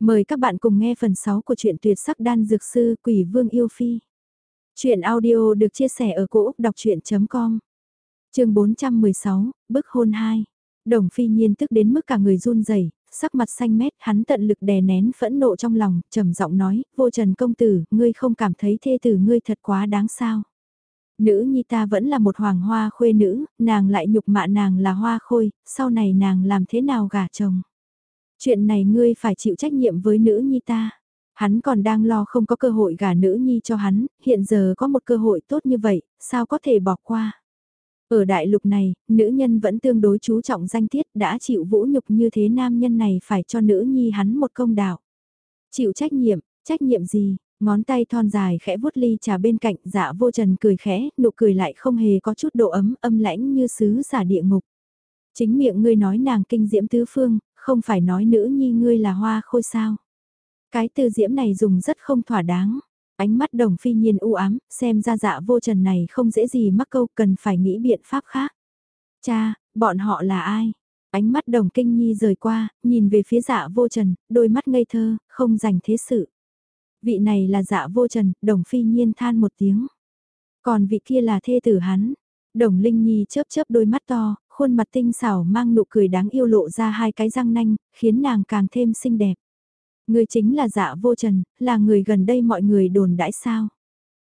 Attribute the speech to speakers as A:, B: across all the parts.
A: Mời các bạn cùng nghe phần 6 của truyện tuyệt sắc đan dược sư Quỷ Vương Yêu Phi. Chuyện audio được chia sẻ ở cỗ đọc chuyện.com Trường 416, bức hôn 2. Đồng phi nhiên tức đến mức cả người run rẩy sắc mặt xanh mét hắn tận lực đè nén phẫn nộ trong lòng, trầm giọng nói, vô trần công tử, ngươi không cảm thấy thê tử ngươi thật quá đáng sao. Nữ nhi ta vẫn là một hoàng hoa khuê nữ, nàng lại nhục mạ nàng là hoa khôi, sau này nàng làm thế nào gả chồng. Chuyện này ngươi phải chịu trách nhiệm với nữ nhi ta. Hắn còn đang lo không có cơ hội gả nữ nhi cho hắn, hiện giờ có một cơ hội tốt như vậy, sao có thể bỏ qua. Ở đại lục này, nữ nhân vẫn tương đối chú trọng danh tiết đã chịu vũ nhục như thế nam nhân này phải cho nữ nhi hắn một công đạo. Chịu trách nhiệm, trách nhiệm gì, ngón tay thon dài khẽ vuốt ly trà bên cạnh dạ vô trần cười khẽ, nụ cười lại không hề có chút độ ấm âm lãnh như sứ giả địa ngục. Chính miệng ngươi nói nàng kinh diễm tứ phương, không phải nói nữ nhi ngươi là hoa khôi sao. Cái từ diễm này dùng rất không thỏa đáng. Ánh mắt đồng phi nhiên u ám, xem ra dạ vô trần này không dễ gì mắc câu cần phải nghĩ biện pháp khác. Cha, bọn họ là ai? Ánh mắt đồng kinh nhi rời qua, nhìn về phía dạ vô trần, đôi mắt ngây thơ, không dành thế sự. Vị này là dạ vô trần, đồng phi nhiên than một tiếng. Còn vị kia là thê tử hắn. Đồng Linh Nhi chớp chớp đôi mắt to, khuôn mặt tinh xảo mang nụ cười đáng yêu lộ ra hai cái răng nanh, khiến nàng càng thêm xinh đẹp. Ngươi chính là dạ vô trần, là người gần đây mọi người đồn đãi sao.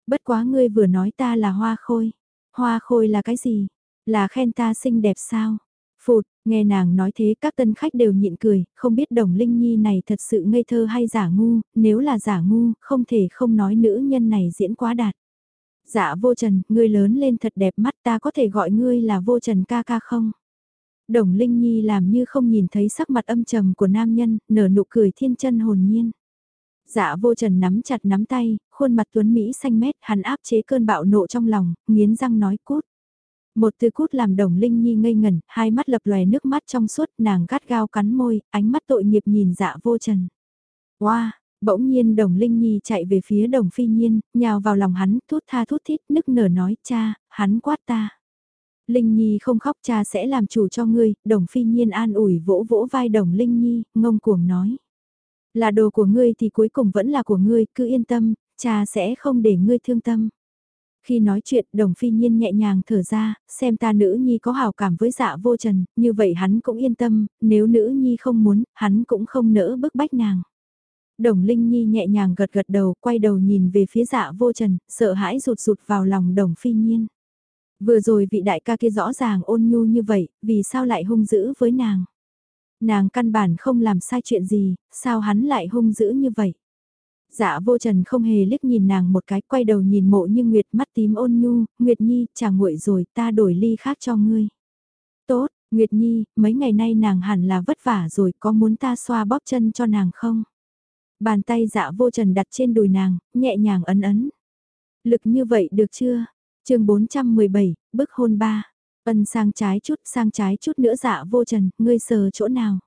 A: Bất quá ngươi vừa nói ta là hoa khôi. Hoa khôi là cái gì? Là khen ta xinh đẹp sao? Phụt, nghe nàng nói thế các tân khách đều nhịn cười, không biết đồng linh nhi này thật sự ngây thơ hay giả ngu, nếu là giả ngu, không thể không nói nữ nhân này diễn quá đạt. Dạ vô trần, ngươi lớn lên thật đẹp mắt ta có thể gọi ngươi là vô trần ca ca không? Đồng Linh Nhi làm như không nhìn thấy sắc mặt âm trầm của nam nhân, nở nụ cười thiên chân hồn nhiên. Dạ vô trần nắm chặt nắm tay, khuôn mặt tuấn Mỹ xanh mét, hắn áp chế cơn bạo nộ trong lòng, nghiến răng nói cút. Một từ cút làm đồng Linh Nhi ngây ngẩn, hai mắt lập lòe nước mắt trong suốt, nàng gắt gao cắn môi, ánh mắt tội nghiệp nhìn dạ vô trần. Wow, Bỗng nhiên đồng Linh Nhi chạy về phía đồng phi nhiên, nhào vào lòng hắn, thút tha thút thít, nức nở nói, cha, hắn quát ta. Linh Nhi không khóc cha sẽ làm chủ cho ngươi, đồng phi nhiên an ủi vỗ vỗ vai đồng Linh Nhi, ngông cuồng nói. Là đồ của ngươi thì cuối cùng vẫn là của ngươi, cứ yên tâm, cha sẽ không để ngươi thương tâm. Khi nói chuyện đồng phi nhiên nhẹ nhàng thở ra, xem ta nữ nhi có hào cảm với dạ vô trần, như vậy hắn cũng yên tâm, nếu nữ nhi không muốn, hắn cũng không nỡ bức bách nàng. Đồng Linh Nhi nhẹ nhàng gật gật đầu, quay đầu nhìn về phía dạ vô trần, sợ hãi rụt rụt vào lòng đồng phi nhiên. Vừa rồi vị đại ca kia rõ ràng ôn nhu như vậy, vì sao lại hung dữ với nàng? Nàng căn bản không làm sai chuyện gì, sao hắn lại hung dữ như vậy? Dạ vô trần không hề liếc nhìn nàng một cái, quay đầu nhìn mộ như Nguyệt mắt tím ôn nhu, Nguyệt Nhi, chả nguội rồi, ta đổi ly khác cho ngươi. Tốt, Nguyệt Nhi, mấy ngày nay nàng hẳn là vất vả rồi, có muốn ta xoa bóp chân cho nàng không? Bàn tay dạ vô trần đặt trên đùi nàng, nhẹ nhàng ấn ấn. Lực như vậy được chưa? chương 417, bức hôn ba. Ân sang trái chút, sang trái chút nữa dạ vô trần, ngươi sờ chỗ nào?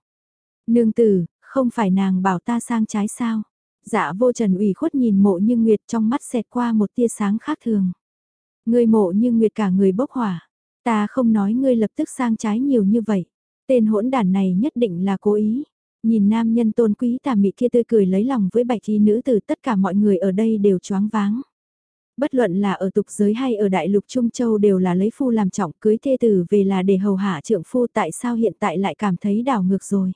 A: Nương tử, không phải nàng bảo ta sang trái sao? Dạ vô trần ủy khuất nhìn mộ như nguyệt trong mắt xẹt qua một tia sáng khác thường. Ngươi mộ như nguyệt cả người bốc hỏa. Ta không nói ngươi lập tức sang trái nhiều như vậy. Tên hỗn đản này nhất định là cố ý. Nhìn nam nhân tôn quý tà mị kia tươi cười lấy lòng với bạch y nữ từ tất cả mọi người ở đây đều choáng váng. Bất luận là ở tục giới hay ở đại lục Trung Châu đều là lấy phu làm trọng cưới thê tử về là để hầu hạ trượng phu tại sao hiện tại lại cảm thấy đảo ngược rồi.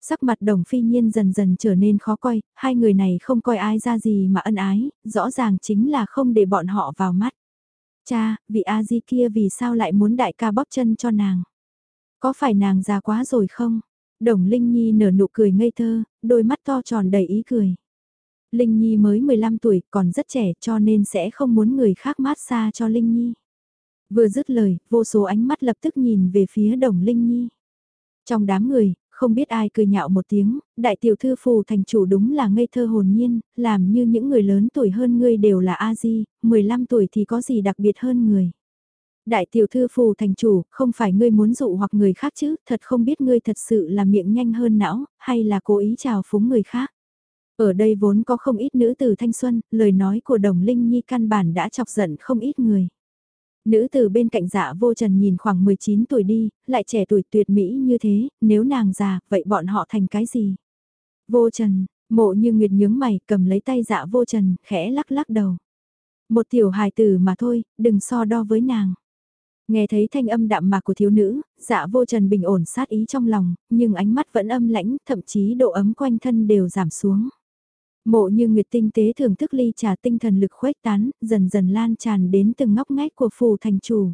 A: Sắc mặt đồng phi nhiên dần dần trở nên khó coi, hai người này không coi ai ra gì mà ân ái, rõ ràng chính là không để bọn họ vào mắt. Cha, vị A-di kia vì sao lại muốn đại ca bóp chân cho nàng? Có phải nàng già quá rồi không? Đồng Linh Nhi nở nụ cười ngây thơ, đôi mắt to tròn đầy ý cười. Linh Nhi mới 15 tuổi, còn rất trẻ cho nên sẽ không muốn người khác mát xa cho Linh Nhi. Vừa dứt lời, vô số ánh mắt lập tức nhìn về phía đồng Linh Nhi. Trong đám người, không biết ai cười nhạo một tiếng, đại tiểu thư phù thành chủ đúng là ngây thơ hồn nhiên, làm như những người lớn tuổi hơn ngươi đều là A-di, 15 tuổi thì có gì đặc biệt hơn người. Đại tiểu thư phù thành chủ, không phải ngươi muốn dụ hoặc người khác chứ, thật không biết ngươi thật sự là miệng nhanh hơn não, hay là cố ý chào phúng người khác. Ở đây vốn có không ít nữ tử thanh xuân, lời nói của đồng linh nhi căn bản đã chọc giận không ít người. Nữ tử bên cạnh dạ vô trần nhìn khoảng 19 tuổi đi, lại trẻ tuổi tuyệt mỹ như thế, nếu nàng già, vậy bọn họ thành cái gì? Vô trần, mộ như nguyệt nhướng mày cầm lấy tay dạ vô trần, khẽ lắc lắc đầu. Một tiểu hài tử mà thôi, đừng so đo với nàng. Nghe thấy thanh âm đạm mạc của thiếu nữ, dạ vô trần bình ổn sát ý trong lòng, nhưng ánh mắt vẫn âm lãnh, thậm chí độ ấm quanh thân đều giảm xuống. Mộ như nguyệt tinh tế thưởng thức ly trà tinh thần lực khuếch tán, dần dần lan tràn đến từng ngóc ngách của phù thành chủ.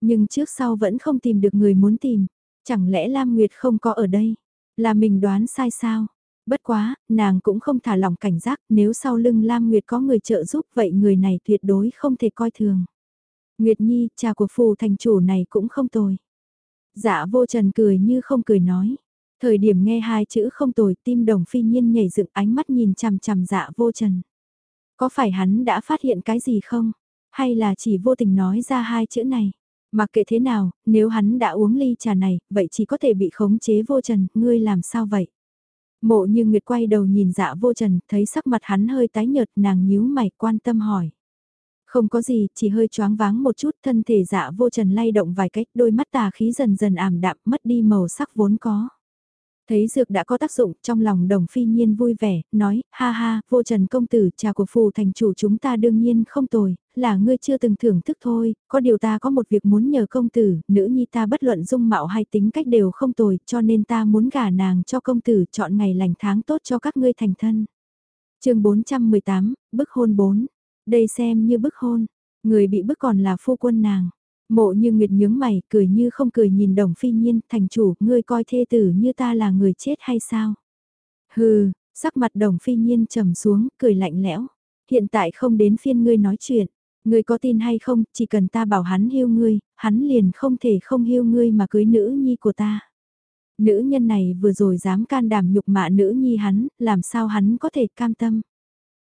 A: Nhưng trước sau vẫn không tìm được người muốn tìm. Chẳng lẽ Lam Nguyệt không có ở đây? Là mình đoán sai sao? Bất quá, nàng cũng không thả lòng cảnh giác nếu sau lưng Lam Nguyệt có người trợ giúp vậy người này tuyệt đối không thể coi thường. Nguyệt Nhi, trà của phù thành chủ này cũng không tồi. Dạ vô trần cười như không cười nói. Thời điểm nghe hai chữ không tồi tim đồng phi nhiên nhảy dựng ánh mắt nhìn chằm chằm dạ vô trần. Có phải hắn đã phát hiện cái gì không? Hay là chỉ vô tình nói ra hai chữ này? Mặc kệ thế nào, nếu hắn đã uống ly trà này, vậy chỉ có thể bị khống chế vô trần, ngươi làm sao vậy? Mộ như Nguyệt quay đầu nhìn dạ vô trần, thấy sắc mặt hắn hơi tái nhợt nàng nhíu mày quan tâm hỏi. Không có gì, chỉ hơi choáng váng một chút thân thể dạ vô trần lay động vài cách đôi mắt tà khí dần dần ảm đạm mất đi màu sắc vốn có. Thấy dược đã có tác dụng, trong lòng đồng phi nhiên vui vẻ, nói, ha ha, vô trần công tử, trà của phù thành chủ chúng ta đương nhiên không tồi, là ngươi chưa từng thưởng thức thôi, có điều ta có một việc muốn nhờ công tử, nữ nhi ta bất luận dung mạo hay tính cách đều không tồi, cho nên ta muốn gả nàng cho công tử chọn ngày lành tháng tốt cho các ngươi thành thân. chương 418, bức hôn 4, đây xem như bức hôn, người bị bức còn là phu quân nàng. Mộ như Nguyệt nhướng mày, cười như không cười nhìn đồng phi nhiên, thành chủ, ngươi coi thê tử như ta là người chết hay sao? Hừ, sắc mặt đồng phi nhiên trầm xuống, cười lạnh lẽo. Hiện tại không đến phiên ngươi nói chuyện, ngươi có tin hay không, chỉ cần ta bảo hắn hiêu ngươi, hắn liền không thể không hiêu ngươi mà cưới nữ nhi của ta. Nữ nhân này vừa rồi dám can đảm nhục mạ nữ nhi hắn, làm sao hắn có thể cam tâm.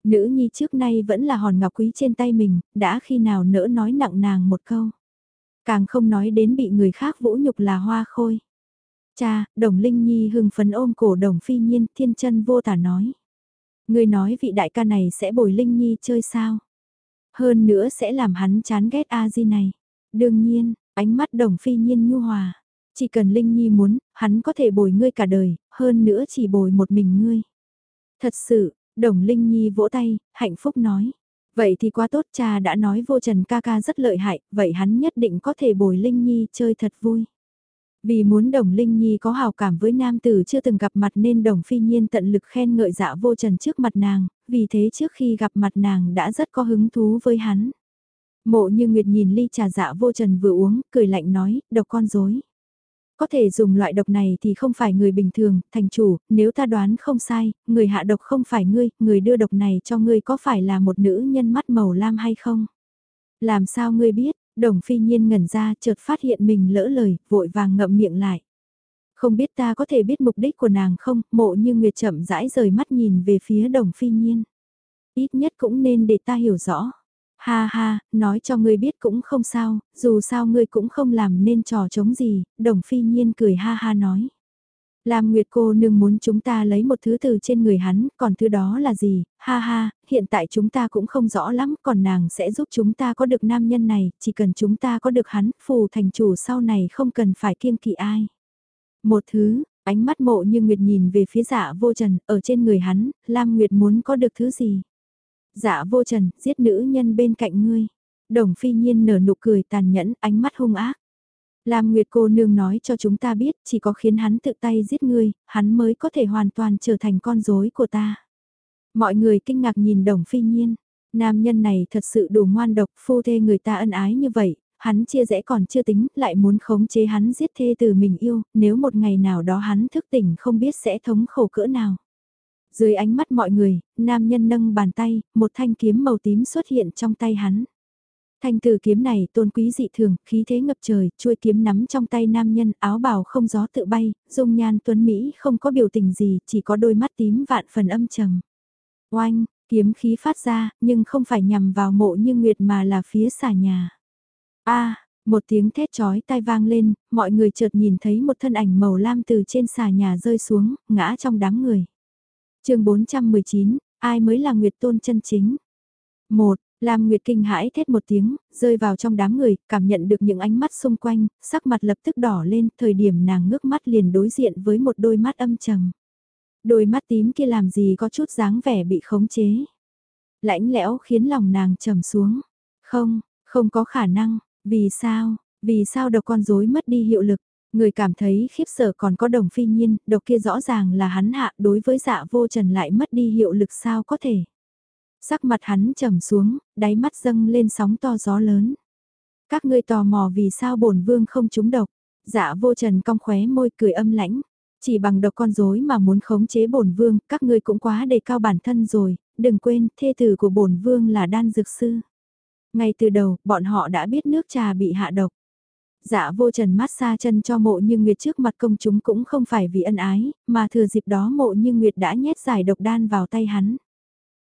A: Nữ nhi trước nay vẫn là hòn ngọc quý trên tay mình, đã khi nào nỡ nói nặng nàng một câu. Càng không nói đến bị người khác vũ nhục là hoa khôi. Cha, đồng Linh Nhi hưng phấn ôm cổ đồng phi nhiên thiên chân vô tả nói. Người nói vị đại ca này sẽ bồi Linh Nhi chơi sao? Hơn nữa sẽ làm hắn chán ghét A Di này. Đương nhiên, ánh mắt đồng phi nhiên nhu hòa. Chỉ cần Linh Nhi muốn, hắn có thể bồi ngươi cả đời, hơn nữa chỉ bồi một mình ngươi. Thật sự, đồng Linh Nhi vỗ tay, hạnh phúc nói. Vậy thì quá tốt cha đã nói vô trần ca ca rất lợi hại, vậy hắn nhất định có thể bồi Linh Nhi chơi thật vui. Vì muốn đồng Linh Nhi có hào cảm với nam tử chưa từng gặp mặt nên đồng phi nhiên tận lực khen ngợi dạ vô trần trước mặt nàng, vì thế trước khi gặp mặt nàng đã rất có hứng thú với hắn. Mộ như Nguyệt nhìn ly trà dạ vô trần vừa uống, cười lạnh nói, độc con dối. Có thể dùng loại độc này thì không phải người bình thường, thành chủ, nếu ta đoán không sai, người hạ độc không phải ngươi, người đưa độc này cho ngươi có phải là một nữ nhân mắt màu lam hay không? Làm sao ngươi biết, đồng phi nhiên ngẩn ra chợt phát hiện mình lỡ lời, vội vàng ngậm miệng lại. Không biết ta có thể biết mục đích của nàng không, mộ như Nguyệt chậm rãi rời mắt nhìn về phía đồng phi nhiên. Ít nhất cũng nên để ta hiểu rõ. Ha ha, nói cho ngươi biết cũng không sao, dù sao ngươi cũng không làm nên trò chống gì, đồng phi nhiên cười ha ha nói. Lam Nguyệt cô nương muốn chúng ta lấy một thứ từ trên người hắn, còn thứ đó là gì, ha ha, hiện tại chúng ta cũng không rõ lắm, còn nàng sẽ giúp chúng ta có được nam nhân này, chỉ cần chúng ta có được hắn, phù thành chủ sau này không cần phải kiêng kỵ ai. Một thứ, ánh mắt mộ như Nguyệt nhìn về phía dạ vô trần, ở trên người hắn, Lam Nguyệt muốn có được thứ gì. Dạ vô trần, giết nữ nhân bên cạnh ngươi. Đồng phi nhiên nở nụ cười tàn nhẫn, ánh mắt hung ác. Lam Nguyệt cô nương nói cho chúng ta biết, chỉ có khiến hắn tự tay giết ngươi, hắn mới có thể hoàn toàn trở thành con rối của ta. Mọi người kinh ngạc nhìn đồng phi nhiên. Nam nhân này thật sự đủ ngoan độc, phu thê người ta ân ái như vậy, hắn chia rẽ còn chưa tính, lại muốn khống chế hắn giết thê từ mình yêu, nếu một ngày nào đó hắn thức tỉnh không biết sẽ thống khổ cỡ nào. Dưới ánh mắt mọi người, nam nhân nâng bàn tay, một thanh kiếm màu tím xuất hiện trong tay hắn. Thanh từ kiếm này tôn quý dị thường, khí thế ngập trời, chuôi kiếm nắm trong tay nam nhân, áo bào không gió tự bay, dung nhan tuấn Mỹ không có biểu tình gì, chỉ có đôi mắt tím vạn phần âm trầm. Oanh, kiếm khí phát ra, nhưng không phải nhằm vào mộ như nguyệt mà là phía xà nhà. a một tiếng thét chói tai vang lên, mọi người chợt nhìn thấy một thân ảnh màu lam từ trên xà nhà rơi xuống, ngã trong đám người chương 419, ai mới là Nguyệt Tôn chân chính? một Lam Nguyệt kinh hãi thét một tiếng, rơi vào trong đám người, cảm nhận được những ánh mắt xung quanh, sắc mặt lập tức đỏ lên, thời điểm nàng ngước mắt liền đối diện với một đôi mắt âm trầm. Đôi mắt tím kia làm gì có chút dáng vẻ bị khống chế. Lãnh lẽo khiến lòng nàng trầm xuống. Không, không có khả năng, vì sao, vì sao độc con rối mất đi hiệu lực. Người cảm thấy khiếp sợ còn có đồng phi nhiên, độc kia rõ ràng là hắn hạ đối với dạ vô trần lại mất đi hiệu lực sao có thể. Sắc mặt hắn trầm xuống, đáy mắt dâng lên sóng to gió lớn. Các ngươi tò mò vì sao bổn vương không trúng độc. Dạ vô trần cong khóe môi cười âm lãnh. Chỉ bằng độc con rối mà muốn khống chế bổn vương, các ngươi cũng quá đề cao bản thân rồi, đừng quên, thê tử của bổn vương là đan dược sư. Ngay từ đầu, bọn họ đã biết nước trà bị hạ độc. Dạ vô trần mát xa chân cho mộ như Nguyệt trước mặt công chúng cũng không phải vì ân ái, mà thừa dịp đó mộ như Nguyệt đã nhét giải độc đan vào tay hắn.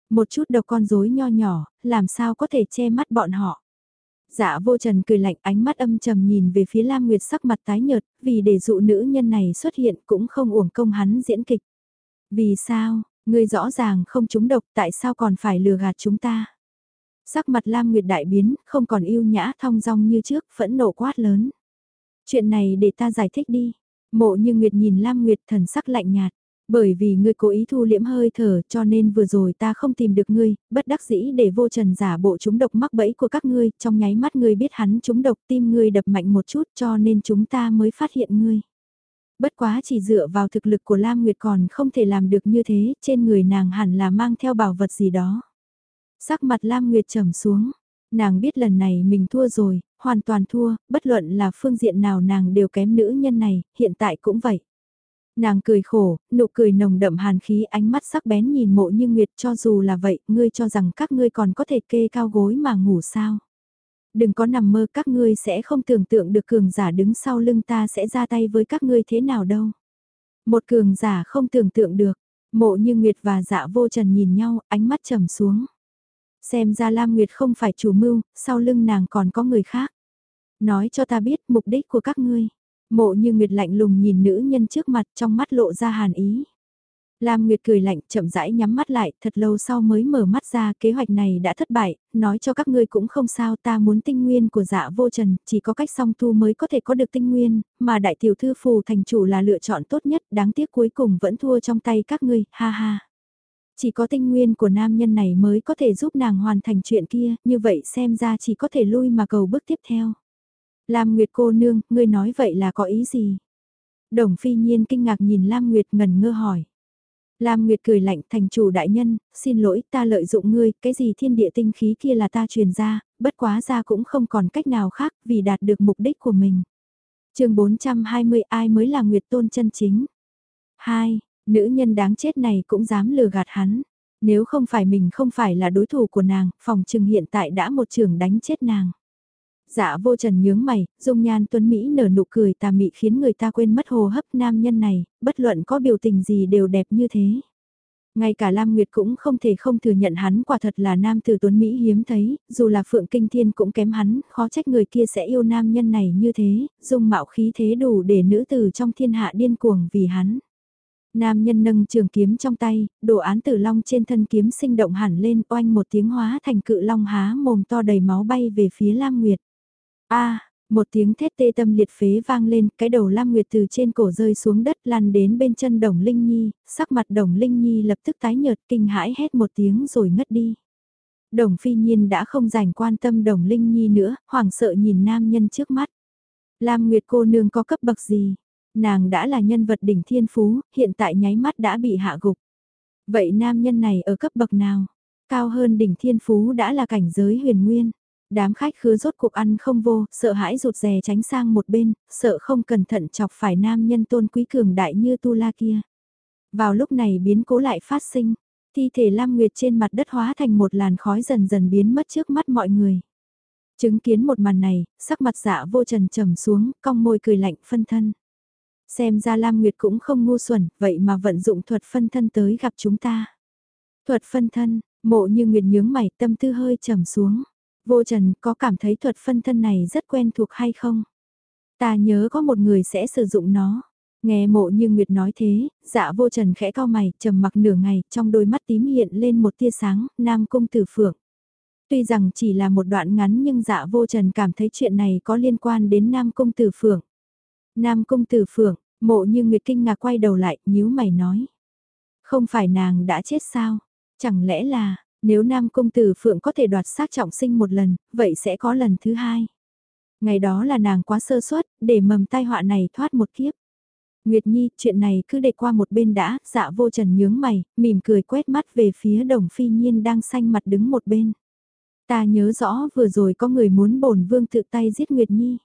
A: Một chút độc con rối nho nhỏ, làm sao có thể che mắt bọn họ. Dạ vô trần cười lạnh ánh mắt âm trầm nhìn về phía Lam Nguyệt sắc mặt tái nhợt, vì để dụ nữ nhân này xuất hiện cũng không uổng công hắn diễn kịch. Vì sao, ngươi rõ ràng không trúng độc tại sao còn phải lừa gạt chúng ta? Sắc mặt Lam Nguyệt đại biến, không còn yêu nhã thong dong như trước, phẫn nộ quát lớn. Chuyện này để ta giải thích đi. Mộ như Nguyệt nhìn Lam Nguyệt thần sắc lạnh nhạt. Bởi vì ngươi cố ý thu liễm hơi thở cho nên vừa rồi ta không tìm được ngươi, bất đắc dĩ để vô trần giả bộ chúng độc mắc bẫy của các ngươi, trong nháy mắt ngươi biết hắn chúng độc tim ngươi đập mạnh một chút cho nên chúng ta mới phát hiện ngươi. Bất quá chỉ dựa vào thực lực của Lam Nguyệt còn không thể làm được như thế, trên người nàng hẳn là mang theo bảo vật gì đó. Sắc mặt Lam Nguyệt trầm xuống, nàng biết lần này mình thua rồi, hoàn toàn thua, bất luận là phương diện nào nàng đều kém nữ nhân này, hiện tại cũng vậy. Nàng cười khổ, nụ cười nồng đậm hàn khí ánh mắt sắc bén nhìn mộ như Nguyệt cho dù là vậy, ngươi cho rằng các ngươi còn có thể kê cao gối mà ngủ sao. Đừng có nằm mơ các ngươi sẽ không tưởng tượng được cường giả đứng sau lưng ta sẽ ra tay với các ngươi thế nào đâu. Một cường giả không tưởng tượng được, mộ như Nguyệt và dạ vô trần nhìn nhau, ánh mắt trầm xuống. Xem ra Lam Nguyệt không phải chủ mưu, sau lưng nàng còn có người khác. Nói cho ta biết mục đích của các ngươi. Mộ như Nguyệt lạnh lùng nhìn nữ nhân trước mặt trong mắt lộ ra hàn ý. Lam Nguyệt cười lạnh chậm rãi nhắm mắt lại, thật lâu sau mới mở mắt ra kế hoạch này đã thất bại, nói cho các ngươi cũng không sao ta muốn tinh nguyên của dạ vô trần, chỉ có cách song tu mới có thể có được tinh nguyên, mà đại tiểu thư phù thành chủ là lựa chọn tốt nhất, đáng tiếc cuối cùng vẫn thua trong tay các ngươi, ha ha. Chỉ có tinh nguyên của nam nhân này mới có thể giúp nàng hoàn thành chuyện kia, như vậy xem ra chỉ có thể lui mà cầu bước tiếp theo. Lam Nguyệt cô nương, ngươi nói vậy là có ý gì? Đồng phi nhiên kinh ngạc nhìn Lam Nguyệt ngần ngơ hỏi. Lam Nguyệt cười lạnh thành chủ đại nhân, xin lỗi ta lợi dụng ngươi, cái gì thiên địa tinh khí kia là ta truyền ra, bất quá ra cũng không còn cách nào khác vì đạt được mục đích của mình. chương 420 ai mới là Nguyệt tôn chân chính? 2. Nữ nhân đáng chết này cũng dám lừa gạt hắn. Nếu không phải mình không phải là đối thủ của nàng, phòng trừng hiện tại đã một trường đánh chết nàng. Dạ vô trần nhướng mày, dung nhan tuấn Mỹ nở nụ cười tà mị khiến người ta quên mất hồ hấp nam nhân này, bất luận có biểu tình gì đều đẹp như thế. Ngay cả Lam Nguyệt cũng không thể không thừa nhận hắn quả thật là nam tử tuấn Mỹ hiếm thấy, dù là Phượng Kinh Thiên cũng kém hắn, khó trách người kia sẽ yêu nam nhân này như thế, dung mạo khí thế đủ để nữ tử trong thiên hạ điên cuồng vì hắn. Nam nhân nâng trường kiếm trong tay, đồ án tử long trên thân kiếm sinh động hẳn lên oanh một tiếng hóa thành cự long há mồm to đầy máu bay về phía Lam Nguyệt. a một tiếng thét tê tâm liệt phế vang lên, cái đầu Lam Nguyệt từ trên cổ rơi xuống đất lăn đến bên chân Đồng Linh Nhi, sắc mặt Đồng Linh Nhi lập tức tái nhợt kinh hãi hét một tiếng rồi ngất đi. Đồng Phi Nhiên đã không dành quan tâm Đồng Linh Nhi nữa, hoảng sợ nhìn nam nhân trước mắt. Lam Nguyệt cô nương có cấp bậc gì? Nàng đã là nhân vật đỉnh thiên phú, hiện tại nháy mắt đã bị hạ gục. Vậy nam nhân này ở cấp bậc nào? Cao hơn đỉnh thiên phú đã là cảnh giới huyền nguyên. Đám khách khứa rốt cuộc ăn không vô, sợ hãi rụt rè tránh sang một bên, sợ không cẩn thận chọc phải nam nhân tôn quý cường đại như tu la kia. Vào lúc này biến cố lại phát sinh, thi thể Lam Nguyệt trên mặt đất hóa thành một làn khói dần dần biến mất trước mắt mọi người. Chứng kiến một màn này, sắc mặt dạ vô trần trầm xuống, cong môi cười lạnh phân thân. Xem ra Lam Nguyệt cũng không ngu xuẩn, vậy mà vận dụng thuật phân thân tới gặp chúng ta. Thuật phân thân, mộ như Nguyệt nhướng mày tâm tư hơi trầm xuống. Vô Trần có cảm thấy thuật phân thân này rất quen thuộc hay không? Ta nhớ có một người sẽ sử dụng nó. Nghe mộ như Nguyệt nói thế, dạ vô trần khẽ cao mày, trầm mặc nửa ngày, trong đôi mắt tím hiện lên một tia sáng, nam cung tử phượng. Tuy rằng chỉ là một đoạn ngắn nhưng dạ vô trần cảm thấy chuyện này có liên quan đến nam cung tử phượng. Nam công tử phượng, mộ như Nguyệt kinh ngạc quay đầu lại, nhíu mày nói. Không phải nàng đã chết sao? Chẳng lẽ là, nếu Nam Công Tử Phượng có thể đoạt xác trọng sinh một lần, vậy sẽ có lần thứ hai. Ngày đó là nàng quá sơ suất, để mầm tai họa này thoát một kiếp. Nguyệt Nhi, chuyện này cứ để qua một bên đã, dạ vô trần nhướng mày, mỉm cười quét mắt về phía đồng phi nhiên đang xanh mặt đứng một bên. Ta nhớ rõ vừa rồi có người muốn bổn vương tự tay giết Nguyệt Nhi.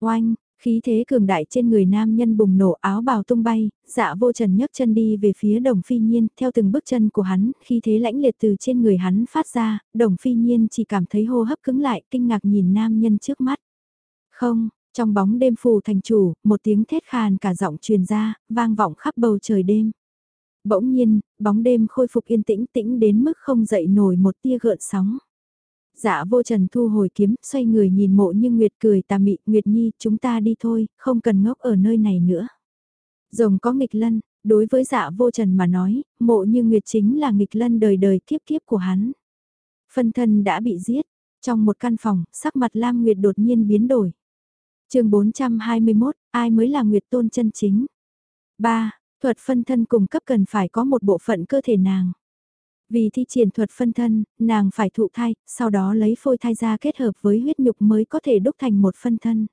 A: Oanh, khí thế cường đại trên người nam nhân bùng nổ áo bào tung bay, dạ vô trần nhấc chân đi về phía đồng phi nhiên, theo từng bước chân của hắn, khí thế lãnh liệt từ trên người hắn phát ra, đồng phi nhiên chỉ cảm thấy hô hấp cứng lại, kinh ngạc nhìn nam nhân trước mắt. Không, trong bóng đêm phù thành chủ, một tiếng thét khàn cả giọng truyền ra, vang vọng khắp bầu trời đêm. Bỗng nhiên, bóng đêm khôi phục yên tĩnh tĩnh đến mức không dậy nổi một tia gợn sóng. Dạ vô trần thu hồi kiếm, xoay người nhìn mộ như Nguyệt cười tà mị, Nguyệt Nhi, chúng ta đi thôi, không cần ngốc ở nơi này nữa. Rồng có nghịch lân, đối với dạ vô trần mà nói, mộ như Nguyệt chính là nghịch lân đời đời kiếp kiếp của hắn. Phân thân đã bị giết, trong một căn phòng, sắc mặt Lam Nguyệt đột nhiên biến đổi chương 421, ai mới là Nguyệt Tôn chân chính? 3. Thuật phân thân cùng cấp cần phải có một bộ phận cơ thể nàng. Vì thi triển thuật phân thân, nàng phải thụ thai, sau đó lấy phôi thai ra kết hợp với huyết nhục mới có thể đúc thành một phân thân.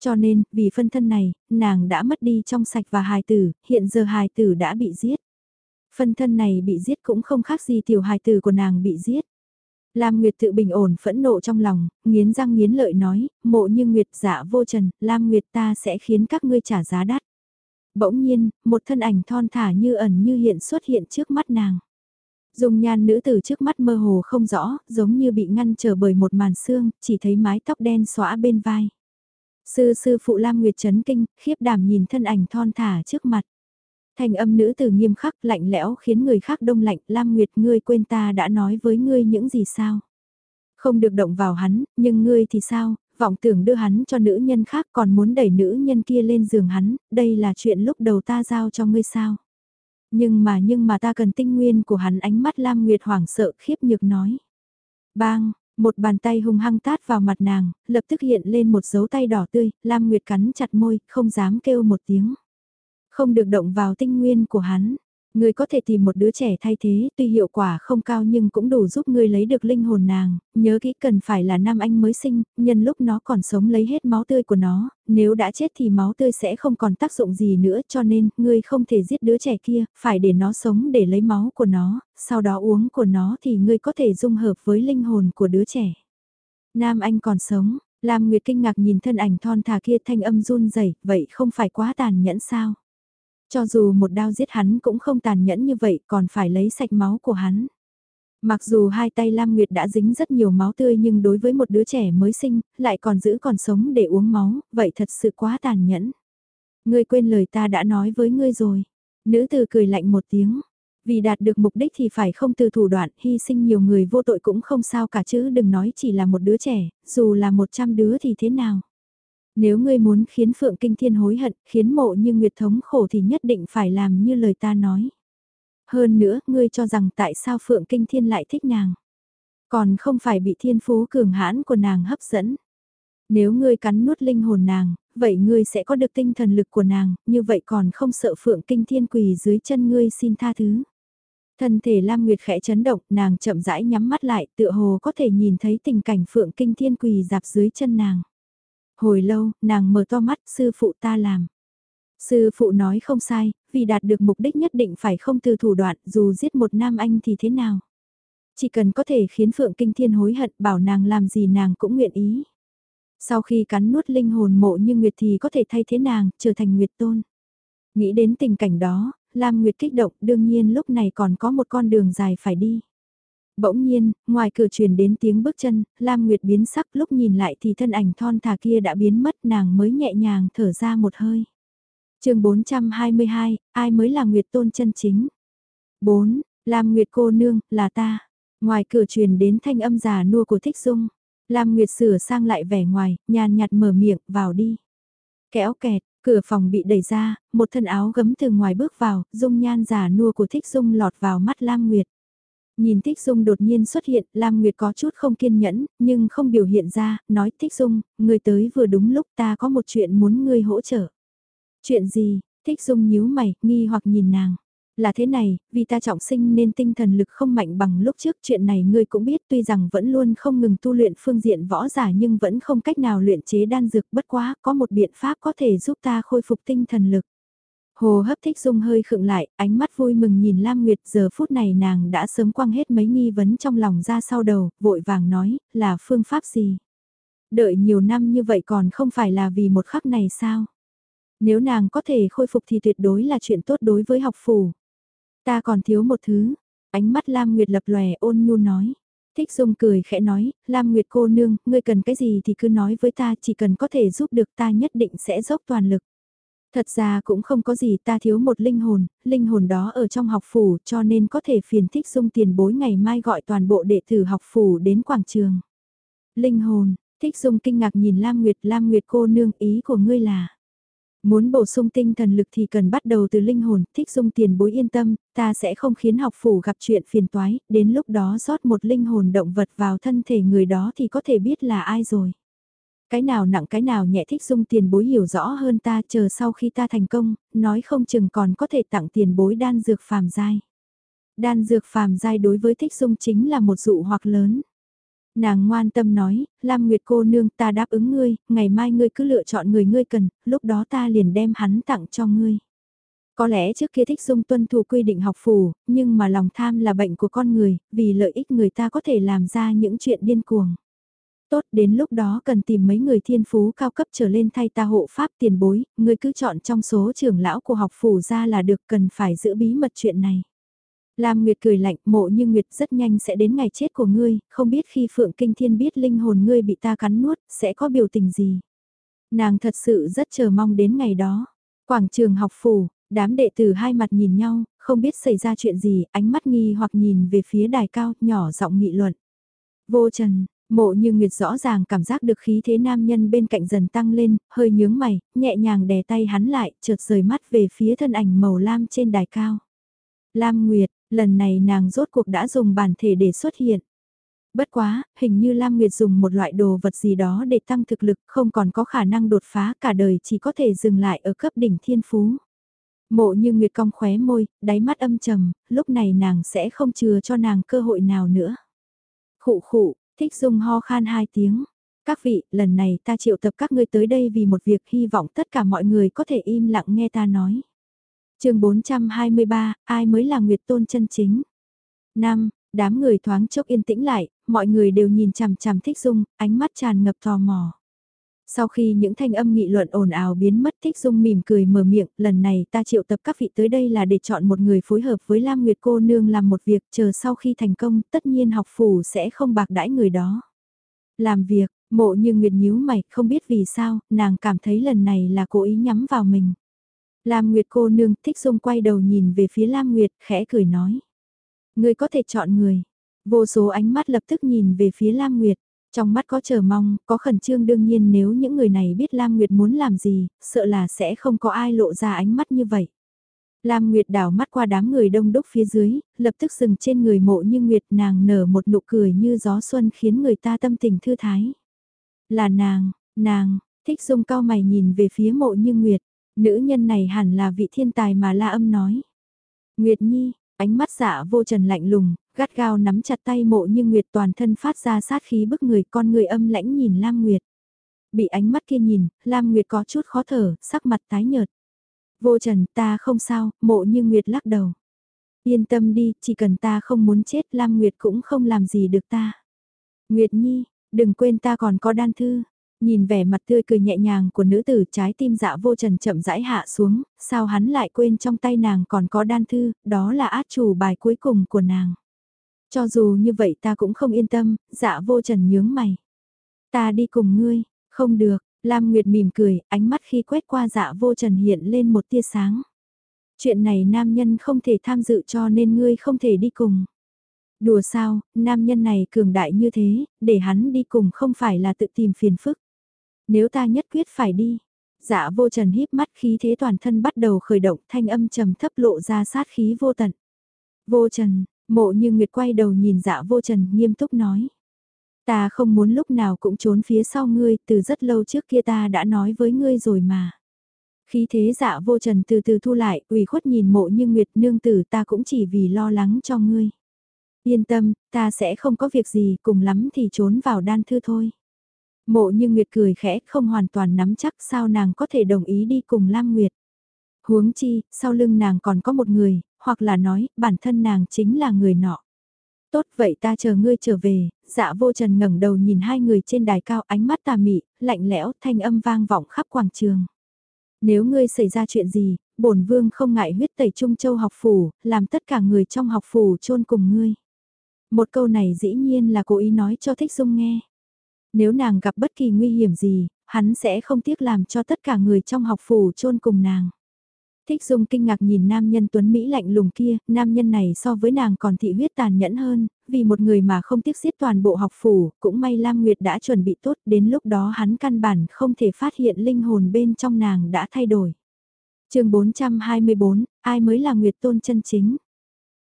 A: Cho nên, vì phân thân này, nàng đã mất đi trong sạch và hài tử, hiện giờ hài tử đã bị giết. Phân thân này bị giết cũng không khác gì tiểu hài tử của nàng bị giết. Lam Nguyệt tự bình ổn phẫn nộ trong lòng, nghiến răng nghiến lợi nói, mộ như Nguyệt giả vô trần, Lam Nguyệt ta sẽ khiến các ngươi trả giá đắt. Bỗng nhiên, một thân ảnh thon thả như ẩn như hiện xuất hiện trước mắt nàng. Dùng nhan nữ tử trước mắt mơ hồ không rõ, giống như bị ngăn trở bởi một màn xương, chỉ thấy mái tóc đen xóa bên vai. Sư sư phụ Lam Nguyệt chấn kinh, khiếp đảm nhìn thân ảnh thon thả trước mặt. Thành âm nữ tử nghiêm khắc lạnh lẽo khiến người khác đông lạnh, Lam Nguyệt ngươi quên ta đã nói với ngươi những gì sao? Không được động vào hắn, nhưng ngươi thì sao, vọng tưởng đưa hắn cho nữ nhân khác còn muốn đẩy nữ nhân kia lên giường hắn, đây là chuyện lúc đầu ta giao cho ngươi sao? Nhưng mà nhưng mà ta cần tinh nguyên của hắn ánh mắt Lam Nguyệt hoảng sợ khiếp nhược nói. Bang, một bàn tay hung hăng tát vào mặt nàng, lập tức hiện lên một dấu tay đỏ tươi, Lam Nguyệt cắn chặt môi, không dám kêu một tiếng. Không được động vào tinh nguyên của hắn. Ngươi có thể tìm một đứa trẻ thay thế, tuy hiệu quả không cao nhưng cũng đủ giúp ngươi lấy được linh hồn nàng, nhớ kỹ cần phải là nam anh mới sinh, nhân lúc nó còn sống lấy hết máu tươi của nó, nếu đã chết thì máu tươi sẽ không còn tác dụng gì nữa cho nên, ngươi không thể giết đứa trẻ kia, phải để nó sống để lấy máu của nó, sau đó uống của nó thì ngươi có thể dung hợp với linh hồn của đứa trẻ. Nam anh còn sống, Lam Nguyệt kinh ngạc nhìn thân ảnh thon thả kia thanh âm run rẩy vậy không phải quá tàn nhẫn sao? Cho dù một đao giết hắn cũng không tàn nhẫn như vậy còn phải lấy sạch máu của hắn. Mặc dù hai tay Lam Nguyệt đã dính rất nhiều máu tươi nhưng đối với một đứa trẻ mới sinh, lại còn giữ còn sống để uống máu, vậy thật sự quá tàn nhẫn. Ngươi quên lời ta đã nói với ngươi rồi. Nữ tử cười lạnh một tiếng. Vì đạt được mục đích thì phải không từ thủ đoạn, hy sinh nhiều người vô tội cũng không sao cả chứ đừng nói chỉ là một đứa trẻ, dù là một trăm đứa thì thế nào. Nếu ngươi muốn khiến Phượng Kinh Thiên hối hận, khiến mộ như Nguyệt thống khổ thì nhất định phải làm như lời ta nói. Hơn nữa, ngươi cho rằng tại sao Phượng Kinh Thiên lại thích nàng. Còn không phải bị thiên phú cường hãn của nàng hấp dẫn. Nếu ngươi cắn nuốt linh hồn nàng, vậy ngươi sẽ có được tinh thần lực của nàng, như vậy còn không sợ Phượng Kinh Thiên quỳ dưới chân ngươi xin tha thứ. Thân thể Lam Nguyệt khẽ chấn động, nàng chậm rãi nhắm mắt lại, tựa hồ có thể nhìn thấy tình cảnh Phượng Kinh Thiên quỳ dạp dưới chân nàng. Hồi lâu, nàng mở to mắt, sư phụ ta làm. Sư phụ nói không sai, vì đạt được mục đích nhất định phải không từ thủ đoạn, dù giết một nam anh thì thế nào. Chỉ cần có thể khiến Phượng Kinh Thiên hối hận bảo nàng làm gì nàng cũng nguyện ý. Sau khi cắn nuốt linh hồn mộ như Nguyệt thì có thể thay thế nàng, trở thành Nguyệt Tôn. Nghĩ đến tình cảnh đó, Lam Nguyệt kích động đương nhiên lúc này còn có một con đường dài phải đi. Bỗng nhiên, ngoài cửa truyền đến tiếng bước chân, Lam Nguyệt biến sắc lúc nhìn lại thì thân ảnh thon thả kia đã biến mất nàng mới nhẹ nhàng thở ra một hơi. chương 422, ai mới là Nguyệt tôn chân chính? 4. Lam Nguyệt cô nương, là ta. Ngoài cửa truyền đến thanh âm già nua của Thích Dung. Lam Nguyệt sửa sang lại vẻ ngoài, nhàn nhạt mở miệng, vào đi. Kéo kẹt, cửa phòng bị đẩy ra, một thân áo gấm từ ngoài bước vào, dung nhan già nua của Thích Dung lọt vào mắt Lam Nguyệt. Nhìn Thích Dung đột nhiên xuất hiện, Lam Nguyệt có chút không kiên nhẫn, nhưng không biểu hiện ra, nói Thích Dung, người tới vừa đúng lúc ta có một chuyện muốn ngươi hỗ trợ. Chuyện gì? Thích Dung nhíu mày, nghi hoặc nhìn nàng. Là thế này, vì ta trọng sinh nên tinh thần lực không mạnh bằng lúc trước chuyện này ngươi cũng biết tuy rằng vẫn luôn không ngừng tu luyện phương diện võ giả nhưng vẫn không cách nào luyện chế đan dược bất quá có một biện pháp có thể giúp ta khôi phục tinh thần lực. Hồ hấp thích dung hơi khựng lại, ánh mắt vui mừng nhìn Lam Nguyệt giờ phút này nàng đã sớm quăng hết mấy nghi vấn trong lòng ra sau đầu, vội vàng nói, là phương pháp gì? Đợi nhiều năm như vậy còn không phải là vì một khắc này sao? Nếu nàng có thể khôi phục thì tuyệt đối là chuyện tốt đối với học phủ. Ta còn thiếu một thứ, ánh mắt Lam Nguyệt lập lòe ôn nhu nói. Thích Dung cười khẽ nói, Lam Nguyệt cô nương, ngươi cần cái gì thì cứ nói với ta, chỉ cần có thể giúp được ta nhất định sẽ dốc toàn lực. Thật ra cũng không có gì ta thiếu một linh hồn, linh hồn đó ở trong học phủ cho nên có thể phiền thích dung tiền bối ngày mai gọi toàn bộ đệ tử học phủ đến quảng trường. Linh hồn, thích dung kinh ngạc nhìn Lam Nguyệt, Lam Nguyệt cô nương ý của ngươi là. Muốn bổ sung tinh thần lực thì cần bắt đầu từ linh hồn, thích dung tiền bối yên tâm, ta sẽ không khiến học phủ gặp chuyện phiền toái, đến lúc đó rót một linh hồn động vật vào thân thể người đó thì có thể biết là ai rồi. Cái nào nặng cái nào nhẹ thích dung tiền bối hiểu rõ hơn ta chờ sau khi ta thành công, nói không chừng còn có thể tặng tiền bối đan dược phàm giai. Đan dược phàm giai đối với thích dung chính là một dụ hoặc lớn. Nàng ngoan tâm nói, Lam Nguyệt cô nương ta đáp ứng ngươi, ngày mai ngươi cứ lựa chọn người ngươi cần, lúc đó ta liền đem hắn tặng cho ngươi. Có lẽ trước kia thích dung tuân thủ quy định học phù, nhưng mà lòng tham là bệnh của con người, vì lợi ích người ta có thể làm ra những chuyện điên cuồng. Tốt đến lúc đó cần tìm mấy người thiên phú cao cấp trở lên thay ta hộ pháp tiền bối, người cứ chọn trong số trưởng lão của học phủ ra là được cần phải giữ bí mật chuyện này. Lam Nguyệt cười lạnh mộ như Nguyệt rất nhanh sẽ đến ngày chết của ngươi, không biết khi Phượng Kinh Thiên biết linh hồn ngươi bị ta cắn nuốt, sẽ có biểu tình gì. Nàng thật sự rất chờ mong đến ngày đó. Quảng trường học phủ, đám đệ tử hai mặt nhìn nhau, không biết xảy ra chuyện gì, ánh mắt nghi hoặc nhìn về phía đài cao, nhỏ giọng nghị luận. Vô trần, mộ như Nguyệt rõ ràng cảm giác được khí thế nam nhân bên cạnh dần tăng lên, hơi nhướng mày, nhẹ nhàng đè tay hắn lại, chợt rời mắt về phía thân ảnh màu lam trên đài cao. Lam Nguyệt, lần này nàng rốt cuộc đã dùng bản thể để xuất hiện. Bất quá, hình như Lam Nguyệt dùng một loại đồ vật gì đó để tăng thực lực, không còn có khả năng đột phá cả đời chỉ có thể dừng lại ở cấp đỉnh thiên phú. Mộ như Nguyệt cong khóe môi, đáy mắt âm trầm, lúc này nàng sẽ không chừa cho nàng cơ hội nào nữa. Khụ khụ, thích dung ho khan hai tiếng. Các vị, lần này ta triệu tập các ngươi tới đây vì một việc hy vọng tất cả mọi người có thể im lặng nghe ta nói chương 423, ai mới là Nguyệt Tôn chân chính? năm Đám người thoáng chốc yên tĩnh lại, mọi người đều nhìn chằm chằm thích dung, ánh mắt tràn ngập tò mò. Sau khi những thanh âm nghị luận ồn ào biến mất thích dung mỉm cười mở miệng, lần này ta triệu tập các vị tới đây là để chọn một người phối hợp với Lam Nguyệt cô nương làm một việc chờ sau khi thành công tất nhiên học phủ sẽ không bạc đãi người đó. Làm việc, mộ như Nguyệt nhíu mày, không biết vì sao, nàng cảm thấy lần này là cố ý nhắm vào mình. Lam Nguyệt cô nương thích dung quay đầu nhìn về phía Lam Nguyệt khẽ cười nói. Người có thể chọn người. Vô số ánh mắt lập tức nhìn về phía Lam Nguyệt. Trong mắt có chờ mong, có khẩn trương đương nhiên nếu những người này biết Lam Nguyệt muốn làm gì, sợ là sẽ không có ai lộ ra ánh mắt như vậy. Lam Nguyệt đảo mắt qua đám người đông đúc phía dưới, lập tức dừng trên người mộ như Nguyệt nàng nở một nụ cười như gió xuân khiến người ta tâm tình thư thái. Là nàng, nàng, thích dung cao mày nhìn về phía mộ như Nguyệt. Nữ nhân này hẳn là vị thiên tài mà La Âm nói. Nguyệt Nhi, ánh mắt dạ vô trần lạnh lùng, gắt gao nắm chặt tay mộ như Nguyệt toàn thân phát ra sát khí bức người con người âm lãnh nhìn Lam Nguyệt. Bị ánh mắt kia nhìn, Lam Nguyệt có chút khó thở, sắc mặt tái nhợt. Vô trần ta không sao, mộ như Nguyệt lắc đầu. Yên tâm đi, chỉ cần ta không muốn chết Lam Nguyệt cũng không làm gì được ta. Nguyệt Nhi, đừng quên ta còn có đan thư. Nhìn vẻ mặt tươi cười nhẹ nhàng của nữ tử trái tim dạ vô trần chậm rãi hạ xuống, sao hắn lại quên trong tay nàng còn có đan thư, đó là át chủ bài cuối cùng của nàng. Cho dù như vậy ta cũng không yên tâm, dạ vô trần nhướng mày. Ta đi cùng ngươi, không được, Lam Nguyệt mỉm cười, ánh mắt khi quét qua dạ vô trần hiện lên một tia sáng. Chuyện này nam nhân không thể tham dự cho nên ngươi không thể đi cùng. Đùa sao, nam nhân này cường đại như thế, để hắn đi cùng không phải là tự tìm phiền phức. Nếu ta nhất quyết phải đi. Dạ vô trần híp mắt khí thế toàn thân bắt đầu khởi động thanh âm trầm thấp lộ ra sát khí vô tận. Vô trần, mộ như nguyệt quay đầu nhìn dạ vô trần nghiêm túc nói. Ta không muốn lúc nào cũng trốn phía sau ngươi, từ rất lâu trước kia ta đã nói với ngươi rồi mà. Khí thế dạ vô trần từ từ thu lại, ủy khuất nhìn mộ như Nguyệt nương tử ta cũng chỉ vì lo lắng cho ngươi. Yên tâm, ta sẽ không có việc gì, cùng lắm thì trốn vào đan thư thôi. Mộ như Nguyệt cười khẽ, không hoàn toàn nắm chắc sao nàng có thể đồng ý đi cùng Lam Nguyệt. Huống chi, sau lưng nàng còn có một người, hoặc là nói, bản thân nàng chính là người nọ. Tốt vậy ta chờ ngươi trở về, dạ vô trần ngẩng đầu nhìn hai người trên đài cao ánh mắt tà mị, lạnh lẽo, thanh âm vang vọng khắp quảng trường. Nếu ngươi xảy ra chuyện gì, bổn vương không ngại huyết tẩy Trung Châu học phủ, làm tất cả người trong học phủ chôn cùng ngươi. Một câu này dĩ nhiên là cố ý nói cho Thích Dung nghe. Nếu nàng gặp bất kỳ nguy hiểm gì, hắn sẽ không tiếc làm cho tất cả người trong học phủ chôn cùng nàng. Thích Dung kinh ngạc nhìn nam nhân tuấn Mỹ lạnh lùng kia, nam nhân này so với nàng còn thị huyết tàn nhẫn hơn, vì một người mà không tiếc giết toàn bộ học phủ, cũng may Lam Nguyệt đã chuẩn bị tốt, đến lúc đó hắn căn bản không thể phát hiện linh hồn bên trong nàng đã thay đổi. chương 424, ai mới là Nguyệt Tôn chân chính?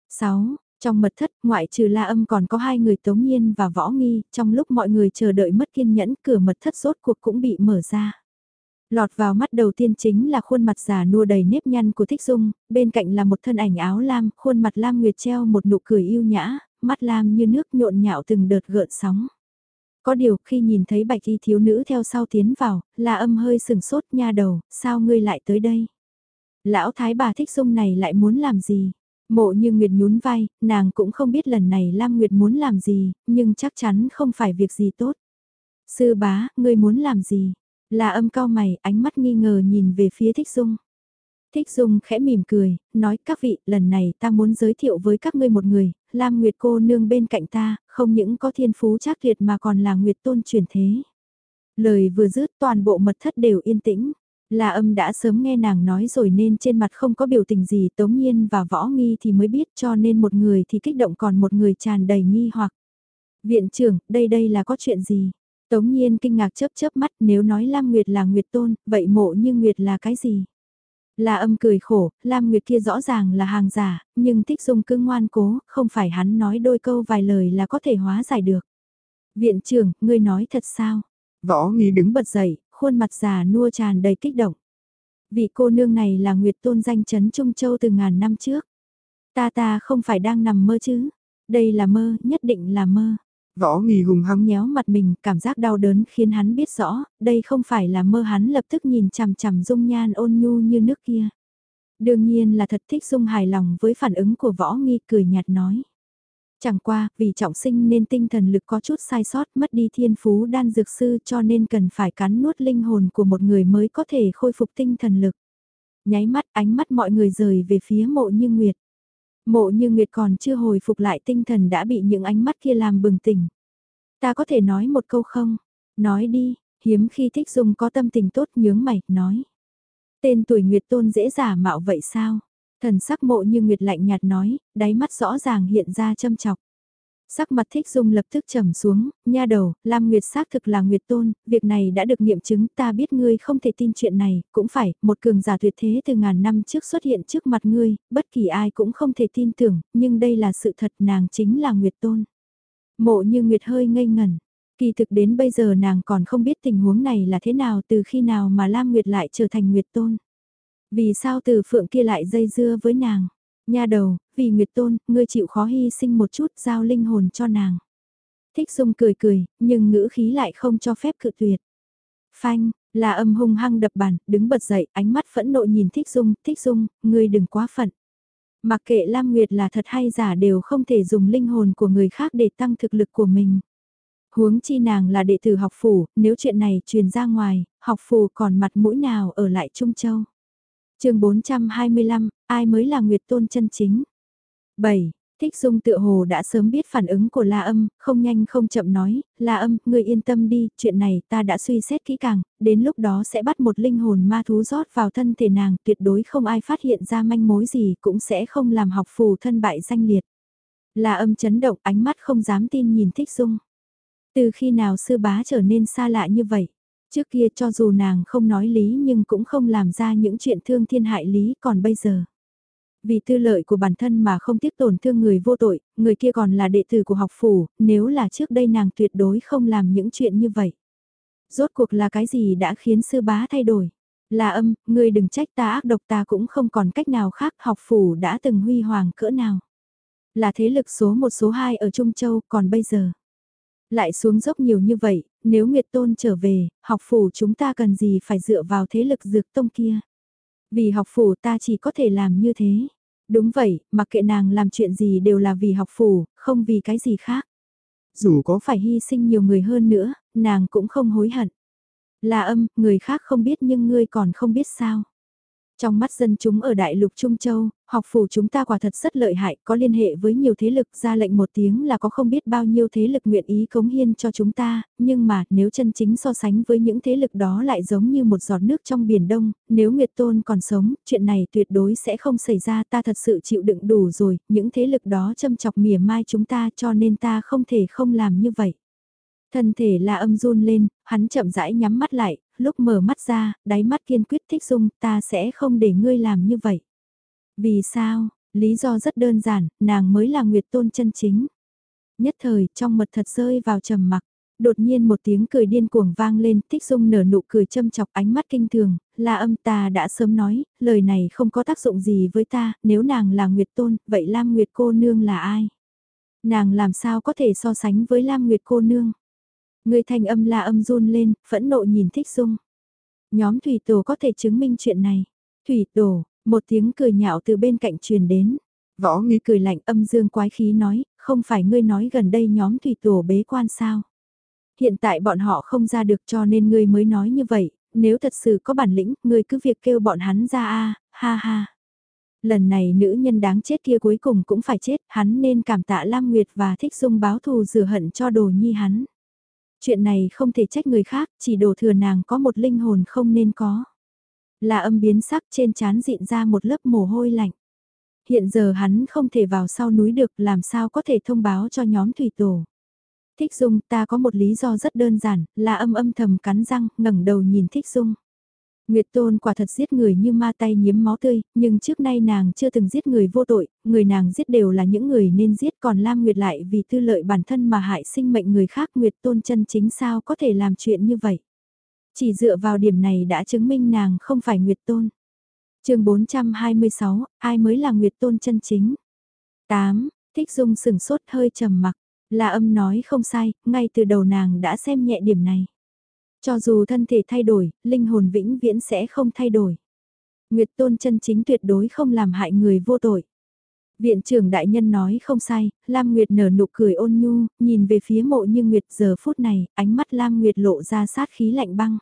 A: 6. Trong mật thất, ngoại trừ la âm còn có hai người tống nhiên và võ nghi, trong lúc mọi người chờ đợi mất kiên nhẫn cửa mật thất rốt cuộc cũng bị mở ra. Lọt vào mắt đầu tiên chính là khuôn mặt già nua đầy nếp nhăn của Thích Dung, bên cạnh là một thân ảnh áo lam, khuôn mặt lam nguyệt treo một nụ cười yêu nhã, mắt lam như nước nhộn nhạo từng đợt gợn sóng. Có điều khi nhìn thấy bạch y thiếu nữ theo sau tiến vào, là âm hơi sừng sốt nha đầu, sao ngươi lại tới đây? Lão thái bà Thích Dung này lại muốn làm gì? Mộ như Nguyệt nhún vai, nàng cũng không biết lần này Lam Nguyệt muốn làm gì, nhưng chắc chắn không phải việc gì tốt. Sư bá, ngươi muốn làm gì? Là âm cao mày, ánh mắt nghi ngờ nhìn về phía Thích Dung. Thích Dung khẽ mỉm cười, nói các vị, lần này ta muốn giới thiệu với các ngươi một người, Lam Nguyệt cô nương bên cạnh ta, không những có thiên phú chắc tuyệt mà còn là Nguyệt tôn truyền thế. Lời vừa dứt toàn bộ mật thất đều yên tĩnh. Là âm đã sớm nghe nàng nói rồi nên trên mặt không có biểu tình gì tống nhiên và võ nghi thì mới biết cho nên một người thì kích động còn một người tràn đầy nghi hoặc. Viện trưởng, đây đây là có chuyện gì? Tống nhiên kinh ngạc chớp chớp mắt nếu nói Lam Nguyệt là Nguyệt Tôn, vậy mộ như Nguyệt là cái gì? Là âm cười khổ, Lam Nguyệt kia rõ ràng là hàng giả, nhưng thích dung cứ ngoan cố, không phải hắn nói đôi câu vài lời là có thể hóa giải được. Viện trưởng, ngươi nói thật sao? Võ nghi đứng bật dậy, khuôn mặt già nua tràn đầy kích động. Vị cô nương này là Nguyệt Tôn danh chấn Trung Châu từ ngàn năm trước. Ta ta không phải đang nằm mơ chứ? Đây là mơ, nhất định là mơ. Võ nghi hùng hăng nhéo mặt mình, cảm giác đau đớn khiến hắn biết rõ, đây không phải là mơ hắn lập tức nhìn chằm chằm dung nhan ôn nhu như nước kia. Đương nhiên là thật thích dung hài lòng với phản ứng của võ nghi cười nhạt nói. Chẳng qua, vì trọng sinh nên tinh thần lực có chút sai sót mất đi thiên phú đan dược sư cho nên cần phải cắn nuốt linh hồn của một người mới có thể khôi phục tinh thần lực. Nháy mắt ánh mắt mọi người rời về phía mộ như nguyệt. Mộ như Nguyệt còn chưa hồi phục lại tinh thần đã bị những ánh mắt kia làm bừng tỉnh. Ta có thể nói một câu không? Nói đi, hiếm khi thích dùng có tâm tình tốt nhướng mày, nói. Tên tuổi Nguyệt Tôn dễ giả mạo vậy sao? Thần sắc mộ như Nguyệt lạnh nhạt nói, đáy mắt rõ ràng hiện ra châm chọc. Sắc mặt thích dung lập tức trầm xuống, nha đầu, Lam Nguyệt xác thực là Nguyệt Tôn, việc này đã được nghiệm chứng ta biết ngươi không thể tin chuyện này, cũng phải, một cường giả tuyệt thế từ ngàn năm trước xuất hiện trước mặt ngươi, bất kỳ ai cũng không thể tin tưởng, nhưng đây là sự thật nàng chính là Nguyệt Tôn. Mộ như Nguyệt hơi ngây ngẩn, kỳ thực đến bây giờ nàng còn không biết tình huống này là thế nào từ khi nào mà Lam Nguyệt lại trở thành Nguyệt Tôn. Vì sao từ phượng kia lại dây dưa với nàng? Nha đầu, vì Nguyệt Tôn, ngươi chịu khó hy sinh một chút giao linh hồn cho nàng. Thích Dung cười cười, nhưng ngữ khí lại không cho phép cự tuyệt. Phanh, là âm hung hăng đập bàn, đứng bật dậy, ánh mắt phẫn nộ nhìn Thích Dung, Thích Dung, ngươi đừng quá phận. Mặc kệ Lam Nguyệt là thật hay giả đều không thể dùng linh hồn của người khác để tăng thực lực của mình. Huống chi nàng là đệ tử học phủ, nếu chuyện này truyền ra ngoài, học phủ còn mặt mũi nào ở lại Trung Châu chương 425, ai mới là Nguyệt Tôn chân chính? 7. Thích Dung tựa hồ đã sớm biết phản ứng của La Âm, không nhanh không chậm nói, La Âm, ngươi yên tâm đi, chuyện này ta đã suy xét kỹ càng, đến lúc đó sẽ bắt một linh hồn ma thú rót vào thân thể nàng, tuyệt đối không ai phát hiện ra manh mối gì, cũng sẽ không làm học phù thân bại danh liệt. La Âm chấn động, ánh mắt không dám tin nhìn Thích Dung. Từ khi nào sư bá trở nên xa lạ như vậy? Trước kia cho dù nàng không nói lý nhưng cũng không làm ra những chuyện thương thiên hại lý còn bây giờ. Vì tư lợi của bản thân mà không tiếc tổn thương người vô tội, người kia còn là đệ tử của học phủ, nếu là trước đây nàng tuyệt đối không làm những chuyện như vậy. Rốt cuộc là cái gì đã khiến sư bá thay đổi? Là âm, ngươi đừng trách ta ác độc ta cũng không còn cách nào khác học phủ đã từng huy hoàng cỡ nào. Là thế lực số một số hai ở Trung Châu còn bây giờ. Lại xuống dốc nhiều như vậy, nếu Nguyệt Tôn trở về, học phủ chúng ta cần gì phải dựa vào thế lực dược tông kia. Vì học phủ ta chỉ có thể làm như thế. Đúng vậy, mặc kệ nàng làm chuyện gì đều là vì học phủ, không vì cái gì khác. Dù có phải hy sinh nhiều người hơn nữa, nàng cũng không hối hận. Là âm, người khác không biết nhưng ngươi còn không biết sao. Trong mắt dân chúng ở Đại lục Trung Châu, học phủ chúng ta quả thật rất lợi hại, có liên hệ với nhiều thế lực ra lệnh một tiếng là có không biết bao nhiêu thế lực nguyện ý cống hiên cho chúng ta, nhưng mà nếu chân chính so sánh với những thế lực đó lại giống như một giọt nước trong biển đông, nếu Nguyệt Tôn còn sống, chuyện này tuyệt đối sẽ không xảy ra ta thật sự chịu đựng đủ rồi, những thế lực đó châm chọc mỉa mai chúng ta cho nên ta không thể không làm như vậy. Thân thể là âm run lên, hắn chậm rãi nhắm mắt lại, lúc mở mắt ra, đáy mắt kiên quyết thích dung, ta sẽ không để ngươi làm như vậy. Vì sao? Lý do rất đơn giản, nàng mới là Nguyệt Tôn chân chính. Nhất thời, trong mật thật rơi vào trầm mặc. Đột nhiên một tiếng cười điên cuồng vang lên, Thích Dung nở nụ cười châm chọc ánh mắt kinh thường, là âm ta đã sớm nói, lời này không có tác dụng gì với ta, nếu nàng là Nguyệt Tôn, vậy Lam Nguyệt cô nương là ai? Nàng làm sao có thể so sánh với Lam Nguyệt cô nương? Người thanh âm la âm run lên, phẫn nộ nhìn Thích Dung. Nhóm Thủy Tổ có thể chứng minh chuyện này. Thủy Tổ, một tiếng cười nhạo từ bên cạnh truyền đến. Võ nghi cười lạnh âm dương quái khí nói, không phải ngươi nói gần đây nhóm Thủy Tổ bế quan sao. Hiện tại bọn họ không ra được cho nên ngươi mới nói như vậy, nếu thật sự có bản lĩnh, ngươi cứ việc kêu bọn hắn ra a ha ha. Lần này nữ nhân đáng chết kia cuối cùng cũng phải chết, hắn nên cảm tạ Lam Nguyệt và thích dung báo thù rửa hận cho đồ nhi hắn. Chuyện này không thể trách người khác, chỉ đổ thừa nàng có một linh hồn không nên có. Là âm biến sắc trên chán dịn ra một lớp mồ hôi lạnh. Hiện giờ hắn không thể vào sau núi được làm sao có thể thông báo cho nhóm thủy tổ. Thích Dung ta có một lý do rất đơn giản, là âm âm thầm cắn răng, ngẩng đầu nhìn Thích Dung. Nguyệt Tôn quả thật giết người như ma tay nhiễm máu tươi, nhưng trước nay nàng chưa từng giết người vô tội, người nàng giết đều là những người nên giết còn Lam Nguyệt lại vì tư lợi bản thân mà hại sinh mệnh người khác Nguyệt Tôn chân chính sao có thể làm chuyện như vậy. Chỉ dựa vào điểm này đã chứng minh nàng không phải Nguyệt Tôn. chương 426, ai mới là Nguyệt Tôn chân chính? 8. Thích Dung sừng sốt hơi trầm mặc, là âm nói không sai, ngay từ đầu nàng đã xem nhẹ điểm này. Cho dù thân thể thay đổi, linh hồn vĩnh viễn sẽ không thay đổi. Nguyệt tôn chân chính tuyệt đối không làm hại người vô tội. Viện trưởng đại nhân nói không sai, Lam Nguyệt nở nụ cười ôn nhu, nhìn về phía mộ như Nguyệt giờ phút này, ánh mắt Lam Nguyệt lộ ra sát khí lạnh băng.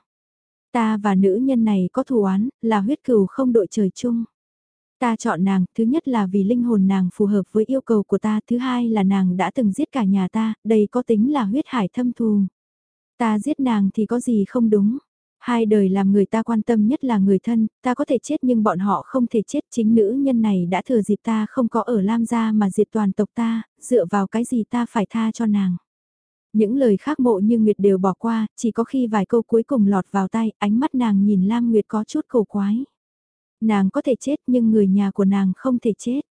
A: Ta và nữ nhân này có thù oán, là huyết cừu không đội trời chung. Ta chọn nàng, thứ nhất là vì linh hồn nàng phù hợp với yêu cầu của ta, thứ hai là nàng đã từng giết cả nhà ta, đây có tính là huyết hải thâm thù. Ta giết nàng thì có gì không đúng. Hai đời làm người ta quan tâm nhất là người thân, ta có thể chết nhưng bọn họ không thể chết chính nữ nhân này đã thừa dịp ta không có ở Lam gia mà diệt toàn tộc ta, dựa vào cái gì ta phải tha cho nàng. Những lời khác mộ như Nguyệt đều bỏ qua, chỉ có khi vài câu cuối cùng lọt vào tay, ánh mắt nàng nhìn Lam Nguyệt có chút cầu quái. Nàng có thể chết nhưng người nhà của nàng không thể chết.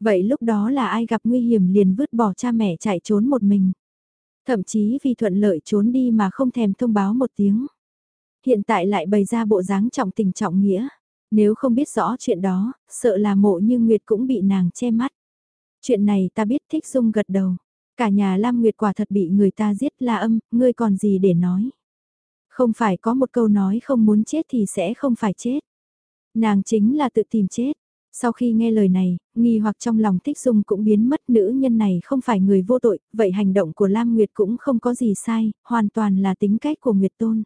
A: Vậy lúc đó là ai gặp nguy hiểm liền vứt bỏ cha mẹ chạy trốn một mình. Thậm chí vì thuận lợi trốn đi mà không thèm thông báo một tiếng. Hiện tại lại bày ra bộ dáng trọng tình trọng nghĩa. Nếu không biết rõ chuyện đó, sợ là mộ như Nguyệt cũng bị nàng che mắt. Chuyện này ta biết thích dung gật đầu. Cả nhà Lam Nguyệt quả thật bị người ta giết la âm, ngươi còn gì để nói. Không phải có một câu nói không muốn chết thì sẽ không phải chết. Nàng chính là tự tìm chết. Sau khi nghe lời này, nghi hoặc trong lòng thích dung cũng biến mất nữ nhân này không phải người vô tội, vậy hành động của Lam Nguyệt cũng không có gì sai, hoàn toàn là tính cách của Nguyệt Tôn.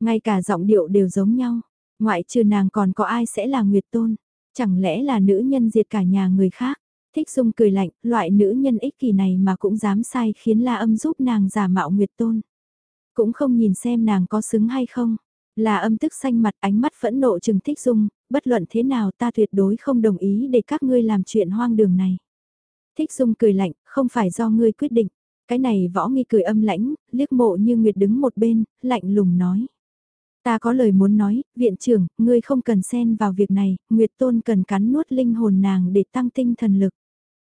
A: Ngay cả giọng điệu đều giống nhau, ngoại trừ nàng còn có ai sẽ là Nguyệt Tôn, chẳng lẽ là nữ nhân diệt cả nhà người khác. Thích dung cười lạnh, loại nữ nhân ích kỷ này mà cũng dám sai khiến la âm giúp nàng giả mạo Nguyệt Tôn. Cũng không nhìn xem nàng có xứng hay không. Là âm tức xanh mặt ánh mắt phẫn nộ trừng thích dung, bất luận thế nào ta tuyệt đối không đồng ý để các ngươi làm chuyện hoang đường này. Thích dung cười lạnh, không phải do ngươi quyết định. Cái này võ nghi cười âm lãnh, liếc mộ như Nguyệt đứng một bên, lạnh lùng nói. Ta có lời muốn nói, viện trưởng, ngươi không cần xen vào việc này, Nguyệt Tôn cần cắn nuốt linh hồn nàng để tăng tinh thần lực.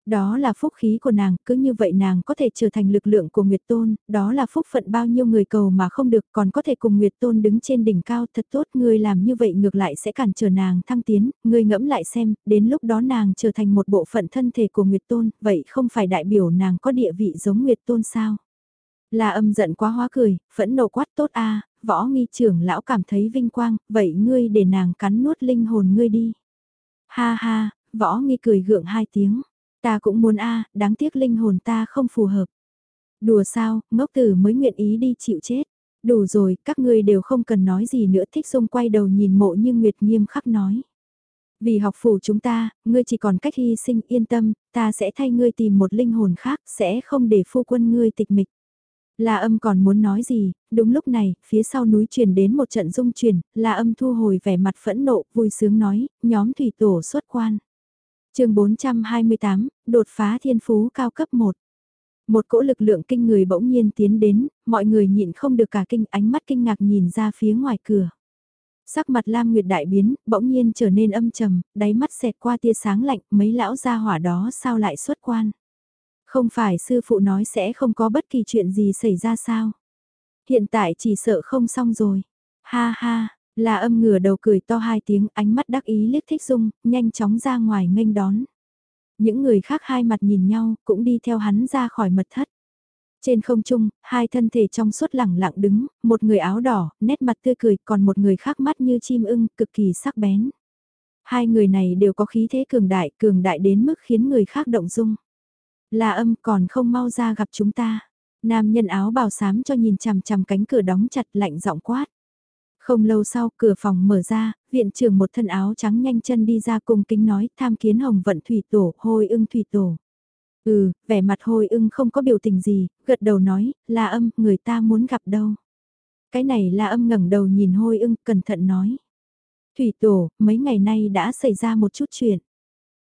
A: Đó là phúc khí của nàng, cứ như vậy nàng có thể trở thành lực lượng của Nguyệt Tôn, đó là phúc phận bao nhiêu người cầu mà không được còn có thể cùng Nguyệt Tôn đứng trên đỉnh cao thật tốt. Ngươi làm như vậy ngược lại sẽ cản trở nàng thăng tiến, ngươi ngẫm lại xem, đến lúc đó nàng trở thành một bộ phận thân thể của Nguyệt Tôn, vậy không phải đại biểu nàng có địa vị giống Nguyệt Tôn sao? Là âm giận quá hóa cười, phẫn nộ quát tốt a võ nghi trưởng lão cảm thấy vinh quang, vậy ngươi để nàng cắn nuốt linh hồn ngươi đi. Ha ha, võ nghi cười gượng hai tiếng. Ta cũng muốn a đáng tiếc linh hồn ta không phù hợp. Đùa sao, ngốc tử mới nguyện ý đi chịu chết. Đủ rồi, các ngươi đều không cần nói gì nữa thích dung quay đầu nhìn mộ như Nguyệt nghiêm khắc nói. Vì học phủ chúng ta, ngươi chỉ còn cách hy sinh yên tâm, ta sẽ thay ngươi tìm một linh hồn khác, sẽ không để phu quân ngươi tịch mịch. La âm còn muốn nói gì, đúng lúc này, phía sau núi truyền đến một trận dung chuyển, La âm thu hồi vẻ mặt phẫn nộ, vui sướng nói, nhóm thủy tổ xuất quan chương 428, đột phá thiên phú cao cấp 1. Một cỗ lực lượng kinh người bỗng nhiên tiến đến, mọi người nhịn không được cả kinh ánh mắt kinh ngạc nhìn ra phía ngoài cửa. Sắc mặt Lam Nguyệt đại biến, bỗng nhiên trở nên âm trầm, đáy mắt xẹt qua tia sáng lạnh, mấy lão gia hỏa đó sao lại xuất quan. Không phải sư phụ nói sẽ không có bất kỳ chuyện gì xảy ra sao. Hiện tại chỉ sợ không xong rồi. Ha ha, là âm ngửa đầu cười to hai tiếng ánh mắt đắc ý liếc thích dung, nhanh chóng ra ngoài nghênh đón. Những người khác hai mặt nhìn nhau cũng đi theo hắn ra khỏi mật thất. Trên không trung, hai thân thể trong suốt lẳng lặng đứng, một người áo đỏ, nét mặt tươi cười, còn một người khác mắt như chim ưng, cực kỳ sắc bén. Hai người này đều có khí thế cường đại, cường đại đến mức khiến người khác động dung. Là âm còn không mau ra gặp chúng ta. Nam nhân áo bào xám cho nhìn chằm chằm cánh cửa đóng chặt lạnh giọng quát. Không lâu sau cửa phòng mở ra, viện trưởng một thân áo trắng nhanh chân đi ra cùng kính nói tham kiến hồng vận thủy tổ, hôi ưng thủy tổ. Ừ, vẻ mặt hôi ưng không có biểu tình gì, gật đầu nói, là âm, người ta muốn gặp đâu. Cái này là âm ngẩng đầu nhìn hôi ưng, cẩn thận nói. Thủy tổ, mấy ngày nay đã xảy ra một chút chuyện.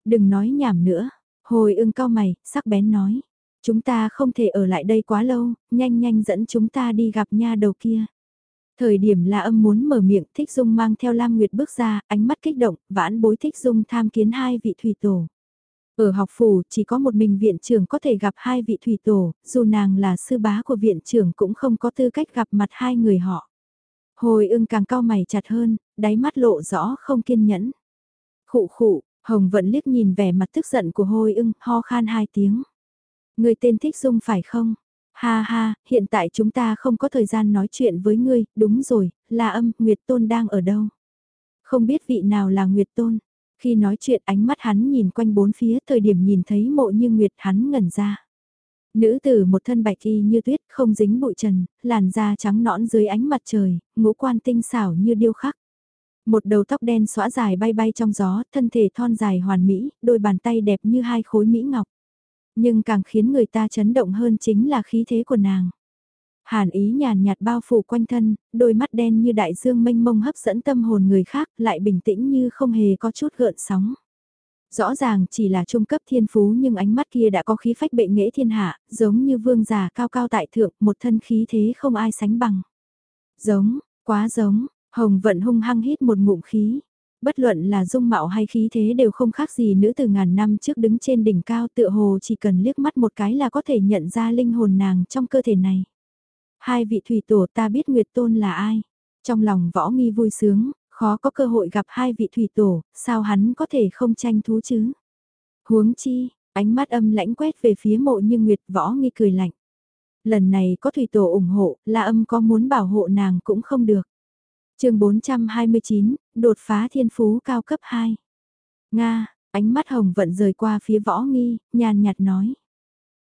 A: Đừng nói nhảm nữa, Hồi ưng cao mày, sắc bén nói. Chúng ta không thể ở lại đây quá lâu, nhanh nhanh dẫn chúng ta đi gặp nha đầu kia. Thời điểm là âm muốn mở miệng Thích Dung mang theo Lam Nguyệt bước ra, ánh mắt kích động, vãn bối Thích Dung tham kiến hai vị thủy tổ. Ở học phủ chỉ có một mình viện trưởng có thể gặp hai vị thủy tổ, dù nàng là sư bá của viện trưởng cũng không có tư cách gặp mặt hai người họ. Hồi ưng càng cao mày chặt hơn, đáy mắt lộ rõ không kiên nhẫn. Khụ khụ, Hồng vẫn liếc nhìn vẻ mặt tức giận của hôi ưng, ho khan hai tiếng. Người tên thích dung phải không? Ha ha, hiện tại chúng ta không có thời gian nói chuyện với ngươi, đúng rồi, là âm, Nguyệt Tôn đang ở đâu? Không biết vị nào là Nguyệt Tôn? Khi nói chuyện ánh mắt hắn nhìn quanh bốn phía thời điểm nhìn thấy mộ như Nguyệt hắn ngẩn ra. Nữ tử một thân bạch y như tuyết không dính bụi trần, làn da trắng nõn dưới ánh mặt trời, ngũ quan tinh xảo như điêu khắc. Một đầu tóc đen xõa dài bay bay trong gió, thân thể thon dài hoàn mỹ, đôi bàn tay đẹp như hai khối mỹ ngọc. Nhưng càng khiến người ta chấn động hơn chính là khí thế của nàng. Hàn ý nhàn nhạt bao phủ quanh thân, đôi mắt đen như đại dương mênh mông hấp dẫn tâm hồn người khác, lại bình tĩnh như không hề có chút gợn sóng. Rõ ràng chỉ là trung cấp thiên phú nhưng ánh mắt kia đã có khí phách bệ nghệ thiên hạ, giống như vương già cao cao tại thượng, một thân khí thế không ai sánh bằng. Giống, quá giống, Hồng vận hung hăng hít một ngụm khí. Bất luận là dung mạo hay khí thế đều không khác gì nữ từ ngàn năm trước đứng trên đỉnh cao tựa hồ chỉ cần liếc mắt một cái là có thể nhận ra linh hồn nàng trong cơ thể này. Hai vị thủy tổ ta biết Nguyệt Tôn là ai. Trong lòng võ nghi vui sướng, khó có cơ hội gặp hai vị thủy tổ, sao hắn có thể không tranh thú chứ? Huống chi, ánh mắt âm lãnh quét về phía mộ như Nguyệt võ nghi cười lạnh. Lần này có thủy tổ ủng hộ, là âm có muốn bảo hộ nàng cũng không được chương 429, đột phá thiên phú cao cấp 2. Nga, ánh mắt hồng vận rời qua phía võ nghi, nhàn nhạt nói.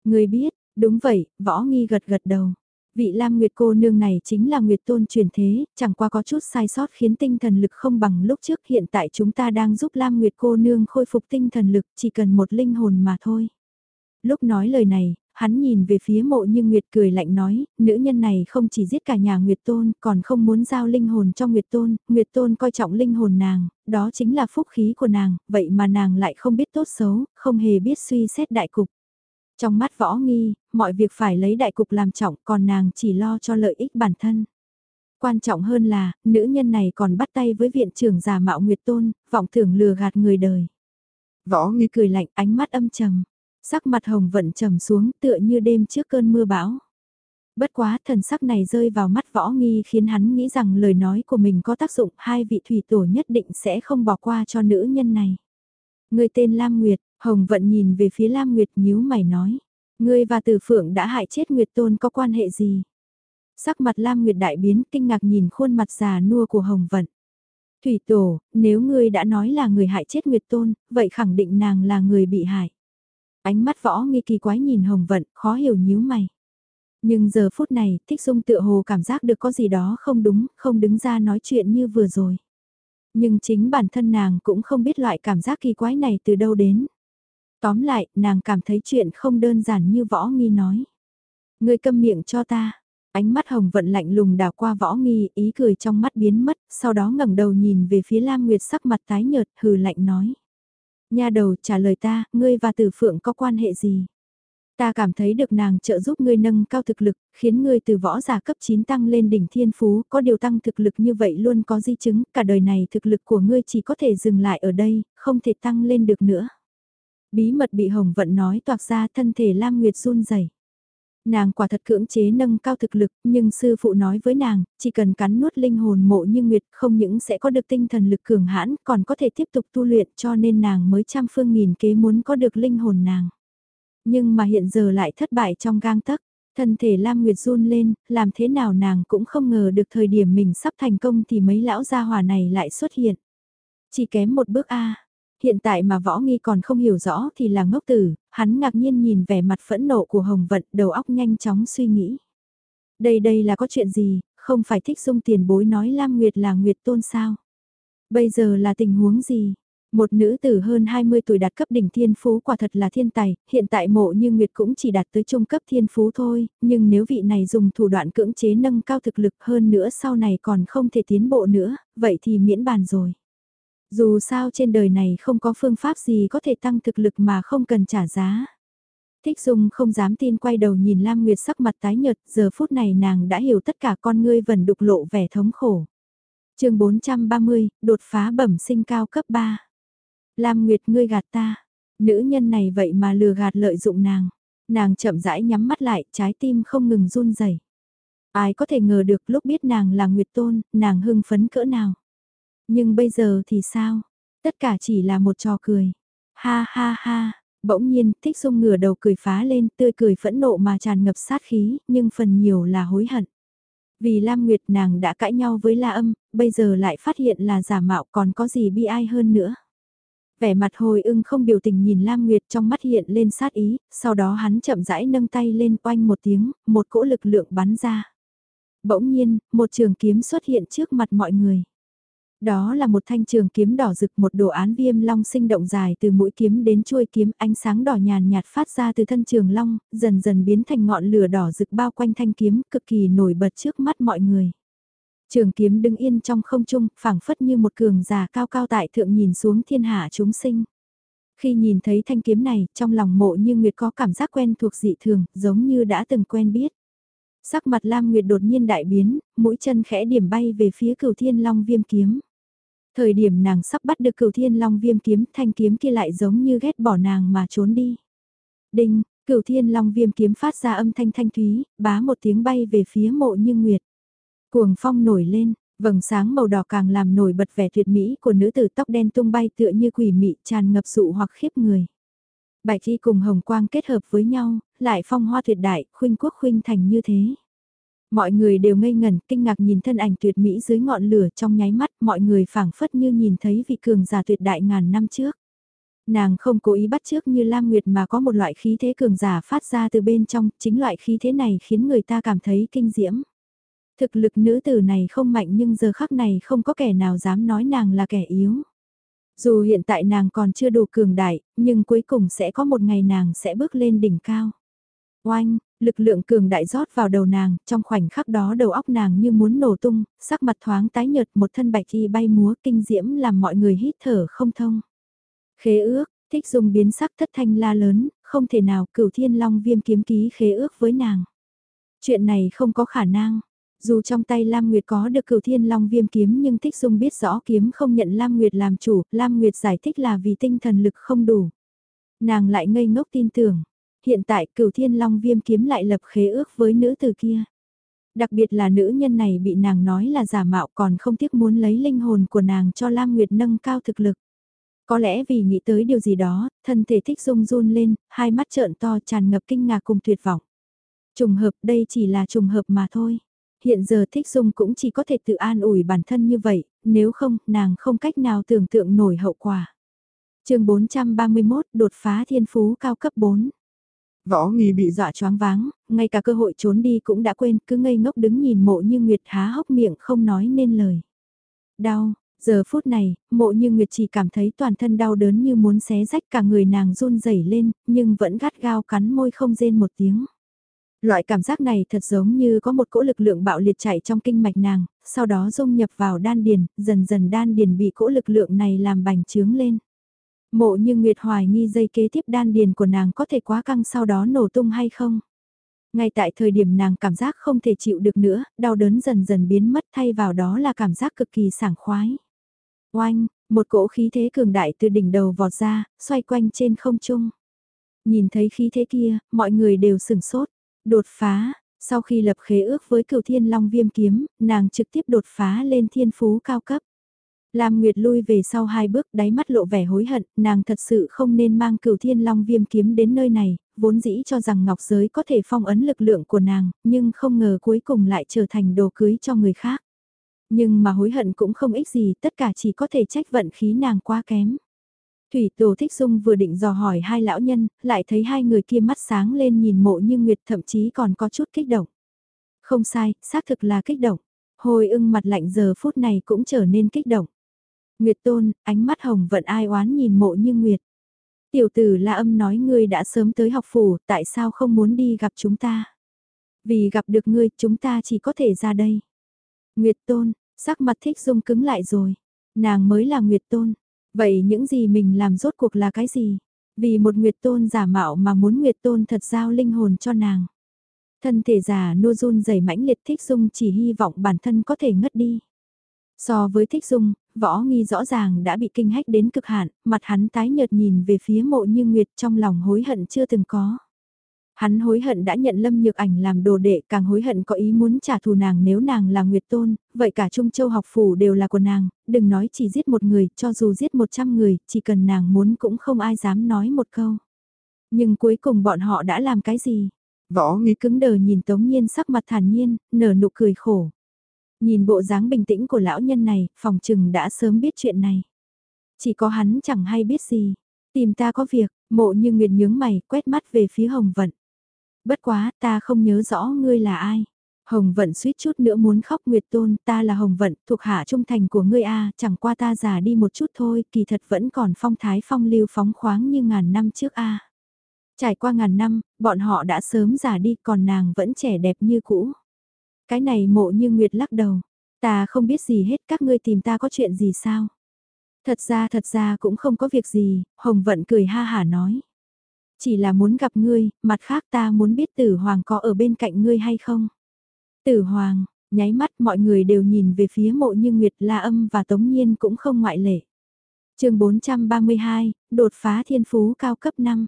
A: Người biết, đúng vậy, võ nghi gật gật đầu. Vị Lam Nguyệt cô nương này chính là Nguyệt tôn truyền thế, chẳng qua có chút sai sót khiến tinh thần lực không bằng lúc trước hiện tại chúng ta đang giúp Lam Nguyệt cô nương khôi phục tinh thần lực chỉ cần một linh hồn mà thôi. Lúc nói lời này, Hắn nhìn về phía mộ như Nguyệt cười lạnh nói, nữ nhân này không chỉ giết cả nhà Nguyệt Tôn, còn không muốn giao linh hồn cho Nguyệt Tôn, Nguyệt Tôn coi trọng linh hồn nàng, đó chính là phúc khí của nàng, vậy mà nàng lại không biết tốt xấu, không hề biết suy xét đại cục. Trong mắt võ nghi, mọi việc phải lấy đại cục làm trọng, còn nàng chỉ lo cho lợi ích bản thân. Quan trọng hơn là, nữ nhân này còn bắt tay với viện trưởng giả mạo Nguyệt Tôn, vọng tưởng lừa gạt người đời. Võ nghi cười lạnh, ánh mắt âm trầm. Sắc mặt hồng vận trầm xuống tựa như đêm trước cơn mưa bão. Bất quá thần sắc này rơi vào mắt võ nghi khiến hắn nghĩ rằng lời nói của mình có tác dụng hai vị thủy tổ nhất định sẽ không bỏ qua cho nữ nhân này. Người tên Lam Nguyệt, Hồng Vận nhìn về phía Lam Nguyệt nhíu mày nói. Ngươi và Tử Phượng đã hại chết Nguyệt Tôn có quan hệ gì? Sắc mặt Lam Nguyệt đại biến kinh ngạc nhìn khuôn mặt già nua của Hồng Vận. Thủy Tổ, nếu ngươi đã nói là người hại chết Nguyệt Tôn, vậy khẳng định nàng là người bị hại. Ánh mắt võ nghi kỳ quái nhìn Hồng Vận, khó hiểu nhíu mày. Nhưng giờ phút này, Thích Dung tựa hồ cảm giác được có gì đó không đúng, không đứng ra nói chuyện như vừa rồi. Nhưng chính bản thân nàng cũng không biết loại cảm giác kỳ quái này từ đâu đến. Tóm lại, nàng cảm thấy chuyện không đơn giản như võ nghi nói. Người câm miệng cho ta. Ánh mắt hồng vận lạnh lùng đảo qua võ nghi, ý cười trong mắt biến mất, sau đó ngẩng đầu nhìn về phía Lam Nguyệt sắc mặt tái nhợt, hừ lạnh nói. Nha đầu trả lời ta, ngươi và tử phượng có quan hệ gì? Ta cảm thấy được nàng trợ giúp ngươi nâng cao thực lực, khiến ngươi từ võ giả cấp 9 tăng lên đỉnh thiên phú, có điều tăng thực lực như vậy luôn có di chứng, cả đời này thực lực của ngươi chỉ có thể dừng lại ở đây, không thể tăng lên được nữa. Bí mật bị Hồng Vận nói toạc ra thân thể Lam Nguyệt run rẩy. Nàng quả thật cưỡng chế nâng cao thực lực, nhưng sư phụ nói với nàng, chỉ cần cắn nuốt linh hồn mộ như Nguyệt không những sẽ có được tinh thần lực cường hãn, còn có thể tiếp tục tu luyện cho nên nàng mới trăm phương nghìn kế muốn có được linh hồn nàng. Nhưng mà hiện giờ lại thất bại trong gang tấc. Thân thể Lam Nguyệt run lên, làm thế nào nàng cũng không ngờ được thời điểm mình sắp thành công thì mấy lão gia hòa này lại xuất hiện. Chỉ kém một bước A. Hiện tại mà võ nghi còn không hiểu rõ thì là ngốc tử, hắn ngạc nhiên nhìn vẻ mặt phẫn nộ của Hồng Vận đầu óc nhanh chóng suy nghĩ. Đây đây là có chuyện gì, không phải thích dung tiền bối nói Lam Nguyệt là Nguyệt tôn sao? Bây giờ là tình huống gì? Một nữ tử hơn 20 tuổi đạt cấp đỉnh thiên phú quả thật là thiên tài, hiện tại mộ như Nguyệt cũng chỉ đạt tới trung cấp thiên phú thôi, nhưng nếu vị này dùng thủ đoạn cưỡng chế nâng cao thực lực hơn nữa sau này còn không thể tiến bộ nữa, vậy thì miễn bàn rồi. Dù sao trên đời này không có phương pháp gì có thể tăng thực lực mà không cần trả giá. Thích Dung không dám tin quay đầu nhìn Lam Nguyệt sắc mặt tái nhợt, giờ phút này nàng đã hiểu tất cả con ngươi vẫn đục lộ vẻ thống khổ. chương 430, đột phá bẩm sinh cao cấp 3. Lam Nguyệt ngươi gạt ta. Nữ nhân này vậy mà lừa gạt lợi dụng nàng. Nàng chậm rãi nhắm mắt lại, trái tim không ngừng run rẩy. Ai có thể ngờ được lúc biết nàng là Nguyệt Tôn, nàng hưng phấn cỡ nào. Nhưng bây giờ thì sao? Tất cả chỉ là một trò cười. Ha ha ha, bỗng nhiên thích dung ngửa đầu cười phá lên tươi cười phẫn nộ mà tràn ngập sát khí, nhưng phần nhiều là hối hận. Vì Lam Nguyệt nàng đã cãi nhau với La Âm, bây giờ lại phát hiện là giả mạo còn có gì bi ai hơn nữa. Vẻ mặt hồi ưng không biểu tình nhìn Lam Nguyệt trong mắt hiện lên sát ý, sau đó hắn chậm rãi nâng tay lên oanh một tiếng, một cỗ lực lượng bắn ra. Bỗng nhiên, một trường kiếm xuất hiện trước mặt mọi người. Đó là một thanh trường kiếm đỏ rực một đồ án viêm long sinh động dài từ mũi kiếm đến chuôi kiếm ánh sáng đỏ nhàn nhạt phát ra từ thân trường long, dần dần biến thành ngọn lửa đỏ rực bao quanh thanh kiếm cực kỳ nổi bật trước mắt mọi người. Trường kiếm đứng yên trong không trung, phảng phất như một cường già cao cao tại thượng nhìn xuống thiên hạ chúng sinh. Khi nhìn thấy thanh kiếm này, trong lòng mộ như Nguyệt có cảm giác quen thuộc dị thường, giống như đã từng quen biết. Sắc mặt Lam Nguyệt đột nhiên đại biến, mũi chân khẽ điểm bay về phía cửu thiên long viêm kiếm. Thời điểm nàng sắp bắt được cửu thiên long viêm kiếm, thanh kiếm kia lại giống như ghét bỏ nàng mà trốn đi. Đinh, cửu thiên long viêm kiếm phát ra âm thanh thanh thúy, bá một tiếng bay về phía mộ như Nguyệt. Cuồng phong nổi lên, vầng sáng màu đỏ càng làm nổi bật vẻ tuyệt mỹ của nữ tử tóc đen tung bay tựa như quỷ mị tràn ngập dụ hoặc khiếp người. Bạch thi cùng hồng quang kết hợp với nhau, lại phong hoa tuyệt đại, khuynh quốc khuynh thành như thế. Mọi người đều ngây ngẩn, kinh ngạc nhìn thân ảnh tuyệt mỹ dưới ngọn lửa trong nháy mắt, mọi người phảng phất như nhìn thấy vị cường giả tuyệt đại ngàn năm trước. Nàng không cố ý bắt trước như Lam Nguyệt mà có một loại khí thế cường giả phát ra từ bên trong, chính loại khí thế này khiến người ta cảm thấy kinh diễm. Thực lực nữ tử này không mạnh nhưng giờ khắc này không có kẻ nào dám nói nàng là kẻ yếu. Dù hiện tại nàng còn chưa đủ cường đại, nhưng cuối cùng sẽ có một ngày nàng sẽ bước lên đỉnh cao. Oanh, lực lượng cường đại rót vào đầu nàng, trong khoảnh khắc đó đầu óc nàng như muốn nổ tung, sắc mặt thoáng tái nhợt một thân bạch y bay múa kinh diễm làm mọi người hít thở không thông. Khế ước, thích dùng biến sắc thất thanh la lớn, không thể nào cửu thiên long viêm kiếm ký khế ước với nàng. Chuyện này không có khả năng, dù trong tay Lam Nguyệt có được cửu thiên long viêm kiếm nhưng Thích Dung biết rõ kiếm không nhận Lam Nguyệt làm chủ, Lam Nguyệt giải thích là vì tinh thần lực không đủ. Nàng lại ngây ngốc tin tưởng. Hiện tại cửu thiên long viêm kiếm lại lập khế ước với nữ từ kia. Đặc biệt là nữ nhân này bị nàng nói là giả mạo còn không tiếc muốn lấy linh hồn của nàng cho Lam Nguyệt nâng cao thực lực. Có lẽ vì nghĩ tới điều gì đó, thân thể thích rung run lên, hai mắt trợn to tràn ngập kinh ngạc cùng tuyệt vọng. Trùng hợp đây chỉ là trùng hợp mà thôi. Hiện giờ thích dung cũng chỉ có thể tự an ủi bản thân như vậy, nếu không, nàng không cách nào tưởng tượng nổi hậu quả. chương 431 đột phá thiên phú cao cấp 4. Võ nghi bị dọa choáng váng, ngay cả cơ hội trốn đi cũng đã quên, cứ ngây ngốc đứng nhìn mộ như Nguyệt há hốc miệng không nói nên lời. Đau, giờ phút này, mộ như Nguyệt chỉ cảm thấy toàn thân đau đớn như muốn xé rách cả người nàng run rẩy lên, nhưng vẫn gắt gao cắn môi không rên một tiếng. Loại cảm giác này thật giống như có một cỗ lực lượng bạo liệt chạy trong kinh mạch nàng, sau đó dung nhập vào đan điền, dần dần đan điền bị cỗ lực lượng này làm bành trướng lên. Mộ như Nguyệt hoài nghi dây kế tiếp đan điền của nàng có thể quá căng sau đó nổ tung hay không. Ngay tại thời điểm nàng cảm giác không thể chịu được nữa, đau đớn dần dần biến mất thay vào đó là cảm giác cực kỳ sảng khoái. Oanh, một cỗ khí thế cường đại từ đỉnh đầu vọt ra, xoay quanh trên không trung. Nhìn thấy khí thế kia, mọi người đều sửng sốt. Đột phá, sau khi lập khế ước với cửu thiên long viêm kiếm, nàng trực tiếp đột phá lên thiên phú cao cấp. Lam Nguyệt lui về sau hai bước đáy mắt lộ vẻ hối hận, nàng thật sự không nên mang cửu thiên long viêm kiếm đến nơi này, vốn dĩ cho rằng ngọc giới có thể phong ấn lực lượng của nàng, nhưng không ngờ cuối cùng lại trở thành đồ cưới cho người khác. Nhưng mà hối hận cũng không ích gì, tất cả chỉ có thể trách vận khí nàng quá kém. Thủy Tổ Thích Dung vừa định dò hỏi hai lão nhân, lại thấy hai người kia mắt sáng lên nhìn mộ như Nguyệt thậm chí còn có chút kích động. Không sai, xác thực là kích động. Hồi ưng mặt lạnh giờ phút này cũng trở nên kích động. Nguyệt Tôn, ánh mắt hồng vận ai oán nhìn mộ như Nguyệt. Tiểu tử La Âm nói ngươi đã sớm tới học phủ, tại sao không muốn đi gặp chúng ta? Vì gặp được ngươi, chúng ta chỉ có thể ra đây. Nguyệt Tôn, sắc mặt thích dung cứng lại rồi. Nàng mới là Nguyệt Tôn. Vậy những gì mình làm rốt cuộc là cái gì? Vì một Nguyệt Tôn giả mạo mà muốn Nguyệt Tôn thật giao linh hồn cho nàng. Thân thể già nô run dày mãnh liệt thích dung chỉ hy vọng bản thân có thể ngất đi. So với thích dung, võ nghi rõ ràng đã bị kinh hách đến cực hạn, mặt hắn tái nhợt nhìn về phía mộ như Nguyệt trong lòng hối hận chưa từng có. Hắn hối hận đã nhận Lâm Nhược Ảnh làm đồ đệ, càng hối hận có ý muốn trả thù nàng nếu nàng là Nguyệt Tôn, vậy cả Trung Châu học phủ đều là của nàng, đừng nói chỉ giết một người, cho dù giết một trăm người, chỉ cần nàng muốn cũng không ai dám nói một câu. Nhưng cuối cùng bọn họ đã làm cái gì? Võ nghi cứng đờ nhìn Tống Nhiên sắc mặt thản nhiên, nở nụ cười khổ. Nhìn bộ dáng bình tĩnh của lão nhân này, phòng trừng đã sớm biết chuyện này. Chỉ có hắn chẳng hay biết gì. Tìm ta có việc, mộ như Nguyệt nhướng mày, quét mắt về phía Hồng Vận. Bất quá, ta không nhớ rõ ngươi là ai. Hồng Vận suýt chút nữa muốn khóc Nguyệt Tôn, ta là Hồng Vận, thuộc hạ trung thành của ngươi a, chẳng qua ta già đi một chút thôi, kỳ thật vẫn còn phong thái phong lưu phóng khoáng như ngàn năm trước a. Trải qua ngàn năm, bọn họ đã sớm già đi, còn nàng vẫn trẻ đẹp như cũ. Cái này mộ như Nguyệt lắc đầu, ta không biết gì hết, các ngươi tìm ta có chuyện gì sao? Thật ra thật ra cũng không có việc gì, Hồng Vận cười ha hả nói. Chỉ là muốn gặp ngươi, mặt khác ta muốn biết tử hoàng có ở bên cạnh ngươi hay không. Tử hoàng, nháy mắt mọi người đều nhìn về phía mộ như Nguyệt La Âm và Tống Nhiên cũng không ngoại lệ. chương 432, đột phá thiên phú cao cấp 5.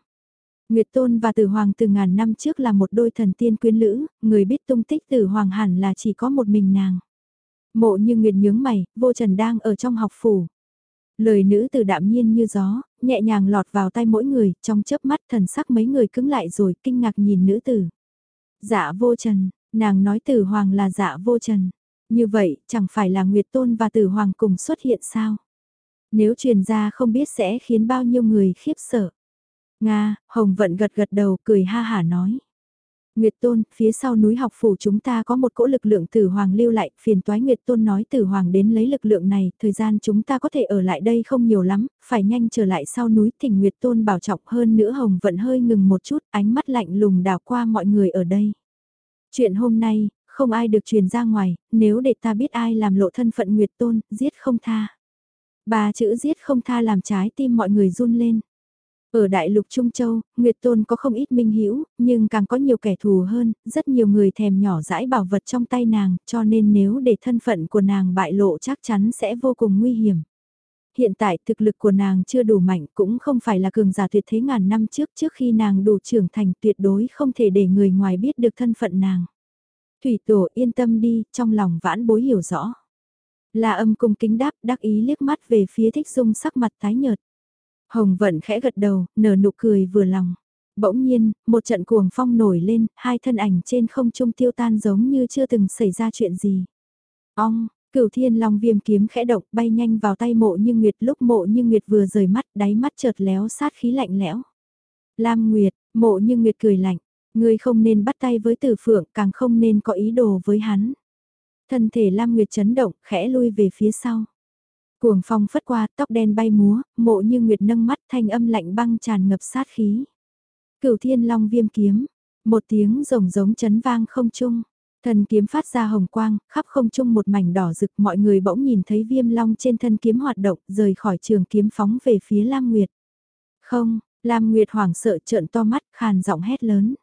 A: Nguyệt Tôn và Tử Hoàng từ ngàn năm trước là một đôi thần tiên quyến lữ, người biết tung tích Tử Hoàng hẳn là chỉ có một mình nàng. Mộ như Nguyệt nhướng mày, vô trần đang ở trong học phủ. Lời nữ từ đạm nhiên như gió, nhẹ nhàng lọt vào tay mỗi người, trong chớp mắt thần sắc mấy người cứng lại rồi, kinh ngạc nhìn nữ tử. Dạ vô trần, nàng nói tử hoàng là dạ vô trần. Như vậy, chẳng phải là Nguyệt Tôn và tử hoàng cùng xuất hiện sao? Nếu truyền ra không biết sẽ khiến bao nhiêu người khiếp sợ. Nga, Hồng Vận gật gật đầu cười ha hả nói. Nguyệt Tôn, phía sau núi học phủ chúng ta có một cỗ lực lượng tử hoàng lưu lại, phiền toái Nguyệt Tôn nói tử hoàng đến lấy lực lượng này, thời gian chúng ta có thể ở lại đây không nhiều lắm, phải nhanh trở lại sau núi thỉnh Nguyệt Tôn bảo trọng hơn nữa Hồng vận hơi ngừng một chút, ánh mắt lạnh lùng đảo qua mọi người ở đây. Chuyện hôm nay, không ai được truyền ra ngoài, nếu để ta biết ai làm lộ thân phận Nguyệt Tôn, giết không tha. bà chữ giết không tha làm trái tim mọi người run lên. Ở Đại lục Trung Châu, Nguyệt Tôn có không ít minh hữu nhưng càng có nhiều kẻ thù hơn, rất nhiều người thèm nhỏ dãi bảo vật trong tay nàng, cho nên nếu để thân phận của nàng bại lộ chắc chắn sẽ vô cùng nguy hiểm. hiện tại thực lực của nàng chưa đủ mạnh cũng không phải là cường giả tuyệt thế ngàn năm trước trước khi nàng đủ trưởng thành tuyệt đối không thể để người ngoài biết được thân phận nàng. Thủy tổ yên tâm đi, trong lòng vãn bối hiểu rõ. là âm cung kính đáp đắc ý liếc mắt về phía thích dung sắc mặt tái nhợt. Hồng vận khẽ gật đầu, nở nụ cười vừa lòng. Bỗng nhiên, một trận cuồng phong nổi lên, hai thân ảnh trên không trung tiêu tan giống như chưa từng xảy ra chuyện gì. Ong, cửu thiên long viêm kiếm khẽ động bay nhanh vào tay mộ như Nguyệt lúc mộ như Nguyệt vừa rời mắt đáy mắt chợt léo sát khí lạnh lẽo. Lam Nguyệt, mộ như Nguyệt cười lạnh, ngươi không nên bắt tay với tử phượng càng không nên có ý đồ với hắn. Thân thể Lam Nguyệt chấn động, khẽ lui về phía sau. Cuồng phong phất qua, tóc đen bay múa, mộ như Nguyệt nâng mắt thanh âm lạnh băng tràn ngập sát khí. Cửu thiên long viêm kiếm, một tiếng rồng giống chấn vang không trung. Thân kiếm phát ra hồng quang, khắp không trung một mảnh đỏ rực mọi người bỗng nhìn thấy viêm long trên thân kiếm hoạt động rời khỏi trường kiếm phóng về phía Lam Nguyệt. Không, Lam Nguyệt hoảng sợ trợn to mắt khàn giọng hét lớn.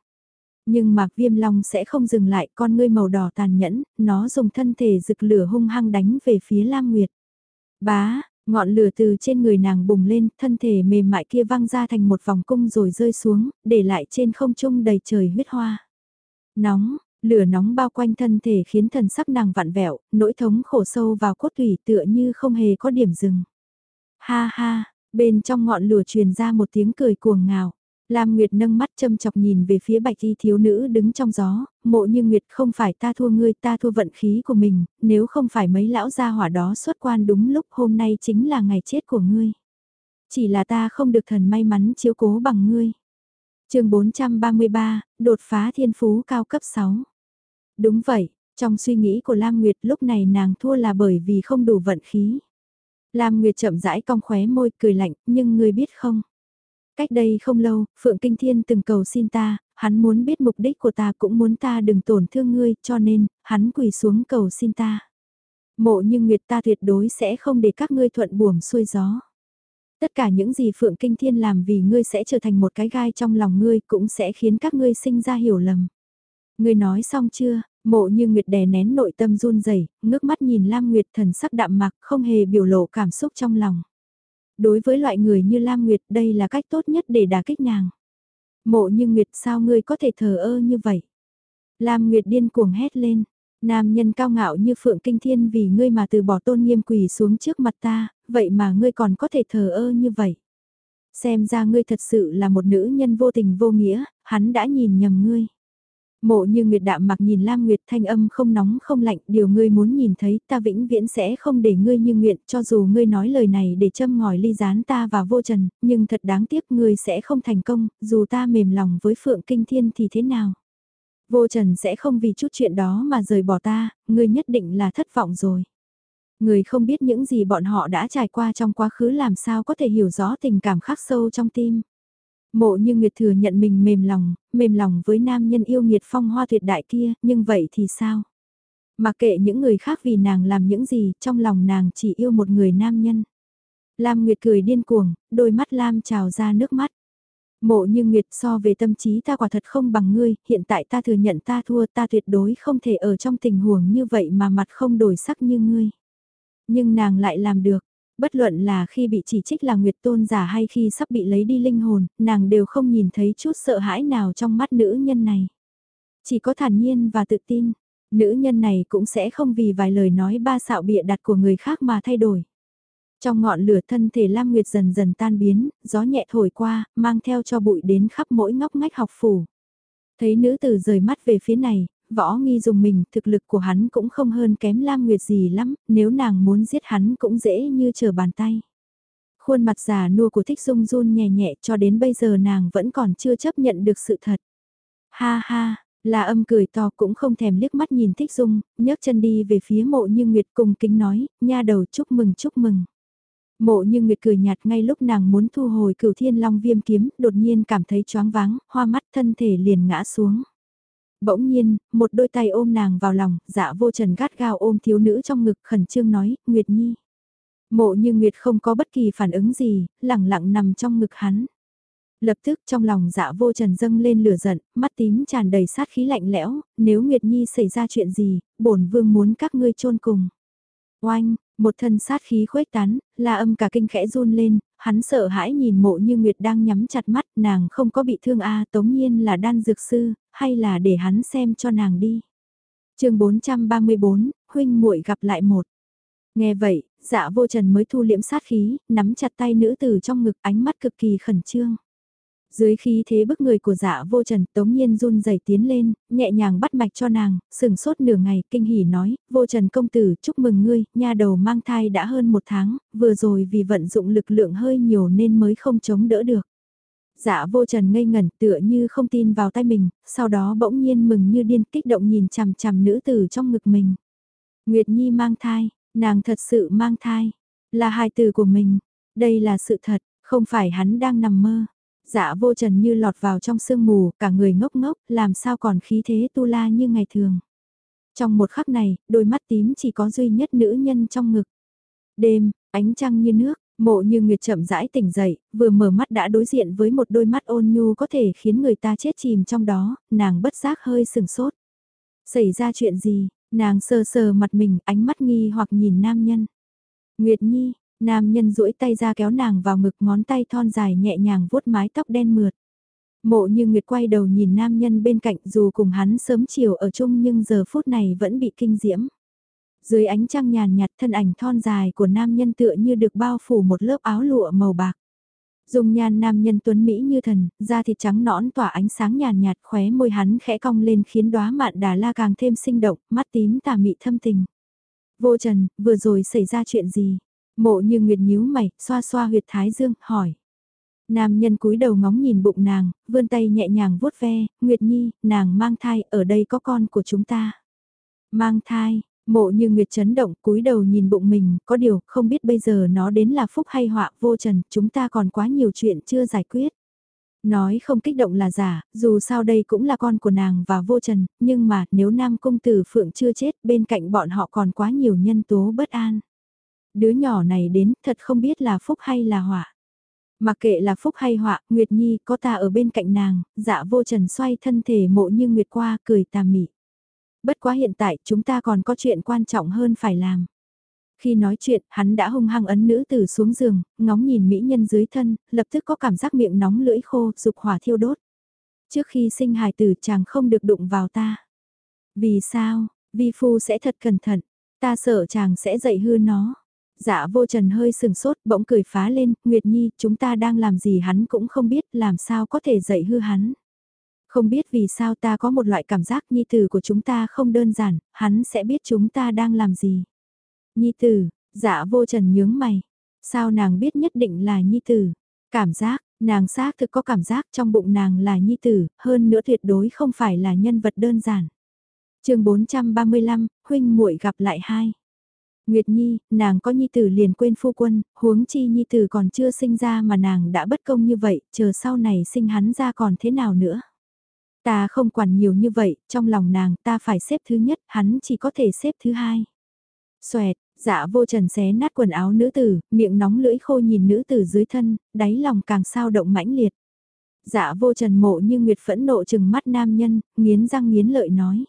A: Nhưng mạc viêm long sẽ không dừng lại con ngươi màu đỏ tàn nhẫn, nó dùng thân thể rực lửa hung hăng đánh về phía Lam Nguyệt. Bá, ngọn lửa từ trên người nàng bùng lên, thân thể mềm mại kia văng ra thành một vòng cung rồi rơi xuống, để lại trên không trung đầy trời huyết hoa. Nóng, lửa nóng bao quanh thân thể khiến thần sắc nàng vặn vẹo, nỗi thống khổ sâu vào cốt tủy tựa như không hề có điểm dừng. Ha ha, bên trong ngọn lửa truyền ra một tiếng cười cuồng ngào. Lam Nguyệt nâng mắt châm chọc nhìn về phía bạch y thiếu nữ đứng trong gió, mộ như Nguyệt không phải ta thua ngươi ta thua vận khí của mình, nếu không phải mấy lão gia hỏa đó xuất quan đúng lúc hôm nay chính là ngày chết của ngươi. Chỉ là ta không được thần may mắn chiếu cố bằng ngươi. chương 433, đột phá thiên phú cao cấp 6. Đúng vậy, trong suy nghĩ của Lam Nguyệt lúc này nàng thua là bởi vì không đủ vận khí. Lam Nguyệt chậm rãi cong khóe môi cười lạnh, nhưng ngươi biết không? Cách đây không lâu, Phượng Kinh Thiên từng cầu xin ta, hắn muốn biết mục đích của ta cũng muốn ta đừng tổn thương ngươi, cho nên, hắn quỳ xuống cầu xin ta. Mộ như Nguyệt ta tuyệt đối sẽ không để các ngươi thuận buồm xuôi gió. Tất cả những gì Phượng Kinh Thiên làm vì ngươi sẽ trở thành một cái gai trong lòng ngươi cũng sẽ khiến các ngươi sinh ra hiểu lầm. Ngươi nói xong chưa, mộ như Nguyệt đè nén nội tâm run rẩy ngước mắt nhìn Lam Nguyệt thần sắc đạm mạc không hề biểu lộ cảm xúc trong lòng. Đối với loại người như Lam Nguyệt đây là cách tốt nhất để đả kích nàng. Mộ như Nguyệt sao ngươi có thể thờ ơ như vậy? Lam Nguyệt điên cuồng hét lên. Nam nhân cao ngạo như Phượng Kinh Thiên vì ngươi mà từ bỏ tôn nghiêm quỳ xuống trước mặt ta, vậy mà ngươi còn có thể thờ ơ như vậy. Xem ra ngươi thật sự là một nữ nhân vô tình vô nghĩa, hắn đã nhìn nhầm ngươi. Mộ như Nguyệt đạm mặc nhìn Lam Nguyệt thanh âm không nóng không lạnh, điều ngươi muốn nhìn thấy ta vĩnh viễn sẽ không để ngươi như nguyện, cho dù ngươi nói lời này để châm ngòi ly gián ta và vô trần, nhưng thật đáng tiếc ngươi sẽ không thành công, dù ta mềm lòng với Phượng Kinh Thiên thì thế nào. Vô trần sẽ không vì chút chuyện đó mà rời bỏ ta, ngươi nhất định là thất vọng rồi. Người không biết những gì bọn họ đã trải qua trong quá khứ làm sao có thể hiểu rõ tình cảm khắc sâu trong tim. Mộ như Nguyệt thừa nhận mình mềm lòng, mềm lòng với nam nhân yêu nghiệt phong hoa tuyệt đại kia, nhưng vậy thì sao? Mà kệ những người khác vì nàng làm những gì, trong lòng nàng chỉ yêu một người nam nhân. Lam Nguyệt cười điên cuồng, đôi mắt Lam trào ra nước mắt. Mộ như Nguyệt so về tâm trí ta quả thật không bằng ngươi, hiện tại ta thừa nhận ta thua ta tuyệt đối không thể ở trong tình huống như vậy mà mặt không đổi sắc như ngươi. Nhưng nàng lại làm được, Bất luận là khi bị chỉ trích là nguyệt tôn giả hay khi sắp bị lấy đi linh hồn, nàng đều không nhìn thấy chút sợ hãi nào trong mắt nữ nhân này. Chỉ có thản nhiên và tự tin, nữ nhân này cũng sẽ không vì vài lời nói ba xạo bịa đặt của người khác mà thay đổi. Trong ngọn lửa thân thể Lam Nguyệt dần dần tan biến, gió nhẹ thổi qua, mang theo cho bụi đến khắp mỗi ngóc ngách học phủ. Thấy nữ tử rời mắt về phía này, võ nghi dùng mình, thực lực của hắn cũng không hơn kém Lam Nguyệt gì lắm, nếu nàng muốn giết hắn cũng dễ như chờ bàn tay. Khuôn mặt già nua của thích dung run nhẹ nhẹ cho đến bây giờ nàng vẫn còn chưa chấp nhận được sự thật. Ha ha, là âm cười to cũng không thèm liếc mắt nhìn thích dung, nhấc chân đi về phía mộ như Nguyệt cùng kính nói, nha đầu chúc mừng chúc mừng. Mộ như Nguyệt cười nhạt ngay lúc nàng muốn thu hồi cửu thiên long viêm kiếm, đột nhiên cảm thấy choáng váng, hoa mắt thân thể liền ngã xuống. Bỗng nhiên, một đôi tay ôm nàng vào lòng, dạ vô trần gắt gao ôm thiếu nữ trong ngực khẩn trương nói, Nguyệt Nhi. Mộ như Nguyệt không có bất kỳ phản ứng gì, lẳng lặng nằm trong ngực hắn. Lập tức trong lòng dạ vô trần dâng lên lửa giận, mắt tím tràn đầy sát khí lạnh lẽo, nếu Nguyệt Nhi xảy ra chuyện gì, bổn vương muốn các ngươi chôn cùng. Oanh, Một thân sát khí khuếch tán, la âm cả kinh khẽ run lên, hắn sợ hãi nhìn mộ như Nguyệt đang nhắm chặt mắt, nàng không có bị thương a à, tống nhiên là đan dược sư, hay là để hắn xem cho nàng đi. chương 434, huynh muội gặp lại một. Nghe vậy, dạ vô trần mới thu liễm sát khí, nắm chặt tay nữ tử trong ngực ánh mắt cực kỳ khẩn trương. Dưới khí thế bức người của dạ vô trần, tống nhiên run rẩy tiến lên, nhẹ nhàng bắt mạch cho nàng, sừng sốt nửa ngày, kinh hỉ nói, vô trần công tử, chúc mừng ngươi, nha đầu mang thai đã hơn một tháng, vừa rồi vì vận dụng lực lượng hơi nhiều nên mới không chống đỡ được. Dạ vô trần ngây ngẩn tựa như không tin vào tay mình, sau đó bỗng nhiên mừng như điên kích động nhìn chằm chằm nữ tử trong ngực mình. Nguyệt Nhi mang thai, nàng thật sự mang thai, là hài tử của mình, đây là sự thật, không phải hắn đang nằm mơ. Dạ vô trần như lọt vào trong sương mù, cả người ngốc ngốc, làm sao còn khí thế tu la như ngày thường. Trong một khắc này, đôi mắt tím chỉ có duy nhất nữ nhân trong ngực. Đêm, ánh trăng như nước, mộ như nguyệt chậm rãi tỉnh dậy, vừa mở mắt đã đối diện với một đôi mắt ôn nhu có thể khiến người ta chết chìm trong đó, nàng bất giác hơi sừng sốt. Xảy ra chuyện gì, nàng sờ sờ mặt mình, ánh mắt nghi hoặc nhìn nam nhân. Nguyệt Nhi, Nam nhân duỗi tay ra kéo nàng vào ngực ngón tay thon dài nhẹ nhàng vuốt mái tóc đen mượt. Mộ như Nguyệt quay đầu nhìn nam nhân bên cạnh dù cùng hắn sớm chiều ở chung nhưng giờ phút này vẫn bị kinh diễm. Dưới ánh trăng nhàn nhạt thân ảnh thon dài của nam nhân tựa như được bao phủ một lớp áo lụa màu bạc. Dùng nhan nam nhân tuấn Mỹ như thần, da thịt trắng nõn tỏa ánh sáng nhàn nhạt khóe môi hắn khẽ cong lên khiến đóa mạn đà la càng thêm sinh động, mắt tím tà mị thâm tình. Vô trần, vừa rồi xảy ra chuyện gì? Mộ như Nguyệt nhíu mày, xoa xoa huyệt thái dương, hỏi. Nam nhân cúi đầu ngóng nhìn bụng nàng, vươn tay nhẹ nhàng vuốt ve, Nguyệt Nhi, nàng mang thai, ở đây có con của chúng ta. Mang thai, mộ như Nguyệt chấn động, cúi đầu nhìn bụng mình, có điều, không biết bây giờ nó đến là phúc hay họa, vô trần, chúng ta còn quá nhiều chuyện chưa giải quyết. Nói không kích động là giả, dù sao đây cũng là con của nàng và vô trần, nhưng mà nếu nam công tử phượng chưa chết, bên cạnh bọn họ còn quá nhiều nhân tố bất an đứa nhỏ này đến thật không biết là phúc hay là họa. Mặc kệ là phúc hay họa, Nguyệt Nhi có ta ở bên cạnh nàng, dạ vô trần xoay thân thể mộ như Nguyệt qua cười tà mị. Bất quá hiện tại chúng ta còn có chuyện quan trọng hơn phải làm. Khi nói chuyện, hắn đã hung hăng ấn nữ tử xuống giường, ngóng nhìn mỹ nhân dưới thân, lập tức có cảm giác miệng nóng lưỡi khô, dục hỏa thiêu đốt. Trước khi sinh hài tử chàng không được đụng vào ta. Vì sao, vi phu sẽ thật cẩn thận, ta sợ chàng sẽ dậy hư nó. Dạ vô trần hơi sừng sốt bỗng cười phá lên, Nguyệt Nhi, chúng ta đang làm gì hắn cũng không biết, làm sao có thể dậy hư hắn. Không biết vì sao ta có một loại cảm giác Nhi tử của chúng ta không đơn giản, hắn sẽ biết chúng ta đang làm gì. Nhi tử, dạ vô trần nhướng mày. Sao nàng biết nhất định là Nhi tử? Cảm giác, nàng xác thực có cảm giác trong bụng nàng là Nhi tử, hơn nữa tuyệt đối không phải là nhân vật đơn giản. chương 435, huynh muội gặp lại hai. Nguyệt Nhi, nàng có nhi tử liền quên phu quân, huống chi nhi tử còn chưa sinh ra mà nàng đã bất công như vậy, chờ sau này sinh hắn ra còn thế nào nữa. Ta không quản nhiều như vậy, trong lòng nàng ta phải xếp thứ nhất, hắn chỉ có thể xếp thứ hai. Xoẹt, dạ vô trần xé nát quần áo nữ tử, miệng nóng lưỡi khô nhìn nữ tử dưới thân, đáy lòng càng sao động mãnh liệt. Dạ vô trần mộ như nguyệt phẫn nộ chừng mắt nam nhân, nghiến răng nghiến lợi nói.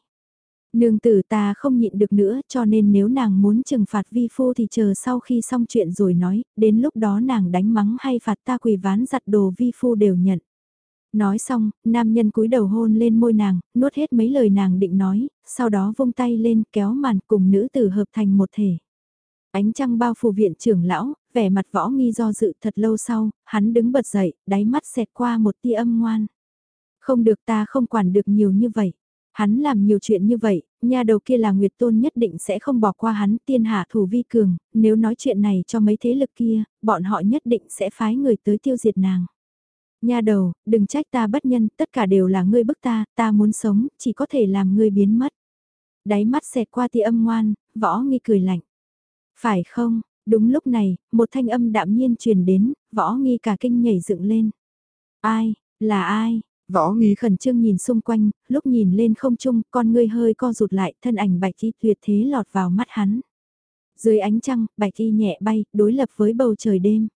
A: Nương tử ta không nhịn được nữa cho nên nếu nàng muốn trừng phạt vi phu thì chờ sau khi xong chuyện rồi nói, đến lúc đó nàng đánh mắng hay phạt ta quỳ ván giặt đồ vi phu đều nhận. Nói xong, nam nhân cúi đầu hôn lên môi nàng, nuốt hết mấy lời nàng định nói, sau đó vung tay lên kéo màn cùng nữ tử hợp thành một thể. Ánh trăng bao phủ viện trưởng lão, vẻ mặt võ nghi do dự thật lâu sau, hắn đứng bật dậy, đáy mắt xẹt qua một tia âm ngoan. Không được ta không quản được nhiều như vậy. Hắn làm nhiều chuyện như vậy, nhà đầu kia là Nguyệt Tôn nhất định sẽ không bỏ qua hắn tiên hạ thủ vi cường, nếu nói chuyện này cho mấy thế lực kia, bọn họ nhất định sẽ phái người tới tiêu diệt nàng nha đầu, đừng trách ta bất nhân, tất cả đều là ngươi bức ta, ta muốn sống, chỉ có thể làm ngươi biến mất. Đáy mắt xẹt qua tia âm ngoan, võ nghi cười lạnh. Phải không, đúng lúc này, một thanh âm đạm nhiên truyền đến, võ nghi cả kinh nhảy dựng lên. Ai, là ai, Võ Nghi khẩn trương nhìn xung quanh, lúc nhìn lên không trung, con ngươi hơi co rụt lại, thân ảnh bạch thi tuyệt thế lọt vào mắt hắn. Dưới ánh trăng, bạch thi nhẹ bay, đối lập với bầu trời đêm.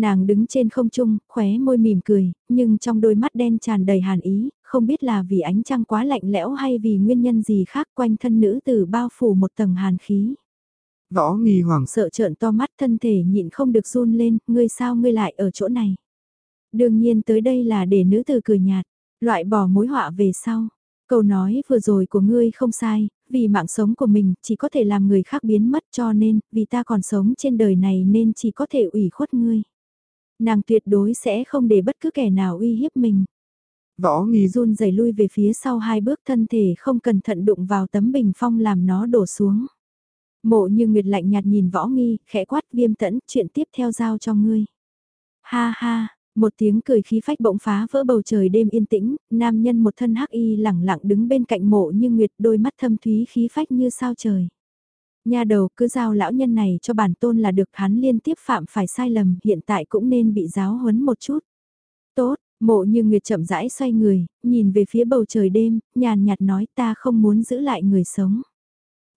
A: Nàng đứng trên không trung, khóe môi mỉm cười, nhưng trong đôi mắt đen tràn đầy hàn ý, không biết là vì ánh trăng quá lạnh lẽo hay vì nguyên nhân gì khác quanh thân nữ tử bao phủ một tầng hàn khí.
B: Võ nghi hoàng
A: sợ trợn to mắt thân thể nhịn không được run lên, ngươi sao ngươi lại ở chỗ này. Đương nhiên tới đây là để nữ tử cười nhạt, loại bỏ mối họa về sau. Câu nói vừa rồi của ngươi không sai, vì mạng sống của mình chỉ có thể làm người khác biến mất cho nên, vì ta còn sống trên đời này nên chỉ có thể ủy khuất ngươi. Nàng tuyệt đối sẽ không để bất cứ kẻ nào uy hiếp mình.
B: Võ nghi
A: run rẩy lui về phía sau hai bước thân thể không cẩn thận đụng vào tấm bình phong làm nó đổ xuống. Mộ như Nguyệt lạnh nhạt nhìn võ nghi, khẽ quát viêm tẫn, chuyện tiếp theo giao cho ngươi. Ha ha, một tiếng cười khí phách bỗng phá vỡ bầu trời đêm yên tĩnh, nam nhân một thân hắc y lẳng lặng đứng bên cạnh mộ như Nguyệt đôi mắt thâm thúy khí phách như sao trời. Nhà đầu cứ giao lão nhân này cho bản tôn là được hắn liên tiếp phạm phải sai lầm hiện tại cũng nên bị giáo huấn một chút. Tốt, mộ như Nguyệt chậm rãi xoay người, nhìn về phía bầu trời đêm, nhàn nhạt nói ta không muốn giữ lại người sống.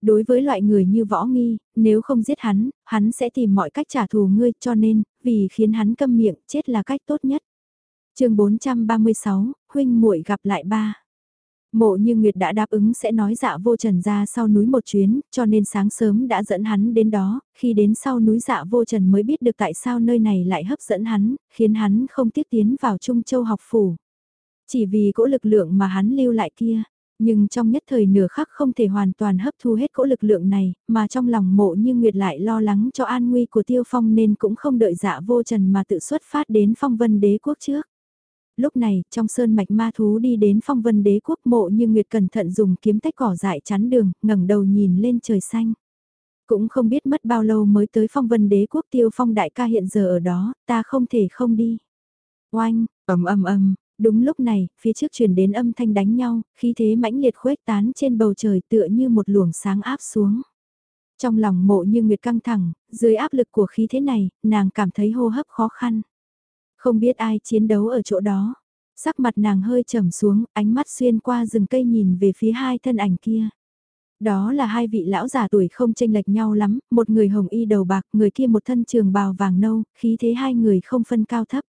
A: Đối với loại người như võ nghi, nếu không giết hắn, hắn sẽ tìm mọi cách trả thù ngươi cho nên, vì khiến hắn câm miệng, chết là cách tốt nhất. chương 436, huynh muội gặp lại ba. Mộ như Nguyệt đã đáp ứng sẽ nói dạ vô trần ra sau núi một chuyến, cho nên sáng sớm đã dẫn hắn đến đó, khi đến sau núi dạ vô trần mới biết được tại sao nơi này lại hấp dẫn hắn, khiến hắn không tiếp tiến vào Trung Châu học phủ. Chỉ vì cỗ lực lượng mà hắn lưu lại kia, nhưng trong nhất thời nửa khắc không thể hoàn toàn hấp thu hết cỗ lực lượng này, mà trong lòng mộ như Nguyệt lại lo lắng cho an nguy của Tiêu Phong nên cũng không đợi dạ vô trần mà tự xuất phát đến phong vân đế quốc trước. Lúc này, trong sơn mạch ma thú đi đến phong vân đế quốc mộ như Nguyệt cẩn thận dùng kiếm tách cỏ dại chắn đường, ngẩng đầu nhìn lên trời xanh. Cũng không biết mất bao lâu mới tới phong vân đế quốc tiêu phong đại ca hiện giờ ở đó, ta không thể không đi. Oanh, ầm ầm ầm, Đúng lúc này, phía trước truyền đến âm thanh đánh nhau, khí thế mãnh liệt khuếch tán trên bầu trời tựa như một luồng sáng áp xuống. Trong lòng mộ như nguyệt căng thẳng, dưới áp lực của khí thế này, nàng cảm thấy hô hấp khó khăn. Không biết ai chiến đấu ở chỗ đó. Sắc mặt nàng hơi trầm xuống, ánh mắt xuyên qua rừng cây nhìn về phía hai thân ảnh kia. Đó là hai vị lão già tuổi không chênh lệch nhau lắm, một người hồng y đầu bạc, người kia một thân trường bào vàng nâu, khí thế hai người không phân cao thấp.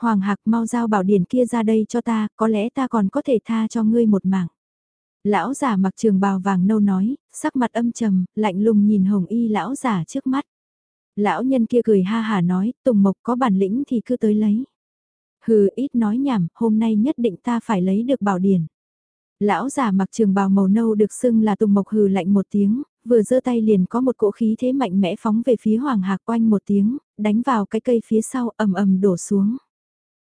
A: Hoàng Hạc mau giao bảo điển kia ra đây cho ta, có lẽ ta còn có thể tha cho ngươi một mạng. Lão giả mặc trường bào vàng nâu nói, sắc mặt âm trầm, lạnh lùng nhìn hồng y lão giả trước mắt. Lão nhân kia cười ha hà nói, Tùng Mộc có bản lĩnh thì cứ tới lấy. Hừ ít nói nhảm, hôm nay nhất định ta phải lấy được bảo điển. Lão già mặc trường bào màu nâu được xưng là Tùng Mộc hừ lạnh một tiếng, vừa giơ tay liền có một cỗ khí thế mạnh mẽ phóng về phía Hoàng Hạc quanh một tiếng, đánh vào cái cây phía sau ầm ầm đổ xuống.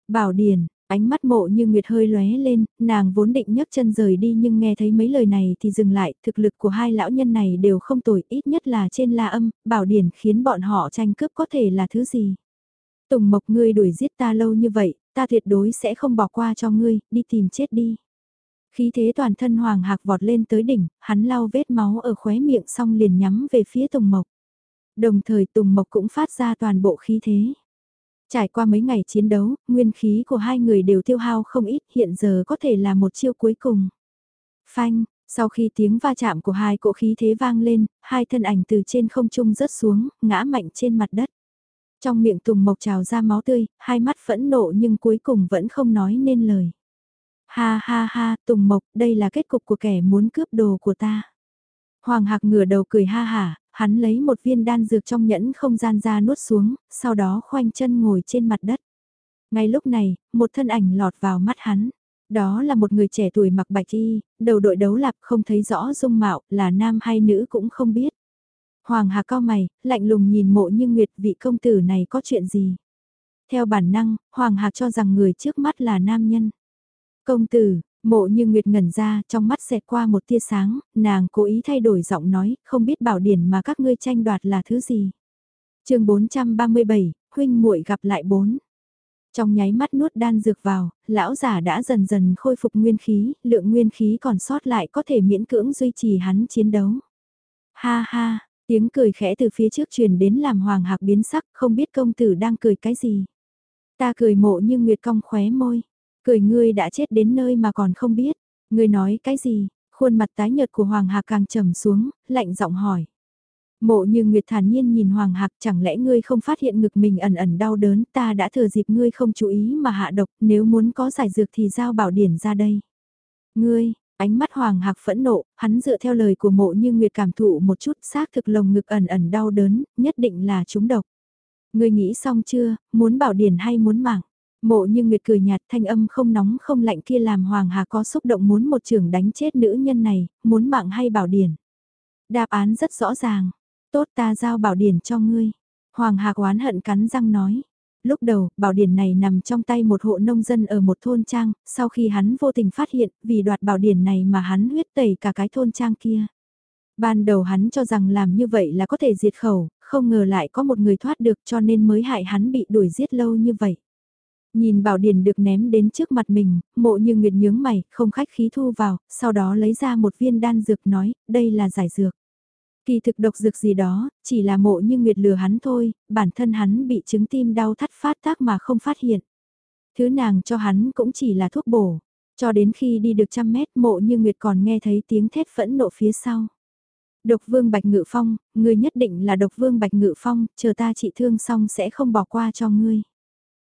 A: Bảo điển ánh mắt mộ như nguyệt hơi lóe lên, nàng vốn định nhấc chân rời đi nhưng nghe thấy mấy lời này thì dừng lại, thực lực của hai lão nhân này đều không tồi, ít nhất là trên la âm, Bảo điển khiến bọn họ tranh cướp có thể là thứ gì. Tùng Mộc ngươi đuổi giết ta lâu như vậy, ta tuyệt đối sẽ không bỏ qua cho ngươi, đi tìm chết đi. Khí thế toàn thân Hoàng Hạc vọt lên tới đỉnh, hắn lau vết máu ở khóe miệng xong liền nhắm về phía Tùng Mộc. Đồng thời Tùng Mộc cũng phát ra toàn bộ khí thế. Trải qua mấy ngày chiến đấu, nguyên khí của hai người đều tiêu hao không ít, hiện giờ có thể là một chiêu cuối cùng. Phanh, sau khi tiếng va chạm của hai cỗ khí thế vang lên, hai thân ảnh từ trên không trung rớt xuống, ngã mạnh trên mặt đất. Trong miệng Tùng Mộc trào ra máu tươi, hai mắt phẫn nộ nhưng cuối cùng vẫn không nói nên lời. Ha ha ha, Tùng Mộc, đây là kết cục của kẻ muốn cướp đồ của ta. Hoàng Hạc ngửa đầu cười ha hả, hắn lấy một viên đan dược trong nhẫn không gian ra nuốt xuống, sau đó khoanh chân ngồi trên mặt đất. Ngay lúc này, một thân ảnh lọt vào mắt hắn. Đó là một người trẻ tuổi mặc bạch y, đầu đội đấu lạp không thấy rõ dung mạo, là nam hay nữ cũng không biết. Hoàng Hà cao mày, lạnh lùng nhìn mộ như nguyệt vị công tử này có chuyện gì. Theo bản năng, Hoàng Hà cho rằng người trước mắt là nam nhân. Công tử, Mộ như Nguyệt ngẩn ra, trong mắt xẹt qua một tia sáng, nàng cố ý thay đổi giọng nói, không biết bảo điển mà các ngươi tranh đoạt là thứ gì. chương 437, huynh muội gặp lại bốn. Trong nháy mắt nuốt đan dược vào, lão giả đã dần dần khôi phục nguyên khí, lượng nguyên khí còn sót lại có thể miễn cưỡng duy trì hắn chiến đấu. Ha ha, tiếng cười khẽ từ phía trước truyền đến làm hoàng hạc biến sắc, không biết công tử đang cười cái gì. Ta cười mộ như Nguyệt cong khóe môi. Cười ngươi đã chết đến nơi mà còn không biết. Ngươi nói cái gì? Khuôn mặt tái nhợt của Hoàng Hạc càng trầm xuống, lạnh giọng hỏi. Mộ như Nguyệt thản nhiên nhìn Hoàng Hạc chẳng lẽ ngươi không phát hiện ngực mình ẩn ẩn đau đớn ta đã thừa dịp ngươi không chú ý mà hạ độc nếu muốn có giải dược thì giao bảo điển ra đây. Ngươi, Ánh mắt Hoàng Hạc phẫn nộ, hắn dựa theo lời của mộ như Nguyệt cảm thụ một chút xác thực lồng ngực ẩn ẩn đau đớn, nhất định là trúng độc. ngươi nghĩ xong chưa, muốn bảo điển hay muốn mạng? Mộ như Nguyệt cười nhạt thanh âm không nóng không lạnh kia làm Hoàng Hà có xúc động muốn một trường đánh chết nữ nhân này, muốn mạng hay bảo điển. Đáp án rất rõ ràng, tốt ta giao bảo điển cho ngươi. Hoàng Hà oán hận cắn răng nói. Lúc đầu, bảo điển này nằm trong tay một hộ nông dân ở một thôn trang, sau khi hắn vô tình phát hiện, vì đoạt bảo điển này mà hắn huyết tẩy cả cái thôn trang kia. Ban đầu hắn cho rằng làm như vậy là có thể diệt khẩu, không ngờ lại có một người thoát được cho nên mới hại hắn bị đuổi giết lâu như vậy. Nhìn bảo điển được ném đến trước mặt mình, mộ như nguyệt nhướng mày, không khách khí thu vào, sau đó lấy ra một viên đan dược nói, đây là giải dược. Kỳ thực độc dược gì đó, chỉ là mộ như nguyệt lừa hắn thôi, bản thân hắn bị chứng tim đau thắt phát tác mà không phát hiện. Thứ nàng cho hắn cũng chỉ là thuốc bổ, cho đến khi đi được trăm mét mộ như nguyệt còn nghe thấy tiếng thét phẫn nộ phía sau. Độc vương Bạch Ngự Phong, ngươi nhất định là độc vương Bạch Ngự Phong, chờ ta trị thương xong sẽ không bỏ qua cho ngươi.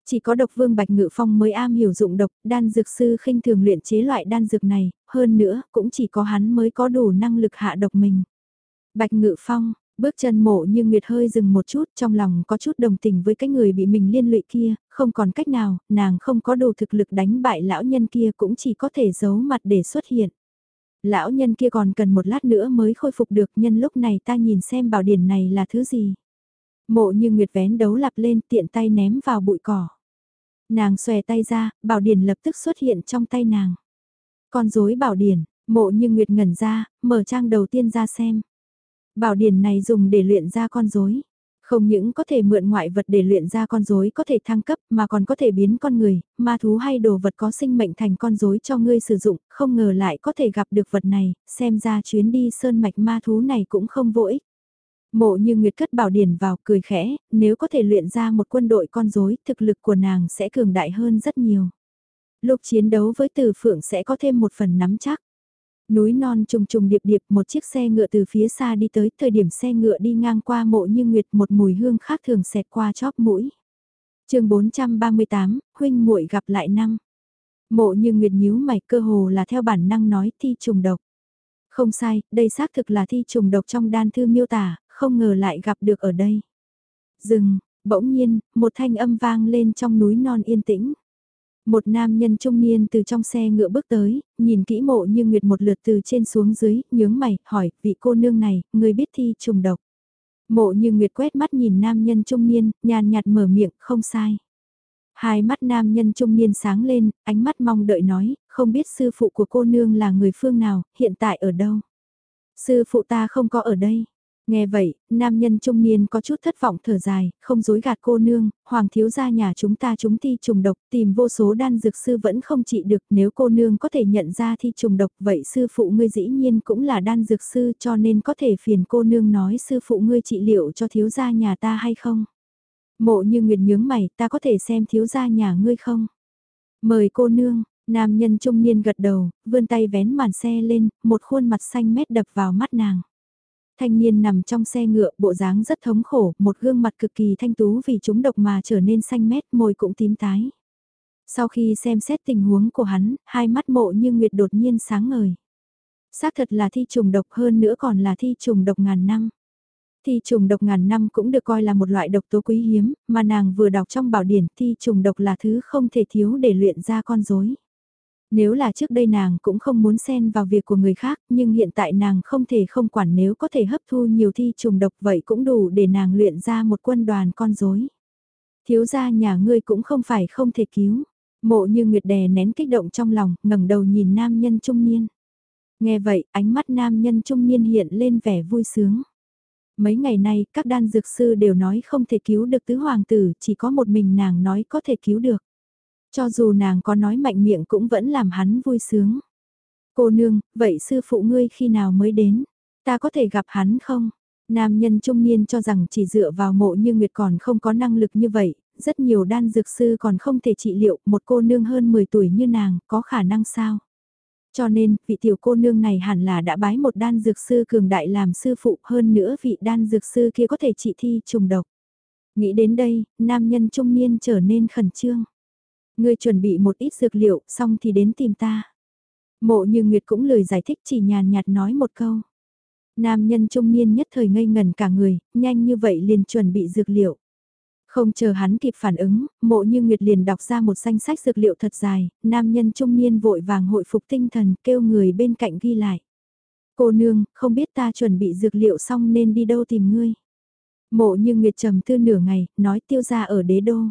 A: Chỉ có độc vương Bạch Ngự Phong mới am hiểu dụng độc, đan dược sư khinh thường luyện chế loại đan dược này, hơn nữa cũng chỉ có hắn mới có đủ năng lực hạ độc mình. Bạch Ngự Phong, bước chân mộ như Nguyệt hơi dừng một chút trong lòng có chút đồng tình với cái người bị mình liên lụy kia, không còn cách nào, nàng không có đủ thực lực đánh bại lão nhân kia cũng chỉ có thể giấu mặt để xuất hiện. Lão nhân kia còn cần một lát nữa mới khôi phục được nhân lúc này ta nhìn xem bảo điển này là thứ gì. Mộ như Nguyệt vén đấu lặp lên tiện tay ném vào bụi cỏ. Nàng xòe tay ra, bảo điển lập tức xuất hiện trong tay nàng. Con rối bảo điển, mộ như Nguyệt ngẩn ra, mở trang đầu tiên ra xem. Bảo điển này dùng để luyện ra con rối. Không những có thể mượn ngoại vật để luyện ra con rối có thể thăng cấp mà còn có thể biến con người, ma thú hay đồ vật có sinh mệnh thành con rối cho ngươi sử dụng, không ngờ lại có thể gặp được vật này, xem ra chuyến đi sơn mạch ma thú này cũng không vô ích. Mộ như Nguyệt cất bảo điển vào cười khẽ, nếu có thể luyện ra một quân đội con rối, thực lực của nàng sẽ cường đại hơn rất nhiều. Lúc chiến đấu với Từ Phượng sẽ có thêm một phần nắm chắc. Núi non trùng trùng điệp điệp một chiếc xe ngựa từ phía xa đi tới thời điểm xe ngựa đi ngang qua mộ như nguyệt một mùi hương khác thường xẹt qua chóp mũi. chương 438, huynh muội gặp lại năm. Mộ như nguyệt nhíu mày cơ hồ là theo bản năng nói thi trùng độc. Không sai, đây xác thực là thi trùng độc trong đan thư miêu tả, không ngờ lại gặp được ở đây. Dừng, bỗng nhiên, một thanh âm vang lên trong núi non yên tĩnh. Một nam nhân trung niên từ trong xe ngựa bước tới, nhìn kỹ mộ như nguyệt một lượt từ trên xuống dưới, nhướng mày, hỏi, vị cô nương này, người biết thi trùng độc. Mộ như nguyệt quét mắt nhìn nam nhân trung niên, nhàn nhạt mở miệng, không sai. Hai mắt nam nhân trung niên sáng lên, ánh mắt mong đợi nói, không biết sư phụ của cô nương là người phương nào, hiện tại ở đâu. Sư phụ ta không có ở đây. Nghe vậy, nam nhân trung niên có chút thất vọng thở dài, không dối gạt cô nương, hoàng thiếu gia nhà chúng ta chúng thi trùng độc, tìm vô số đan dược sư vẫn không trị được, nếu cô nương có thể nhận ra thi trùng độc, vậy sư phụ ngươi dĩ nhiên cũng là đan dược sư cho nên có thể phiền cô nương nói sư phụ ngươi trị liệu cho thiếu gia nhà ta hay không? Mộ như nguyệt nhướng mày, ta có thể xem thiếu gia nhà ngươi không? Mời cô nương, nam nhân trung niên gật đầu, vươn tay vén màn xe lên, một khuôn mặt xanh mét đập vào mắt nàng. Thanh niên nằm trong xe ngựa, bộ dáng rất thống khổ, một gương mặt cực kỳ thanh tú vì chúng độc mà trở nên xanh mét, môi cũng tím tái. Sau khi xem xét tình huống của hắn, hai mắt mộ như nguyệt đột nhiên sáng ngời. Xác thật là thi trùng độc hơn nữa còn là thi trùng độc ngàn năm. Thi trùng độc ngàn năm cũng được coi là một loại độc tố quý hiếm, mà nàng vừa đọc trong bảo điển thi trùng độc là thứ không thể thiếu để luyện ra con rối. Nếu là trước đây nàng cũng không muốn xen vào việc của người khác, nhưng hiện tại nàng không thể không quản nếu có thể hấp thu nhiều thi trùng độc vậy cũng đủ để nàng luyện ra một quân đoàn con rối. Thiếu gia nhà ngươi cũng không phải không thể cứu. Mộ như nguyệt đè nén kích động trong lòng, ngẩng đầu nhìn nam nhân trung niên. Nghe vậy, ánh mắt nam nhân trung niên hiện lên vẻ vui sướng. Mấy ngày nay, các đan dược sư đều nói không thể cứu được tứ hoàng tử, chỉ có một mình nàng nói có thể cứu được. Cho dù nàng có nói mạnh miệng cũng vẫn làm hắn vui sướng. Cô nương, vậy sư phụ ngươi khi nào mới đến? Ta có thể gặp hắn không? Nam nhân trung niên cho rằng chỉ dựa vào mộ như Nguyệt còn không có năng lực như vậy, rất nhiều đan dược sư còn không thể trị liệu một cô nương hơn 10 tuổi như nàng, có khả năng sao? Cho nên, vị tiểu cô nương này hẳn là đã bái một đan dược sư cường đại làm sư phụ hơn nữa vị đan dược sư kia có thể trị thi trùng độc. Nghĩ đến đây, nam nhân trung niên trở nên khẩn trương. Ngươi chuẩn bị một ít dược liệu, xong thì đến tìm ta. Mộ như Nguyệt cũng lời giải thích chỉ nhàn nhạt nói một câu. Nam nhân trung niên nhất thời ngây ngần cả người, nhanh như vậy liền chuẩn bị dược liệu. Không chờ hắn kịp phản ứng, mộ như Nguyệt liền đọc ra một danh sách dược liệu thật dài, nam nhân trung niên vội vàng hội phục tinh thần kêu người bên cạnh ghi lại. Cô nương, không biết ta chuẩn bị dược liệu xong nên đi đâu tìm ngươi. Mộ như Nguyệt trầm tư nửa ngày, nói tiêu gia ở đế đô.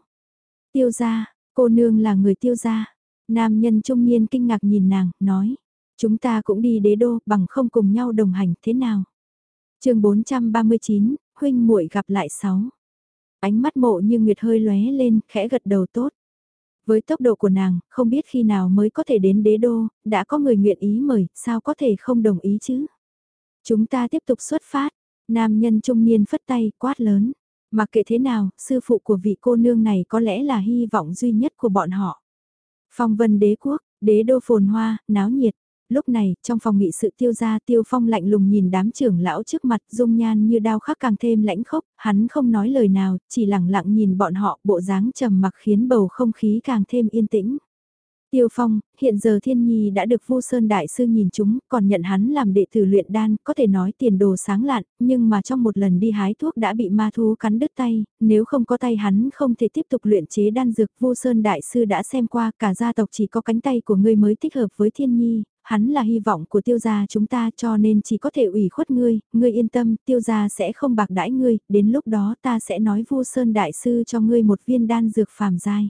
A: Tiêu gia, cô nương là người tiêu gia. Nam nhân trung niên kinh ngạc nhìn nàng, nói. Chúng ta cũng đi đế đô, bằng không cùng nhau đồng hành, thế nào? chương 439, huynh muội gặp lại sáu. Ánh mắt mộ như Nguyệt hơi lóe lên, khẽ gật đầu tốt. Với tốc độ của nàng, không biết khi nào mới có thể đến đế đô, đã có người nguyện ý mời, sao có thể không đồng ý chứ? Chúng ta tiếp tục xuất phát, nam nhân trung niên phất tay, quát lớn. Mặc kệ thế nào, sư phụ của vị cô nương này có lẽ là hy vọng duy nhất của bọn họ. Phong vân đế quốc, đế đô phồn hoa, náo nhiệt. Lúc này, trong phòng nghị sự tiêu gia tiêu phong lạnh lùng nhìn đám trưởng lão trước mặt dung nhan như đao khắc càng thêm lãnh khốc, hắn không nói lời nào, chỉ lặng lặng nhìn bọn họ bộ dáng trầm mặc khiến bầu không khí càng thêm yên tĩnh. Tiêu Phong, hiện giờ Thiên Nhi đã được Vu Sơn Đại Sư nhìn chúng, còn nhận hắn làm đệ tử luyện đan, có thể nói tiền đồ sáng lạn, nhưng mà trong một lần đi hái thuốc đã bị ma thú cắn đứt tay, nếu không có tay hắn không thể tiếp tục luyện chế đan dược. Vu Sơn Đại Sư đã xem qua cả gia tộc chỉ có cánh tay của ngươi mới thích hợp với Thiên Nhi, hắn là hy vọng của tiêu gia chúng ta cho nên chỉ có thể ủy khuất ngươi, ngươi yên tâm, tiêu gia sẽ không bạc đãi ngươi, đến lúc đó ta sẽ nói Vu Sơn Đại Sư cho ngươi một viên đan dược phàm giai.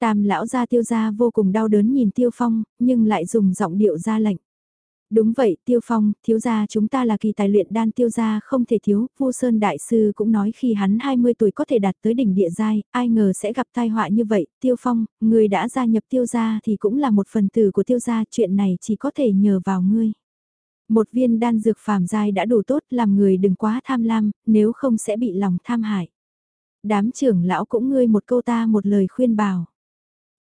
A: Tam lão gia tiêu gia vô cùng đau đớn nhìn tiêu phong, nhưng lại dùng giọng điệu ra lệnh. Đúng vậy, Tiêu Phong, thiếu gia chúng ta là kỳ tài luyện đan tiêu gia không thể thiếu, Vu Sơn Đại Sư cũng nói khi hắn 20 tuổi có thể đạt tới đỉnh địa giai, ai ngờ sẽ gặp tai họa như vậy, Tiêu Phong, người đã gia nhập tiêu gia thì cũng là một phần tử của tiêu gia, chuyện này chỉ có thể nhờ vào ngươi. Một viên đan dược phàm giai đã đủ tốt, làm người đừng quá tham lam, nếu không sẽ bị lòng tham hại. Đám trưởng lão cũng ngươi một câu ta một lời khuyên bảo.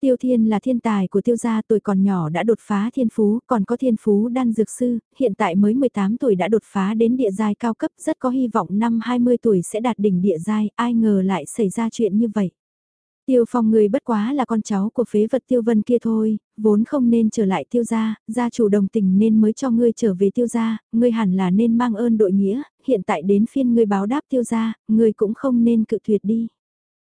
A: Tiêu Thiên là thiên tài của tiêu gia tuổi còn nhỏ đã đột phá thiên phú, còn có thiên phú đan dược sư, hiện tại mới 18 tuổi đã đột phá đến địa giai cao cấp, rất có hy vọng năm 20 tuổi sẽ đạt đỉnh địa giai, ai ngờ lại xảy ra chuyện như vậy. Tiêu phong người bất quá là con cháu của phế vật tiêu vân kia thôi, vốn không nên trở lại tiêu gia, gia chủ đồng tình nên mới cho ngươi trở về tiêu gia, ngươi hẳn là nên mang ơn đội nghĩa, hiện tại đến phiên ngươi báo đáp tiêu gia, ngươi cũng không nên cự tuyệt đi.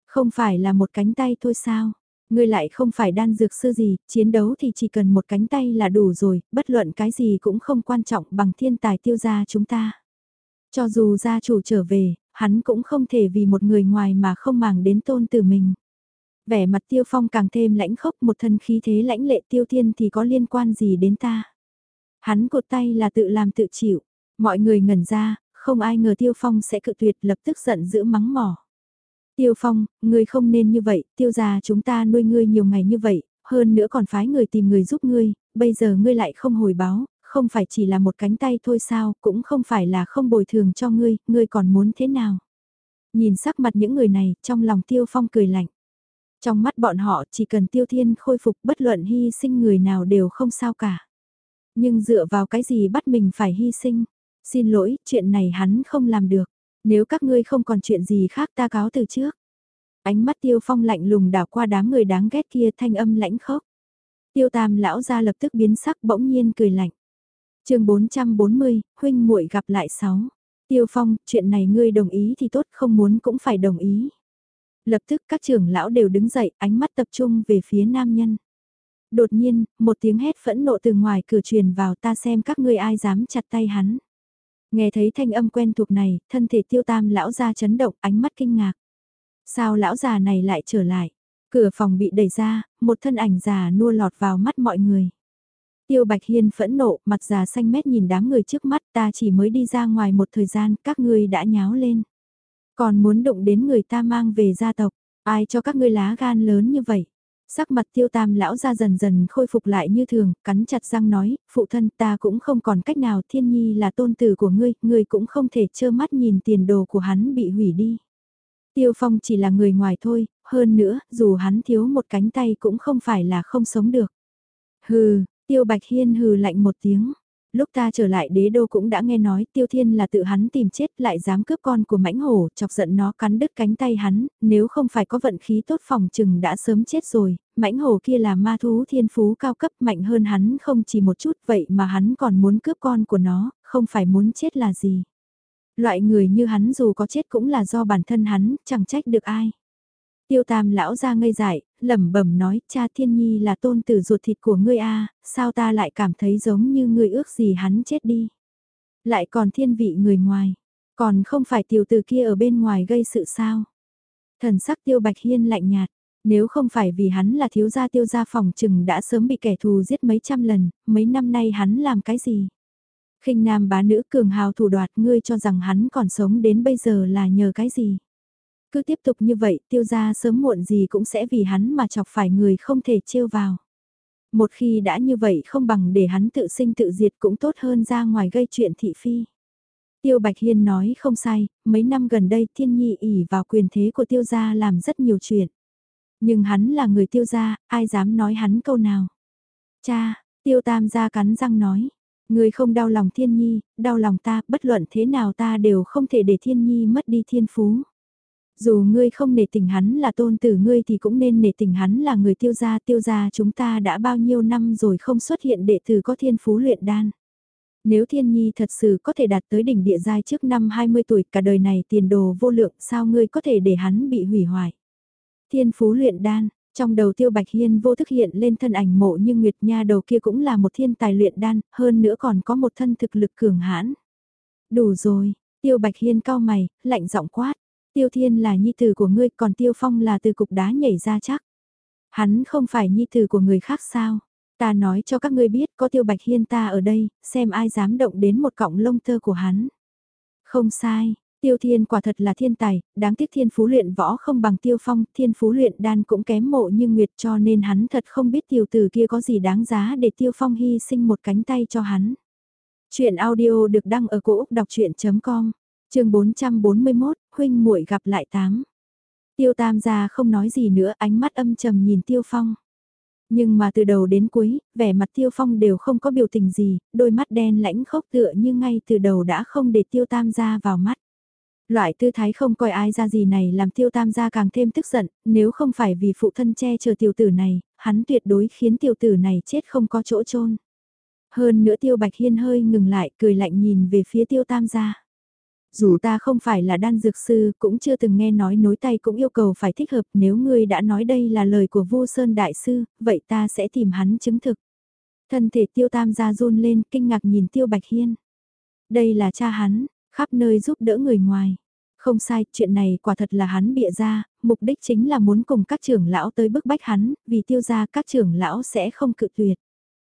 A: Không phải là một cánh tay thôi sao? Ngươi lại không phải đan dược sư gì, chiến đấu thì chỉ cần một cánh tay là đủ rồi, bất luận cái gì cũng không quan trọng bằng thiên tài tiêu gia chúng ta. Cho dù gia chủ trở về, hắn cũng không thể vì một người ngoài mà không màng đến tôn tử mình. Vẻ mặt tiêu phong càng thêm lãnh khốc một thân khí thế lãnh lệ tiêu thiên thì có liên quan gì đến ta. Hắn cột tay là tự làm tự chịu, mọi người ngẩn ra, không ai ngờ tiêu phong sẽ cự tuyệt lập tức giận giữ mắng mỏ. Tiêu Phong, ngươi không nên như vậy, tiêu gia chúng ta nuôi ngươi nhiều ngày như vậy, hơn nữa còn phái người tìm người giúp ngươi, bây giờ ngươi lại không hồi báo, không phải chỉ là một cánh tay thôi sao, cũng không phải là không bồi thường cho ngươi, ngươi còn muốn thế nào. Nhìn sắc mặt những người này, trong lòng Tiêu Phong cười lạnh. Trong mắt bọn họ chỉ cần Tiêu Thiên khôi phục bất luận hy sinh người nào đều không sao cả. Nhưng dựa vào cái gì bắt mình phải hy sinh? Xin lỗi, chuyện này hắn không làm được. Nếu các ngươi không còn chuyện gì khác ta cáo từ trước. Ánh mắt tiêu phong lạnh lùng đảo qua đám người đáng ghét kia thanh âm lãnh khốc. Tiêu tam lão ra lập tức biến sắc bỗng nhiên cười lạnh. chương 440, huynh muội gặp lại sáu. Tiêu phong, chuyện này ngươi đồng ý thì tốt không muốn cũng phải đồng ý. Lập tức các trưởng lão đều đứng dậy ánh mắt tập trung về phía nam nhân. Đột nhiên, một tiếng hét phẫn nộ từ ngoài cửa truyền vào ta xem các ngươi ai dám chặt tay hắn. Nghe thấy thanh âm quen thuộc này, thân thể tiêu tam lão ra chấn động, ánh mắt kinh ngạc. Sao lão già này lại trở lại? Cửa phòng bị đẩy ra, một thân ảnh già nua lọt vào mắt mọi người. Tiêu Bạch Hiên phẫn nộ, mặt già xanh mét nhìn đám người trước mắt ta chỉ mới đi ra ngoài một thời gian, các ngươi đã nháo lên. Còn muốn đụng đến người ta mang về gia tộc, ai cho các ngươi lá gan lớn như vậy? Sắc mặt tiêu tam lão ra dần dần khôi phục lại như thường, cắn chặt răng nói, phụ thân ta cũng không còn cách nào thiên nhi là tôn tử của ngươi, ngươi cũng không thể trơ mắt nhìn tiền đồ của hắn bị hủy đi. Tiêu phong chỉ là người ngoài thôi, hơn nữa, dù hắn thiếu một cánh tay cũng không phải là không sống được. Hừ, tiêu bạch hiên hừ lạnh một tiếng. Lúc ta trở lại đế đô cũng đã nghe nói tiêu thiên là tự hắn tìm chết lại dám cướp con của mãnh hổ, chọc giận nó cắn đứt cánh tay hắn, nếu không phải có vận khí tốt phòng chừng đã sớm chết rồi, mãnh hổ kia là ma thú thiên phú cao cấp mạnh hơn hắn không chỉ một chút vậy mà hắn còn muốn cướp con của nó, không phải muốn chết là gì. Loại người như hắn dù có chết cũng là do bản thân hắn, chẳng trách được ai. Tiêu tam lão ra ngây dại, lẩm bẩm nói, cha thiên nhi là tôn tử ruột thịt của ngươi a sao ta lại cảm thấy giống như ngươi ước gì hắn chết đi. Lại còn thiên vị người ngoài, còn không phải tiểu tử kia ở bên ngoài gây sự sao. Thần sắc tiêu bạch hiên lạnh nhạt, nếu không phải vì hắn là thiếu gia tiêu gia phòng chừng đã sớm bị kẻ thù giết mấy trăm lần, mấy năm nay hắn làm cái gì? khinh nam bá nữ cường hào thủ đoạt ngươi cho rằng hắn còn sống đến bây giờ là nhờ cái gì? Cứ tiếp tục như vậy, tiêu gia sớm muộn gì cũng sẽ vì hắn mà chọc phải người không thể trêu vào. Một khi đã như vậy không bằng để hắn tự sinh tự diệt cũng tốt hơn ra ngoài gây chuyện thị phi. Tiêu Bạch Hiên nói không sai, mấy năm gần đây thiên nhi ỉ vào quyền thế của tiêu gia làm rất nhiều chuyện. Nhưng hắn là người tiêu gia, ai dám nói hắn câu nào. Cha, tiêu tam gia cắn răng nói, người không đau lòng thiên nhi, đau lòng ta, bất luận thế nào ta đều không thể để thiên nhi mất đi thiên phú. Dù ngươi không nể tình hắn là tôn tử ngươi thì cũng nên nể tình hắn là người tiêu gia tiêu gia chúng ta đã bao nhiêu năm rồi không xuất hiện đệ tử có thiên phú luyện đan. Nếu thiên nhi thật sự có thể đạt tới đỉnh địa giai trước năm 20 tuổi cả đời này tiền đồ vô lượng sao ngươi có thể để hắn bị hủy hoại. Thiên phú luyện đan, trong đầu tiêu bạch hiên vô thức hiện lên thân ảnh mộ như Nguyệt Nha đầu kia cũng là một thiên tài luyện đan, hơn nữa còn có một thân thực lực cường hãn. Đủ rồi, tiêu bạch hiên cao mày, lạnh giọng quát, Tiêu Thiên là nhi tử của ngươi, còn Tiêu Phong là từ cục đá nhảy ra chắc. Hắn không phải nhi tử của người khác sao? Ta nói cho các ngươi biết có Tiêu Bạch Hiên ta ở đây, xem ai dám động đến một cọng lông tơ của hắn. Không sai, Tiêu Thiên quả thật là thiên tài, đáng tiếc thiên phú luyện võ không bằng Tiêu Phong, thiên phú luyện đan cũng kém mộ như Nguyệt cho nên hắn thật không biết tiểu tử kia có gì đáng giá để Tiêu Phong hy sinh một cánh tay cho hắn. Chuyện audio được đăng ở cổ Úc đọc chuyện.com chương 441, huynh muội gặp lại tám. Tiêu tam gia không nói gì nữa ánh mắt âm trầm nhìn tiêu phong. Nhưng mà từ đầu đến cuối, vẻ mặt tiêu phong đều không có biểu tình gì, đôi mắt đen lãnh khốc tựa như ngay từ đầu đã không để tiêu tam gia vào mắt. Loại tư thái không coi ai ra gì này làm tiêu tam gia càng thêm tức giận, nếu không phải vì phụ thân che chở tiểu tử này, hắn tuyệt đối khiến tiểu tử này chết không có chỗ chôn Hơn nữa tiêu bạch hiên hơi ngừng lại cười lạnh nhìn về phía tiêu tam gia. Dù ta không phải là đan dược sư, cũng chưa từng nghe nói nối tay cũng yêu cầu phải thích hợp, nếu ngươi đã nói đây là lời của vô sơn đại sư, vậy ta sẽ tìm hắn chứng thực. Thân thể tiêu tam gia run lên, kinh ngạc nhìn tiêu bạch hiên. Đây là cha hắn, khắp nơi giúp đỡ người ngoài. Không sai, chuyện này quả thật là hắn bịa ra, mục đích chính là muốn cùng các trưởng lão tới bức bách hắn, vì tiêu gia các trưởng lão sẽ không cự tuyệt.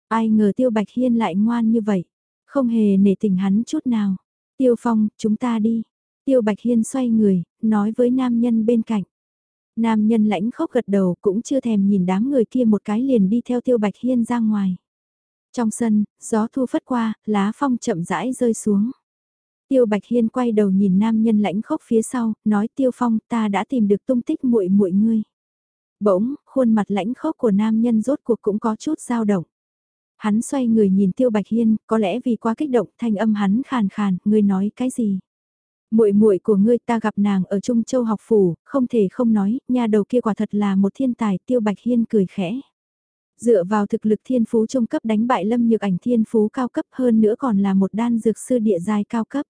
A: Ai ngờ tiêu bạch hiên lại ngoan như vậy, không hề nể tình hắn chút nào. Tiêu Phong, chúng ta đi. Tiêu Bạch Hiên xoay người, nói với nam nhân bên cạnh. Nam nhân lãnh khốc gật đầu cũng chưa thèm nhìn đám người kia một cái liền đi theo Tiêu Bạch Hiên ra ngoài. Trong sân, gió thu phất qua, lá phong chậm rãi rơi xuống. Tiêu Bạch Hiên quay đầu nhìn nam nhân lãnh khốc phía sau, nói Tiêu Phong ta đã tìm được tung tích muội muội ngươi. Bỗng, khuôn mặt lãnh khốc của nam nhân rốt cuộc cũng có chút dao động. Hắn xoay người nhìn Tiêu Bạch Hiên, có lẽ vì quá kích động, thanh âm hắn khàn khàn, ngươi nói cái gì? Muội muội của ngươi ta gặp nàng ở Trung Châu học phủ, không thể không nói, nhà đầu kia quả thật là một thiên tài, Tiêu Bạch Hiên cười khẽ. Dựa vào thực lực thiên phú trung cấp đánh bại lâm nhược ảnh thiên phú cao cấp hơn nữa còn là một đan dược sư địa giai cao cấp.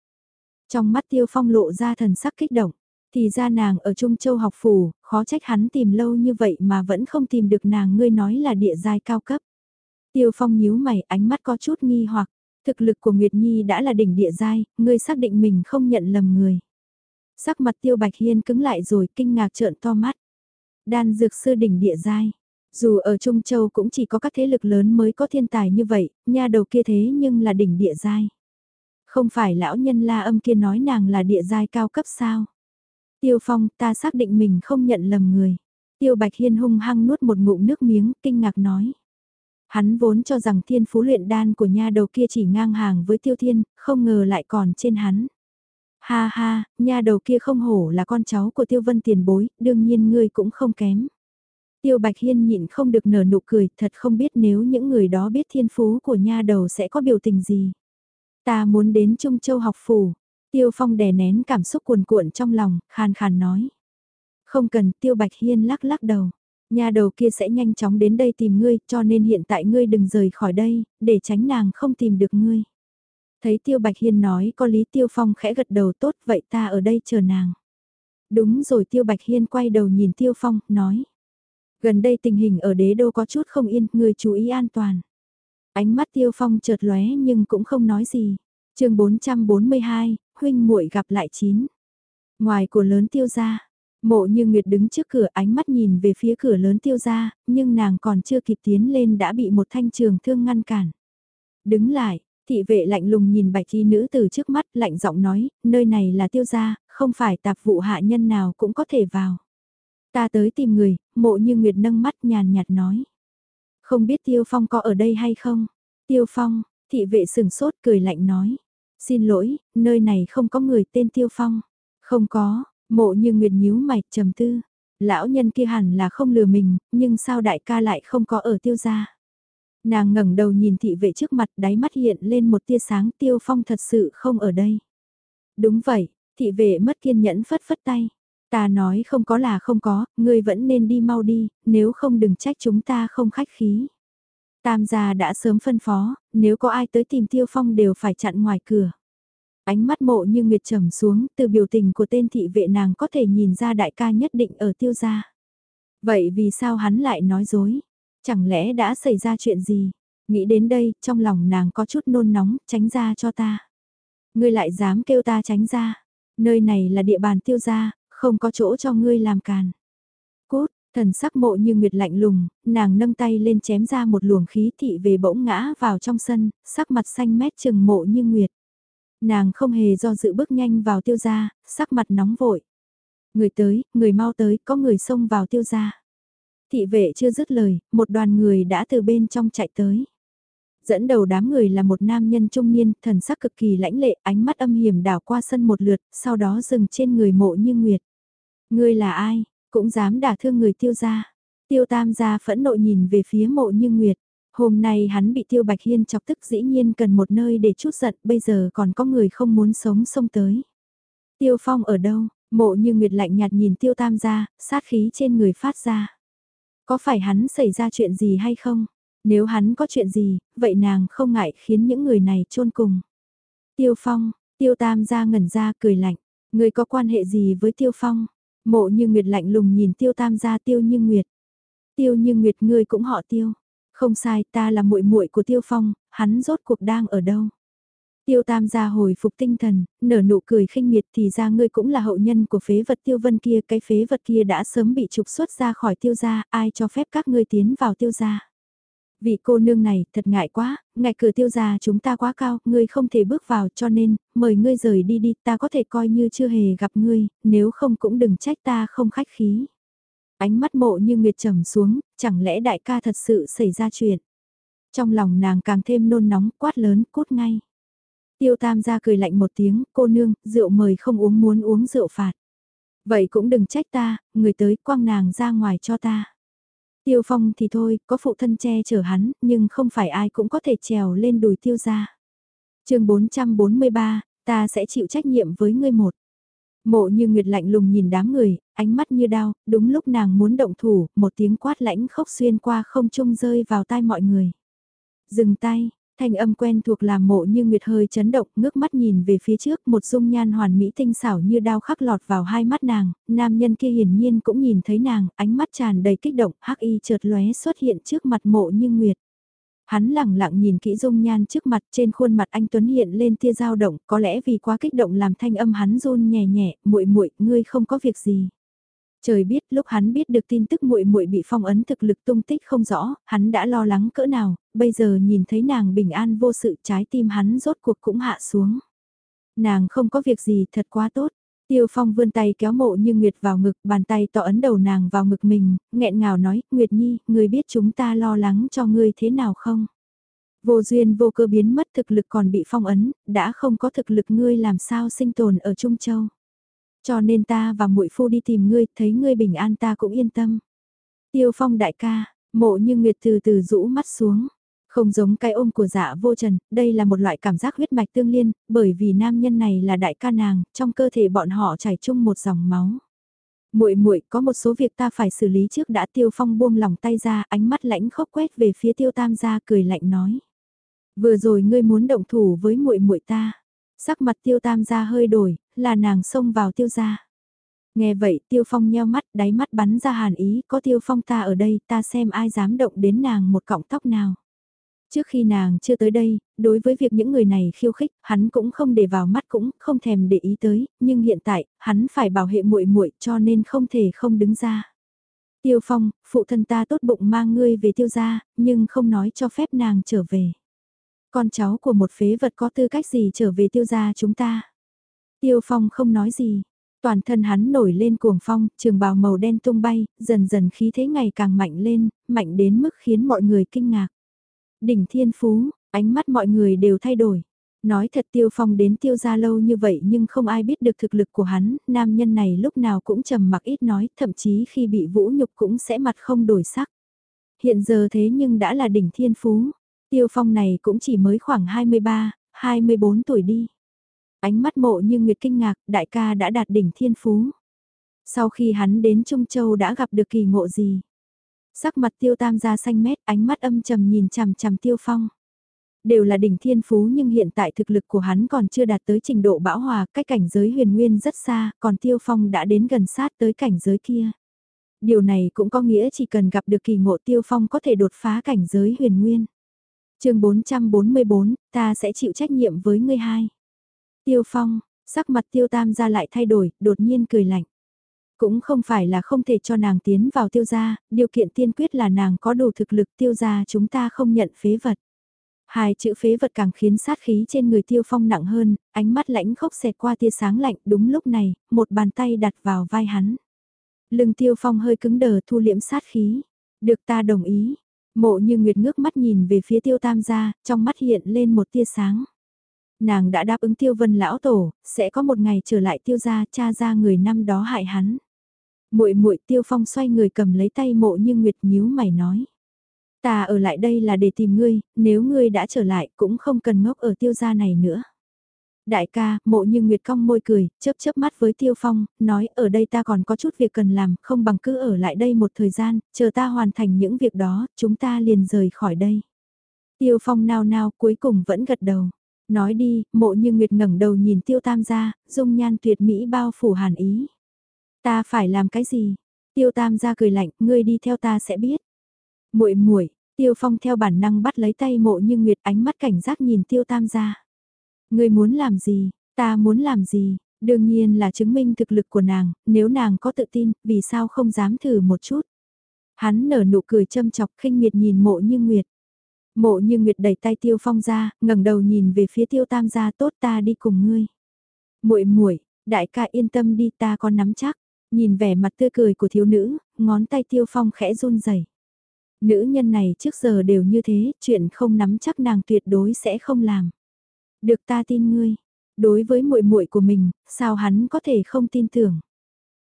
A: Trong mắt Tiêu Phong lộ ra thần sắc kích động, thì ra nàng ở Trung Châu học phủ, khó trách hắn tìm lâu như vậy mà vẫn không tìm được nàng ngươi nói là địa giai cao cấp. Tiêu Phong nhíu mày ánh mắt có chút nghi hoặc, thực lực của Nguyệt Nhi đã là đỉnh địa giai, ngươi xác định mình không nhận lầm người. Sắc mặt Tiêu Bạch Hiên cứng lại rồi kinh ngạc trợn to mắt. Đan dược sư đỉnh địa giai. Dù ở Trung Châu cũng chỉ có các thế lực lớn mới có thiên tài như vậy, nha đầu kia thế nhưng là đỉnh địa giai. Không phải lão nhân la âm kia nói nàng là địa giai cao cấp sao? Tiêu Phong, ta xác định mình không nhận lầm người. Tiêu Bạch Hiên hung hăng nuốt một ngụm nước miếng, kinh ngạc nói. Hắn vốn cho rằng thiên phú luyện đan của nha đầu kia chỉ ngang hàng với tiêu thiên, không ngờ lại còn trên hắn. Ha ha, nha đầu kia không hổ là con cháu của tiêu vân tiền bối, đương nhiên ngươi cũng không kém. Tiêu Bạch Hiên nhịn không được nở nụ cười, thật không biết nếu những người đó biết thiên phú của nha đầu sẽ có biểu tình gì. Ta muốn đến Trung Châu học phủ. Tiêu Phong đè nén cảm xúc cuồn cuộn trong lòng, khàn khàn nói. Không cần, Tiêu Bạch Hiên lắc lắc đầu. Nhà đầu kia sẽ nhanh chóng đến đây tìm ngươi, cho nên hiện tại ngươi đừng rời khỏi đây, để tránh nàng không tìm được ngươi. Thấy Tiêu Bạch Hiên nói có lý Tiêu Phong khẽ gật đầu tốt vậy ta ở đây chờ nàng. Đúng rồi Tiêu Bạch Hiên quay đầu nhìn Tiêu Phong, nói. Gần đây tình hình ở đế đô có chút không yên, người chú ý an toàn. Ánh mắt Tiêu Phong chợt lóe nhưng cũng không nói gì. chương 442, huynh muội gặp lại chín. Ngoài của lớn tiêu gia, mộ như Nguyệt đứng trước cửa ánh mắt nhìn về phía cửa lớn tiêu gia, nhưng nàng còn chưa kịp tiến lên đã bị một thanh trường thương ngăn cản. Đứng lại, thị vệ lạnh lùng nhìn bạch y nữ từ trước mắt lạnh giọng nói, nơi này là tiêu gia, không phải tạp vụ hạ nhân nào cũng có thể vào. Ta tới tìm người, mộ như Nguyệt nâng mắt nhàn nhạt nói. Không biết Tiêu Phong có ở đây hay không? Tiêu Phong, thị vệ sừng sốt cười lạnh nói. Xin lỗi, nơi này không có người tên Tiêu Phong. Không có, mộ như Nguyệt nhíu mày trầm tư. Lão nhân kia hẳn là không lừa mình, nhưng sao đại ca lại không có ở tiêu gia? Nàng ngẩng đầu nhìn thị vệ trước mặt đáy mắt hiện lên một tia sáng Tiêu Phong thật sự không ở đây. Đúng vậy, thị vệ mất kiên nhẫn phất phất tay. Ta nói không có là không có, ngươi vẫn nên đi mau đi, nếu không đừng trách chúng ta không khách khí. Tam gia đã sớm phân phó, nếu có ai tới tìm Tiêu Phong đều phải chặn ngoài cửa. Ánh mắt mộ như nguyệt trầm xuống, từ biểu tình của tên thị vệ nàng có thể nhìn ra đại ca nhất định ở tiêu gia. Vậy vì sao hắn lại nói dối? Chẳng lẽ đã xảy ra chuyện gì? Nghĩ đến đây, trong lòng nàng có chút nôn nóng, tránh ra cho ta. Ngươi lại dám kêu ta tránh ra. Nơi này là địa bàn tiêu gia, không có chỗ cho ngươi làm càn. Cốt, thần sắc mộ như nguyệt lạnh lùng, nàng nâng tay lên chém ra một luồng khí thị về bỗng ngã vào trong sân, sắc mặt xanh mét chừng mộ như nguyệt. Nàng không hề do dự bước nhanh vào tiêu gia, sắc mặt nóng vội. Người tới, người mau tới, có người xông vào tiêu gia. Thị vệ chưa dứt lời, một đoàn người đã từ bên trong chạy tới. Dẫn đầu đám người là một nam nhân trung niên, thần sắc cực kỳ lãnh lệ, ánh mắt âm hiểm đảo qua sân một lượt, sau đó dừng trên người mộ như nguyệt. Ngươi là ai, cũng dám đả thương người tiêu gia. Tiêu tam gia phẫn nộ nhìn về phía mộ như nguyệt. Hôm nay hắn bị tiêu bạch hiên chọc tức dĩ nhiên cần một nơi để chút giận, bây giờ còn có người không muốn sống xông tới. Tiêu phong ở đâu, mộ như nguyệt lạnh nhạt nhìn tiêu tam gia, sát khí trên người phát ra. Có phải hắn xảy ra chuyện gì hay không? Nếu hắn có chuyện gì, vậy nàng không ngại khiến những người này chôn cùng. Tiêu phong, tiêu tam gia ngẩn ra cười lạnh, người có quan hệ gì với tiêu phong? Mộ như Nguyệt lạnh lùng nhìn tiêu tam gia tiêu như Nguyệt. Tiêu như Nguyệt ngươi cũng họ tiêu. Không sai ta là muội muội của tiêu phong, hắn rốt cuộc đang ở đâu. Tiêu tam gia hồi phục tinh thần, nở nụ cười khinh miệt thì ra ngươi cũng là hậu nhân của phế vật tiêu vân kia, cái phế vật kia đã sớm bị trục xuất ra khỏi tiêu gia, ai cho phép các ngươi tiến vào tiêu gia. Vị cô nương này thật ngại quá, ngại cửa tiêu gia chúng ta quá cao, ngươi không thể bước vào cho nên, mời ngươi rời đi đi, ta có thể coi như chưa hề gặp ngươi, nếu không cũng đừng trách ta không khách khí. Ánh mắt mộ như nguyệt trầm xuống, chẳng lẽ đại ca thật sự xảy ra chuyện. Trong lòng nàng càng thêm nôn nóng, quát lớn, cút ngay. Tiêu tam ra cười lạnh một tiếng, cô nương, rượu mời không uống muốn uống rượu phạt. Vậy cũng đừng trách ta, người tới quăng nàng ra ngoài cho ta. Tiêu Phong thì thôi, có phụ thân che chở hắn, nhưng không phải ai cũng có thể trèo lên đùi tiêu ra. chương 443, ta sẽ chịu trách nhiệm với ngươi một. Mộ như Nguyệt lạnh lùng nhìn đám người, ánh mắt như đao, đúng lúc nàng muốn động thủ, một tiếng quát lãnh khốc xuyên qua không trung rơi vào tai mọi người. Dừng tay, Thanh âm quen thuộc làm mộ như nguyệt hơi chấn động, ngước mắt nhìn về phía trước, một dung nhan hoàn mỹ tinh xảo như đao khắc lọt vào hai mắt nàng, nam nhân kia hiển nhiên cũng nhìn thấy nàng, ánh mắt tràn đầy kích động, hắc y chợt lóe xuất hiện trước mặt mộ như nguyệt. Hắn lẳng lặng nhìn kỹ dung nhan trước mặt trên khuôn mặt anh Tuấn hiện lên tia dao động, có lẽ vì quá kích động làm thanh âm hắn run nhẹ nhẹ, muội muội ngươi không có việc gì. Trời biết lúc hắn biết được tin tức muội muội bị phong ấn thực lực tung tích không rõ, hắn đã lo lắng cỡ nào, bây giờ nhìn thấy nàng bình an vô sự trái tim hắn rốt cuộc cũng hạ xuống. Nàng không có việc gì thật quá tốt. Tiêu Phong vươn tay kéo mộ như Nguyệt vào ngực, bàn tay tỏ ấn đầu nàng vào ngực mình, nghẹn ngào nói, Nguyệt Nhi, người biết chúng ta lo lắng cho ngươi thế nào không? Vô duyên vô cơ biến mất thực lực còn bị phong ấn, đã không có thực lực ngươi làm sao sinh tồn ở Trung Châu. Cho nên ta và muội phu đi tìm ngươi, thấy ngươi bình an ta cũng yên tâm. Tiêu phong đại ca, mộ như nguyệt từ từ rũ mắt xuống. Không giống cái ôm của dạ vô trần, đây là một loại cảm giác huyết mạch tương liên, bởi vì nam nhân này là đại ca nàng, trong cơ thể bọn họ chảy chung một dòng máu. Muội muội, có một số việc ta phải xử lý trước đã Tiêu Phong buông lòng tay ra, ánh mắt lãnh khốc quét về phía Tiêu Tam gia cười lạnh nói: "Vừa rồi ngươi muốn động thủ với muội muội ta." Sắc mặt Tiêu Tam gia hơi đổi, là nàng xông vào Tiêu gia. Nghe vậy Tiêu Phong nheo mắt, đáy mắt bắn ra hàn ý, có Tiêu Phong ta ở đây, ta xem ai dám động đến nàng một cọng tóc nào. Trước khi nàng chưa tới đây, đối với việc những người này khiêu khích, hắn cũng không để vào mắt cũng không thèm để ý tới, nhưng hiện tại, hắn phải bảo hệ muội muội cho nên không thể không đứng ra. Tiêu Phong, phụ thân ta tốt bụng mang ngươi về tiêu gia, nhưng không nói cho phép nàng trở về. Con cháu của một phế vật có tư cách gì trở về tiêu gia chúng ta? Tiêu Phong không nói gì. Toàn thân hắn nổi lên cuồng phong, trường bào màu đen tung bay, dần dần khí thế ngày càng mạnh lên, mạnh đến mức khiến mọi người kinh ngạc. Đỉnh thiên phú, ánh mắt mọi người đều thay đổi. Nói thật tiêu phong đến tiêu gia lâu như vậy nhưng không ai biết được thực lực của hắn, nam nhân này lúc nào cũng trầm mặc ít nói, thậm chí khi bị vũ nhục cũng sẽ mặt không đổi sắc. Hiện giờ thế nhưng đã là đỉnh thiên phú, tiêu phong này cũng chỉ mới khoảng 23, 24 tuổi đi. Ánh mắt mộ như nguyệt kinh ngạc, đại ca đã đạt đỉnh thiên phú. Sau khi hắn đến Trung Châu đã gặp được kỳ ngộ gì? Sắc mặt tiêu tam gia xanh mét, ánh mắt âm trầm nhìn chằm chằm tiêu phong. Đều là đỉnh thiên phú nhưng hiện tại thực lực của hắn còn chưa đạt tới trình độ bão hòa, cách cảnh giới huyền nguyên rất xa, còn tiêu phong đã đến gần sát tới cảnh giới kia. Điều này cũng có nghĩa chỉ cần gặp được kỳ ngộ tiêu phong có thể đột phá cảnh giới huyền nguyên. chương 444, ta sẽ chịu trách nhiệm với ngươi hai. Tiêu phong, sắc mặt tiêu tam ra lại thay đổi, đột nhiên cười lạnh. Cũng không phải là không thể cho nàng tiến vào tiêu gia, điều kiện tiên quyết là nàng có đủ thực lực tiêu gia chúng ta không nhận phế vật. Hai chữ phế vật càng khiến sát khí trên người tiêu phong nặng hơn, ánh mắt lãnh khốc xẹt qua tia sáng lạnh đúng lúc này, một bàn tay đặt vào vai hắn. Lưng tiêu phong hơi cứng đờ thu liễm sát khí. Được ta đồng ý. Mộ như nguyệt ngước mắt nhìn về phía tiêu tam gia, trong mắt hiện lên một tia sáng. Nàng đã đáp ứng tiêu vân lão tổ, sẽ có một ngày trở lại tiêu gia cha ra người năm đó hại hắn muội muội tiêu phong xoay người cầm lấy tay mộ như nguyệt nhíu mày nói. Ta ở lại đây là để tìm ngươi, nếu ngươi đã trở lại cũng không cần ngốc ở tiêu gia này nữa. Đại ca, mộ như Nguyệt cong môi cười, chớp chớp mắt với Tiêu Phong, nói ở đây ta còn có chút việc cần làm, không bằng cứ ở lại đây một thời gian, chờ ta hoàn thành những việc đó, chúng ta liền rời khỏi đây. Tiêu Phong nao nao cuối cùng vẫn gật đầu. Nói đi, mộ như Nguyệt ngẩng đầu nhìn Tiêu Tam gia, dung nhan tuyệt mỹ bao phủ hàn ý. Ta phải làm cái gì? Tiêu Tam gia cười lạnh, ngươi đi theo ta sẽ biết. Muội muội, Tiêu Phong theo bản năng bắt lấy tay Mộ Như Nguyệt, ánh mắt cảnh giác nhìn Tiêu Tam gia. Ngươi muốn làm gì? Ta muốn làm gì? Đương nhiên là chứng minh thực lực của nàng, nếu nàng có tự tin, vì sao không dám thử một chút? Hắn nở nụ cười châm chọc khinh miệt nhìn Mộ Như Nguyệt. Mộ Như Nguyệt đẩy tay Tiêu Phong ra, ngẩng đầu nhìn về phía Tiêu Tam gia, tốt ta đi cùng ngươi. Muội muội, đại ca yên tâm đi, ta có nắm chắc. Nhìn vẻ mặt tươi cười của thiếu nữ, ngón tay tiêu phong khẽ run rẩy. Nữ nhân này trước giờ đều như thế, chuyện không nắm chắc nàng tuyệt đối sẽ không làm. Được ta tin ngươi, đối với muội muội của mình, sao hắn có thể không tin tưởng.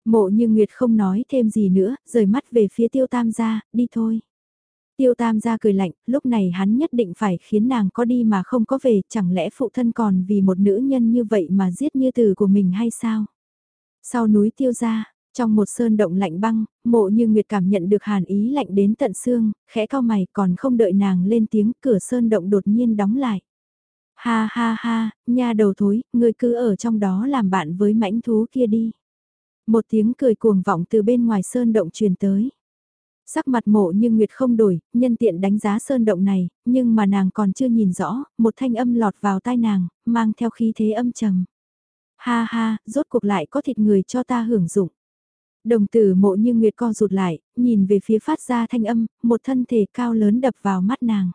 A: Mộ như Nguyệt không nói thêm gì nữa, rời mắt về phía tiêu tam gia, đi thôi. Tiêu tam gia cười lạnh, lúc này hắn nhất định phải khiến nàng có đi mà không có về, chẳng lẽ phụ thân còn vì một nữ nhân như vậy mà giết như từ của mình hay sao? Sau núi tiêu ra, trong một sơn động lạnh băng, mộ như Nguyệt cảm nhận được hàn ý lạnh đến tận xương, khẽ cao mày còn không đợi nàng lên tiếng cửa sơn động đột nhiên đóng lại. Ha ha ha, nha đầu thối, người cứ ở trong đó làm bạn với mãnh thú kia đi. Một tiếng cười cuồng vọng từ bên ngoài sơn động truyền tới. Sắc mặt mộ như Nguyệt không đổi, nhân tiện đánh giá sơn động này, nhưng mà nàng còn chưa nhìn rõ, một thanh âm lọt vào tai nàng, mang theo khí thế âm trầm. Ha ha, rốt cuộc lại có thịt người cho ta hưởng dụng. Đồng tử mộ như Nguyệt co rụt lại, nhìn về phía phát ra thanh âm, một thân thể cao lớn đập vào mắt nàng.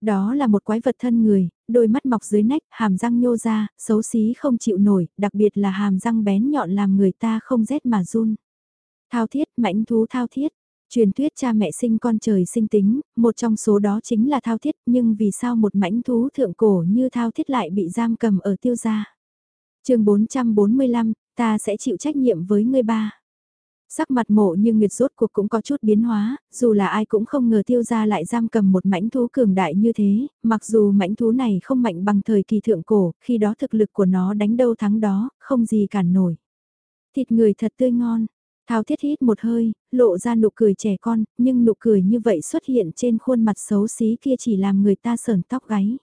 A: Đó là một quái vật thân người, đôi mắt mọc dưới nách, hàm răng nhô ra, xấu xí không chịu nổi, đặc biệt là hàm răng bén nhọn làm người ta không rét mà run. Thao thiết, mãnh thú thao thiết. Truyền thuyết cha mẹ sinh con trời sinh tính, một trong số đó chính là thao thiết, nhưng vì sao một mãnh thú thượng cổ như thao thiết lại bị giam cầm ở tiêu gia? Chương 445, ta sẽ chịu trách nhiệm với ngươi ba. Sắc mặt mộ như nguyệt rốt cuộc cũng có chút biến hóa, dù là ai cũng không ngờ tiêu gia lại giam cầm một mãnh thú cường đại như thế, mặc dù mãnh thú này không mạnh bằng thời kỳ thượng cổ, khi đó thực lực của nó đánh đâu thắng đó, không gì cản nổi. Thịt người thật tươi ngon, thao thiết hít một hơi, lộ ra nụ cười trẻ con, nhưng nụ cười như vậy xuất hiện trên khuôn mặt xấu xí kia chỉ làm người ta sờn tóc gáy.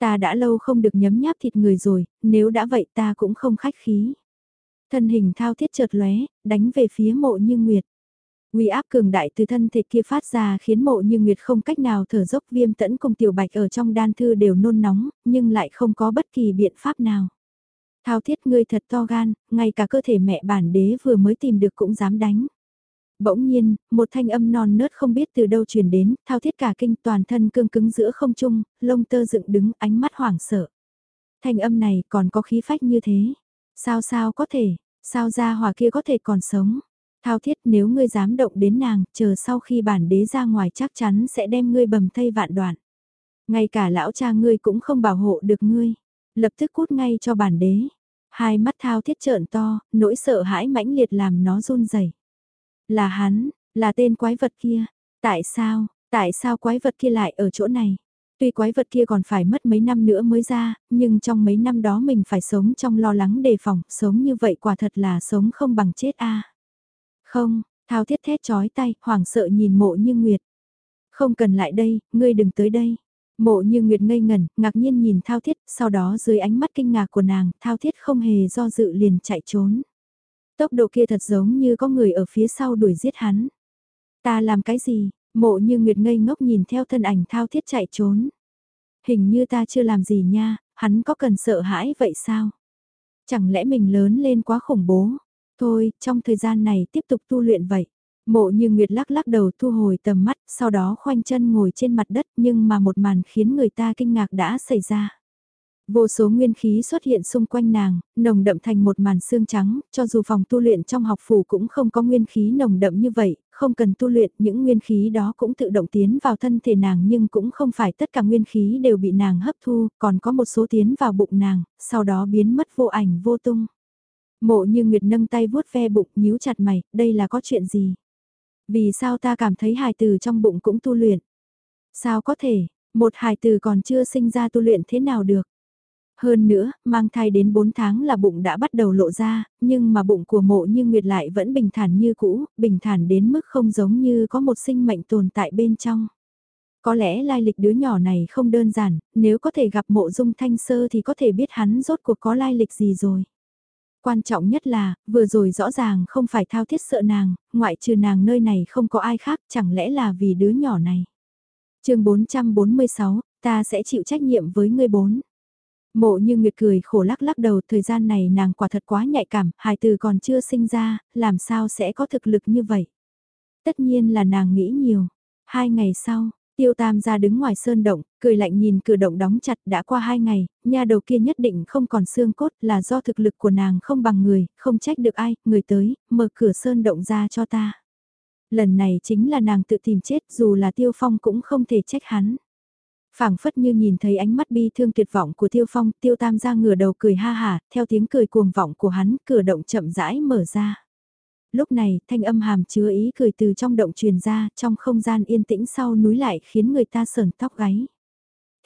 A: Ta đã lâu không được nhấm nháp thịt người rồi, nếu đã vậy ta cũng không khách khí. Thân hình thao thiết chợt lóe, đánh về phía mộ như nguyệt. Uy áp cường đại từ thân thể kia phát ra khiến mộ như nguyệt không cách nào thở dốc viêm tẫn cùng tiểu bạch ở trong đan thư đều nôn nóng, nhưng lại không có bất kỳ biện pháp nào. Thao thiết ngươi thật to gan, ngay cả cơ thể mẹ bản đế vừa mới tìm được cũng dám đánh. Bỗng nhiên, một thanh âm non nớt không biết từ đâu truyền đến, thao thiết cả kinh toàn thân cương cứng giữa không trung, lông tơ dựng đứng ánh mắt hoảng sợ. Thanh âm này còn có khí phách như thế. Sao sao có thể, sao ra hòa kia có thể còn sống. Thao thiết nếu ngươi dám động đến nàng, chờ sau khi bản đế ra ngoài chắc chắn sẽ đem ngươi bầm thây vạn đoạn. Ngay cả lão cha ngươi cũng không bảo hộ được ngươi. Lập tức cút ngay cho bản đế. Hai mắt thao thiết trợn to, nỗi sợ hãi mãnh liệt làm nó run rẩy. Là hắn, là tên quái vật kia. Tại sao, tại sao quái vật kia lại ở chỗ này? Tuy quái vật kia còn phải mất mấy năm nữa mới ra, nhưng trong mấy năm đó mình phải sống trong lo lắng đề phòng, sống như vậy quả thật là sống không bằng chết a. Không, thao thiết thét chói tay, hoảng sợ nhìn mộ như Nguyệt. Không cần lại đây, ngươi đừng tới đây. Mộ như Nguyệt ngây ngẩn, ngạc nhiên nhìn thao thiết, sau đó dưới ánh mắt kinh ngạc của nàng, thao thiết không hề do dự liền chạy trốn. Tốc độ kia thật giống như có người ở phía sau đuổi giết hắn. Ta làm cái gì? Mộ như Nguyệt ngây ngốc nhìn theo thân ảnh thao thiết chạy trốn. Hình như ta chưa làm gì nha, hắn có cần sợ hãi vậy sao? Chẳng lẽ mình lớn lên quá khủng bố? Thôi, trong thời gian này tiếp tục tu luyện vậy. Mộ như Nguyệt lắc lắc đầu thu hồi tầm mắt, sau đó khoanh chân ngồi trên mặt đất nhưng mà một màn khiến người ta kinh ngạc đã xảy ra. Vô số nguyên khí xuất hiện xung quanh nàng, nồng đậm thành một màn xương trắng, cho dù phòng tu luyện trong học phủ cũng không có nguyên khí nồng đậm như vậy, không cần tu luyện, những nguyên khí đó cũng tự động tiến vào thân thể nàng nhưng cũng không phải tất cả nguyên khí đều bị nàng hấp thu, còn có một số tiến vào bụng nàng, sau đó biến mất vô ảnh vô tung. Mộ như Nguyệt nâng tay vuốt ve bụng nhíu chặt mày, đây là có chuyện gì? Vì sao ta cảm thấy hài từ trong bụng cũng tu luyện? Sao có thể, một hài từ còn chưa sinh ra tu luyện thế nào được? Hơn nữa, mang thai đến 4 tháng là bụng đã bắt đầu lộ ra, nhưng mà bụng của mộ như Nguyệt lại vẫn bình thản như cũ, bình thản đến mức không giống như có một sinh mệnh tồn tại bên trong. Có lẽ lai lịch đứa nhỏ này không đơn giản, nếu có thể gặp mộ dung thanh sơ thì có thể biết hắn rốt cuộc có lai lịch gì rồi. Quan trọng nhất là, vừa rồi rõ ràng không phải thao thiết sợ nàng, ngoại trừ nàng nơi này không có ai khác, chẳng lẽ là vì đứa nhỏ này. chương 446, ta sẽ chịu trách nhiệm với ngươi bốn. Mộ như Nguyệt cười khổ lắc lắc đầu thời gian này nàng quả thật quá nhạy cảm, hài từ còn chưa sinh ra, làm sao sẽ có thực lực như vậy. Tất nhiên là nàng nghĩ nhiều. Hai ngày sau, tiêu tam ra đứng ngoài sơn động, cười lạnh nhìn cửa động đóng chặt đã qua hai ngày, nhà đầu kia nhất định không còn xương cốt là do thực lực của nàng không bằng người, không trách được ai, người tới, mở cửa sơn động ra cho ta. Lần này chính là nàng tự tìm chết dù là tiêu phong cũng không thể trách hắn phảng phất như nhìn thấy ánh mắt bi thương tuyệt vọng của Tiêu Phong, Tiêu Tam ra ngửa đầu cười ha hà, theo tiếng cười cuồng vọng của hắn, cửa động chậm rãi mở ra. Lúc này, thanh âm hàm chứa ý cười từ trong động truyền ra, trong không gian yên tĩnh sau núi lại khiến người ta sờn tóc gáy.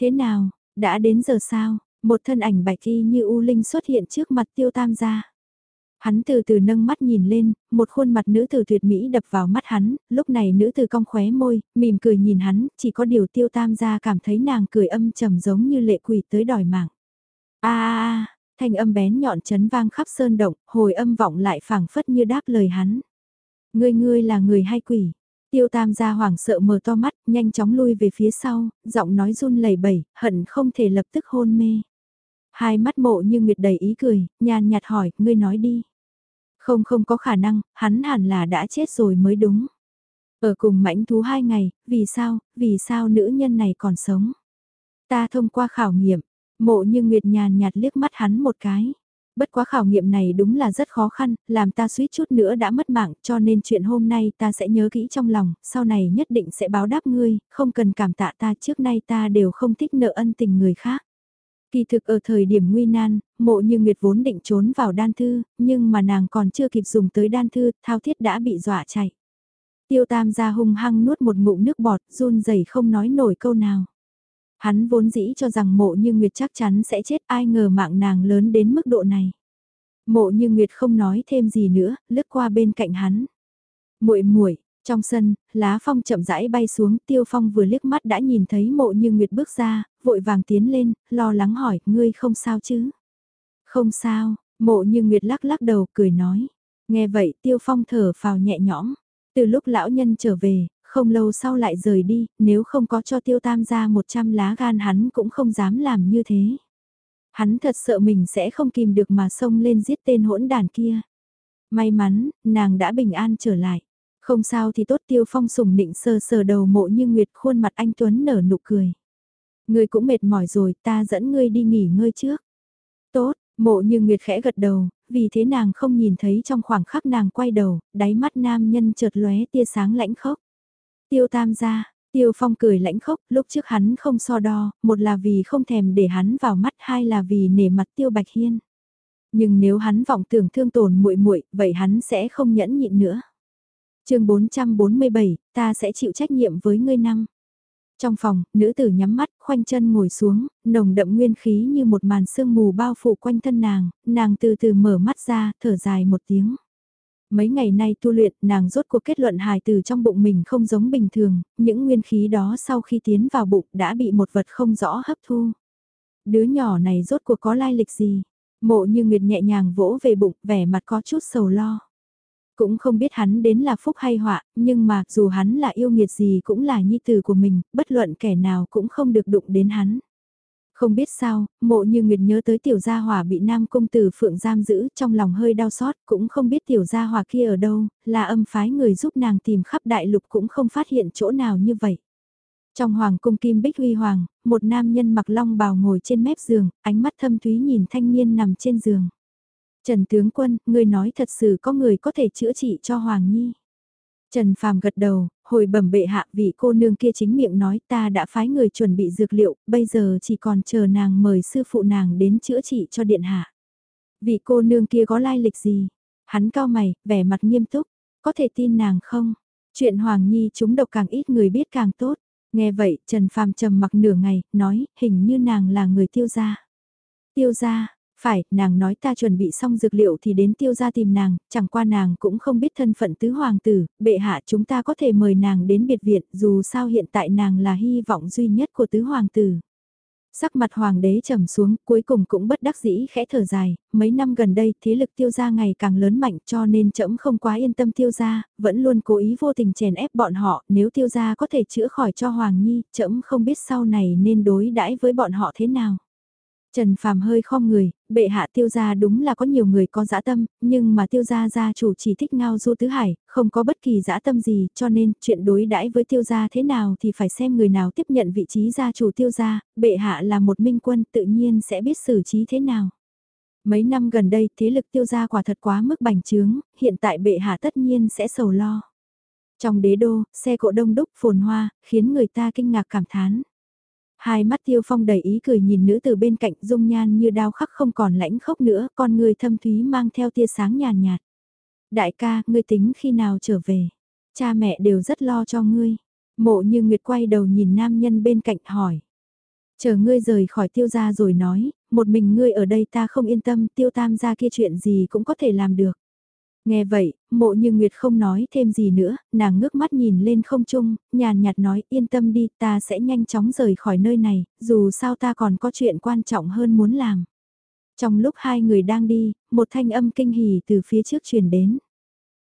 A: Thế nào, đã đến giờ sao? Một thân ảnh bạch y như u linh xuất hiện trước mặt Tiêu Tam gia. Hắn từ từ nâng mắt nhìn lên, một khuôn mặt nữ tử tuyệt mỹ đập vào mắt hắn, lúc này nữ tử cong khóe môi, mỉm cười nhìn hắn, chỉ có điều tiêu tam gia cảm thấy nàng cười âm trầm giống như lệ quỷ tới đòi mạng. a a thanh âm bén nhọn chấn vang khắp sơn động, hồi âm vọng lại phảng phất như đáp lời hắn. Ngươi ngươi là người hay quỷ? Tiêu tam gia hoảng sợ mở to mắt, nhanh chóng lui về phía sau, giọng nói run lẩy bẩy, hận không thể lập tức hôn mê. Hai mắt mộ như nguyệt đầy ý cười, nhàn nhạt hỏi, ngươi nói đi. Không không có khả năng, hắn hẳn là đã chết rồi mới đúng. Ở cùng mãnh thú hai ngày, vì sao, vì sao nữ nhân này còn sống? Ta thông qua khảo nghiệm, mộ như Nguyệt nhàn nhạt liếc mắt hắn một cái. Bất quá khảo nghiệm này đúng là rất khó khăn, làm ta suýt chút nữa đã mất mạng, cho nên chuyện hôm nay ta sẽ nhớ kỹ trong lòng, sau này nhất định sẽ báo đáp ngươi, không cần cảm tạ ta trước nay ta đều không thích nợ ân tình người khác. Kỳ thực ở thời điểm nguy nan, mộ như Nguyệt vốn định trốn vào đan thư, nhưng mà nàng còn chưa kịp dùng tới đan thư, thao thiết đã bị dọa chạy. Tiêu tam gia hung hăng nuốt một ngụm nước bọt, run rẩy không nói nổi câu nào. Hắn vốn dĩ cho rằng mộ như Nguyệt chắc chắn sẽ chết ai ngờ mạng nàng lớn đến mức độ này. Mộ như Nguyệt không nói thêm gì nữa, lướt qua bên cạnh hắn. muội muội trong sân, lá phong chậm rãi bay xuống, tiêu phong vừa liếc mắt đã nhìn thấy mộ như Nguyệt bước ra, vội vàng tiến lên, lo lắng hỏi, ngươi không sao chứ? Không sao, mộ như Nguyệt lắc lắc đầu, cười nói. Nghe vậy, tiêu phong thở phào nhẹ nhõm. Từ lúc lão nhân trở về, không lâu sau lại rời đi, nếu không có cho tiêu tam ra 100 lá gan hắn cũng không dám làm như thế. Hắn thật sợ mình sẽ không kìm được mà xông lên giết tên hỗn đàn kia. May mắn, nàng đã bình an trở lại. Không sao thì tốt tiêu phong sùng nịnh sờ sờ đầu mộ như nguyệt khuôn mặt anh Tuấn nở nụ cười. Ngươi cũng mệt mỏi rồi, ta dẫn ngươi đi nghỉ ngơi trước. Tốt, mộ như nguyệt khẽ gật đầu, vì thế nàng không nhìn thấy trong khoảng khắc nàng quay đầu, đáy mắt nam nhân chợt lóe tia sáng lãnh khốc. Tiêu tam gia, tiêu phong cười lãnh khốc, lúc trước hắn không so đo, một là vì không thèm để hắn vào mắt, hai là vì nể mặt tiêu bạch hiên. Nhưng nếu hắn vọng tưởng thương tổn muội muội, vậy hắn sẽ không nhẫn nhịn nữa chương 447, ta sẽ chịu trách nhiệm với ngươi năm. Trong phòng, nữ tử nhắm mắt, khoanh chân ngồi xuống, nồng đậm nguyên khí như một màn sương mù bao phủ quanh thân nàng, nàng từ từ mở mắt ra, thở dài một tiếng. Mấy ngày nay tu luyện, nàng rốt cuộc kết luận hài từ trong bụng mình không giống bình thường, những nguyên khí đó sau khi tiến vào bụng đã bị một vật không rõ hấp thu. Đứa nhỏ này rốt cuộc có lai lịch gì? Mộ như Nguyệt nhẹ nhàng vỗ về bụng, vẻ mặt có chút sầu lo. Cũng không biết hắn đến là phúc hay họa, nhưng mà dù hắn là yêu nghiệt gì cũng là nhi tử của mình, bất luận kẻ nào cũng không được đụng đến hắn. Không biết sao, mộ như Nguyệt nhớ tới tiểu gia hỏa bị nam công tử phượng giam giữ trong lòng hơi đau xót, cũng không biết tiểu gia hỏa kia ở đâu, là âm phái người giúp nàng tìm khắp đại lục cũng không phát hiện chỗ nào như vậy. Trong hoàng cung kim bích huy hoàng, một nam nhân mặc long bào ngồi trên mép giường, ánh mắt thâm thúy nhìn thanh niên nằm trên giường. Trần tướng quân, người nói thật sự có người có thể chữa trị cho Hoàng Nhi. Trần Phàm gật đầu, hồi bẩm bệ hạ vị cô nương kia chính miệng nói ta đã phái người chuẩn bị dược liệu, bây giờ chỉ còn chờ nàng mời sư phụ nàng đến chữa trị cho điện hạ. Vị cô nương kia có lai lịch gì? Hắn cao mày, vẻ mặt nghiêm túc, có thể tin nàng không? Chuyện Hoàng Nhi chúng độc càng ít người biết càng tốt. Nghe vậy, Trần Phàm trầm mặc nửa ngày, nói, hình như nàng là người tiêu gia. Tiêu gia, phải, nàng nói ta chuẩn bị xong dược liệu thì đến tiêu gia tìm nàng, chẳng qua nàng cũng không biết thân phận tứ hoàng tử, bệ hạ chúng ta có thể mời nàng đến biệt viện dù sao hiện tại nàng là hy vọng duy nhất của tứ hoàng tử. Sắc mặt hoàng đế trầm xuống, cuối cùng cũng bất đắc dĩ khẽ thở dài, mấy năm gần đây thế lực tiêu gia ngày càng lớn mạnh cho nên trẫm không quá yên tâm tiêu gia, vẫn luôn cố ý vô tình chèn ép bọn họ, nếu tiêu gia có thể chữa khỏi cho hoàng nhi, trẫm không biết sau này nên đối đãi với bọn họ thế nào. Trần Phàm hơi khom người, bệ hạ tiêu gia đúng là có nhiều người có dã tâm, nhưng mà tiêu gia gia chủ chỉ thích ngao du tứ hải, không có bất kỳ dã tâm gì, cho nên chuyện đối đãi với tiêu gia thế nào thì phải xem người nào tiếp nhận vị trí gia chủ tiêu gia, bệ hạ là một minh quân tự nhiên sẽ biết xử trí thế nào. Mấy năm gần đây thế lực tiêu gia quả thật quá mức bành trướng, hiện tại bệ hạ tất nhiên sẽ sầu lo. Trong đế đô, xe cộ đông đúc phồn hoa, khiến người ta kinh ngạc cảm thán. Hai mắt tiêu phong đầy ý cười nhìn nữ từ bên cạnh dung nhan như đao khắc không còn lãnh khốc nữa, con người thâm thúy mang theo tia sáng nhàn nhạt, Đại ca, ngươi tính khi nào trở về? Cha mẹ đều rất lo cho ngươi. Mộ như Nguyệt quay đầu nhìn nam nhân bên cạnh hỏi. Chờ ngươi rời khỏi tiêu gia rồi nói, một mình ngươi ở đây ta không yên tâm tiêu tam gia kia chuyện gì cũng có thể làm được. Nghe vậy, mộ như Nguyệt không nói thêm gì nữa, nàng ngước mắt nhìn lên không trung, nhàn nhạt nói yên tâm đi ta sẽ nhanh chóng rời khỏi nơi này, dù sao ta còn có chuyện quan trọng hơn muốn làm. Trong lúc hai người đang đi, một thanh âm kinh hỉ từ phía trước truyền đến.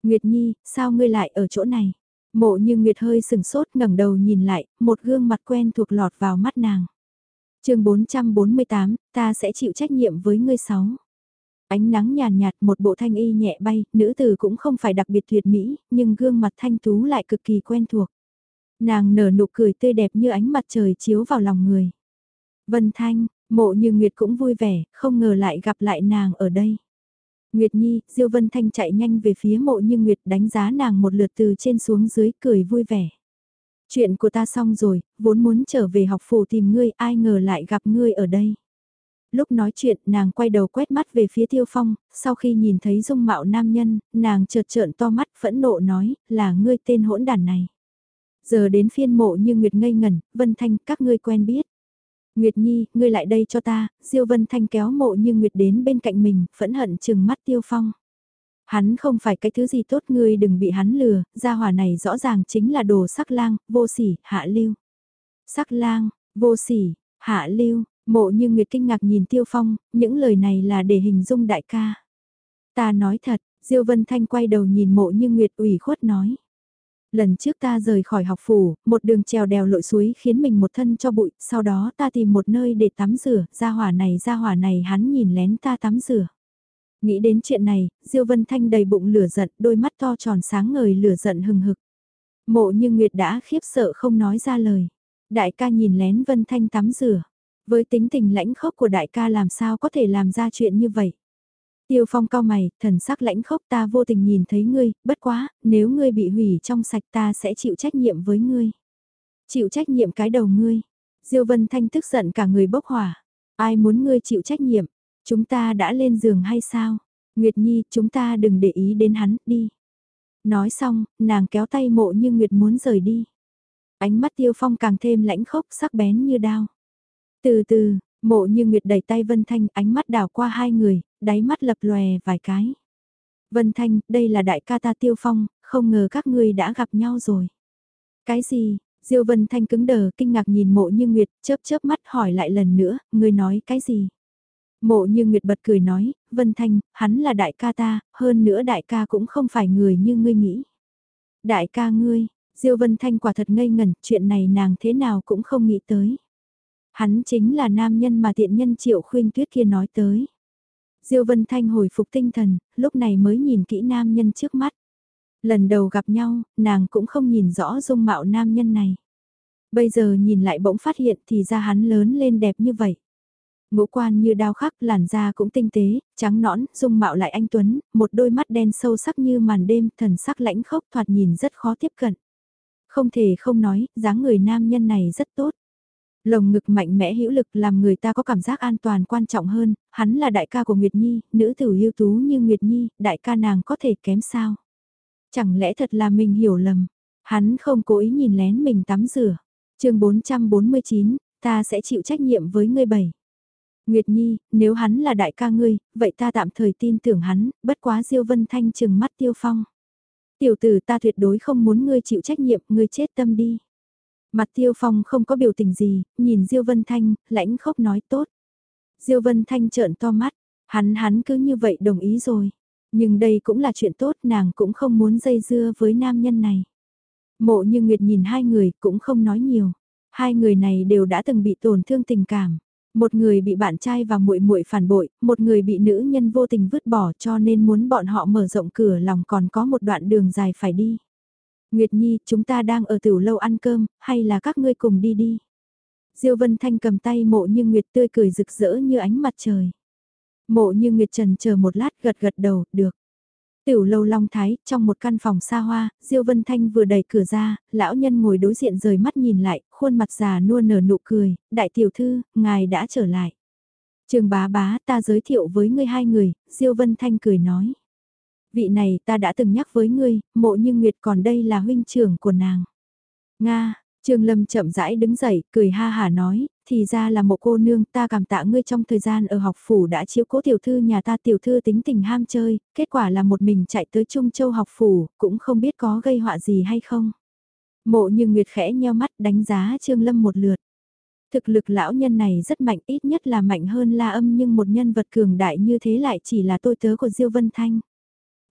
A: Nguyệt Nhi, sao ngươi lại ở chỗ này? Mộ như Nguyệt hơi sừng sốt ngẩng đầu nhìn lại, một gương mặt quen thuộc lọt vào mắt nàng. chương 448, ta sẽ chịu trách nhiệm với ngươi sáu. Ánh nắng nhàn nhạt, một bộ thanh y nhẹ bay, nữ tử cũng không phải đặc biệt tuyệt mỹ, nhưng gương mặt thanh tú lại cực kỳ quen thuộc. Nàng nở nụ cười tươi đẹp như ánh mặt trời chiếu vào lòng người. Vân Thanh, mộ như Nguyệt cũng vui vẻ, không ngờ lại gặp lại nàng ở đây. Nguyệt Nhi, Diêu Vân Thanh chạy nhanh về phía mộ như Nguyệt đánh giá nàng một lượt từ trên xuống dưới cười vui vẻ. Chuyện của ta xong rồi, vốn muốn trở về học phủ tìm ngươi, ai ngờ lại gặp ngươi ở đây. Lúc nói chuyện, nàng quay đầu quét mắt về phía Tiêu Phong, sau khi nhìn thấy dung mạo nam nhân, nàng chợt trợn to mắt phẫn nộ nói, là ngươi tên hỗn đàn này. Giờ đến phiên mộ như Nguyệt ngây ngẩn, Vân Thanh, các ngươi quen biết. Nguyệt Nhi, ngươi lại đây cho ta, Diêu Vân Thanh kéo mộ như Nguyệt đến bên cạnh mình, phẫn hận chừng mắt Tiêu Phong. Hắn không phải cái thứ gì tốt ngươi đừng bị hắn lừa, gia hỏa này rõ ràng chính là đồ sắc lang, vô sỉ, hạ lưu. Sắc lang, vô sỉ, hạ lưu, mộ như Nguyệt kinh ngạc nhìn Tiêu Phong, những lời này là để hình dung đại ca. Ta nói thật, Diêu Vân Thanh quay đầu nhìn mộ như Nguyệt ủy khuất nói. Lần trước ta rời khỏi học phủ, một đường trèo đèo lội suối khiến mình một thân cho bụi, sau đó ta tìm một nơi để tắm rửa, ra hỏa này ra hỏa này hắn nhìn lén ta tắm rửa. Nghĩ đến chuyện này, Diêu Vân Thanh đầy bụng lửa giận, đôi mắt to tròn sáng ngời lửa giận hừng hực. Mộ như Nguyệt đã khiếp sợ không nói ra lời. Đại ca nhìn lén Vân Thanh tắm rửa. Với tính tình lãnh khốc của đại ca làm sao có thể làm ra chuyện như vậy. Tiêu phong cao mày, thần sắc lãnh khốc ta vô tình nhìn thấy ngươi, bất quá, nếu ngươi bị hủy trong sạch ta sẽ chịu trách nhiệm với ngươi. Chịu trách nhiệm cái đầu ngươi. Diêu Vân Thanh tức giận cả người bốc hỏa. Ai muốn ngươi chịu trách nhiệm? Chúng ta đã lên giường hay sao? Nguyệt Nhi, chúng ta đừng để ý đến hắn, đi. Nói xong, nàng kéo tay mộ như Nguyệt muốn rời đi. Ánh mắt tiêu phong càng thêm lãnh khốc sắc bén như đao. Từ từ, mộ như Nguyệt đẩy tay Vân Thanh ánh mắt đảo qua hai người, đáy mắt lập lòe vài cái. Vân Thanh, đây là đại ca ta tiêu phong, không ngờ các ngươi đã gặp nhau rồi. Cái gì? Diêu Vân Thanh cứng đờ, kinh ngạc nhìn mộ như Nguyệt, chớp chớp mắt hỏi lại lần nữa, ngươi nói cái gì? Mộ như Nguyệt bật cười nói, Vân Thanh, hắn là đại ca ta, hơn nữa đại ca cũng không phải người như ngươi nghĩ. Đại ca ngươi, Diêu Vân Thanh quả thật ngây ngẩn, chuyện này nàng thế nào cũng không nghĩ tới. Hắn chính là nam nhân mà tiện nhân triệu khuyên tuyết kia nói tới. Diêu Vân Thanh hồi phục tinh thần, lúc này mới nhìn kỹ nam nhân trước mắt. Lần đầu gặp nhau, nàng cũng không nhìn rõ dung mạo nam nhân này. Bây giờ nhìn lại bỗng phát hiện thì ra hắn lớn lên đẹp như vậy. Ngũ quan như đao khắc, làn da cũng tinh tế, trắng nõn, dung mạo lại anh Tuấn, một đôi mắt đen sâu sắc như màn đêm, thần sắc lãnh khốc thoạt nhìn rất khó tiếp cận. Không thể không nói, dáng người nam nhân này rất tốt. Lồng ngực mạnh mẽ hữu lực làm người ta có cảm giác an toàn quan trọng hơn, hắn là đại ca của Nguyệt Nhi, nữ tử ưu tú như Nguyệt Nhi, đại ca nàng có thể kém sao? Chẳng lẽ thật là mình hiểu lầm, hắn không cố ý nhìn lén mình tắm rửa. chương 449, ta sẽ chịu trách nhiệm với ngươi bảy. Nguyệt Nhi, nếu hắn là đại ca ngươi, vậy ta tạm thời tin tưởng hắn, bất quá Diêu Vân Thanh chừng mắt Tiêu Phong. Tiểu tử ta tuyệt đối không muốn ngươi chịu trách nhiệm, ngươi chết tâm đi. Mặt Tiêu Phong không có biểu tình gì, nhìn Diêu Vân Thanh, lãnh khốc nói tốt. Diêu Vân Thanh trợn to mắt, hắn hắn cứ như vậy đồng ý rồi. Nhưng đây cũng là chuyện tốt, nàng cũng không muốn dây dưa với nam nhân này. Mộ như Nguyệt nhìn hai người cũng không nói nhiều. Hai người này đều đã từng bị tổn thương tình cảm. Một người bị bạn trai và muội muội phản bội, một người bị nữ nhân vô tình vứt bỏ cho nên muốn bọn họ mở rộng cửa lòng còn có một đoạn đường dài phải đi. Nguyệt Nhi, chúng ta đang ở tiểu lâu ăn cơm, hay là các ngươi cùng đi đi. Diêu Vân Thanh cầm tay mộ như Nguyệt tươi cười rực rỡ như ánh mặt trời. Mộ như Nguyệt trần chờ một lát gật gật đầu, được. Tiểu lâu Long Thái, trong một căn phòng xa hoa, Diêu Vân Thanh vừa đẩy cửa ra, lão nhân ngồi đối diện rời mắt nhìn lại, khuôn mặt già nua nở nụ cười, đại tiểu thư, ngài đã trở lại. Trường bá bá ta giới thiệu với ngươi hai người, Diêu Vân Thanh cười nói. Vị này ta đã từng nhắc với ngươi, mộ như Nguyệt còn đây là huynh trưởng của nàng. Nga, Trương Lâm chậm rãi đứng dậy, cười ha hà nói, thì ra là một cô nương ta cảm tạ ngươi trong thời gian ở học phủ đã chiếu cố tiểu thư nhà ta tiểu thư tính tình ham chơi, kết quả là một mình chạy tới Trung Châu học phủ, cũng không biết có gây họa gì hay không. Mộ như Nguyệt khẽ nheo mắt đánh giá Trương Lâm một lượt. Thực lực lão nhân này rất mạnh ít nhất là mạnh hơn la âm nhưng một nhân vật cường đại như thế lại chỉ là tôi tớ của Diêu Vân Thanh.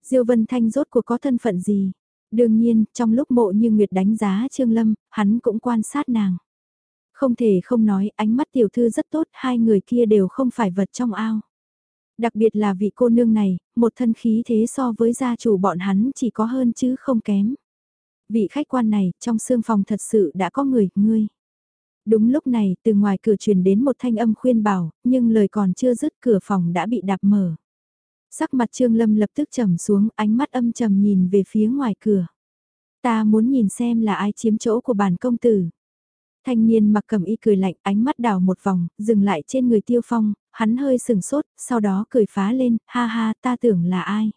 A: Diêu Vân Thanh rốt cuộc có thân phận gì? Đương nhiên, trong lúc mộ như Nguyệt đánh giá Trương Lâm, hắn cũng quan sát nàng. Không thể không nói, ánh mắt tiểu thư rất tốt, hai người kia đều không phải vật trong ao. Đặc biệt là vị cô nương này, một thân khí thế so với gia chủ bọn hắn chỉ có hơn chứ không kém. Vị khách quan này, trong xương phòng thật sự đã có người, ngươi. Đúng lúc này, từ ngoài cửa truyền đến một thanh âm khuyên bảo, nhưng lời còn chưa dứt cửa phòng đã bị đạp mở. Sắc mặt Trương Lâm lập tức trầm xuống, ánh mắt âm trầm nhìn về phía ngoài cửa. Ta muốn nhìn xem là ai chiếm chỗ của bản công tử. Thanh niên mặc cầm y cười lạnh, ánh mắt đảo một vòng, dừng lại trên người tiêu phong, hắn hơi sừng sốt, sau đó cười phá lên, ha ha, ta tưởng là ai?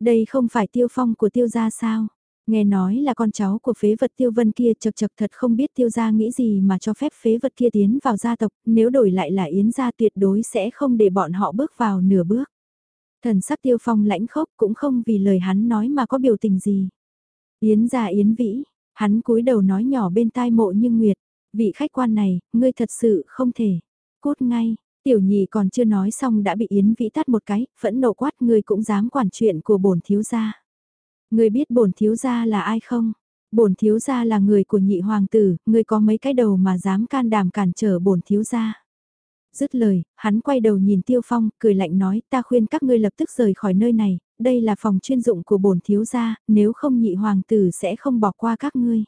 A: Đây không phải tiêu phong của tiêu gia sao? Nghe nói là con cháu của phế vật tiêu vân kia chật chật thật không biết tiêu gia nghĩ gì mà cho phép phế vật kia tiến vào gia tộc, nếu đổi lại là yến gia tuyệt đối sẽ không để bọn họ bước vào nửa bước. Thần sắc tiêu phong lãnh khốc cũng không vì lời hắn nói mà có biểu tình gì. Yến gia yến vĩ, hắn cúi đầu nói nhỏ bên tai mộ như nguyệt, vị khách quan này, ngươi thật sự không thể. Cút ngay, tiểu nhị còn chưa nói xong đã bị yến vĩ tắt một cái, phẫn nộ quát ngươi cũng dám quản chuyện của bổn thiếu gia. Ngươi biết bổn thiếu gia là ai không? Bổn thiếu gia là người của nhị hoàng tử, ngươi có mấy cái đầu mà dám can đảm cản trở bổn thiếu gia. Dứt lời, hắn quay đầu nhìn Tiêu Phong, cười lạnh nói, ta khuyên các ngươi lập tức rời khỏi nơi này, đây là phòng chuyên dụng của bổn thiếu gia, nếu không nhị hoàng tử sẽ không bỏ qua các ngươi.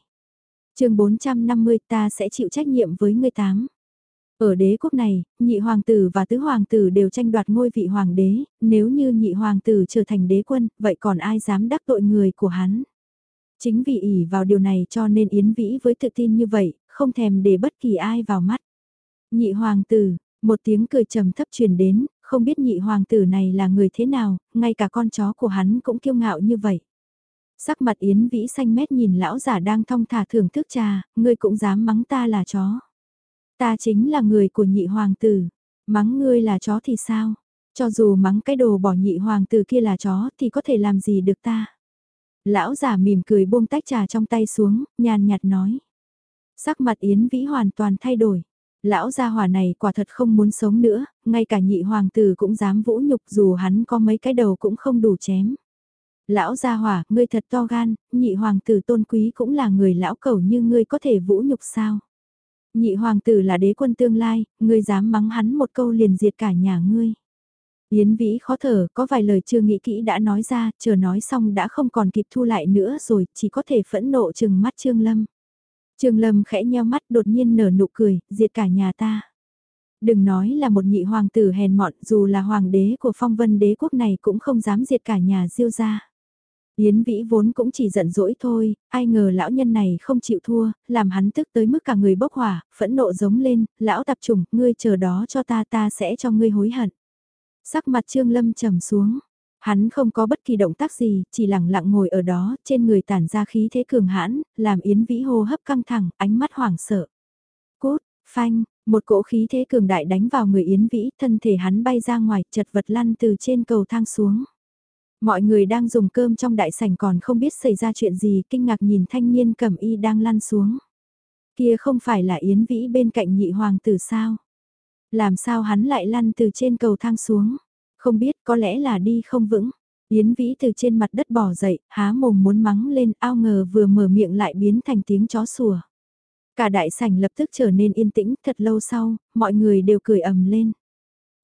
A: chương 450 ta sẽ chịu trách nhiệm với ngươi tám. Ở đế quốc này, nhị hoàng tử và tứ hoàng tử đều tranh đoạt ngôi vị hoàng đế, nếu như nhị hoàng tử trở thành đế quân, vậy còn ai dám đắc tội người của hắn? Chính vì ỷ vào điều này cho nên Yến Vĩ với tự tin như vậy, không thèm để bất kỳ ai vào mắt. Nhị hoàng tử, một tiếng cười trầm thấp truyền đến, không biết nhị hoàng tử này là người thế nào, ngay cả con chó của hắn cũng kiêu ngạo như vậy. Sắc mặt Yến Vĩ xanh mét nhìn lão giả đang thong thả thưởng thức trà, ngươi cũng dám mắng ta là chó. Ta chính là người của nhị hoàng tử, mắng ngươi là chó thì sao? Cho dù mắng cái đồ bỏ nhị hoàng tử kia là chó thì có thể làm gì được ta? Lão giả mỉm cười buông tách trà trong tay xuống, nhàn nhạt nói. Sắc mặt Yến Vĩ hoàn toàn thay đổi. Lão gia hòa này quả thật không muốn sống nữa, ngay cả nhị hoàng tử cũng dám vũ nhục dù hắn có mấy cái đầu cũng không đủ chém. Lão gia hỏa, ngươi thật to gan, nhị hoàng tử tôn quý cũng là người lão cầu như ngươi có thể vũ nhục sao? Nhị hoàng tử là đế quân tương lai, ngươi dám mắng hắn một câu liền diệt cả nhà ngươi. Yến Vĩ khó thở, có vài lời chưa nghĩ kỹ đã nói ra, chờ nói xong đã không còn kịp thu lại nữa rồi, chỉ có thể phẫn nộ chừng mắt Trương Lâm. Trương Lâm khẽ nheo mắt đột nhiên nở nụ cười, diệt cả nhà ta. Đừng nói là một nhị hoàng tử hèn mọn, dù là hoàng đế của phong vân đế quốc này cũng không dám diệt cả nhà diêu ra. Yến Vĩ vốn cũng chỉ giận dỗi thôi, ai ngờ lão nhân này không chịu thua, làm hắn tức tới mức cả người bốc hỏa, phẫn nộ giống lên, lão tập trùng, ngươi chờ đó cho ta ta sẽ cho ngươi hối hận. Sắc mặt Trương Lâm trầm xuống, hắn không có bất kỳ động tác gì, chỉ lặng lặng ngồi ở đó, trên người tản ra khí thế cường hãn, làm Yến Vĩ hô hấp căng thẳng, ánh mắt hoảng sợ. Cốt, phanh, một cỗ khí thế cường đại đánh vào người Yến Vĩ, thân thể hắn bay ra ngoài, chật vật lăn từ trên cầu thang xuống. Mọi người đang dùng cơm trong đại sảnh còn không biết xảy ra chuyện gì, kinh ngạc nhìn thanh niên cầm y đang lăn xuống. Kia không phải là Yến Vĩ bên cạnh nhị hoàng tử sao? Làm sao hắn lại lăn từ trên cầu thang xuống? Không biết có lẽ là đi không vững. Yến Vĩ từ trên mặt đất bỏ dậy, há mồm muốn mắng lên, ao ngờ vừa mở miệng lại biến thành tiếng chó sủa. Cả đại sảnh lập tức trở nên yên tĩnh, thật lâu sau, mọi người đều cười ầm lên.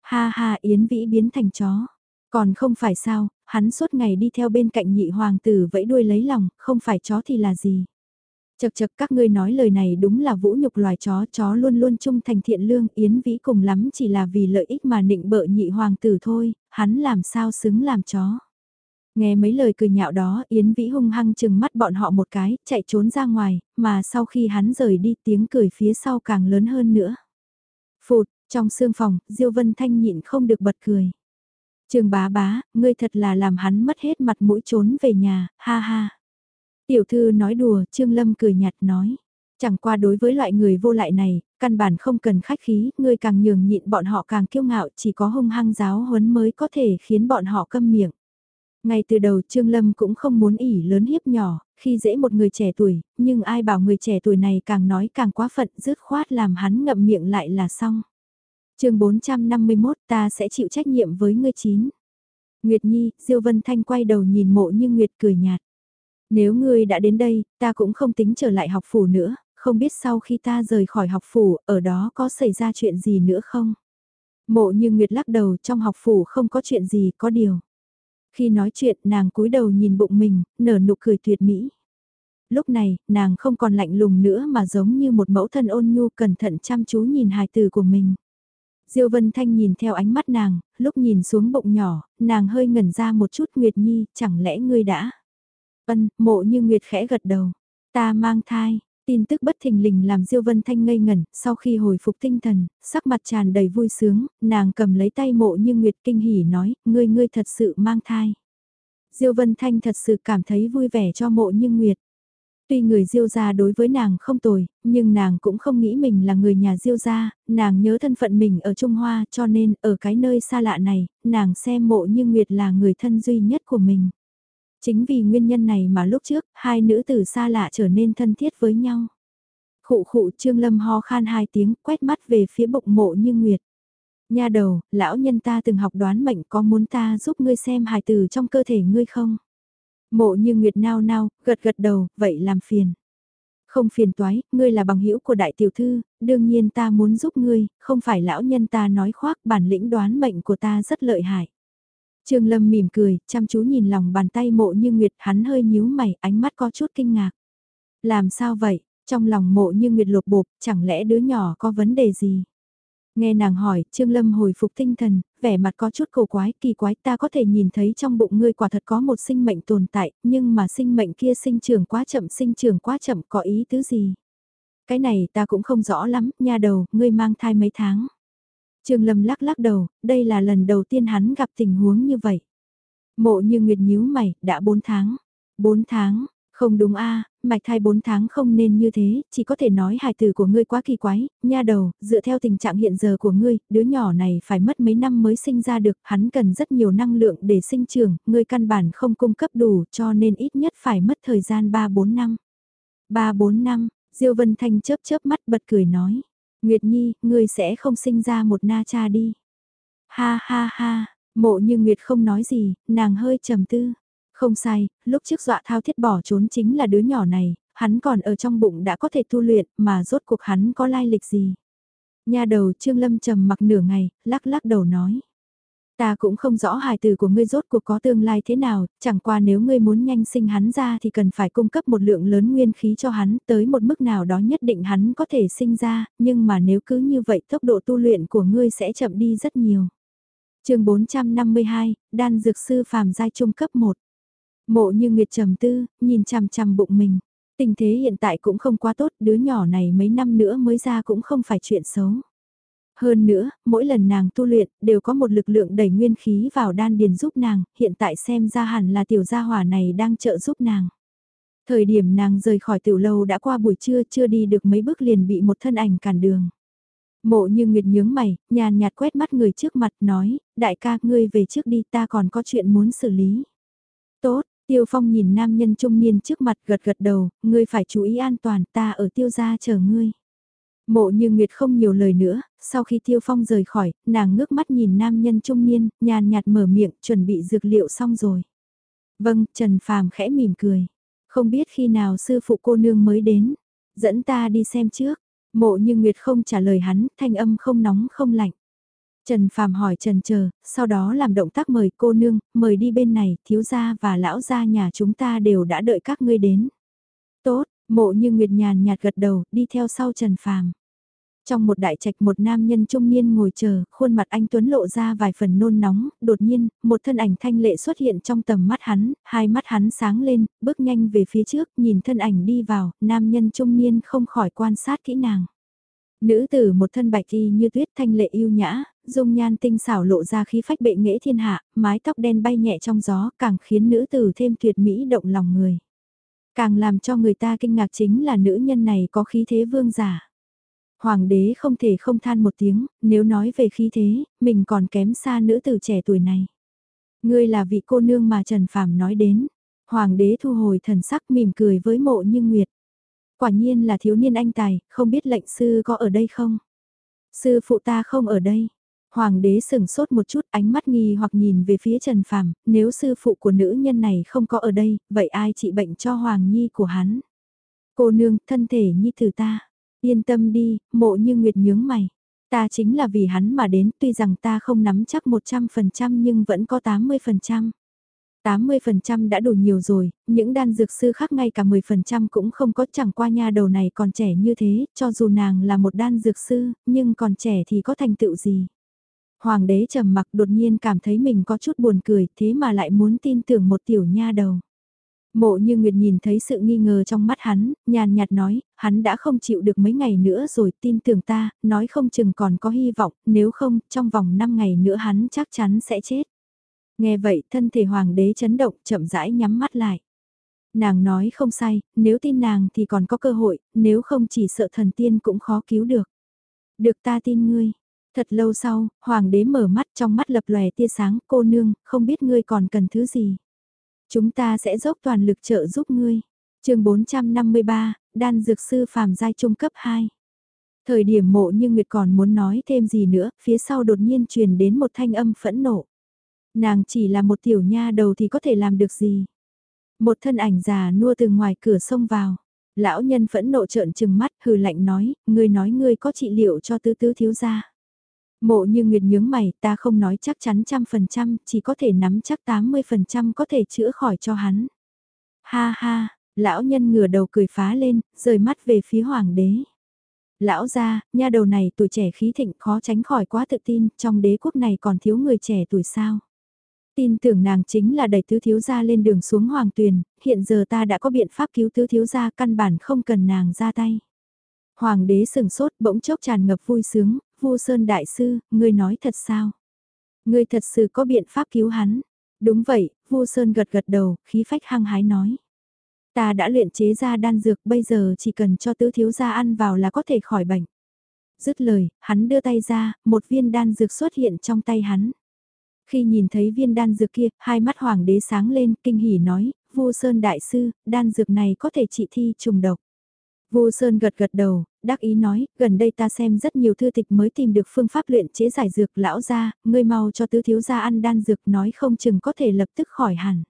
A: Ha ha Yến Vĩ biến thành chó. Còn không phải sao, hắn suốt ngày đi theo bên cạnh nhị hoàng tử vẫy đuôi lấy lòng, không phải chó thì là gì. Chật chật các ngươi nói lời này đúng là vũ nhục loài chó, chó luôn luôn trung thành thiện lương, Yến Vĩ cùng lắm chỉ là vì lợi ích mà nịnh bợ nhị hoàng tử thôi, hắn làm sao xứng làm chó. Nghe mấy lời cười nhạo đó, Yến Vĩ hung hăng chừng mắt bọn họ một cái, chạy trốn ra ngoài, mà sau khi hắn rời đi tiếng cười phía sau càng lớn hơn nữa. Phụt, trong sương phòng, Diêu Vân Thanh nhịn không được bật cười. Trường bá bá, ngươi thật là làm hắn mất hết mặt mũi trốn về nhà, ha ha. Tiểu thư nói đùa, Trương Lâm cười nhạt nói. Chẳng qua đối với loại người vô lại này, căn bản không cần khách khí, ngươi càng nhường nhịn bọn họ càng kiêu ngạo, chỉ có hung hăng giáo huấn mới có thể khiến bọn họ câm miệng. Ngay từ đầu Trương Lâm cũng không muốn ỉ lớn hiếp nhỏ, khi dễ một người trẻ tuổi, nhưng ai bảo người trẻ tuổi này càng nói càng quá phận dứt khoát làm hắn ngậm miệng lại là xong. chương 451 ta sẽ chịu trách nhiệm với ngươi chín. Nguyệt Nhi, Diêu Vân Thanh quay đầu nhìn mộ như Nguyệt cười nhạt. Nếu ngươi đã đến đây, ta cũng không tính trở lại học phủ nữa, không biết sau khi ta rời khỏi học phủ, ở đó có xảy ra chuyện gì nữa không? Mộ như Nguyệt lắc đầu trong học phủ không có chuyện gì, có điều. Khi nói chuyện nàng cúi đầu nhìn bụng mình, nở nụ cười tuyệt mỹ. Lúc này, nàng không còn lạnh lùng nữa mà giống như một mẫu thân ôn nhu cẩn thận chăm chú nhìn hài từ của mình. Diêu Vân Thanh nhìn theo ánh mắt nàng, lúc nhìn xuống bụng nhỏ, nàng hơi ngẩn ra một chút Nguyệt Nhi, chẳng lẽ ngươi đã... Ân, mộ như Nguyệt khẽ gật đầu. Ta mang thai, Tin tức bất thình lình làm Diêu Vân Thanh ngây ngẩn, sau khi hồi phục tinh thần, sắc mặt tràn đầy vui sướng, nàng cầm lấy tay mộ như Nguyệt kinh hỉ nói, ngươi ngươi thật sự mang thai. Diêu Vân Thanh thật sự cảm thấy vui vẻ cho mộ như Nguyệt. Tuy người Diêu gia đối với nàng không tồi, nhưng nàng cũng không nghĩ mình là người nhà Diêu gia, nàng nhớ thân phận mình ở Trung Hoa cho nên ở cái nơi xa lạ này, nàng xem mộ như Nguyệt là người thân duy nhất của mình. Chính vì nguyên nhân này mà lúc trước, hai nữ tử xa lạ trở nên thân thiết với nhau. Khụ khụ Trương Lâm ho khan hai tiếng, quét mắt về phía bụng mộ như Nguyệt. Nha đầu, lão nhân ta từng học đoán mệnh có muốn ta giúp ngươi xem hài tử trong cơ thể ngươi không? Mộ như Nguyệt nao nao, gật gật đầu, vậy làm phiền. Không phiền toái, ngươi là bằng hữu của đại tiểu thư, đương nhiên ta muốn giúp ngươi, không phải lão nhân ta nói khoác bản lĩnh đoán mệnh của ta rất lợi hại. Trương Lâm mỉm cười, chăm chú nhìn lòng bàn tay mộ như Nguyệt, hắn hơi nhíu mày, ánh mắt có chút kinh ngạc. Làm sao vậy, trong lòng mộ như Nguyệt lột bột, chẳng lẽ đứa nhỏ có vấn đề gì? Nghe nàng hỏi, Trương Lâm hồi phục tinh thần, vẻ mặt có chút cổ quái, kỳ quái ta có thể nhìn thấy trong bụng ngươi quả thật có một sinh mệnh tồn tại, nhưng mà sinh mệnh kia sinh trưởng quá chậm sinh trưởng quá chậm có ý tứ gì? Cái này ta cũng không rõ lắm, nha đầu, ngươi mang thai mấy tháng? Trương Lâm lắc lắc đầu, đây là lần đầu tiên hắn gặp tình huống như vậy. Mộ như Nguyệt nhíu mày, đã 4 tháng. 4 tháng, không đúng a mạch thai 4 tháng không nên như thế, chỉ có thể nói hài tử của ngươi quá kỳ quái, nha đầu, dựa theo tình trạng hiện giờ của ngươi, đứa nhỏ này phải mất mấy năm mới sinh ra được, hắn cần rất nhiều năng lượng để sinh trưởng, ngươi căn bản không cung cấp đủ cho nên ít nhất phải mất thời gian 3-4 năm. 3-4 năm, Diêu Vân Thanh chớp chớp mắt bật cười nói. Nguyệt Nhi, ngươi sẽ không sinh ra một na cha đi. Ha ha ha, mộ như Nguyệt không nói gì, nàng hơi trầm tư. Không sai, lúc trước dọa thao thiết bỏ trốn chính là đứa nhỏ này, hắn còn ở trong bụng đã có thể tu luyện mà rốt cuộc hắn có lai lịch gì. Nhà đầu Trương Lâm trầm mặc nửa ngày, lắc lắc đầu nói. Ta cũng không rõ hài tử của ngươi rốt cuộc có tương lai thế nào, chẳng qua nếu ngươi muốn nhanh sinh hắn ra thì cần phải cung cấp một lượng lớn nguyên khí cho hắn, tới một mức nào đó nhất định hắn có thể sinh ra, nhưng mà nếu cứ như vậy tốc độ tu luyện của ngươi sẽ chậm đi rất nhiều. chương 452, Đan Dược Sư Phàm Giai Trung cấp 1 Mộ như Nguyệt trầm tư, nhìn chằm chằm bụng mình. Tình thế hiện tại cũng không quá tốt, đứa nhỏ này mấy năm nữa mới ra cũng không phải chuyện xấu. Hơn nữa, mỗi lần nàng tu luyện, đều có một lực lượng đẩy nguyên khí vào đan điền giúp nàng, hiện tại xem ra hẳn là tiểu gia hỏa này đang trợ giúp nàng. Thời điểm nàng rời khỏi tiểu lâu đã qua buổi trưa, chưa đi được mấy bước liền bị một thân ảnh cản đường. Mộ như Nguyệt nhướng mày, nhàn nhạt quét mắt người trước mặt nói, đại ca ngươi về trước đi ta còn có chuyện muốn xử lý. Tốt, Tiêu Phong nhìn nam nhân trung niên trước mặt gật gật đầu, ngươi phải chú ý an toàn ta ở tiêu gia chờ ngươi. Mộ như Nguyệt không nhiều lời nữa, sau khi Tiêu Phong rời khỏi, nàng ngước mắt nhìn nam nhân trung niên, nhàn nhạt mở miệng, chuẩn bị dược liệu xong rồi. Vâng, Trần Phàm khẽ mỉm cười. Không biết khi nào sư phụ cô nương mới đến, dẫn ta đi xem trước. Mộ như Nguyệt không trả lời hắn, thanh âm không nóng không lạnh. Trần Phàm hỏi Trần chờ, sau đó làm động tác mời cô nương, mời đi bên này, thiếu gia và lão gia nhà chúng ta đều đã đợi các ngươi đến. Tốt, Mộ như Nguyệt nhàn nhạt gật đầu, đi theo sau Trần Phàm. Trong một đại trạch một nam nhân trung niên ngồi chờ, khuôn mặt anh Tuấn lộ ra vài phần nôn nóng, đột nhiên, một thân ảnh thanh lệ xuất hiện trong tầm mắt hắn, hai mắt hắn sáng lên, bước nhanh về phía trước, nhìn thân ảnh đi vào, nam nhân trung niên không khỏi quan sát kỹ nàng. Nữ tử một thân bạch y như tuyết thanh lệ yêu nhã, dung nhan tinh xảo lộ ra khí phách bệ nghệ thiên hạ, mái tóc đen bay nhẹ trong gió càng khiến nữ tử thêm tuyệt mỹ động lòng người. Càng làm cho người ta kinh ngạc chính là nữ nhân này có khí thế vương giả. Hoàng đế không thể không than một tiếng, nếu nói về khí thế, mình còn kém xa nữ từ trẻ tuổi này. Ngươi là vị cô nương mà Trần Phàm nói đến. Hoàng đế thu hồi thần sắc mỉm cười với mộ như nguyệt. Quả nhiên là thiếu niên anh tài, không biết lệnh sư có ở đây không? Sư phụ ta không ở đây. Hoàng đế sừng sốt một chút ánh mắt nghi hoặc nhìn về phía Trần Phàm, nếu sư phụ của nữ nhân này không có ở đây, vậy ai trị bệnh cho Hoàng Nhi của hắn? Cô nương, thân thể nhi từ ta. Yên tâm đi, mộ như nguyệt nhướng mày. Ta chính là vì hắn mà đến, tuy rằng ta không nắm chắc 100% nhưng vẫn có 80%. 80% đã đủ nhiều rồi, những đan dược sư khác ngay cả 10% cũng không có chẳng qua nha đầu này còn trẻ như thế, cho dù nàng là một đan dược sư, nhưng còn trẻ thì có thành tựu gì. Hoàng đế trầm mặc đột nhiên cảm thấy mình có chút buồn cười thế mà lại muốn tin tưởng một tiểu nha đầu. Mộ như Nguyệt nhìn thấy sự nghi ngờ trong mắt hắn, nhàn nhạt nói, hắn đã không chịu được mấy ngày nữa rồi tin tưởng ta, nói không chừng còn có hy vọng, nếu không, trong vòng 5 ngày nữa hắn chắc chắn sẽ chết. Nghe vậy thân thể hoàng đế chấn động chậm rãi nhắm mắt lại. Nàng nói không sai, nếu tin nàng thì còn có cơ hội, nếu không chỉ sợ thần tiên cũng khó cứu được. Được ta tin ngươi. Thật lâu sau, hoàng đế mở mắt trong mắt lập lòe tia sáng, cô nương, không biết ngươi còn cần thứ gì. Chúng ta sẽ dốc toàn lực trợ giúp ngươi. chương 453, đan dược sư phàm giai trung cấp 2. Thời điểm mộ như Nguyệt còn muốn nói thêm gì nữa, phía sau đột nhiên truyền đến một thanh âm phẫn nộ. Nàng chỉ là một tiểu nha đầu thì có thể làm được gì. Một thân ảnh già nua từ ngoài cửa sông vào. Lão nhân phẫn nộ trợn trừng mắt hừ lạnh nói, ngươi nói ngươi có trị liệu cho tứ tứ thiếu gia. Mộ như Nguyệt nhướng mày, ta không nói chắc chắn trăm phần trăm, chỉ có thể nắm chắc 80 phần trăm có thể chữa khỏi cho hắn. Ha ha, lão nhân ngửa đầu cười phá lên, rời mắt về phía hoàng đế. Lão gia, nha đầu này tuổi trẻ khí thịnh khó tránh khỏi quá tự tin, trong đế quốc này còn thiếu người trẻ tuổi sao. Tin tưởng nàng chính là đẩy tứ thiếu gia lên đường xuống hoàng tuyền, hiện giờ ta đã có biện pháp cứu tứ thiếu gia căn bản không cần nàng ra tay. Hoàng đế sừng sốt bỗng chốc tràn ngập vui sướng, Vu Sơn Đại Sư, ngươi nói thật sao? Ngươi thật sự có biện pháp cứu hắn? Đúng vậy, Vu Sơn gật gật đầu, khí phách hăng hái nói. Ta đã luyện chế ra đan dược bây giờ chỉ cần cho tứ thiếu gia ăn vào là có thể khỏi bệnh. Dứt lời, hắn đưa tay ra, một viên đan dược xuất hiện trong tay hắn. Khi nhìn thấy viên đan dược kia, hai mắt hoàng đế sáng lên, kinh hỉ nói, Vu Sơn Đại Sư, đan dược này có thể trị thi trùng độc. Vu Sơn gật gật đầu, đắc ý nói, gần đây ta xem rất nhiều thư tịch mới tìm được phương pháp luyện chế giải dược lão ra, ngươi mau cho tứ thiếu gia ăn đan dược nói không chừng có thể lập tức khỏi hẳn.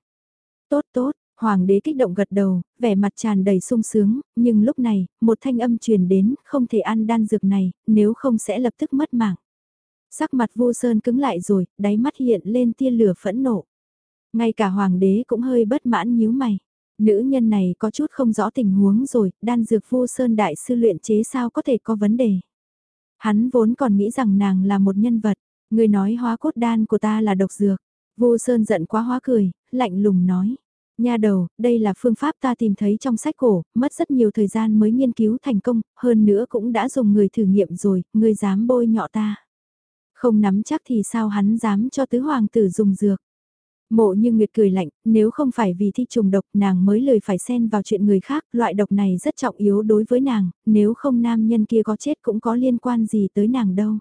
A: Tốt tốt, Hoàng đế kích động gật đầu, vẻ mặt tràn đầy sung sướng, nhưng lúc này, một thanh âm truyền đến, không thể ăn đan dược này, nếu không sẽ lập tức mất mạng. Sắc mặt vô sơn cứng lại rồi, đáy mắt hiện lên tia lửa phẫn nộ. Ngay cả hoàng đế cũng hơi bất mãn nhíu mày. Nữ nhân này có chút không rõ tình huống rồi, đan dược vô sơn đại sư luyện chế sao có thể có vấn đề. Hắn vốn còn nghĩ rằng nàng là một nhân vật, người nói hóa cốt đan của ta là độc dược. Vô sơn giận quá hóa cười, lạnh lùng nói. Nha đầu, đây là phương pháp ta tìm thấy trong sách cổ, mất rất nhiều thời gian mới nghiên cứu thành công, hơn nữa cũng đã dùng người thử nghiệm rồi, người dám bôi nhọ ta. Không nắm chắc thì sao hắn dám cho tứ hoàng tử dùng dược. Mộ như Nguyệt cười lạnh, nếu không phải vì thi trùng độc nàng mới lời phải xen vào chuyện người khác, loại độc này rất trọng yếu đối với nàng, nếu không nam nhân kia có chết cũng có liên quan gì tới nàng đâu.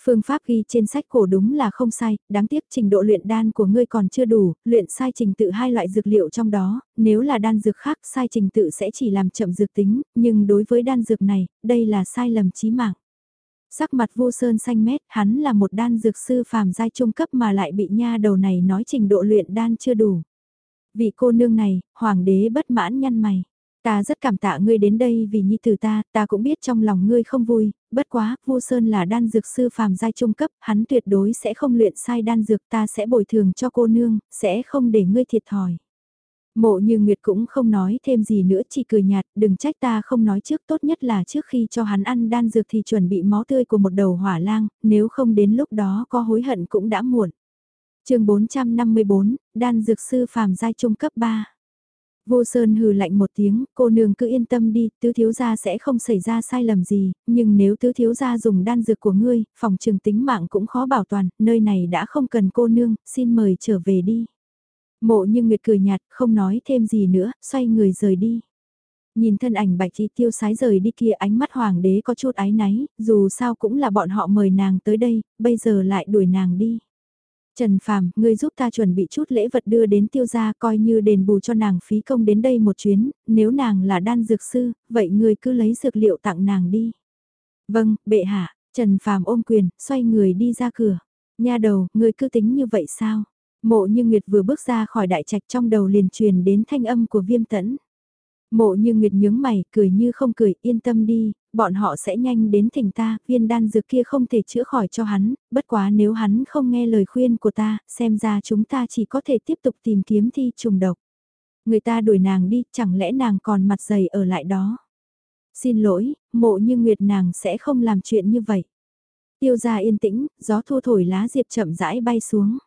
A: Phương pháp ghi trên sách cổ đúng là không sai, đáng tiếc trình độ luyện đan của ngươi còn chưa đủ, luyện sai trình tự hai loại dược liệu trong đó, nếu là đan dược khác sai trình tự sẽ chỉ làm chậm dược tính, nhưng đối với đan dược này, đây là sai lầm chí mạng. Sắc mặt vô sơn xanh mét, hắn là một đan dược sư phàm giai trung cấp mà lại bị nha đầu này nói trình độ luyện đan chưa đủ. Vị cô nương này, hoàng đế bất mãn nhăn mày. Ta rất cảm tạ ngươi đến đây vì nhi tử ta, ta cũng biết trong lòng ngươi không vui, bất quá, Vu Sơn là đan dược sư phàm giai trung cấp, hắn tuyệt đối sẽ không luyện sai đan dược ta sẽ bồi thường cho cô nương, sẽ không để ngươi thiệt thòi. Mộ như Nguyệt cũng không nói thêm gì nữa chỉ cười nhạt, đừng trách ta không nói trước tốt nhất là trước khi cho hắn ăn đan dược thì chuẩn bị máu tươi của một đầu hỏa lang, nếu không đến lúc đó có hối hận cũng đã muộn. chương 454, đan dược sư phàm giai trung cấp 3. Vô Sơn hừ lạnh một tiếng, cô nương cứ yên tâm đi, tứ thiếu gia sẽ không xảy ra sai lầm gì, nhưng nếu tứ thiếu gia dùng đan dược của ngươi, phòng trường tính mạng cũng khó bảo toàn, nơi này đã không cần cô nương, xin mời trở về đi. Mộ như Nguyệt cười nhạt, không nói thêm gì nữa, xoay người rời đi. Nhìn thân ảnh bạch chi tiêu sái rời đi kia ánh mắt hoàng đế có chút ái náy, dù sao cũng là bọn họ mời nàng tới đây, bây giờ lại đuổi nàng đi. Trần Phàm, ngươi giúp ta chuẩn bị chút lễ vật đưa đến tiêu gia coi như đền bù cho nàng phí công đến đây một chuyến, nếu nàng là đan dược sư, vậy ngươi cứ lấy dược liệu tặng nàng đi. Vâng, bệ hạ, Trần Phàm ôm quyền, xoay người đi ra cửa. Nha đầu, ngươi cứ tính như vậy sao? Mộ như Nguyệt vừa bước ra khỏi đại trạch trong đầu liền truyền đến thanh âm của viêm tẫn. Mộ như Nguyệt nhướng mày, cười như không cười, yên tâm đi, bọn họ sẽ nhanh đến thỉnh ta, viên đan dược kia không thể chữa khỏi cho hắn, bất quá nếu hắn không nghe lời khuyên của ta, xem ra chúng ta chỉ có thể tiếp tục tìm kiếm thi trùng độc. Người ta đuổi nàng đi, chẳng lẽ nàng còn mặt dày ở lại đó. Xin lỗi, mộ như Nguyệt nàng sẽ không làm chuyện như vậy. Tiêu ra yên tĩnh, gió thu thổi lá diệp chậm rãi bay xuống.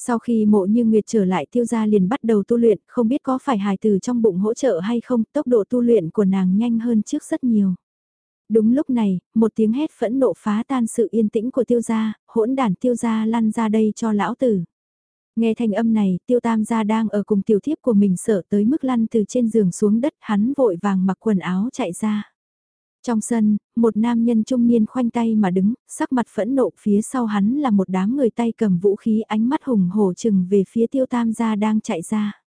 A: Sau khi mộ như Nguyệt trở lại tiêu gia liền bắt đầu tu luyện, không biết có phải hài từ trong bụng hỗ trợ hay không, tốc độ tu luyện của nàng nhanh hơn trước rất nhiều. Đúng lúc này, một tiếng hét phẫn nộ phá tan sự yên tĩnh của tiêu gia, hỗn đản tiêu gia lăn ra đây cho lão tử. Nghe thanh âm này, tiêu tam gia đang ở cùng tiểu thiếp của mình sợ tới mức lăn từ trên giường xuống đất, hắn vội vàng mặc quần áo chạy ra. Trong sân, một nam nhân trung niên khoanh tay mà đứng, sắc mặt phẫn nộ phía sau hắn là một đám người tay cầm vũ khí ánh mắt hùng hổ chừng về phía tiêu tam gia đang chạy ra.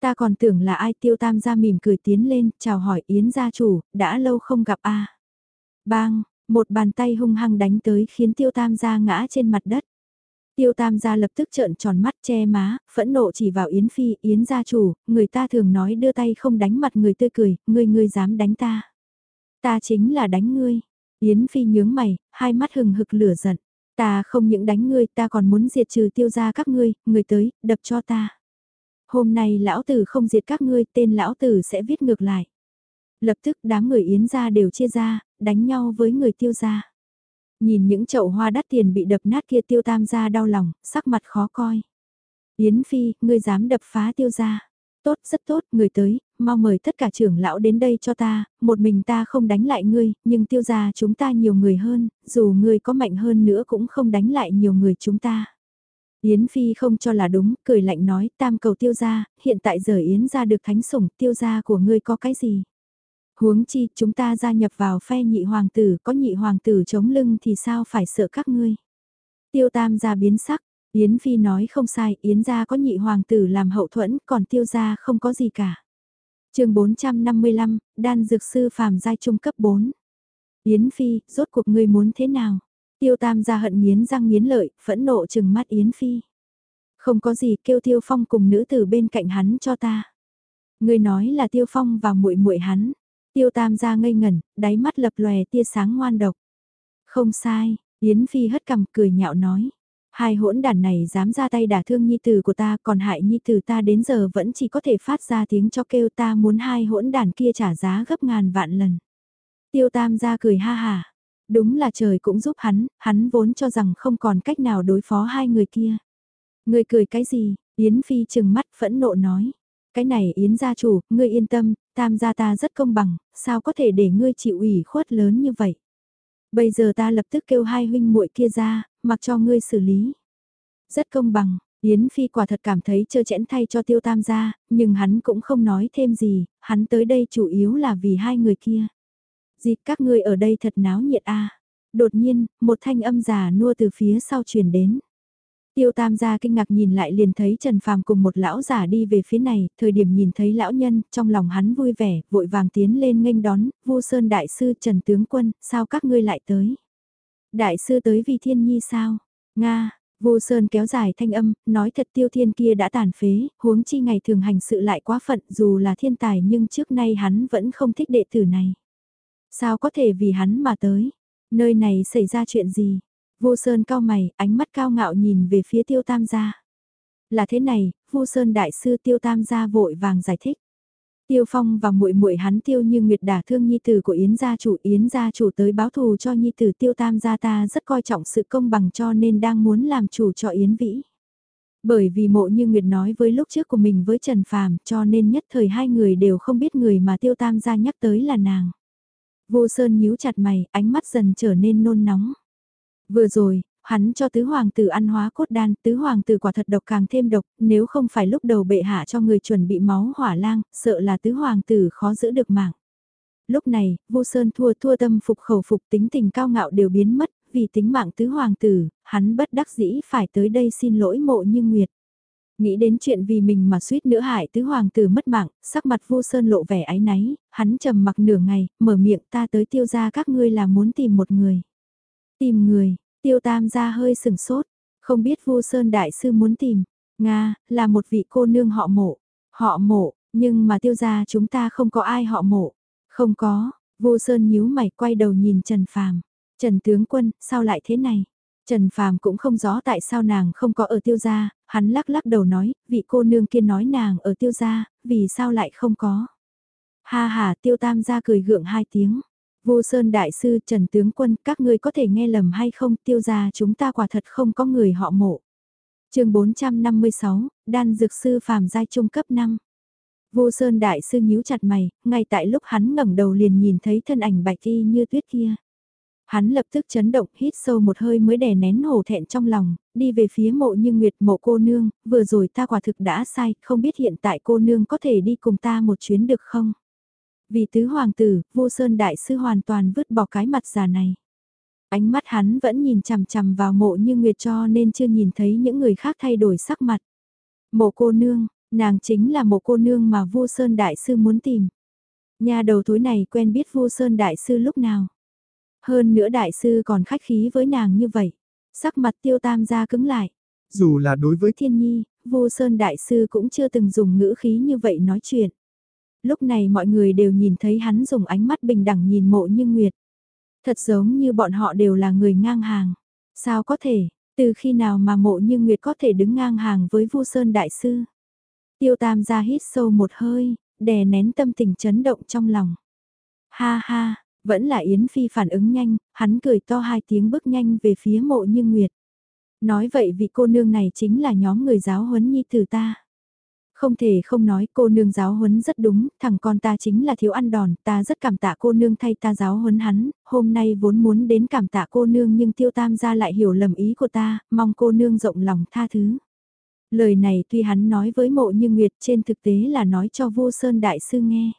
A: Ta còn tưởng là ai tiêu tam gia mỉm cười tiến lên, chào hỏi Yến gia chủ, đã lâu không gặp a Bang, một bàn tay hung hăng đánh tới khiến tiêu tam gia ngã trên mặt đất. Tiêu tam gia lập tức trợn tròn mắt che má, phẫn nộ chỉ vào Yến Phi, Yến gia chủ, người ta thường nói đưa tay không đánh mặt người tươi cười, người người dám đánh ta. Ta chính là đánh ngươi. Yến Phi nhướng mày, hai mắt hừng hực lửa giận. Ta không những đánh ngươi, ta còn muốn diệt trừ tiêu gia các ngươi, người tới, đập cho ta. Hôm nay lão tử không diệt các ngươi, tên lão tử sẽ viết ngược lại. Lập tức đám người Yến gia đều chia ra, đánh nhau với người tiêu gia. Nhìn những chậu hoa đắt tiền bị đập nát kia tiêu tam gia đau lòng, sắc mặt khó coi. Yến Phi, ngươi dám đập phá tiêu gia. Tốt, rất tốt, người tới, mau mời tất cả trưởng lão đến đây cho ta, một mình ta không đánh lại ngươi, nhưng tiêu gia chúng ta nhiều người hơn, dù ngươi có mạnh hơn nữa cũng không đánh lại nhiều người chúng ta. Yến Phi không cho là đúng, cười lạnh nói, tam cầu tiêu gia, hiện tại giờ Yến gia được thánh sủng, tiêu gia của ngươi có cái gì? Huống chi, chúng ta gia nhập vào phe nhị hoàng tử, có nhị hoàng tử chống lưng thì sao phải sợ các ngươi? Tiêu tam gia biến sắc, Yến Phi nói không sai, Yến gia có nhị hoàng tử làm hậu thuẫn, còn tiêu gia không có gì cả. chương 455, đan dược sư phàm giai trung cấp 4. Yến Phi, rốt cuộc ngươi muốn thế nào? Tiêu tam gia hận nghiến răng nghiến lợi, phẫn nộ chừng mắt Yến Phi. Không có gì kêu Tiêu Phong cùng nữ tử bên cạnh hắn cho ta. Ngươi nói là Tiêu Phong và muội muội hắn. Tiêu tam gia ngây ngẩn, đáy mắt lập lòe tia sáng ngoan độc. Không sai, Yến Phi hất cằm cười nhạo nói. Hai hỗn đàn này dám ra tay đả thương nhi tử của ta còn hại nhi tử ta đến giờ vẫn chỉ có thể phát ra tiếng cho kêu ta muốn hai hỗn đàn kia trả giá gấp ngàn vạn lần. Tiêu tam gia cười ha hà. Đúng là trời cũng giúp hắn, hắn vốn cho rằng không còn cách nào đối phó hai người kia. Người cười cái gì? Yến Phi chừng mắt phẫn nộ nói. Cái này Yến gia chủ, ngươi yên tâm, tam gia ta rất công bằng, sao có thể để ngươi chịu ủy khuất lớn như vậy? Bây giờ ta lập tức kêu hai huynh muội kia ra, mặc cho ngươi xử lý. Rất công bằng, Yến Phi quả thật cảm thấy trơ chẽn thay cho tiêu tam gia, nhưng hắn cũng không nói thêm gì, hắn tới đây chủ yếu là vì hai người kia. Dịp các ngươi ở đây thật náo nhiệt a Đột nhiên, một thanh âm già nua từ phía sau truyền đến. Tiêu tam gia kinh ngạc nhìn lại liền thấy Trần Phàm cùng một lão giả đi về phía này, thời điểm nhìn thấy lão nhân, trong lòng hắn vui vẻ, vội vàng tiến lên nghênh đón, Vu Sơn đại sư Trần tướng quân, sao các ngươi lại tới? Đại sư tới vì thiên nhi sao? Nga, Vu Sơn kéo dài thanh âm, nói thật tiêu thiên kia đã tàn phế, huống chi ngày thường hành sự lại quá phận dù là thiên tài nhưng trước nay hắn vẫn không thích đệ tử này. Sao có thể vì hắn mà tới? Nơi này xảy ra chuyện gì? Vu Sơn cao mày, ánh mắt cao ngạo nhìn về phía tiêu tam gia. Là thế này, Vu Sơn đại sư tiêu tam gia vội vàng giải thích. Tiêu Phong và muội muội hắn Tiêu Như Nguyệt đả thương nhi tử của Yến gia chủ, Yến gia chủ tới báo thù cho nhi tử Tiêu Tam gia ta rất coi trọng sự công bằng cho nên đang muốn làm chủ cho Yến Vĩ. Bởi vì Mộ Như Nguyệt nói với lúc trước của mình với Trần Phàm, cho nên nhất thời hai người đều không biết người mà Tiêu Tam gia nhắc tới là nàng. Vô Sơn nhíu chặt mày, ánh mắt dần trở nên nôn nóng. Vừa rồi, hắn cho tứ hoàng tử ăn hóa cốt đan, tứ hoàng tử quả thật độc càng thêm độc, nếu không phải lúc đầu bệ hạ cho người chuẩn bị máu hỏa lang, sợ là tứ hoàng tử khó giữ được mạng. Lúc này, vô sơn thua thua tâm phục khẩu phục tính tình cao ngạo đều biến mất, vì tính mạng tứ hoàng tử, hắn bất đắc dĩ phải tới đây xin lỗi mộ như nguyệt. Nghĩ đến chuyện vì mình mà suýt nữa hại tứ hoàng tử mất mạng, sắc mặt vô sơn lộ vẻ áy náy, hắn trầm mặc nửa ngày, mở miệng ta tới tiêu ra các ngươi là muốn tìm một người. Tìm người, tiêu tam gia hơi sừng sốt, không biết Vu Sơn Đại Sư muốn tìm. Nga, là một vị cô nương họ mộ. Họ mộ, nhưng mà tiêu gia chúng ta không có ai họ mộ. Không có, Vu Sơn nhíu mày quay đầu nhìn Trần Phàm. Trần tướng quân, sao lại thế này? Trần Phàm cũng không rõ tại sao nàng không có ở tiêu gia, hắn lắc lắc đầu nói, vị cô nương kia nói nàng ở tiêu gia, vì sao lại không có? Ha ha, tiêu tam gia cười gượng hai tiếng. Vô Sơn Đại Sư Trần Tướng Quân, các ngươi có thể nghe lầm hay không, tiêu gia chúng ta quả thật không có người họ mộ. chương 456, đan dược sư phàm giai trung cấp 5. Vô Sơn Đại Sư nhíu chặt mày, ngay tại lúc hắn ngẩng đầu liền nhìn thấy thân ảnh bạch y như tuyết kia. Hắn lập tức chấn động hít sâu một hơi mới đè nén hổ thẹn trong lòng, đi về phía mộ như nguyệt mộ cô nương, vừa rồi ta quả thực đã sai, không biết hiện tại cô nương có thể đi cùng ta một chuyến được không? Vì tứ hoàng tử, vô sơn đại sư hoàn toàn vứt bỏ cái mặt già này. Ánh mắt hắn vẫn nhìn chằm chằm vào mộ như nguyệt cho nên chưa nhìn thấy những người khác thay đổi sắc mặt. Mộ cô nương, nàng chính là mộ cô nương mà vô sơn đại sư muốn tìm. Nhà đầu thối này quen biết vô sơn đại sư lúc nào. Hơn nữa đại sư còn khách khí với nàng như vậy. Sắc mặt tiêu tam gia cứng lại.
B: Dù là đối với
A: thiên nhi, vô sơn đại sư cũng chưa từng dùng ngữ khí như vậy nói chuyện. Lúc này mọi người đều nhìn thấy hắn dùng ánh mắt bình đẳng nhìn mộ như nguyệt. Thật giống như bọn họ đều là người ngang hàng. Sao có thể, từ khi nào mà mộ như nguyệt có thể đứng ngang hàng với vu sơn đại sư? Tiêu tam ra hít sâu một hơi, đè nén tâm tình chấn động trong lòng. Ha ha, vẫn là Yến Phi phản ứng nhanh, hắn cười to hai tiếng bước nhanh về phía mộ như Nguyệt. Nói vậy vị cô nương này chính là nhóm người giáo huấn nhi tử ta. Không thể không nói cô nương giáo huấn rất đúng, thằng con ta chính là thiếu ăn đòn, ta rất cảm tạ cô nương thay ta giáo huấn hắn, hôm nay vốn muốn đến cảm tạ cô nương nhưng tiêu tam gia lại hiểu lầm ý của ta, mong cô nương rộng lòng tha thứ. Lời này tuy hắn nói với mộ như Nguyệt trên thực tế là nói cho vô sơn đại sư nghe.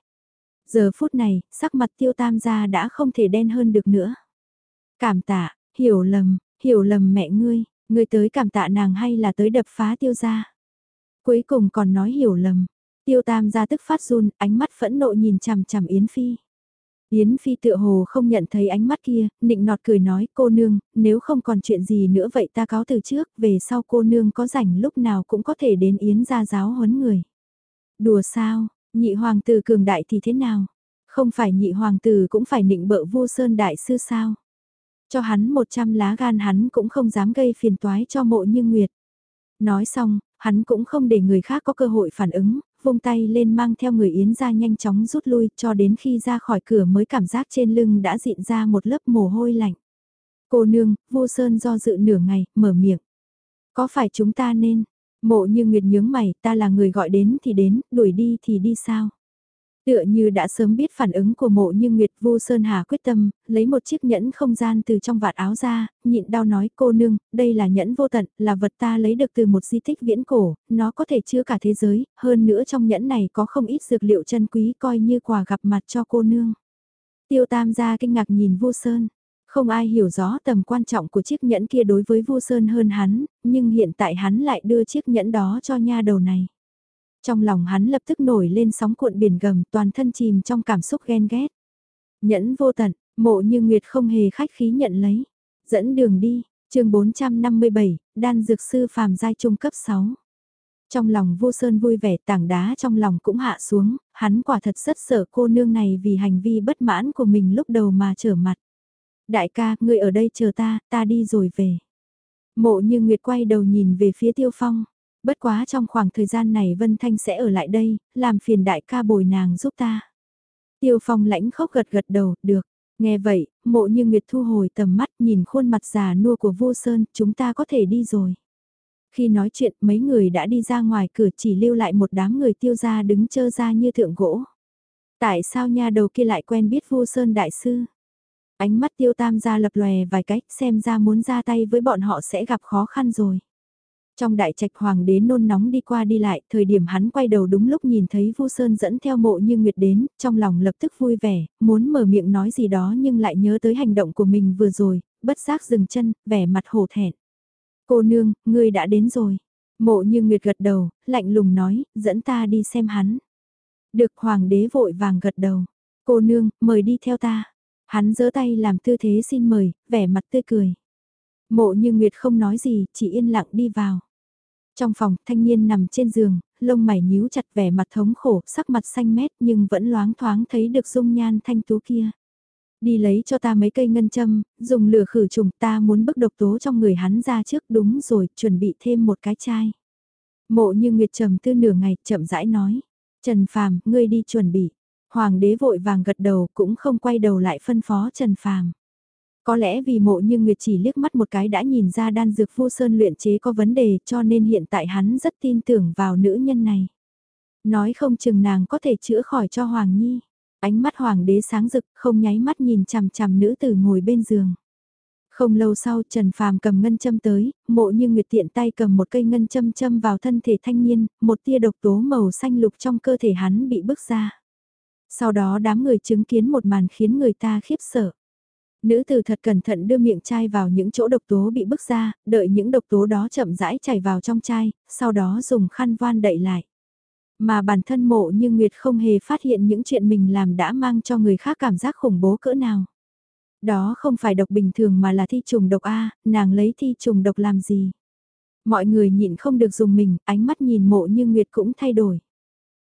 A: Giờ phút này, sắc mặt tiêu tam gia đã không thể đen hơn được nữa. Cảm tạ, hiểu lầm, hiểu lầm mẹ ngươi, ngươi tới cảm tạ nàng hay là tới đập phá tiêu gia. Cuối cùng còn nói hiểu lầm, tiêu tam gia tức phát run, ánh mắt phẫn nộ nhìn chằm chằm Yến Phi. Yến Phi tựa hồ không nhận thấy ánh mắt kia, nịnh nọt cười nói cô nương, nếu không còn chuyện gì nữa vậy ta cáo từ trước, về sau cô nương có rảnh lúc nào cũng có thể đến Yến gia giáo huấn người. Đùa sao, Nhị hoàng tử cường đại thì thế nào? Không phải nhị hoàng tử cũng phải nịnh bợ vô sơn đại sư sao? Cho hắn 100 lá gan hắn cũng không dám gây phiền toái cho mộ như nguyệt. Nói xong, hắn cũng không để người khác có cơ hội phản ứng, vung tay lên mang theo người Yến ra nhanh chóng rút lui cho đến khi ra khỏi cửa mới cảm giác trên lưng đã dịn ra một lớp mồ hôi lạnh. Cô nương, vô sơn do dự nửa ngày, mở miệng. Có phải chúng ta nên, Mộ như Nguyệt nhướng mày, ta là người gọi đến thì đến, đuổi đi thì đi sao? Tựa như đã sớm biết phản ứng của mộ như Nguyệt Vu Sơn Hà quyết tâm, lấy một chiếc nhẫn không gian từ trong vạt áo ra, nhịn đau nói cô nương, đây là nhẫn vô tận, là vật ta lấy được từ một di tích viễn cổ, nó có thể chứa cả thế giới, hơn nữa trong nhẫn này có không ít dược liệu chân quý coi như quà gặp mặt cho cô nương. Tiêu tam gia kinh ngạc nhìn Vu Sơn, không ai hiểu rõ tầm quan trọng của chiếc nhẫn kia đối với Vu Sơn hơn hắn, nhưng hiện tại hắn lại đưa chiếc nhẫn đó cho nha đầu này. Trong lòng hắn lập tức nổi lên sóng cuộn biển gầm toàn thân chìm trong cảm xúc ghen ghét. Nhẫn vô tận, mộ như Nguyệt không hề khách khí nhận lấy. Dẫn đường đi, chương 457, đan dược sư phàm giai trung cấp 6. Trong lòng vô sơn vui vẻ tảng đá trong lòng cũng hạ xuống, hắn quả thật rất sợ cô nương này vì hành vi bất mãn của mình lúc đầu mà trở mặt. Đại ca, người ở đây chờ ta, ta đi rồi về. Mộ như Nguyệt quay đầu nhìn về phía Tiêu Phong. Bất quá trong khoảng thời gian này Vân Thanh sẽ ở lại đây, làm phiền đại ca bồi nàng giúp ta. Tiêu Phong lãnh khóc gật gật đầu, được. Nghe vậy, mộ như Nguyệt thu hồi tầm mắt nhìn khuôn mặt già nua của vô sơn, chúng ta có thể đi rồi. Khi nói chuyện mấy người đã đi ra ngoài cửa chỉ lưu lại một đám người tiêu ra đứng chơ ra như thượng gỗ. Tại sao nha đầu kia lại quen biết vô sơn đại sư? Ánh mắt tiêu tam gia lập lòe vài cách xem ra muốn ra tay với bọn họ sẽ gặp khó khăn rồi. Trong đại trạch hoàng đế nôn nóng đi qua đi lại, thời điểm hắn quay đầu đúng lúc nhìn thấy Vu Sơn dẫn theo mộ như Nguyệt đến, trong lòng lập tức vui vẻ, muốn mở miệng nói gì đó nhưng lại nhớ tới hành động của mình vừa rồi, bất giác dừng chân, vẻ mặt hổ thẹn. Cô nương, ngươi đã đến rồi. Mộ như Nguyệt gật đầu, lạnh lùng nói, dẫn ta đi xem hắn. Được hoàng đế vội vàng gật đầu. Cô nương, mời đi theo ta. Hắn giơ tay làm tư thế xin mời, vẻ mặt tươi cười. Mộ như Nguyệt không nói gì, chỉ yên lặng đi vào. Trong phòng, thanh niên nằm trên giường, lông mày nhíu chặt vẻ mặt thống khổ, sắc mặt xanh mét nhưng vẫn loáng thoáng thấy được dung nhan thanh tú kia. Đi lấy cho ta mấy cây ngân châm, dùng lửa khử trùng ta muốn bức độc tố trong người hắn ra trước đúng rồi, chuẩn bị thêm một cái chai. Mộ như Nguyệt trầm tư nửa ngày, chậm rãi nói. Trần Phàm, ngươi đi chuẩn bị. Hoàng đế vội vàng gật đầu cũng không quay đầu lại phân phó Trần Phàm. Có lẽ vì mộ như Nguyệt chỉ liếc mắt một cái đã nhìn ra đan dược vô sơn luyện chế có vấn đề cho nên hiện tại hắn rất tin tưởng vào nữ nhân này. Nói không chừng nàng có thể chữa khỏi cho Hoàng Nhi. Ánh mắt Hoàng đế sáng rực không nháy mắt nhìn chằm chằm nữ tử ngồi bên giường. Không lâu sau Trần Phàm cầm ngân châm tới, mộ như Nguyệt tiện tay cầm một cây ngân châm châm vào thân thể thanh niên, một tia độc tố màu xanh lục trong cơ thể hắn bị bức ra. Sau đó đám người chứng kiến một màn khiến người ta khiếp sợ. Nữ tử thật cẩn thận đưa miệng chai vào những chỗ độc tố bị bức ra, đợi những độc tố đó chậm rãi chảy vào trong chai, sau đó dùng khăn van đậy lại. Mà bản thân mộ như Nguyệt không hề phát hiện những chuyện mình làm đã mang cho người khác cảm giác khủng bố cỡ nào. Đó không phải độc bình thường mà là thi trùng độc A, nàng lấy thi trùng độc làm gì. Mọi người nhịn không được dùng mình, ánh mắt nhìn mộ như Nguyệt cũng thay đổi.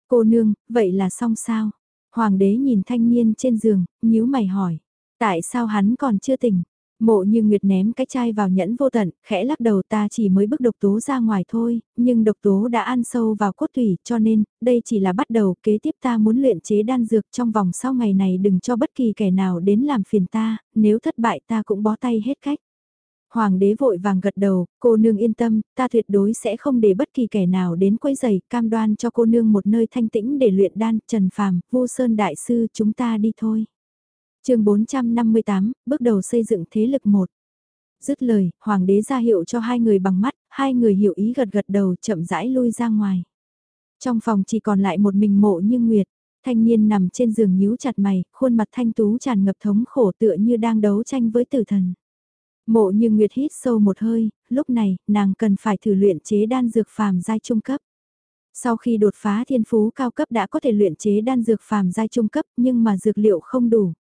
A: Cô nương, vậy là xong sao? Hoàng đế nhìn thanh niên trên giường, nhíu mày hỏi. Tại sao hắn còn chưa tỉnh? Mộ như Nguyệt ném cái chai vào nhẫn vô tận, khẽ lắc đầu ta chỉ mới bức độc tố ra ngoài thôi, nhưng độc tố đã ăn sâu vào cốt thủy, cho nên, đây chỉ là bắt đầu, kế tiếp ta muốn luyện chế đan dược trong vòng sau ngày này đừng cho bất kỳ kẻ nào đến làm phiền ta, nếu thất bại ta cũng bó tay hết cách. Hoàng đế vội vàng gật đầu, cô nương yên tâm, ta tuyệt đối sẽ không để bất kỳ kẻ nào đến quấy giày, cam đoan cho cô nương một nơi thanh tĩnh để luyện đan, Trần Phàm, Vô Sơn Đại Sư chúng ta đi thôi chương 458, bước đầu xây dựng thế lực một. Dứt lời, hoàng đế ra hiệu cho hai người bằng mắt, hai người hiểu ý gật gật đầu chậm rãi lui ra ngoài. Trong phòng chỉ còn lại một mình mộ như nguyệt, thanh niên nằm trên giường nhíu chặt mày, khuôn mặt thanh tú tràn ngập thống khổ tựa như đang đấu tranh với tử thần. Mộ như nguyệt hít sâu một hơi, lúc này, nàng cần phải thử luyện chế đan dược phàm giai trung cấp. Sau khi đột phá thiên phú cao cấp đã có thể luyện chế đan dược phàm giai trung cấp nhưng mà dược liệu không đủ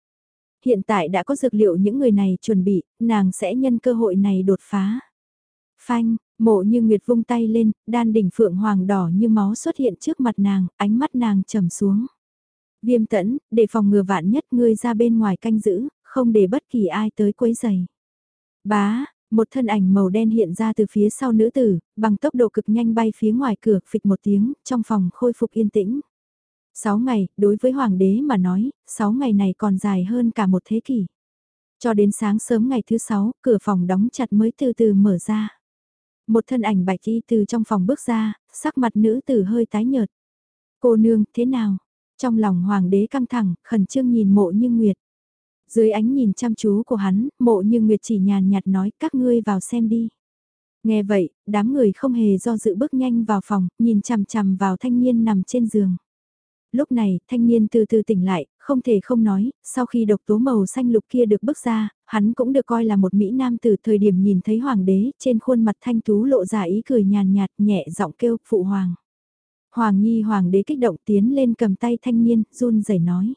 A: hiện tại đã có dược liệu những người này chuẩn bị, nàng sẽ nhân cơ hội này đột phá. Phanh, mộ như Nguyệt vung tay lên, đan đỉnh phượng hoàng đỏ như máu xuất hiện trước mặt nàng, ánh mắt nàng trầm xuống. Viêm tẫn, để phòng ngừa vạn nhất ngươi ra bên ngoài canh giữ, không để bất kỳ ai tới quấy giày. Bá, một thân ảnh màu đen hiện ra từ phía sau nữ tử, bằng tốc độ cực nhanh bay phía ngoài cửa, phịch một tiếng, trong phòng khôi phục yên tĩnh. 6 ngày, đối với hoàng đế mà nói, 6 ngày này còn dài hơn cả một thế kỷ. Cho đến sáng sớm ngày thứ 6, cửa phòng đóng chặt mới từ từ mở ra. Một thân ảnh bạch y từ trong phòng bước ra, sắc mặt nữ tử hơi tái nhợt. Cô nương, thế nào? Trong lòng hoàng đế căng thẳng, khẩn trương nhìn mộ như nguyệt. Dưới ánh nhìn chăm chú của hắn, mộ như nguyệt chỉ nhàn nhạt nói các ngươi vào xem đi. Nghe vậy, đám người không hề do dự bước nhanh vào phòng, nhìn chằm chằm vào thanh niên nằm trên giường lúc này, thanh niên từ từ tỉnh lại, không thể không nói, sau khi độc tố màu xanh lục kia được bước ra, hắn cũng được coi là một Mỹ Nam từ thời điểm nhìn thấy hoàng đế, trên khuôn mặt thanh tú lộ ra ý cười nhàn nhạt nhẹ giọng kêu, phụ hoàng. Hoàng nhi hoàng đế kích động tiến lên cầm tay thanh niên, run rẩy nói.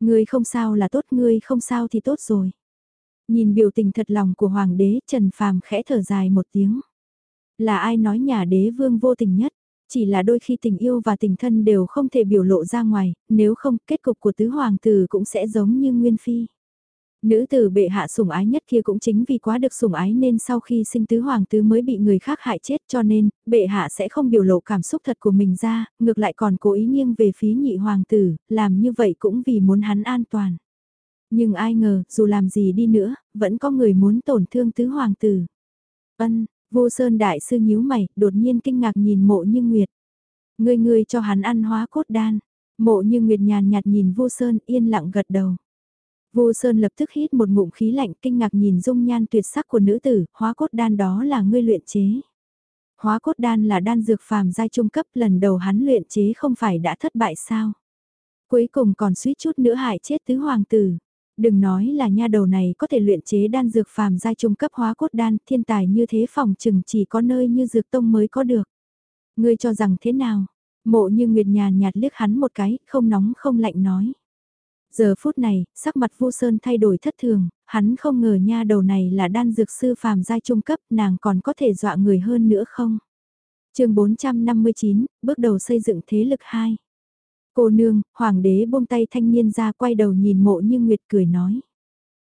A: Ngươi không sao là tốt, ngươi không sao thì tốt rồi. Nhìn biểu tình thật lòng của hoàng đế, Trần Phàm khẽ thở dài một tiếng. Là ai nói nhà đế vương vô tình nhất? Chỉ là đôi khi tình yêu và tình thân đều không thể biểu lộ ra ngoài, nếu không kết cục của tứ hoàng tử cũng sẽ giống như Nguyên Phi. Nữ tử bệ hạ sủng ái nhất kia cũng chính vì quá được sủng ái nên sau khi sinh tứ hoàng tứ mới bị người khác hại chết cho nên, bệ hạ sẽ không biểu lộ cảm xúc thật của mình ra, ngược lại còn cố ý nghiêng về phía nhị hoàng tử, làm như vậy cũng vì muốn hắn an toàn. Nhưng ai ngờ, dù làm gì đi nữa, vẫn có người muốn tổn thương tứ hoàng tử. Ân, Vô Sơn Đại Sư nhíu mày, đột nhiên kinh ngạc nhìn mộ như Nguyệt. Ngươi ngươi cho hắn ăn hóa cốt đan. Mộ như Nguyệt nhàn nhạt nhìn Vô Sơn yên lặng gật đầu. Vô Sơn lập tức hít một ngụm khí lạnh kinh ngạc nhìn dung nhan tuyệt sắc của nữ tử, hóa cốt đan đó là ngươi luyện chế. Hóa cốt đan là đan dược phàm giai trung cấp lần đầu hắn luyện chế không phải đã thất bại sao. Cuối cùng còn suýt chút nữa hại chết tứ hoàng tử. Đừng nói là nha đầu này có thể luyện chế đan dược phàm giai trung cấp hóa cốt đan, thiên tài như thế phòng chừng chỉ có nơi như dược tông mới có được. Ngươi cho rằng thế nào? Mộ như Nguyệt nhàn nhạt liếc hắn một cái, không nóng không lạnh nói. Giờ phút này, sắc mặt vu sơn thay đổi thất thường, hắn không ngờ nha đầu này là đan dược sư phàm giai trung cấp, nàng còn có thể dọa người hơn nữa không? chương 459, bước đầu xây dựng thế lực 2. Cô nương, hoàng đế buông tay thanh niên ra quay đầu nhìn mộ như Nguyệt cười nói.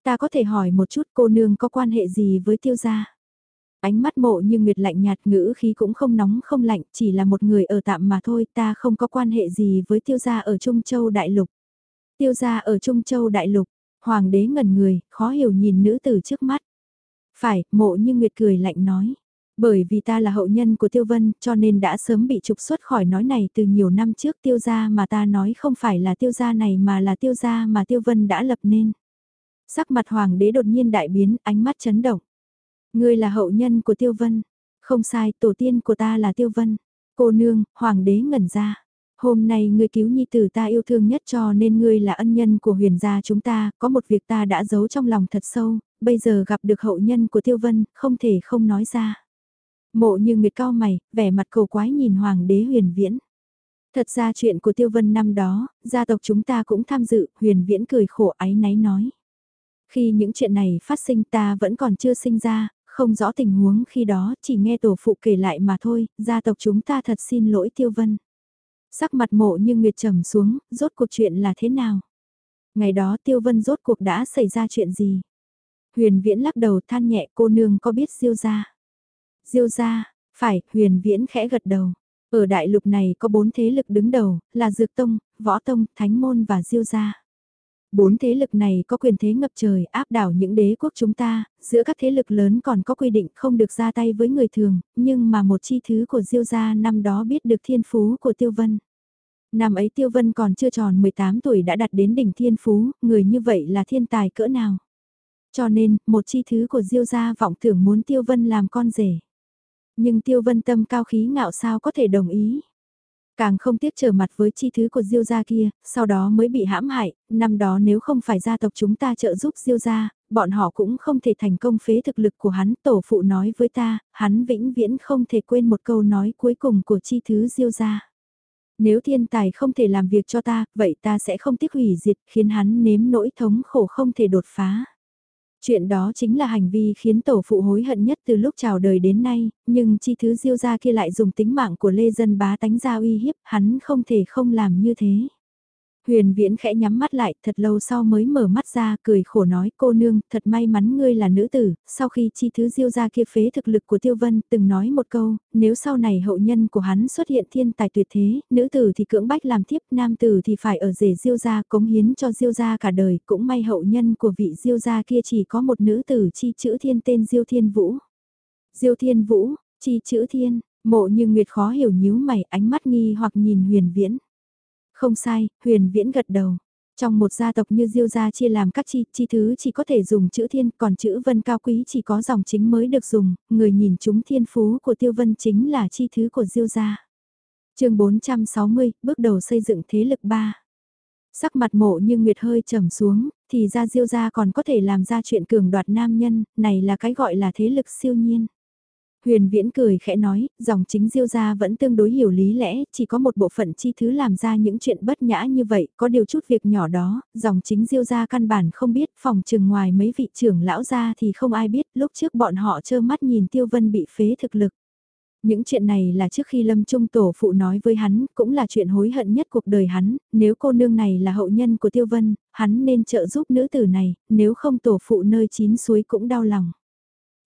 A: Ta có thể hỏi một chút cô nương có quan hệ gì với tiêu gia? Ánh mắt mộ như Nguyệt lạnh nhạt ngữ khí cũng không nóng không lạnh, chỉ là một người ở tạm mà thôi, ta không có quan hệ gì với tiêu gia ở Trung Châu Đại Lục. Tiêu gia ở Trung Châu Đại Lục, Hoàng đế ngẩn người, khó hiểu nhìn nữ tử trước mắt. Phải, mộ như Nguyệt cười lạnh nói. Bởi vì ta là hậu nhân của Tiêu Vân cho nên đã sớm bị trục xuất khỏi nói này từ nhiều năm trước tiêu gia mà ta nói không phải là tiêu gia này mà là tiêu gia mà Tiêu Vân đã lập nên. Sắc mặt hoàng đế đột nhiên đại biến, ánh mắt chấn động. Ngươi là hậu nhân của Tiêu Vân. Không sai, tổ tiên của ta là Tiêu Vân. Cô nương, hoàng đế ngẩn ra. Hôm nay ngươi cứu nhi tử ta yêu thương nhất cho nên ngươi là ân nhân của huyền gia chúng ta, có một việc ta đã giấu trong lòng thật sâu, bây giờ gặp được hậu nhân của Tiêu Vân, không thể không nói ra. Mộ như nguyệt cao mày, vẻ mặt cầu quái nhìn hoàng đế huyền viễn. Thật ra chuyện của Tiêu Vân năm đó, gia tộc chúng ta cũng tham dự, huyền viễn cười khổ áy náy nói. Khi những chuyện này phát sinh ta vẫn còn chưa sinh ra, không rõ tình huống khi đó chỉ nghe tổ phụ kể lại mà thôi, gia tộc chúng ta thật xin lỗi Tiêu Vân. Sắc mặt mộ như nguyệt trầm xuống, rốt cuộc chuyện là thế nào? Ngày đó Tiêu Vân rốt cuộc đã xảy ra chuyện gì? Huyền Viễn lắc đầu than nhẹ cô nương có biết Diêu gia? Diêu gia, phải, Huyền Viễn khẽ gật đầu. Ở đại lục này có bốn thế lực đứng đầu, là Dược Tông, Võ Tông, Thánh Môn và Diêu gia. Bốn thế lực này có quyền thế ngập trời áp đảo những đế quốc chúng ta, giữa các thế lực lớn còn có quy định không được ra tay với người thường, nhưng mà một chi thứ của Diêu gia năm đó biết được thiên phú của Tiêu Vân. Năm ấy Tiêu Vân còn chưa tròn 18 tuổi đã đặt đến đỉnh thiên phú, người như vậy là thiên tài cỡ nào. Cho nên, một chi thứ của Diêu gia vọng tưởng muốn Tiêu Vân làm con rể. Nhưng Tiêu Vân tâm cao khí ngạo sao có thể đồng ý. Càng không tiếc trở mặt với chi thứ của Diêu gia kia, sau đó mới bị hãm hại, năm đó nếu không phải gia tộc chúng ta trợ giúp Diêu gia, bọn họ cũng không thể thành công phế thực lực của hắn. Tổ phụ nói với ta, hắn vĩnh viễn không thể quên một câu nói cuối cùng của chi thứ Diêu gia. Nếu thiên tài không thể làm việc cho ta, vậy ta sẽ không tiếc hủy diệt, khiến hắn nếm nỗi thống khổ không thể đột phá. Chuyện đó chính là hành vi khiến tổ phụ hối hận nhất từ lúc chào đời đến nay, nhưng chi thứ diêu gia kia lại dùng tính mạng của lê dân bá tánh ra uy hiếp, hắn không thể không làm như thế. Huyền viễn khẽ nhắm mắt lại, thật lâu sau mới mở mắt ra, cười khổ nói cô nương, thật may mắn ngươi là nữ tử, sau khi chi thứ diêu ra kia phế thực lực của tiêu vân, từng nói một câu, nếu sau này hậu nhân của hắn xuất hiện thiên tài tuyệt thế, nữ tử thì cưỡng bách làm tiếp, nam tử thì phải ở rể diêu gia cống hiến cho diêu gia cả đời, cũng may hậu nhân của vị diêu gia kia chỉ có một nữ tử chi chữ thiên tên diêu thiên vũ. Diêu thiên vũ, chi chữ thiên, mộ như nguyệt khó hiểu nhíu mày ánh mắt nghi hoặc nhìn huyền viễn. Không sai, huyền viễn gật đầu. Trong một gia tộc như Diêu gia chia làm các chi, chi thứ chỉ có thể dùng chữ thiên, còn chữ vân cao quý chỉ có dòng chính mới được dùng, người nhìn chúng thiên phú của tiêu vân chính là chi thứ của Diêu gia. chương 460, bước đầu xây dựng thế lực 3. Sắc mặt mộ như nguyệt hơi trầm xuống, thì ra Diêu gia còn có thể làm ra chuyện cường đoạt nam nhân, này là cái gọi là thế lực siêu nhiên. Huyền Viễn cười khẽ nói, dòng chính diêu gia vẫn tương đối hiểu lý lẽ, chỉ có một bộ phận chi thứ làm ra những chuyện bất nhã như vậy, có điều chút việc nhỏ đó, dòng chính diêu gia căn bản không biết, phòng trường ngoài mấy vị trưởng lão gia thì không ai biết, lúc trước bọn họ trơ mắt nhìn Tiêu Vân bị phế thực lực. Những chuyện này là trước khi Lâm Trung Tổ phụ nói với hắn, cũng là chuyện hối hận nhất cuộc đời hắn, nếu cô nương này là hậu nhân của Tiêu Vân, hắn nên trợ giúp nữ tử này, nếu không tổ phụ nơi chín suối cũng đau lòng.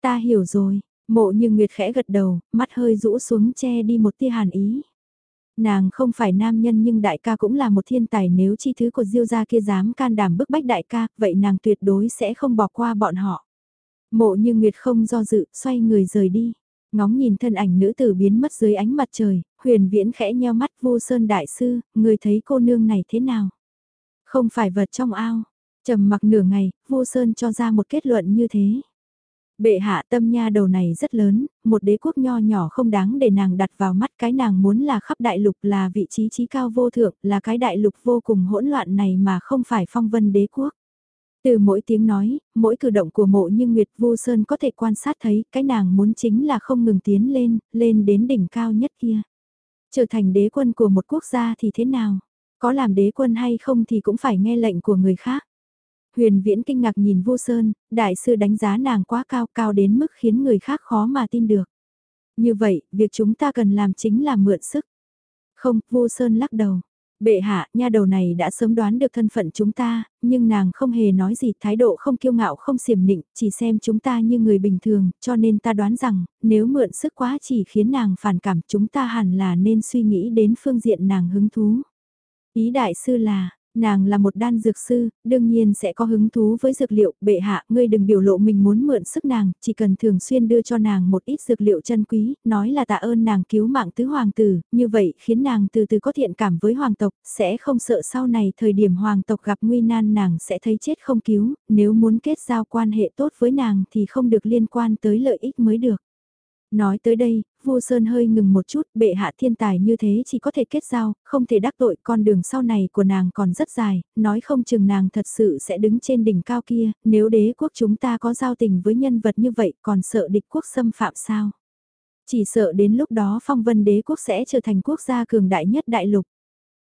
A: Ta hiểu rồi, Mộ như Nguyệt khẽ gật đầu, mắt hơi rũ xuống che đi một tia hàn ý. Nàng không phải nam nhân nhưng đại ca cũng là một thiên tài nếu chi thứ của diêu gia kia dám can đảm bức bách đại ca, vậy nàng tuyệt đối sẽ không bỏ qua bọn họ. Mộ như Nguyệt không do dự, xoay người rời đi. Ngóng nhìn thân ảnh nữ tử biến mất dưới ánh mặt trời, huyền viễn khẽ nheo mắt vô sơn đại sư, người thấy cô nương này thế nào? Không phải vật trong ao. trầm mặc nửa ngày, vô sơn cho ra một kết luận như thế. Bệ hạ tâm nha đầu này rất lớn, một đế quốc nho nhỏ không đáng để nàng đặt vào mắt cái nàng muốn là khắp đại lục là vị trí trí cao vô thượng, là cái đại lục vô cùng hỗn loạn này mà không phải phong vân đế quốc. Từ mỗi tiếng nói, mỗi cử động của mộ như Nguyệt Vô Sơn có thể quan sát thấy cái nàng muốn chính là không ngừng tiến lên, lên đến đỉnh cao nhất kia. Trở thành đế quân của một quốc gia thì thế nào? Có làm đế quân hay không thì cũng phải nghe lệnh của người khác. Huyền Viễn kinh ngạc nhìn Vu Sơn, đại sư đánh giá nàng quá cao cao đến mức khiến người khác khó mà tin được. Như vậy, việc chúng ta cần làm chính là mượn sức. Không, Vu Sơn lắc đầu. Bệ hạ, nha đầu này đã sớm đoán được thân phận chúng ta, nhưng nàng không hề nói gì, thái độ không kiêu ngạo không xiểm nịnh, chỉ xem chúng ta như người bình thường, cho nên ta đoán rằng, nếu mượn sức quá chỉ khiến nàng phản cảm, chúng ta hẳn là nên suy nghĩ đến phương diện nàng hứng thú. Ý đại sư là, Nàng là một đan dược sư, đương nhiên sẽ có hứng thú với dược liệu, bệ hạ, ngươi đừng biểu lộ mình muốn mượn sức nàng, chỉ cần thường xuyên đưa cho nàng một ít dược liệu chân quý, nói là tạ ơn nàng cứu mạng tứ hoàng tử, như vậy khiến nàng từ từ có thiện cảm với hoàng tộc, sẽ không sợ sau này thời điểm hoàng tộc gặp nguy nan nàng sẽ thấy chết không cứu, nếu muốn kết giao quan hệ tốt với nàng thì không được liên quan tới lợi ích mới được. Nói tới đây, Vu Sơn hơi ngừng một chút, bệ hạ thiên tài như thế chỉ có thể kết giao, không thể đắc tội, con đường sau này của nàng còn rất dài, nói không chừng nàng thật sự sẽ đứng trên đỉnh cao kia, nếu đế quốc chúng ta có giao tình với nhân vật như vậy còn sợ địch quốc xâm phạm sao? Chỉ sợ đến lúc đó phong vân đế quốc sẽ trở thành quốc gia cường đại nhất đại lục.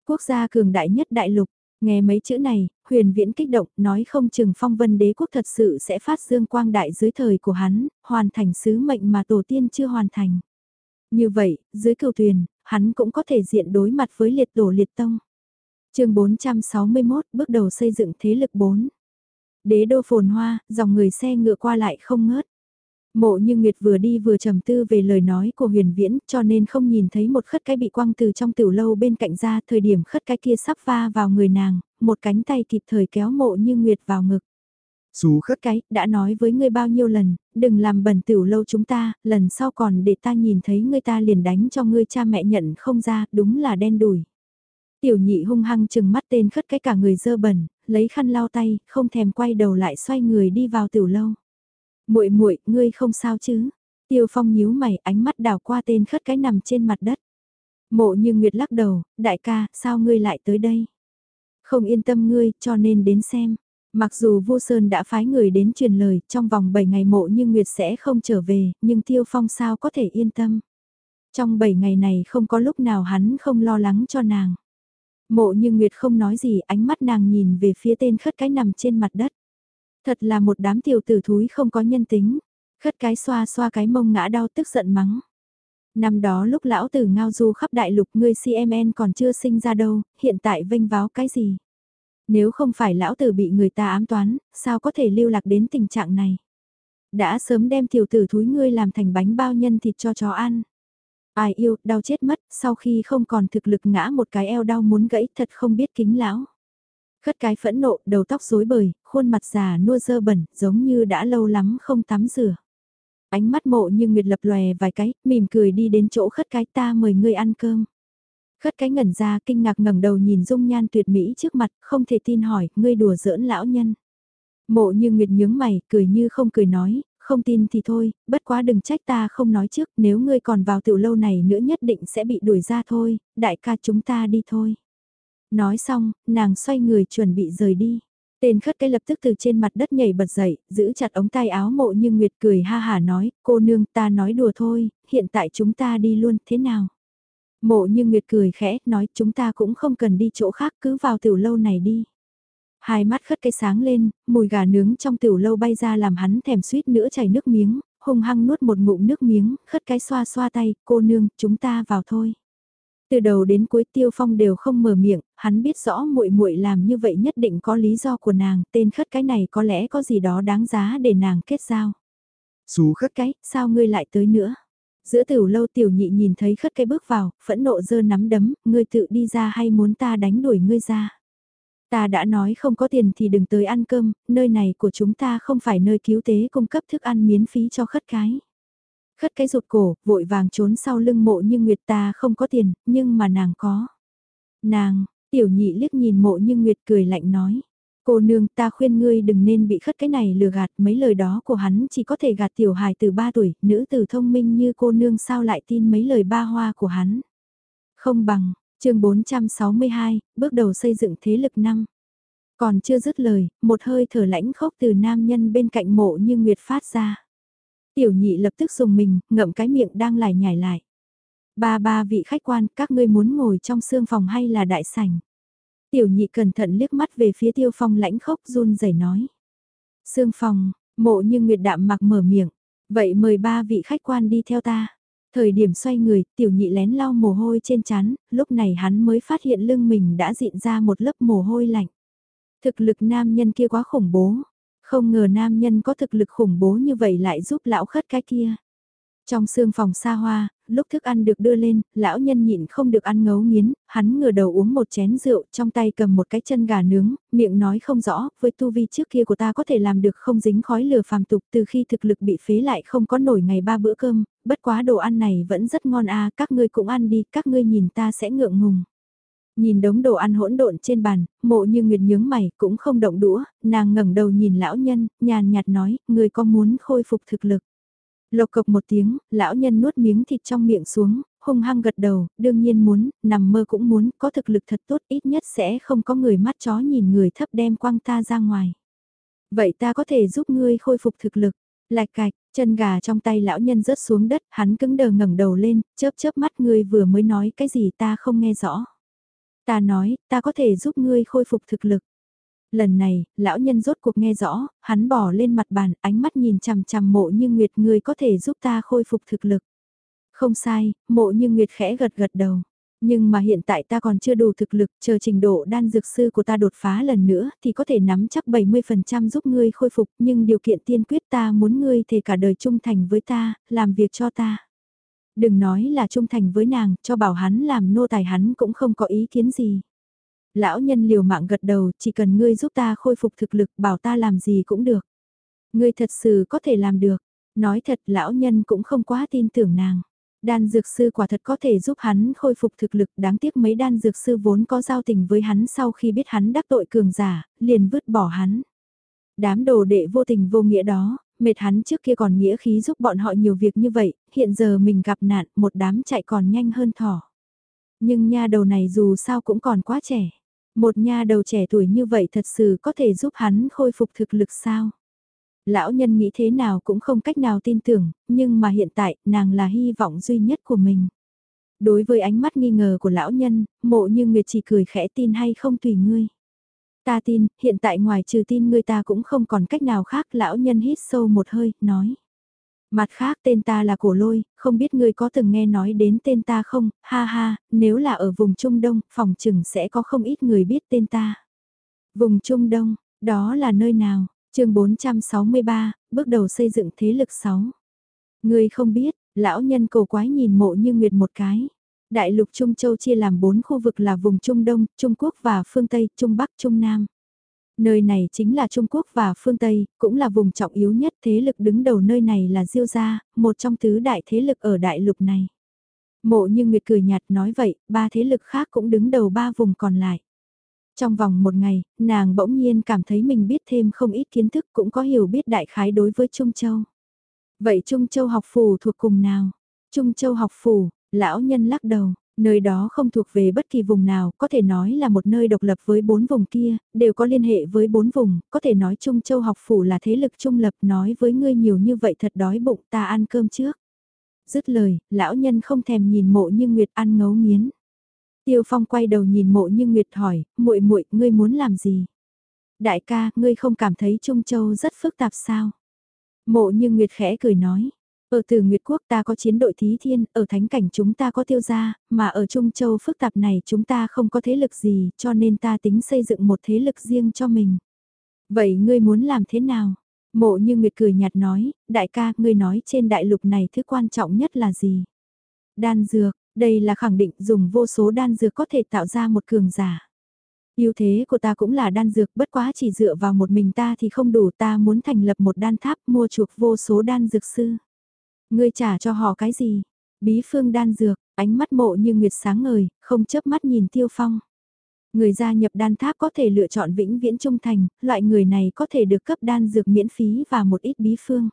A: Quốc gia cường đại nhất đại lục, Nghe mấy chữ này, huyền viễn kích động, nói không chừng phong vân đế quốc thật sự sẽ phát dương quang đại dưới thời của hắn, hoàn thành sứ mệnh mà tổ tiên chưa hoàn thành. Như vậy, dưới cửu thuyền, hắn cũng có thể diện đối mặt với liệt tổ liệt tông. chương 461 bước đầu xây dựng thế lực 4. Đế đô phồn hoa, dòng người xe ngựa qua lại không ngớt. Mộ như Nguyệt vừa đi vừa trầm tư về lời nói của huyền viễn cho nên không nhìn thấy một khất cái bị quăng từ trong tiểu lâu bên cạnh ra thời điểm khất cái kia sắp va vào người nàng, một cánh tay kịp thời kéo mộ như Nguyệt vào ngực.
B: Xú
A: khất cái, đã nói với ngươi bao nhiêu lần, đừng làm bẩn tiểu lâu chúng ta, lần sau còn để ta nhìn thấy ngươi ta liền đánh cho ngươi cha mẹ nhận không ra, đúng là đen đủi. Tiểu nhị hung hăng chừng mắt tên khất cái cả người dơ bẩn, lấy khăn lau tay, không thèm quay đầu lại xoay người đi vào tiểu lâu muội muội ngươi không sao chứ? Tiêu Phong nhíu mày, ánh mắt đảo qua tên khất cái nằm trên mặt đất. Mộ như Nguyệt lắc đầu, đại ca, sao ngươi lại tới đây? Không yên tâm ngươi, cho nên đến xem. Mặc dù Vu Sơn đã phái người đến truyền lời, trong vòng 7 ngày mộ như Nguyệt sẽ không trở về, nhưng Tiêu Phong sao có thể yên tâm. Trong 7 ngày này không có lúc nào hắn không lo lắng cho nàng. Mộ như Nguyệt không nói gì, ánh mắt nàng nhìn về phía tên khất cái nằm trên mặt đất. Thật là một đám tiểu tử thúi không có nhân tính. Khất cái xoa xoa cái mông ngã đau tức giận mắng. Năm đó lúc lão tử ngao du khắp đại lục ngươi CMN còn chưa sinh ra đâu, hiện tại vênh váo cái gì? Nếu không phải lão tử bị người ta ám toán, sao có thể lưu lạc đến tình trạng này? Đã sớm đem tiểu tử thúi ngươi làm thành bánh bao nhân thịt cho chó ăn. Ai yêu, đau chết mất, sau khi không còn thực lực ngã một cái eo đau muốn gãy thật không biết kính lão. Khất cái phẫn nộ, đầu tóc rối bời, khuôn mặt già nua dơ bẩn, giống như đã lâu lắm không tắm rửa. Ánh mắt mộ như nguyệt lập lòe vài cái, mỉm cười đi đến chỗ khất cái ta mời ngươi ăn cơm. Khất cái ngẩn ra kinh ngạc ngẩng đầu nhìn dung nhan tuyệt mỹ trước mặt, không thể tin hỏi, ngươi đùa giỡn lão nhân. Mộ như nguyệt nhướng mày, cười như không cười nói, không tin thì thôi, bất quá đừng trách ta không nói trước, nếu ngươi còn vào tiểu lâu này nữa nhất định sẽ bị đuổi ra thôi, đại ca chúng ta đi thôi. Nói xong, nàng xoay người chuẩn bị rời đi. Tên khất cái lập tức từ trên mặt đất nhảy bật dậy, giữ chặt ống tay áo mộ như Nguyệt cười ha hà nói, cô nương ta nói đùa thôi, hiện tại chúng ta đi luôn, thế nào? Mộ như Nguyệt cười khẽ, nói chúng ta cũng không cần đi chỗ khác, cứ vào tiểu lâu này đi. Hai mắt khất cái sáng lên, mùi gà nướng trong tiểu lâu bay ra làm hắn thèm suýt nữa chảy nước miếng, hung hăng nuốt một ngụm nước miếng, khất cái xoa xoa tay, cô nương, chúng ta vào thôi. Từ đầu đến cuối Tiêu Phong đều không mở miệng, hắn biết rõ muội muội làm như vậy nhất định có lý do của nàng, tên khất cái này có lẽ có gì đó đáng giá để nàng kết giao.
B: Xú khất
A: cái, sao ngươi lại tới nữa? Giữa tiểu lâu tiểu nhị nhìn thấy khất cái bước vào, phẫn nộ dơ nắm đấm, ngươi tự đi ra hay muốn ta đánh đuổi ngươi ra? Ta đã nói không có tiền thì đừng tới ăn cơm, nơi này của chúng ta không phải nơi cứu tế cung cấp thức ăn miễn phí cho khất cái. Khất cái rụt cổ, vội vàng trốn sau lưng mộ như Nguyệt ta không có tiền, nhưng mà nàng có. Nàng, tiểu nhị liếc nhìn mộ như Nguyệt cười lạnh nói. Cô nương ta khuyên ngươi đừng nên bị khất cái này lừa gạt mấy lời đó của hắn chỉ có thể gạt tiểu hài từ 3 tuổi, nữ tử thông minh như cô nương sao lại tin mấy lời ba hoa của hắn. Không bằng, chương 462, bước đầu xây dựng thế lực năm. Còn chưa dứt lời, một hơi thở lãnh khốc từ nam nhân bên cạnh mộ như Nguyệt phát ra. Tiểu nhị lập tức dùng mình, ngậm cái miệng đang lải nhải lại. Ba ba vị khách quan, các ngươi muốn ngồi trong xương phòng hay là đại sảnh? Tiểu nhị cẩn thận liếc mắt về phía tiêu phong lãnh khốc run rẩy nói. Xương phòng, mộ như nguyệt đạm mặc mở miệng. Vậy mời ba vị khách quan đi theo ta. Thời điểm xoay người, tiểu nhị lén lau mồ hôi trên chán, lúc này hắn mới phát hiện lưng mình đã dịn ra một lớp mồ hôi lạnh. Thực lực nam nhân kia quá khủng bố, không ngờ nam nhân có thực lực khủng bố như vậy lại giúp lão khất cái kia. Trong xương phòng xa hoa, lúc thức ăn được đưa lên, lão nhân nhịn không được ăn ngấu nghiến, hắn ngửa đầu uống một chén rượu, trong tay cầm một cái chân gà nướng, miệng nói không rõ, với tu vi trước kia của ta có thể làm được không dính khói lửa phàm tục từ khi thực lực bị phế lại không có nổi ngày ba bữa cơm, bất quá đồ ăn này vẫn rất ngon à, các ngươi cũng ăn đi, các ngươi nhìn ta sẽ ngượng ngùng. Nhìn đống đồ ăn hỗn độn trên bàn, mộ như nguyệt nhướng mày cũng không động đũa, nàng ngẩng đầu nhìn lão nhân, nhàn nhạt nói, người có muốn khôi phục thực lực. Lộc cộc một tiếng, lão nhân nuốt miếng thịt trong miệng xuống, hung hăng gật đầu, đương nhiên muốn, nằm mơ cũng muốn, có thực lực thật tốt ít nhất sẽ không có người mắt chó nhìn người thấp đem quăng ta ra ngoài. Vậy ta có thể giúp ngươi khôi phục thực lực. Lạch cạch, chân gà trong tay lão nhân rớt xuống đất, hắn cứng đờ ngẩng đầu lên, chớp chớp mắt ngươi vừa mới nói cái gì ta không nghe rõ. Ta nói, ta có thể giúp ngươi khôi phục thực lực. Lần này, lão nhân rốt cuộc nghe rõ, hắn bỏ lên mặt bàn, ánh mắt nhìn chằm chằm mộ như Nguyệt ngươi có thể giúp ta khôi phục thực lực. Không sai, mộ như Nguyệt khẽ gật gật đầu. Nhưng mà hiện tại ta còn chưa đủ thực lực, chờ trình độ đan dược sư của ta đột phá lần nữa thì có thể nắm chắc 70% giúp ngươi khôi phục, nhưng điều kiện tiên quyết ta muốn ngươi thề cả đời trung thành với ta, làm việc cho ta. Đừng nói là trung thành với nàng, cho bảo hắn làm nô tài hắn cũng không có ý kiến gì. Lão nhân liều mạng gật đầu, chỉ cần ngươi giúp ta khôi phục thực lực, bảo ta làm gì cũng được. Ngươi thật sự có thể làm được. Nói thật lão nhân cũng không quá tin tưởng nàng. Đan dược sư quả thật có thể giúp hắn khôi phục thực lực đáng tiếc mấy đan dược sư vốn có giao tình với hắn sau khi biết hắn đắc tội cường giả, liền vứt bỏ hắn. Đám đồ đệ vô tình vô nghĩa đó, mệt hắn trước kia còn nghĩa khí giúp bọn họ nhiều việc như vậy, hiện giờ mình gặp nạn một đám chạy còn nhanh hơn thỏ. Nhưng nha đầu này dù sao cũng còn quá trẻ. Một nha đầu trẻ tuổi như vậy thật sự có thể giúp hắn khôi phục thực lực sao? Lão nhân nghĩ thế nào cũng không cách nào tin tưởng, nhưng mà hiện tại nàng là hy vọng duy nhất của mình. Đối với ánh mắt nghi ngờ của lão nhân, mộ như Nguyệt chỉ cười khẽ tin hay không tùy ngươi. Ta tin, hiện tại ngoài trừ tin người ta cũng không còn cách nào khác lão nhân hít sâu một hơi, nói. Mặt khác tên ta là Cổ Lôi, không biết ngươi có từng nghe nói đến tên ta không, ha ha, nếu là ở vùng Trung Đông, phòng chừng sẽ có không ít người biết tên ta. Vùng Trung Đông, đó là nơi nào? chương 463, bước đầu xây dựng thế lực 6. Ngươi không biết, lão nhân cổ quái nhìn mộ như nguyệt một cái. Đại lục Trung Châu chia làm 4 khu vực là vùng Trung Đông, Trung Quốc và phương Tây, Trung Bắc, Trung Nam. Nơi này chính là Trung Quốc và phương Tây, cũng là vùng trọng yếu nhất thế lực đứng đầu nơi này là Diêu Gia, một trong tứ đại thế lực ở đại lục này. Mộ như Nguyệt cười nhạt nói vậy, ba thế lực khác cũng đứng đầu ba vùng còn lại. Trong vòng một ngày, nàng bỗng nhiên cảm thấy mình biết thêm không ít kiến thức cũng có hiểu biết đại khái đối với Trung Châu. Vậy Trung Châu học phủ thuộc cùng nào? Trung Châu học phủ, lão nhân lắc đầu, Nơi đó không thuộc về bất kỳ vùng nào, có thể nói là một nơi độc lập với bốn vùng kia, đều có liên hệ với bốn vùng, có thể nói Trung Châu học phủ là thế lực trung lập nói với ngươi nhiều như vậy thật đói bụng ta ăn cơm trước. Dứt lời, lão nhân không thèm nhìn mộ như Nguyệt ăn ngấu nghiến. Tiêu Phong quay đầu nhìn mộ như Nguyệt hỏi, muội muội ngươi muốn làm gì? Đại ca, ngươi không cảm thấy Trung Châu rất phức tạp sao? Mộ như Nguyệt khẽ cười nói, ở từ Nguyệt Quốc ta có chiến đội thí thiên, ở thánh cảnh chúng ta có tiêu gia, mà ở Trung Châu phức tạp này chúng ta không có thế lực gì, cho nên ta tính xây dựng một thế lực riêng cho mình. Vậy ngươi muốn làm thế nào? Mộ như Nguyệt cười nhạt nói, đại ca, ngươi nói trên đại lục này thứ quan trọng nhất là gì? Đan dược, đây là khẳng định dùng vô số đan dược có thể tạo ra một cường giả. ưu thế của ta cũng là đan dược bất quá chỉ dựa vào một mình ta thì không đủ ta muốn thành lập một đan tháp mua chuộc vô số đan dược sư. Ngươi trả cho họ cái gì? Bí phương đan dược, ánh mắt mộ như nguyệt sáng ngời, không chớp mắt nhìn tiêu phong. Người gia nhập đan tháp có thể lựa chọn vĩnh viễn trung thành, loại người này có thể được cấp đan dược miễn phí và một ít bí phương.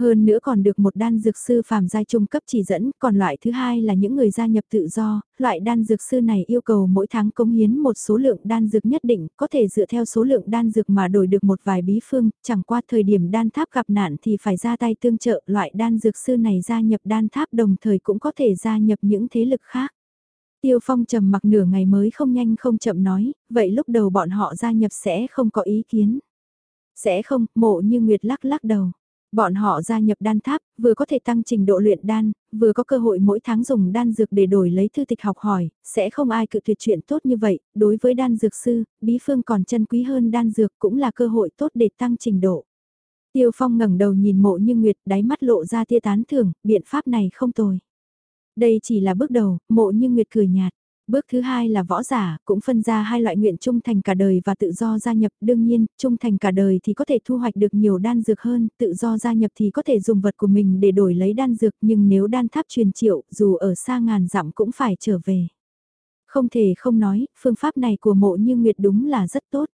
A: Hơn nữa còn được một đan dược sư phàm giai trung cấp chỉ dẫn, còn loại thứ hai là những người gia nhập tự do, loại đan dược sư này yêu cầu mỗi tháng cống hiến một số lượng đan dược nhất định, có thể dựa theo số lượng đan dược mà đổi được một vài bí phương, chẳng qua thời điểm đan tháp gặp nạn thì phải ra tay tương trợ, loại đan dược sư này gia nhập đan tháp đồng thời cũng có thể gia nhập những thế lực khác. Tiêu Phong trầm mặc nửa ngày mới không nhanh không chậm nói, vậy lúc đầu bọn họ gia nhập sẽ không có ý kiến. Sẽ không, mộ như Nguyệt lắc lắc đầu. Bọn họ gia nhập đan tháp, vừa có thể tăng trình độ luyện đan, vừa có cơ hội mỗi tháng dùng đan dược để đổi lấy thư tịch học hỏi, sẽ không ai cự tuyệt chuyện tốt như vậy, đối với đan dược sư, bí phương còn chân quý hơn đan dược cũng là cơ hội tốt để tăng trình độ. Tiêu Phong ngẩng đầu nhìn mộ như Nguyệt đáy mắt lộ ra tia tán thưởng, biện pháp này không tồi. Đây chỉ là bước đầu, mộ như Nguyệt cười nhạt. Bước thứ hai là võ giả, cũng phân ra hai loại nguyện trung thành cả đời và tự do gia nhập. Đương nhiên, trung thành cả đời thì có thể thu hoạch được nhiều đan dược hơn, tự do gia nhập thì có thể dùng vật của mình để đổi lấy đan dược. Nhưng nếu đan tháp truyền triệu, dù ở xa ngàn dặm cũng phải trở về. Không thể không nói, phương pháp này của mộ như Nguyệt đúng là rất tốt.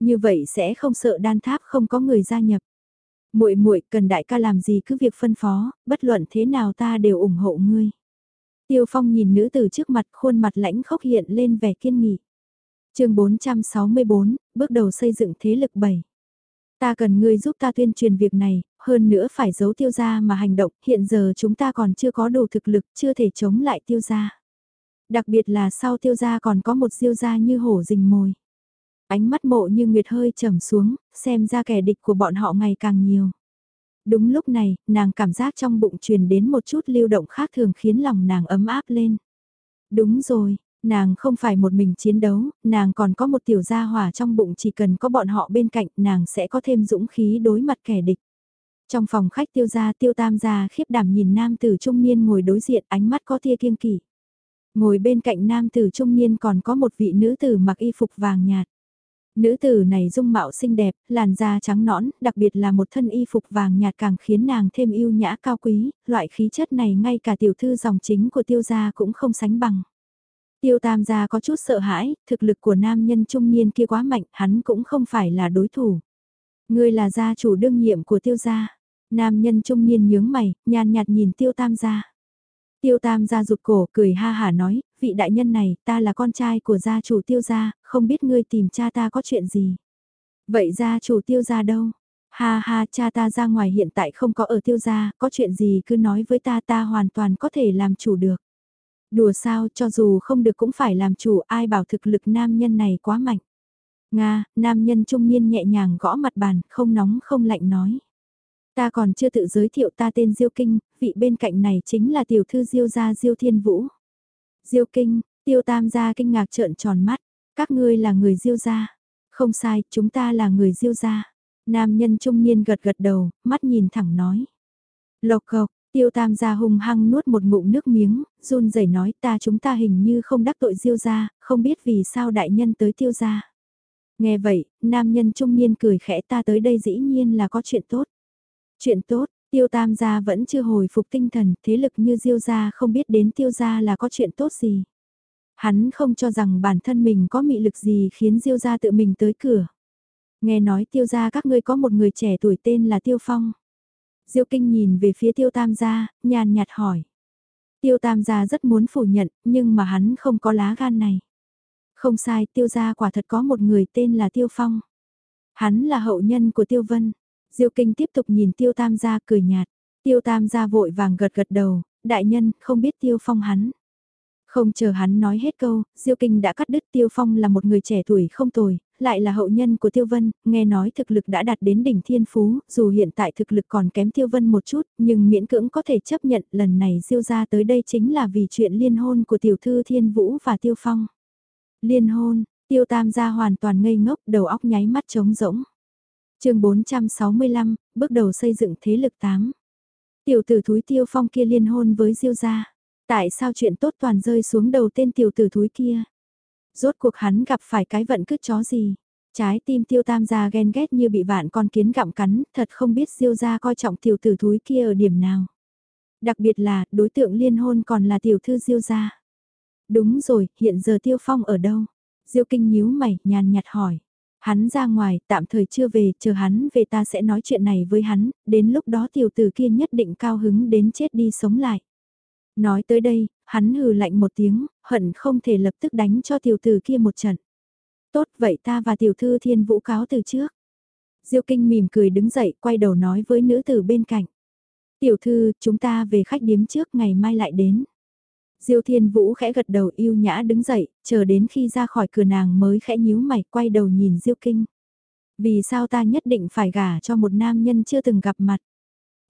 A: Như vậy sẽ không sợ đan tháp không có người gia nhập. Muội muội cần đại ca làm gì cứ việc phân phó, bất luận thế nào ta đều ủng hộ ngươi. Tiêu Phong nhìn nữ từ trước mặt khuôn mặt lãnh khốc hiện lên vẻ kiên nghị. chương 464, bước đầu xây dựng thế lực 7. Ta cần ngươi giúp ta tuyên truyền việc này, hơn nữa phải giấu tiêu gia mà hành động, hiện giờ chúng ta còn chưa có đủ thực lực, chưa thể chống lại tiêu gia. Đặc biệt là sau tiêu gia còn có một diêu gia như hổ rình mồi. Ánh mắt mộ như nguyệt hơi trầm xuống, xem ra kẻ địch của bọn họ ngày càng nhiều. Đúng lúc này, nàng cảm giác trong bụng truyền đến một chút lưu động khác thường khiến lòng nàng ấm áp lên. Đúng rồi, nàng không phải một mình chiến đấu, nàng còn có một tiểu gia hỏa trong bụng chỉ cần có bọn họ bên cạnh nàng sẽ có thêm dũng khí đối mặt kẻ địch. Trong phòng khách tiêu gia tiêu tam gia khiếp đảm nhìn nam tử trung niên ngồi đối diện ánh mắt có tia kiêng kỵ. Ngồi bên cạnh nam tử trung niên còn có một vị nữ tử mặc y phục vàng nhạt. Nữ tử này dung mạo xinh đẹp, làn da trắng nõn, đặc biệt là một thân y phục vàng nhạt càng khiến nàng thêm yêu nhã cao quý, loại khí chất này ngay cả tiểu thư dòng chính của tiêu gia cũng không sánh bằng. Tiêu tam gia có chút sợ hãi, thực lực của nam nhân trung niên kia quá mạnh, hắn cũng không phải là đối thủ. Ngươi là gia chủ đương nhiệm của tiêu gia. Nam nhân trung niên nhướng mày, nhàn nhạt nhìn tiêu tam gia. Tiêu tam gia rụt cổ cười ha hả nói, vị đại nhân này, ta là con trai của gia chủ tiêu gia, không biết ngươi tìm cha ta có chuyện gì. Vậy gia chủ tiêu gia đâu? Ha ha cha ta ra ngoài hiện tại không có ở tiêu gia, có chuyện gì cứ nói với ta ta hoàn toàn có thể làm chủ được. Đùa sao cho dù không được cũng phải làm chủ ai bảo thực lực nam nhân này quá mạnh. Nga, nam nhân trung niên nhẹ nhàng gõ mặt bàn, không nóng không lạnh nói. Ta còn chưa tự giới thiệu ta tên Diêu Kinh, vị bên cạnh này chính là tiểu thư Diêu gia Diêu Thiên Vũ. Diêu Kinh, Tiêu Tam gia kinh ngạc trợn tròn mắt, các ngươi là người Diêu gia. Không sai, chúng ta là người Diêu gia. Nam nhân trung niên gật gật đầu, mắt nhìn thẳng nói. Lộc cộc, Tiêu Tam gia hung hăng nuốt một ngụm nước miếng, run rẩy nói ta chúng ta hình như không đắc tội Diêu gia, không biết vì sao đại nhân tới Tiêu gia. Nghe vậy, nam nhân trung niên cười khẽ ta tới đây dĩ nhiên là có chuyện tốt. Chuyện tốt, tiêu tam gia vẫn chưa hồi phục tinh thần, thế lực như diêu gia không biết đến tiêu gia là có chuyện tốt gì. Hắn không cho rằng bản thân mình có mị lực gì khiến diêu gia tự mình tới cửa. Nghe nói tiêu gia các ngươi có một người trẻ tuổi tên là tiêu phong. Diêu kinh nhìn về phía tiêu tam gia, nhàn nhạt hỏi. Tiêu tam gia rất muốn phủ nhận, nhưng mà hắn không có lá gan này. Không sai, tiêu gia quả thật có một người tên là tiêu phong. Hắn là hậu nhân của tiêu vân. Diêu kinh tiếp tục nhìn tiêu tam gia cười nhạt. Tiêu tam gia vội vàng gật gật đầu, đại nhân, không biết tiêu phong hắn. Không chờ hắn nói hết câu, Diêu Kinh đã cắt đứt Tiêu Phong là một người trẻ tuổi không tồi, lại là hậu nhân của Tiêu Vân, nghe nói thực lực đã đạt đến đỉnh thiên phú, dù hiện tại thực lực còn kém Tiêu Vân một chút, nhưng miễn cưỡng có thể chấp nhận lần này Diêu ra tới đây chính là vì chuyện liên hôn của Tiểu Thư Thiên Vũ và Tiêu Phong. Liên hôn, Tiêu Tam gia hoàn toàn ngây ngốc, đầu óc nháy mắt trống rỗng chương 465, bước đầu xây dựng thế lực 8. Tiểu tử thúi tiêu phong kia liên hôn với diêu gia. Tại sao chuyện tốt toàn rơi xuống đầu tên tiểu tử thúi kia? Rốt cuộc hắn gặp phải cái vận cứt chó gì? Trái tim tiêu tam gia ghen ghét như bị vạn con kiến gặm cắn, thật không biết diêu gia coi trọng tiểu tử thúi kia ở điểm nào. Đặc biệt là, đối tượng liên hôn còn là tiểu thư diêu gia. Đúng rồi, hiện giờ tiêu phong ở đâu? Diêu kinh nhíu mày, nhàn nhạt hỏi. Hắn ra ngoài, tạm thời chưa về, chờ hắn về ta sẽ nói chuyện này với hắn, đến lúc đó tiểu tử kia nhất định cao hứng đến chết đi sống lại. Nói tới đây, hắn hừ lạnh một tiếng, hận không thể lập tức đánh cho tiểu tử kia một trận. Tốt vậy ta và tiểu thư thiên vũ cáo từ trước. Diêu kinh mỉm cười đứng dậy, quay đầu nói với nữ tử bên cạnh. Tiểu thư, chúng ta về khách điếm trước ngày mai lại đến. Diêu Thiên Vũ khẽ gật đầu yêu nhã đứng dậy, chờ đến khi ra khỏi cửa nàng mới khẽ nhíu mày quay đầu nhìn Diêu Kinh. Vì sao ta nhất định phải gả cho một nam nhân chưa từng gặp mặt?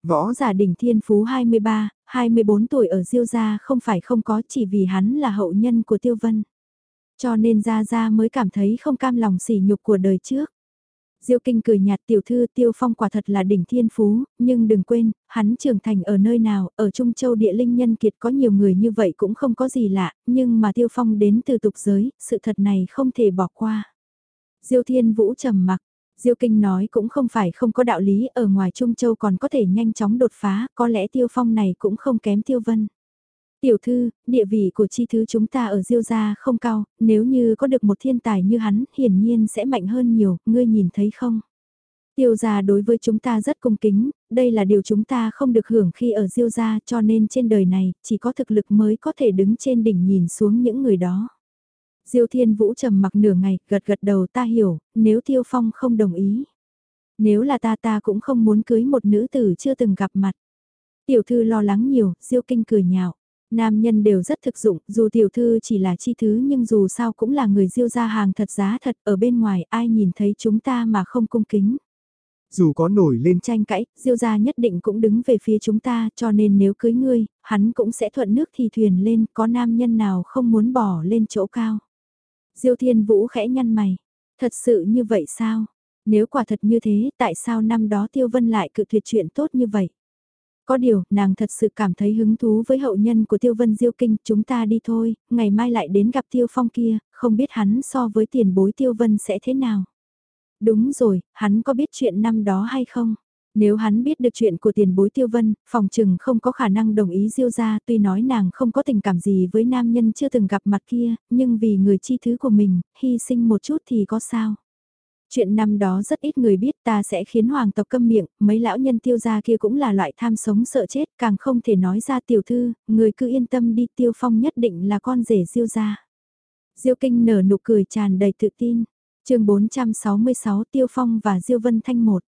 A: Võ giả đỉnh Thiên Phú 23, 24 tuổi ở Diêu gia không phải không có chỉ vì hắn là hậu nhân của Tiêu Vân. Cho nên Gia Gia mới cảm thấy không cam lòng sỉ nhục của đời trước. Diêu Kinh cười nhạt tiểu thư Tiêu Phong quả thật là đỉnh thiên phú, nhưng đừng quên, hắn trưởng thành ở nơi nào, ở Trung Châu địa linh nhân kiệt có nhiều người như vậy cũng không có gì lạ, nhưng mà Tiêu Phong đến từ tục giới, sự thật này không thể bỏ qua. Diêu Thiên Vũ trầm mặc, Diêu Kinh nói cũng không phải không có đạo lý, ở ngoài Trung Châu còn có thể nhanh chóng đột phá, có lẽ Tiêu Phong này cũng không kém Tiêu Vân. Tiểu thư, địa vị của chi thứ chúng ta ở Diêu gia không cao, nếu như có được một thiên tài như hắn, hiển nhiên sẽ mạnh hơn nhiều, ngươi nhìn thấy không? Tiêu gia đối với chúng ta rất cung kính, đây là điều chúng ta không được hưởng khi ở Diêu gia cho nên trên đời này, chỉ có thực lực mới có thể đứng trên đỉnh nhìn xuống những người đó. Diêu Thiên Vũ trầm mặc nửa ngày, gật gật đầu ta hiểu, nếu Tiêu Phong không đồng ý. Nếu là ta ta cũng không muốn cưới một nữ tử chưa từng gặp mặt. Tiểu thư lo lắng nhiều, Diêu Kinh cười nhạo. Nam nhân đều rất thực dụng, dù tiểu thư chỉ là chi thứ nhưng dù sao cũng là người diêu ra hàng thật giá thật ở bên ngoài ai nhìn thấy chúng ta mà không cung kính.
B: Dù có nổi lên
A: tranh cãi, diêu gia nhất định cũng đứng về phía chúng ta cho nên nếu cưới ngươi, hắn cũng sẽ thuận nước thì thuyền lên, có nam nhân nào không muốn bỏ lên chỗ cao. Diêu thiên vũ khẽ nhăn mày, thật sự như vậy sao? Nếu quả thật như thế, tại sao năm đó tiêu vân lại cự tuyệt chuyện tốt như vậy? Có điều, nàng thật sự cảm thấy hứng thú với hậu nhân của Tiêu Vân Diêu Kinh, chúng ta đi thôi, ngày mai lại đến gặp Tiêu Phong kia, không biết hắn so với tiền bối Tiêu Vân sẽ thế nào. Đúng rồi, hắn có biết chuyện năm đó hay không? Nếu hắn biết được chuyện của tiền bối tiêu vân, phòng trừng không có khả năng đồng ý diêu ra tuy nói nàng không có tình cảm gì với nam nhân chưa từng gặp mặt kia, nhưng vì người chi thứ của mình, hy sinh một chút thì có sao. Chuyện năm đó rất ít người biết ta sẽ khiến hoàng tộc câm miệng, mấy lão nhân tiêu gia kia cũng là loại tham sống sợ chết, càng không thể nói ra tiểu thư, người cứ yên tâm đi tiêu phong nhất định là con rể diêu gia. Diêu kinh nở nụ cười tràn đầy tự tin. chương 466 Tiêu Phong và Diêu Vân Thanh một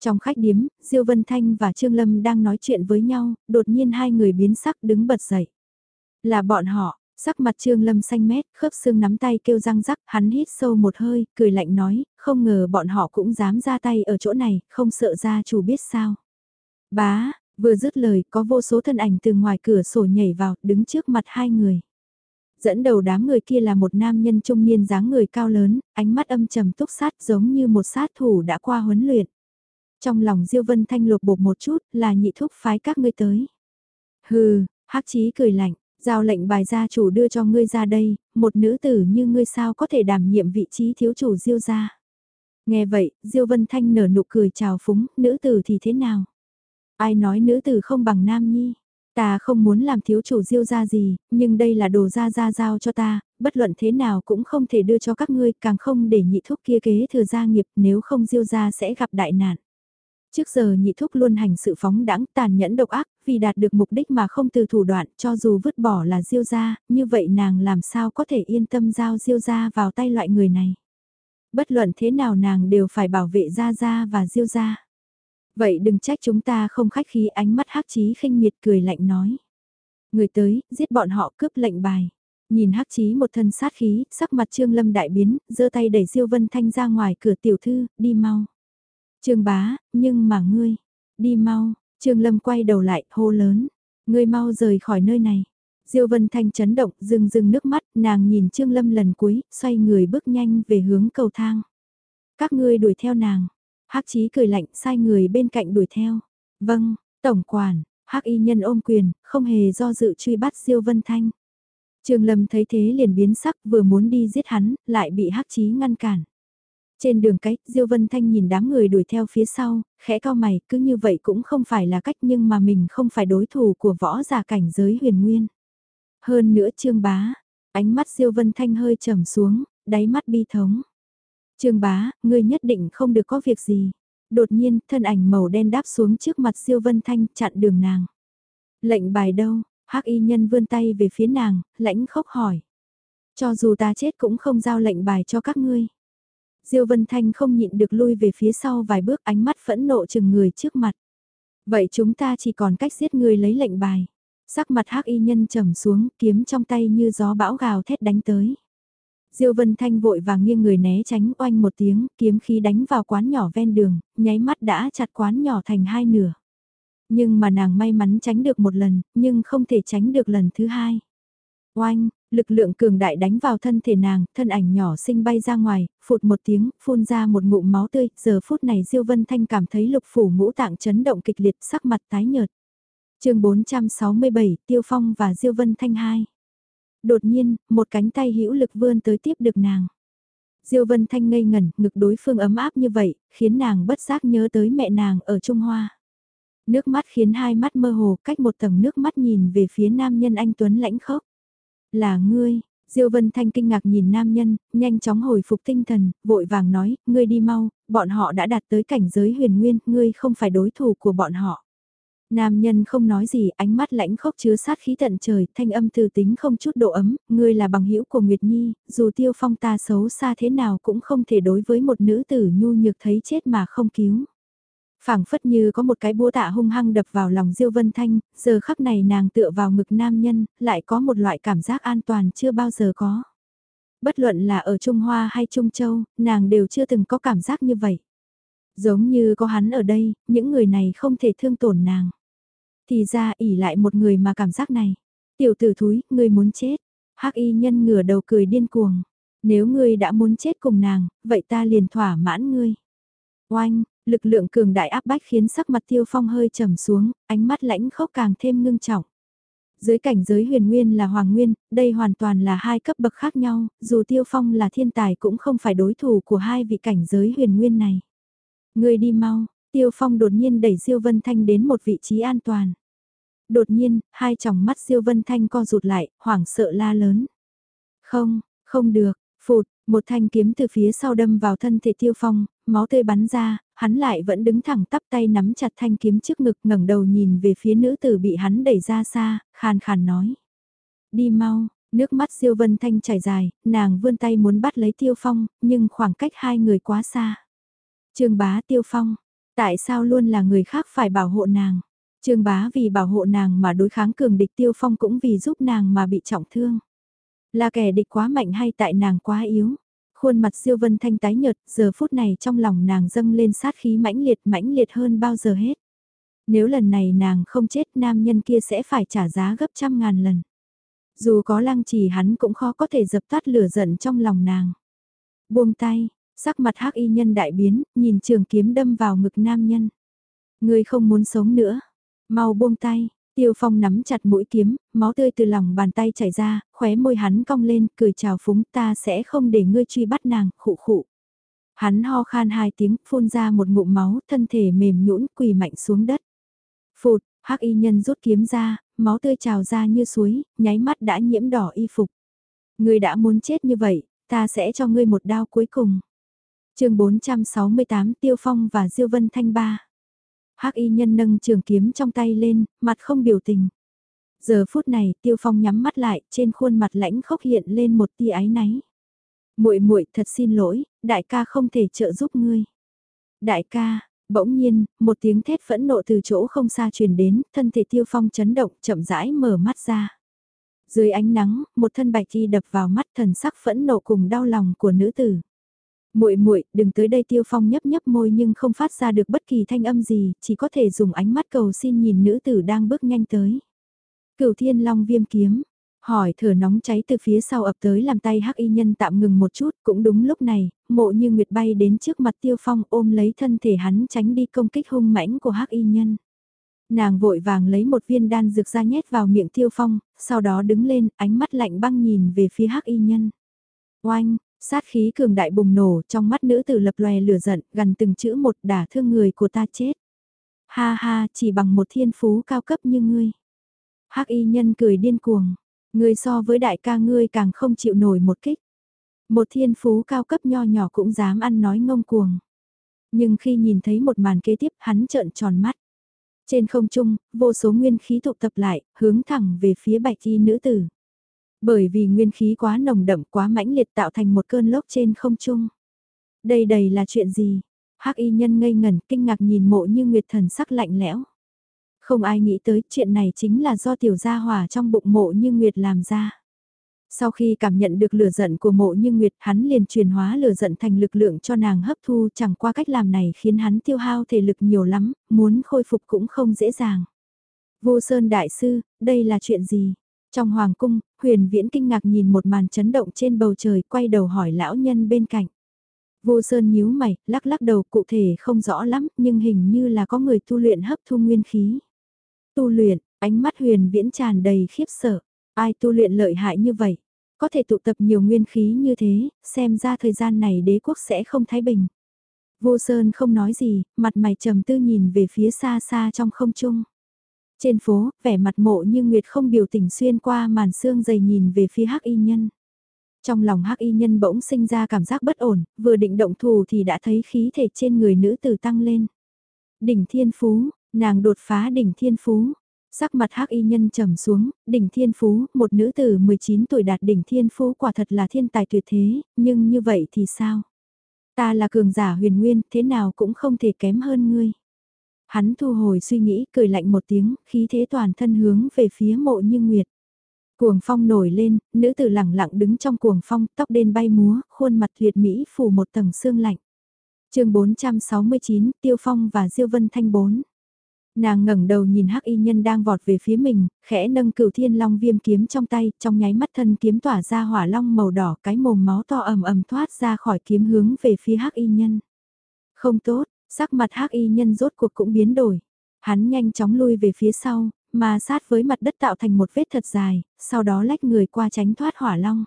A: Trong khách điếm, Diêu Vân Thanh và Trương Lâm đang nói chuyện với nhau, đột nhiên hai người biến sắc đứng bật dậy. Là bọn họ, Sắc mặt Trương Lâm xanh mét, khớp xương nắm tay kêu răng rắc, hắn hít sâu một hơi, cười lạnh nói, không ngờ bọn họ cũng dám ra tay ở chỗ này, không sợ gia chủ biết sao. Bá, vừa dứt lời, có vô số thân ảnh từ ngoài cửa sổ nhảy vào, đứng trước mặt hai người. Dẫn đầu đám người kia là một nam nhân trung niên dáng người cao lớn, ánh mắt âm trầm túc sát giống như một sát thủ đã qua huấn luyện. Trong lòng Diêu Vân Thanh lột bột một chút, là nhị thúc phái các ngươi tới. Hừ, hắc chí cười lạnh, Giao lệnh bài gia chủ đưa cho ngươi ra đây, một nữ tử như ngươi sao có thể đảm nhiệm vị trí thiếu chủ diêu gia. Nghe vậy, Diêu Vân Thanh nở nụ cười chào phúng, nữ tử thì thế nào? Ai nói nữ tử không bằng nam nhi? Ta không muốn làm thiếu chủ diêu gia gì, nhưng đây là đồ gia gia giao cho ta, bất luận thế nào cũng không thể đưa cho các ngươi, càng không để nhị thúc kia kế thừa gia nghiệp nếu không diêu gia sẽ gặp đại nạn. Trước giờ nhị thúc luôn hành sự phóng đãng tàn nhẫn độc ác, vì đạt được mục đích mà không từ thủ đoạn cho dù vứt bỏ là diêu gia, như vậy nàng làm sao có thể yên tâm giao diêu gia vào tay loại người này. Bất luận thế nào nàng đều phải bảo vệ gia gia và diêu gia. Vậy đừng trách chúng ta không khách khí ánh mắt hắc chí khinh miệt cười lạnh nói. Người tới, giết bọn họ cướp lệnh bài. Nhìn hắc chí một thân sát khí, sắc mặt trương lâm đại biến, giơ tay đẩy diêu vân thanh ra ngoài cửa tiểu thư, đi mau. Trương bá, nhưng mà ngươi, đi mau, Trương Lâm quay đầu lại, hô lớn, ngươi mau rời khỏi nơi này. Diêu Vân Thanh chấn động, rưng rưng nước mắt, nàng nhìn Trương Lâm lần cuối, xoay người bước nhanh về hướng cầu thang. Các ngươi đuổi theo nàng. Hắc Chí cười lạnh, sai người bên cạnh đuổi theo. Vâng, tổng quản, Hắc Y nhân ôm quyền, không hề do dự truy bắt Diêu Vân Thanh. Trương Lâm thấy thế liền biến sắc, vừa muốn đi giết hắn, lại bị Hắc Chí ngăn cản. Trên đường cách, Diêu Vân Thanh nhìn đám người đuổi theo phía sau, khẽ cao mày, cứ như vậy cũng không phải là cách nhưng mà mình không phải đối thủ của võ giả cảnh giới huyền nguyên. Hơn nữa trương bá, ánh mắt Diêu Vân Thanh hơi trầm xuống, đáy mắt bi thống. Trương bá, ngươi nhất định không được có việc gì. Đột nhiên, thân ảnh màu đen đáp xuống trước mặt Diêu Vân Thanh, chặn đường nàng. Lệnh bài đâu? Hắc y nhân vươn tay về phía nàng, lãnh khốc hỏi. Cho dù ta chết cũng không giao lệnh bài cho các ngươi. Diêu Vân Thanh không nhịn được lui về phía sau vài bước ánh mắt phẫn nộ chừng người trước mặt. Vậy chúng ta chỉ còn cách giết người lấy lệnh bài. Sắc mặt hắc y nhân trầm xuống, kiếm trong tay như gió bão gào thét đánh tới. Diêu Vân Thanh vội vàng nghiêng người né tránh oanh một tiếng, kiếm khí đánh vào quán nhỏ ven đường, nháy mắt đã chặt quán nhỏ thành hai nửa. Nhưng mà nàng may mắn tránh được một lần, nhưng không thể tránh được lần thứ hai. Oanh, lực lượng cường đại đánh vào thân thể nàng, thân ảnh nhỏ sinh bay ra ngoài, phụt một tiếng, phun ra một ngụm máu tươi, giờ phút này Diêu Vân Thanh cảm thấy lục phủ ngũ tạng chấn động kịch liệt sắc mặt tái nhợt. chương 467, Tiêu Phong và Diêu Vân Thanh hai. Đột nhiên, một cánh tay hữu lực vươn tới tiếp được nàng. Diêu Vân Thanh ngây ngẩn, ngực đối phương ấm áp như vậy, khiến nàng bất giác nhớ tới mẹ nàng ở Trung Hoa. Nước mắt khiến hai mắt mơ hồ cách một tầng nước mắt nhìn về phía nam nhân anh Tuấn lãnh khốc. Là ngươi, Diêu Vân Thanh kinh ngạc nhìn nam nhân, nhanh chóng hồi phục tinh thần, vội vàng nói, ngươi đi mau, bọn họ đã đạt tới cảnh giới huyền nguyên, ngươi không phải đối thủ của bọn họ. Nam nhân không nói gì, ánh mắt lãnh khốc chứa sát khí tận trời, thanh âm từ tính không chút độ ấm, ngươi là bằng hữu của Nguyệt Nhi, dù tiêu phong ta xấu xa thế nào cũng không thể đối với một nữ tử nhu nhược thấy chết mà không cứu phảng phất như có một cái búa tạ hung hăng đập vào lòng Diêu Vân Thanh, giờ khắc này nàng tựa vào ngực nam nhân, lại có một loại cảm giác an toàn chưa bao giờ có. Bất luận là ở Trung Hoa hay Trung Châu, nàng đều chưa từng có cảm giác như vậy. Giống như có hắn ở đây, những người này không thể thương tổn nàng. Thì ra ỉ lại một người mà cảm giác này. Tiểu tử thúi, ngươi muốn chết. hắc y nhân ngửa đầu cười điên cuồng. Nếu ngươi đã muốn chết cùng nàng, vậy ta liền thỏa mãn ngươi. Oanh, Lực lượng cường đại áp bách khiến sắc mặt tiêu phong hơi trầm xuống, ánh mắt lãnh khốc càng thêm ngưng trọng. Dưới cảnh giới huyền nguyên là hoàng nguyên, đây hoàn toàn là hai cấp bậc khác nhau, dù tiêu phong là thiên tài cũng không phải đối thủ của hai vị cảnh giới huyền nguyên này. Người đi mau, tiêu phong đột nhiên đẩy Diêu Vân Thanh đến một vị trí an toàn. Đột nhiên, hai tròng mắt Diêu Vân Thanh co rụt lại, hoảng sợ la lớn. Không, không được, phụt, một thanh kiếm từ phía sau đâm vào thân thể tiêu phong, máu tươi bắn ra, hắn lại vẫn đứng thẳng tắp tay nắm chặt thanh kiếm trước ngực ngẩng đầu nhìn về phía nữ tử bị hắn đẩy ra xa, khàn khàn nói. Đi mau, nước mắt siêu vân thanh chảy dài, nàng vươn tay muốn bắt lấy tiêu phong, nhưng khoảng cách hai người quá xa. Trương bá tiêu phong, tại sao luôn là người khác phải bảo hộ nàng? Trương bá vì bảo hộ nàng mà đối kháng cường địch tiêu phong cũng vì giúp nàng mà bị trọng thương. Là kẻ địch quá mạnh hay tại nàng quá yếu? Khuôn mặt siêu vân thanh tái nhợt, giờ phút này trong lòng nàng dâng lên sát khí mãnh liệt mãnh liệt hơn bao giờ hết. Nếu lần này nàng không chết nam nhân kia sẽ phải trả giá gấp trăm ngàn lần. Dù có lăng trì hắn cũng khó có thể dập tắt lửa giận trong lòng nàng. Buông tay, sắc mặt hắc y nhân đại biến, nhìn trường kiếm đâm vào ngực nam nhân. Người không muốn sống nữa, mau buông tay, Tiêu Phong nắm chặt mũi kiếm, máu tươi từ lòng bàn tay chảy ra, khóe môi hắn cong lên, cười chào phúng ta sẽ không để ngươi truy bắt nàng, khụ khụ. Hắn ho khan hai tiếng, phun ra một ngụm máu, thân thể mềm nhũn quỳ mạnh xuống đất. Phụt, hắc y nhân rút kiếm ra, máu tươi trào ra như suối, nháy mắt đã nhiễm đỏ y phục. Ngươi đã muốn chết như vậy, ta sẽ cho ngươi một đao cuối cùng. chương 468 Tiêu Phong và Diêu Vân Thanh Ba hắc y nhân nâng trường kiếm trong tay lên, mặt không biểu tình. Giờ phút này, Tiêu Phong nhắm mắt lại, trên khuôn mặt lãnh khốc hiện lên một tia ái náy. Muội muội, thật xin lỗi, đại ca không thể trợ giúp ngươi. Đại ca, bỗng nhiên, một tiếng thét phẫn nộ từ chỗ không xa truyền đến, thân thể Tiêu Phong chấn động, chậm rãi mở mắt ra. Dưới ánh nắng, một thân bạch y đập vào mắt thần sắc phẫn nộ cùng đau lòng của nữ tử muội muội đừng tới đây tiêu phong nhấp nhấp môi nhưng không phát ra được bất kỳ thanh âm gì, chỉ có thể dùng ánh mắt cầu xin nhìn nữ tử đang bước nhanh tới. Cửu thiên long viêm kiếm, hỏi thở nóng cháy từ phía sau ập tới làm tay hắc y nhân tạm ngừng một chút, cũng đúng lúc này, mộ như nguyệt bay đến trước mặt tiêu phong ôm lấy thân thể hắn tránh đi công kích hung mãnh của hắc y nhân. Nàng vội vàng lấy một viên đan dược ra nhét vào miệng tiêu phong, sau đó đứng lên, ánh mắt lạnh băng nhìn về phía hắc y nhân. Oanh, Sát khí cường đại bùng nổ trong mắt nữ tử lập lòe lửa giận, gần từng chữ một đả thương người của ta chết. Ha ha, chỉ bằng một thiên phú cao cấp như ngươi. hắc y nhân cười điên cuồng. Ngươi so với đại ca ngươi càng không chịu nổi một kích. Một thiên phú cao cấp nho nhỏ cũng dám ăn nói ngông cuồng. Nhưng khi nhìn thấy một màn kế tiếp hắn trợn tròn mắt. Trên không trung, vô số nguyên khí tụ tập lại, hướng thẳng về phía bạch y nữ tử. Bởi vì nguyên khí quá nồng đậm quá mãnh liệt tạo thành một cơn lốc trên không trung. Đây đầy là chuyện gì? hắc y nhân ngây ngẩn kinh ngạc nhìn mộ như nguyệt thần sắc lạnh lẽo. Không ai nghĩ tới chuyện này chính là do tiểu gia hỏa trong bụng mộ như nguyệt làm ra. Sau khi cảm nhận được lửa giận của mộ như Nguyệt, hắn liền truyền hóa lửa giận thành lực lượng cho nàng hấp thu chẳng qua cách làm này khiến hắn tiêu hao thể lực nhiều lắm, muốn khôi phục cũng không dễ dàng. Vô Sơn Đại Sư, đây là chuyện gì? Trong hoàng cung, huyền viễn kinh ngạc nhìn một màn chấn động trên bầu trời quay đầu hỏi lão nhân bên cạnh. Vô Sơn nhíu mày, lắc lắc đầu cụ thể không rõ lắm nhưng hình như là có người tu luyện hấp thu nguyên khí. Tu luyện, ánh mắt huyền viễn tràn đầy khiếp sợ. Ai tu luyện lợi hại như vậy? Có thể tụ tập nhiều nguyên khí như thế, xem ra thời gian này đế quốc sẽ không thái bình. Vô Sơn không nói gì, mặt mày trầm tư nhìn về phía xa xa trong không trung. Trên phố, vẻ mặt mộ như Nguyệt không biểu tình xuyên qua màn xương dày nhìn về phía hắc y nhân. Trong lòng hắc y nhân bỗng sinh ra cảm giác bất ổn, vừa định động thù thì đã thấy khí thể trên người nữ tử tăng lên. Đỉnh thiên phú, nàng đột phá đỉnh thiên phú. Sắc mặt hắc y nhân trầm xuống, đỉnh thiên phú, một nữ tử 19 tuổi đạt đỉnh thiên phú quả thật là thiên tài tuyệt thế, nhưng như vậy thì sao? Ta là cường giả huyền nguyên, thế nào cũng không thể kém hơn ngươi. Hắn thu hồi suy nghĩ, cười lạnh một tiếng, khí thế toàn thân hướng về phía mộ như nguyệt. Cuồng phong nổi lên, nữ tử lẳng lặng đứng trong cuồng phong, tóc đen bay múa, khuôn mặt tuyệt mỹ phủ một tầng sương lạnh. chương 469, Tiêu Phong và Diêu Vân Thanh 4. Nàng ngẩng đầu nhìn hắc y nhân đang vọt về phía mình, khẽ nâng cửu thiên long viêm kiếm trong tay, trong nháy mắt thân kiếm tỏa ra hỏa long màu đỏ, cái mồm máu to ầm ầm thoát ra khỏi kiếm hướng về phía hắc y nhân. Không tốt, sắc mặt hắc y nhân rốt cuộc cũng biến đổi. Hắn nhanh chóng lui về phía sau, mà sát với mặt đất tạo thành một vết thật dài, sau đó lách người qua tránh thoát hỏa long.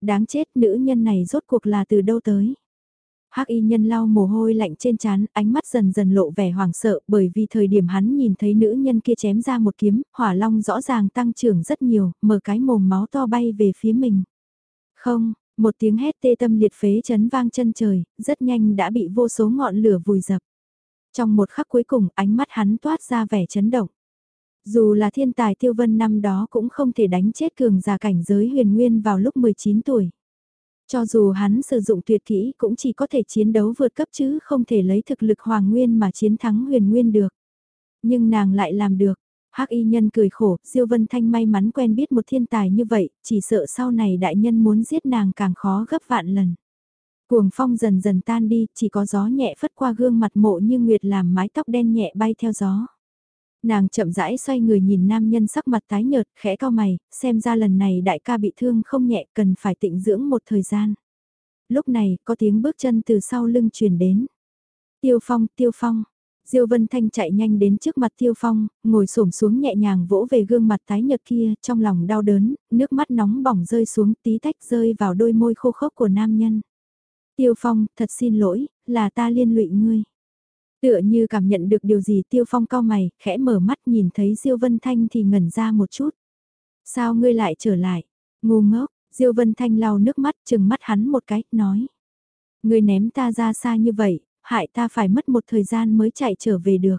A: Đáng chết nữ nhân này rốt cuộc là từ đâu tới. Hắc y nhân lau mồ hôi lạnh trên trán, ánh mắt dần dần lộ vẻ hoảng sợ bởi vì thời điểm hắn nhìn thấy nữ nhân kia chém ra một kiếm, hỏa long rõ ràng tăng trưởng rất nhiều, mở cái mồm máu to bay về phía mình. Không, một tiếng hét tê tâm liệt phế chấn vang chân trời, rất nhanh đã bị vô số ngọn lửa vùi dập. Trong một khắc cuối cùng ánh mắt hắn toát ra vẻ chấn động. Dù là thiên tài tiêu vân năm đó cũng không thể đánh chết cường giả cảnh giới huyền nguyên vào lúc 19 tuổi. Cho dù hắn sử dụng tuyệt kỹ cũng chỉ có thể chiến đấu vượt cấp chứ không thể lấy thực lực hoàng nguyên mà chiến thắng huyền nguyên được. Nhưng nàng lại làm được. Hắc y nhân cười khổ, Diêu Vân Thanh may mắn quen biết một thiên tài như vậy, chỉ sợ sau này đại nhân muốn giết nàng càng khó gấp vạn lần. Cuồng phong dần dần tan đi, chỉ có gió nhẹ phất qua gương mặt mộ như nguyệt làm mái tóc đen nhẹ bay theo gió. Nàng chậm rãi xoay người nhìn nam nhân sắc mặt tái nhợt, khẽ cao mày, xem ra lần này đại ca bị thương không nhẹ cần phải tịnh dưỡng một thời gian. Lúc này, có tiếng bước chân từ sau lưng truyền đến. Tiêu phong, tiêu phong. Diêu Vân Thanh chạy nhanh đến trước mặt Tiêu Phong, ngồi xổm xuống nhẹ nhàng vỗ về gương mặt tái nhợt kia, trong lòng đau đớn, nước mắt nóng bỏng rơi xuống tí tách rơi vào đôi môi khô khốc của nam nhân. Tiêu Phong, thật xin lỗi, là ta liên lụy ngươi. Tựa như cảm nhận được điều gì tiêu phong cao mày, khẽ mở mắt nhìn thấy Diêu Vân Thanh thì ngẩn ra một chút. Sao ngươi lại trở lại? Ngu ngốc, Diêu Vân Thanh lau nước mắt chừng mắt hắn một cái, nói. Ngươi ném ta ra xa như vậy, hại ta phải mất một thời gian mới chạy trở về được.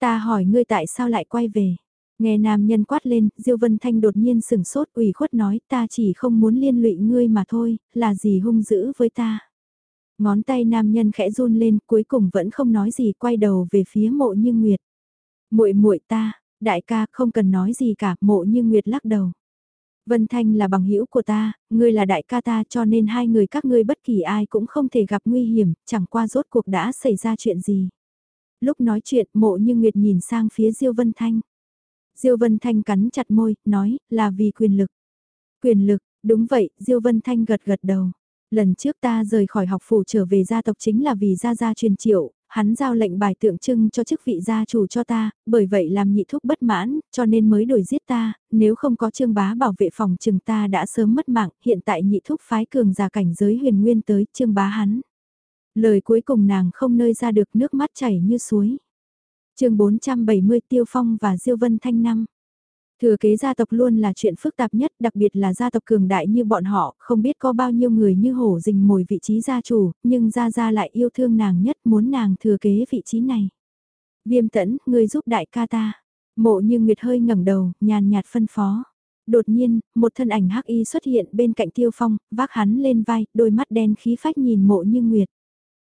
A: Ta hỏi ngươi tại sao lại quay về? Nghe nam nhân quát lên, Diêu Vân Thanh đột nhiên sừng sốt ủy khuất nói ta chỉ không muốn liên lụy ngươi mà thôi, là gì hung dữ với ta. Ngón tay nam nhân khẽ run lên, cuối cùng vẫn không nói gì, quay đầu về phía mộ như nguyệt. muội muội ta, đại ca không cần nói gì cả, mộ như nguyệt lắc đầu. Vân Thanh là bằng hữu của ta, ngươi là đại ca ta cho nên hai người các ngươi bất kỳ ai cũng không thể gặp nguy hiểm, chẳng qua rốt cuộc đã xảy ra chuyện gì. Lúc nói chuyện mộ như Nguyệt nhìn sang phía Diêu Vân Thanh. Diêu Vân Thanh cắn chặt môi, nói, là vì quyền lực. Quyền lực, đúng vậy, Diêu Vân Thanh gật gật đầu. Lần trước ta rời khỏi học phủ trở về gia tộc chính là vì gia gia truyền triệu, hắn giao lệnh bài tượng trưng cho chức vị gia chủ cho ta, bởi vậy làm nhị thúc bất mãn, cho nên mới đổi giết ta, nếu không có trương bá bảo vệ phòng trừng ta đã sớm mất mạng, hiện tại nhị thúc phái cường giả cảnh giới huyền nguyên tới trương bá hắn. Lời cuối cùng nàng không nơi ra được nước mắt chảy như suối. chương 470 Tiêu Phong và Diêu Vân Thanh Năm Thừa kế gia tộc luôn là chuyện phức tạp nhất, đặc biệt là gia tộc cường đại như bọn họ, không biết có bao nhiêu người như hổ rình mồi vị trí gia chủ, nhưng gia gia lại yêu thương nàng nhất muốn nàng thừa kế vị trí này. Viêm tẫn, người giúp đại ca ta. Mộ như Nguyệt hơi ngẩng đầu, nhàn nhạt phân phó. Đột nhiên, một thân ảnh hắc y xuất hiện bên cạnh tiêu phong, vác hắn lên vai, đôi mắt đen khí phách nhìn mộ như Nguyệt.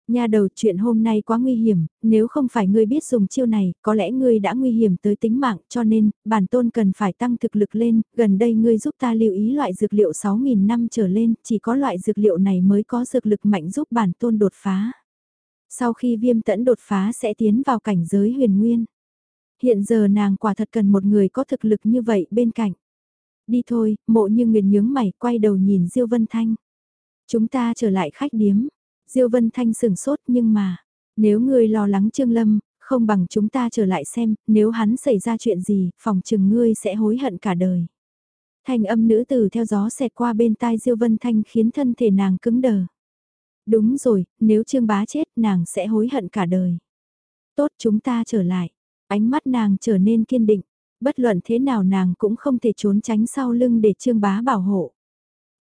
A: Nha đầu chuyện hôm nay quá nguy hiểm, nếu không phải ngươi biết dùng chiêu này, có lẽ ngươi đã nguy hiểm tới tính mạng, cho nên, bản tôn cần phải tăng thực lực lên, gần đây ngươi giúp ta lưu ý loại dược liệu 6.000 năm trở lên, chỉ có loại dược liệu này mới có dược lực mạnh giúp bản tôn đột phá. Sau khi viêm tẫn đột phá sẽ tiến vào cảnh giới huyền nguyên. Hiện giờ nàng quả thật cần một người có thực lực như vậy bên cạnh. Đi thôi, mộ như nguyệt nhướng mày, quay đầu nhìn Diêu Vân Thanh. Chúng ta trở lại khách điếm. Diêu Vân Thanh sừng sốt nhưng mà, nếu ngươi lo lắng Trương Lâm, không bằng chúng ta trở lại xem, nếu hắn xảy ra chuyện gì, phòng trừng ngươi sẽ hối hận cả đời. Thanh âm nữ tử theo gió xẹt qua bên tai Diêu Vân Thanh khiến thân thể nàng cứng đờ. Đúng rồi, nếu Trương Bá chết nàng sẽ hối hận cả đời. Tốt chúng ta trở lại. Ánh mắt nàng trở nên kiên định. Bất luận thế nào nàng cũng không thể trốn tránh sau lưng để Trương Bá bảo hộ.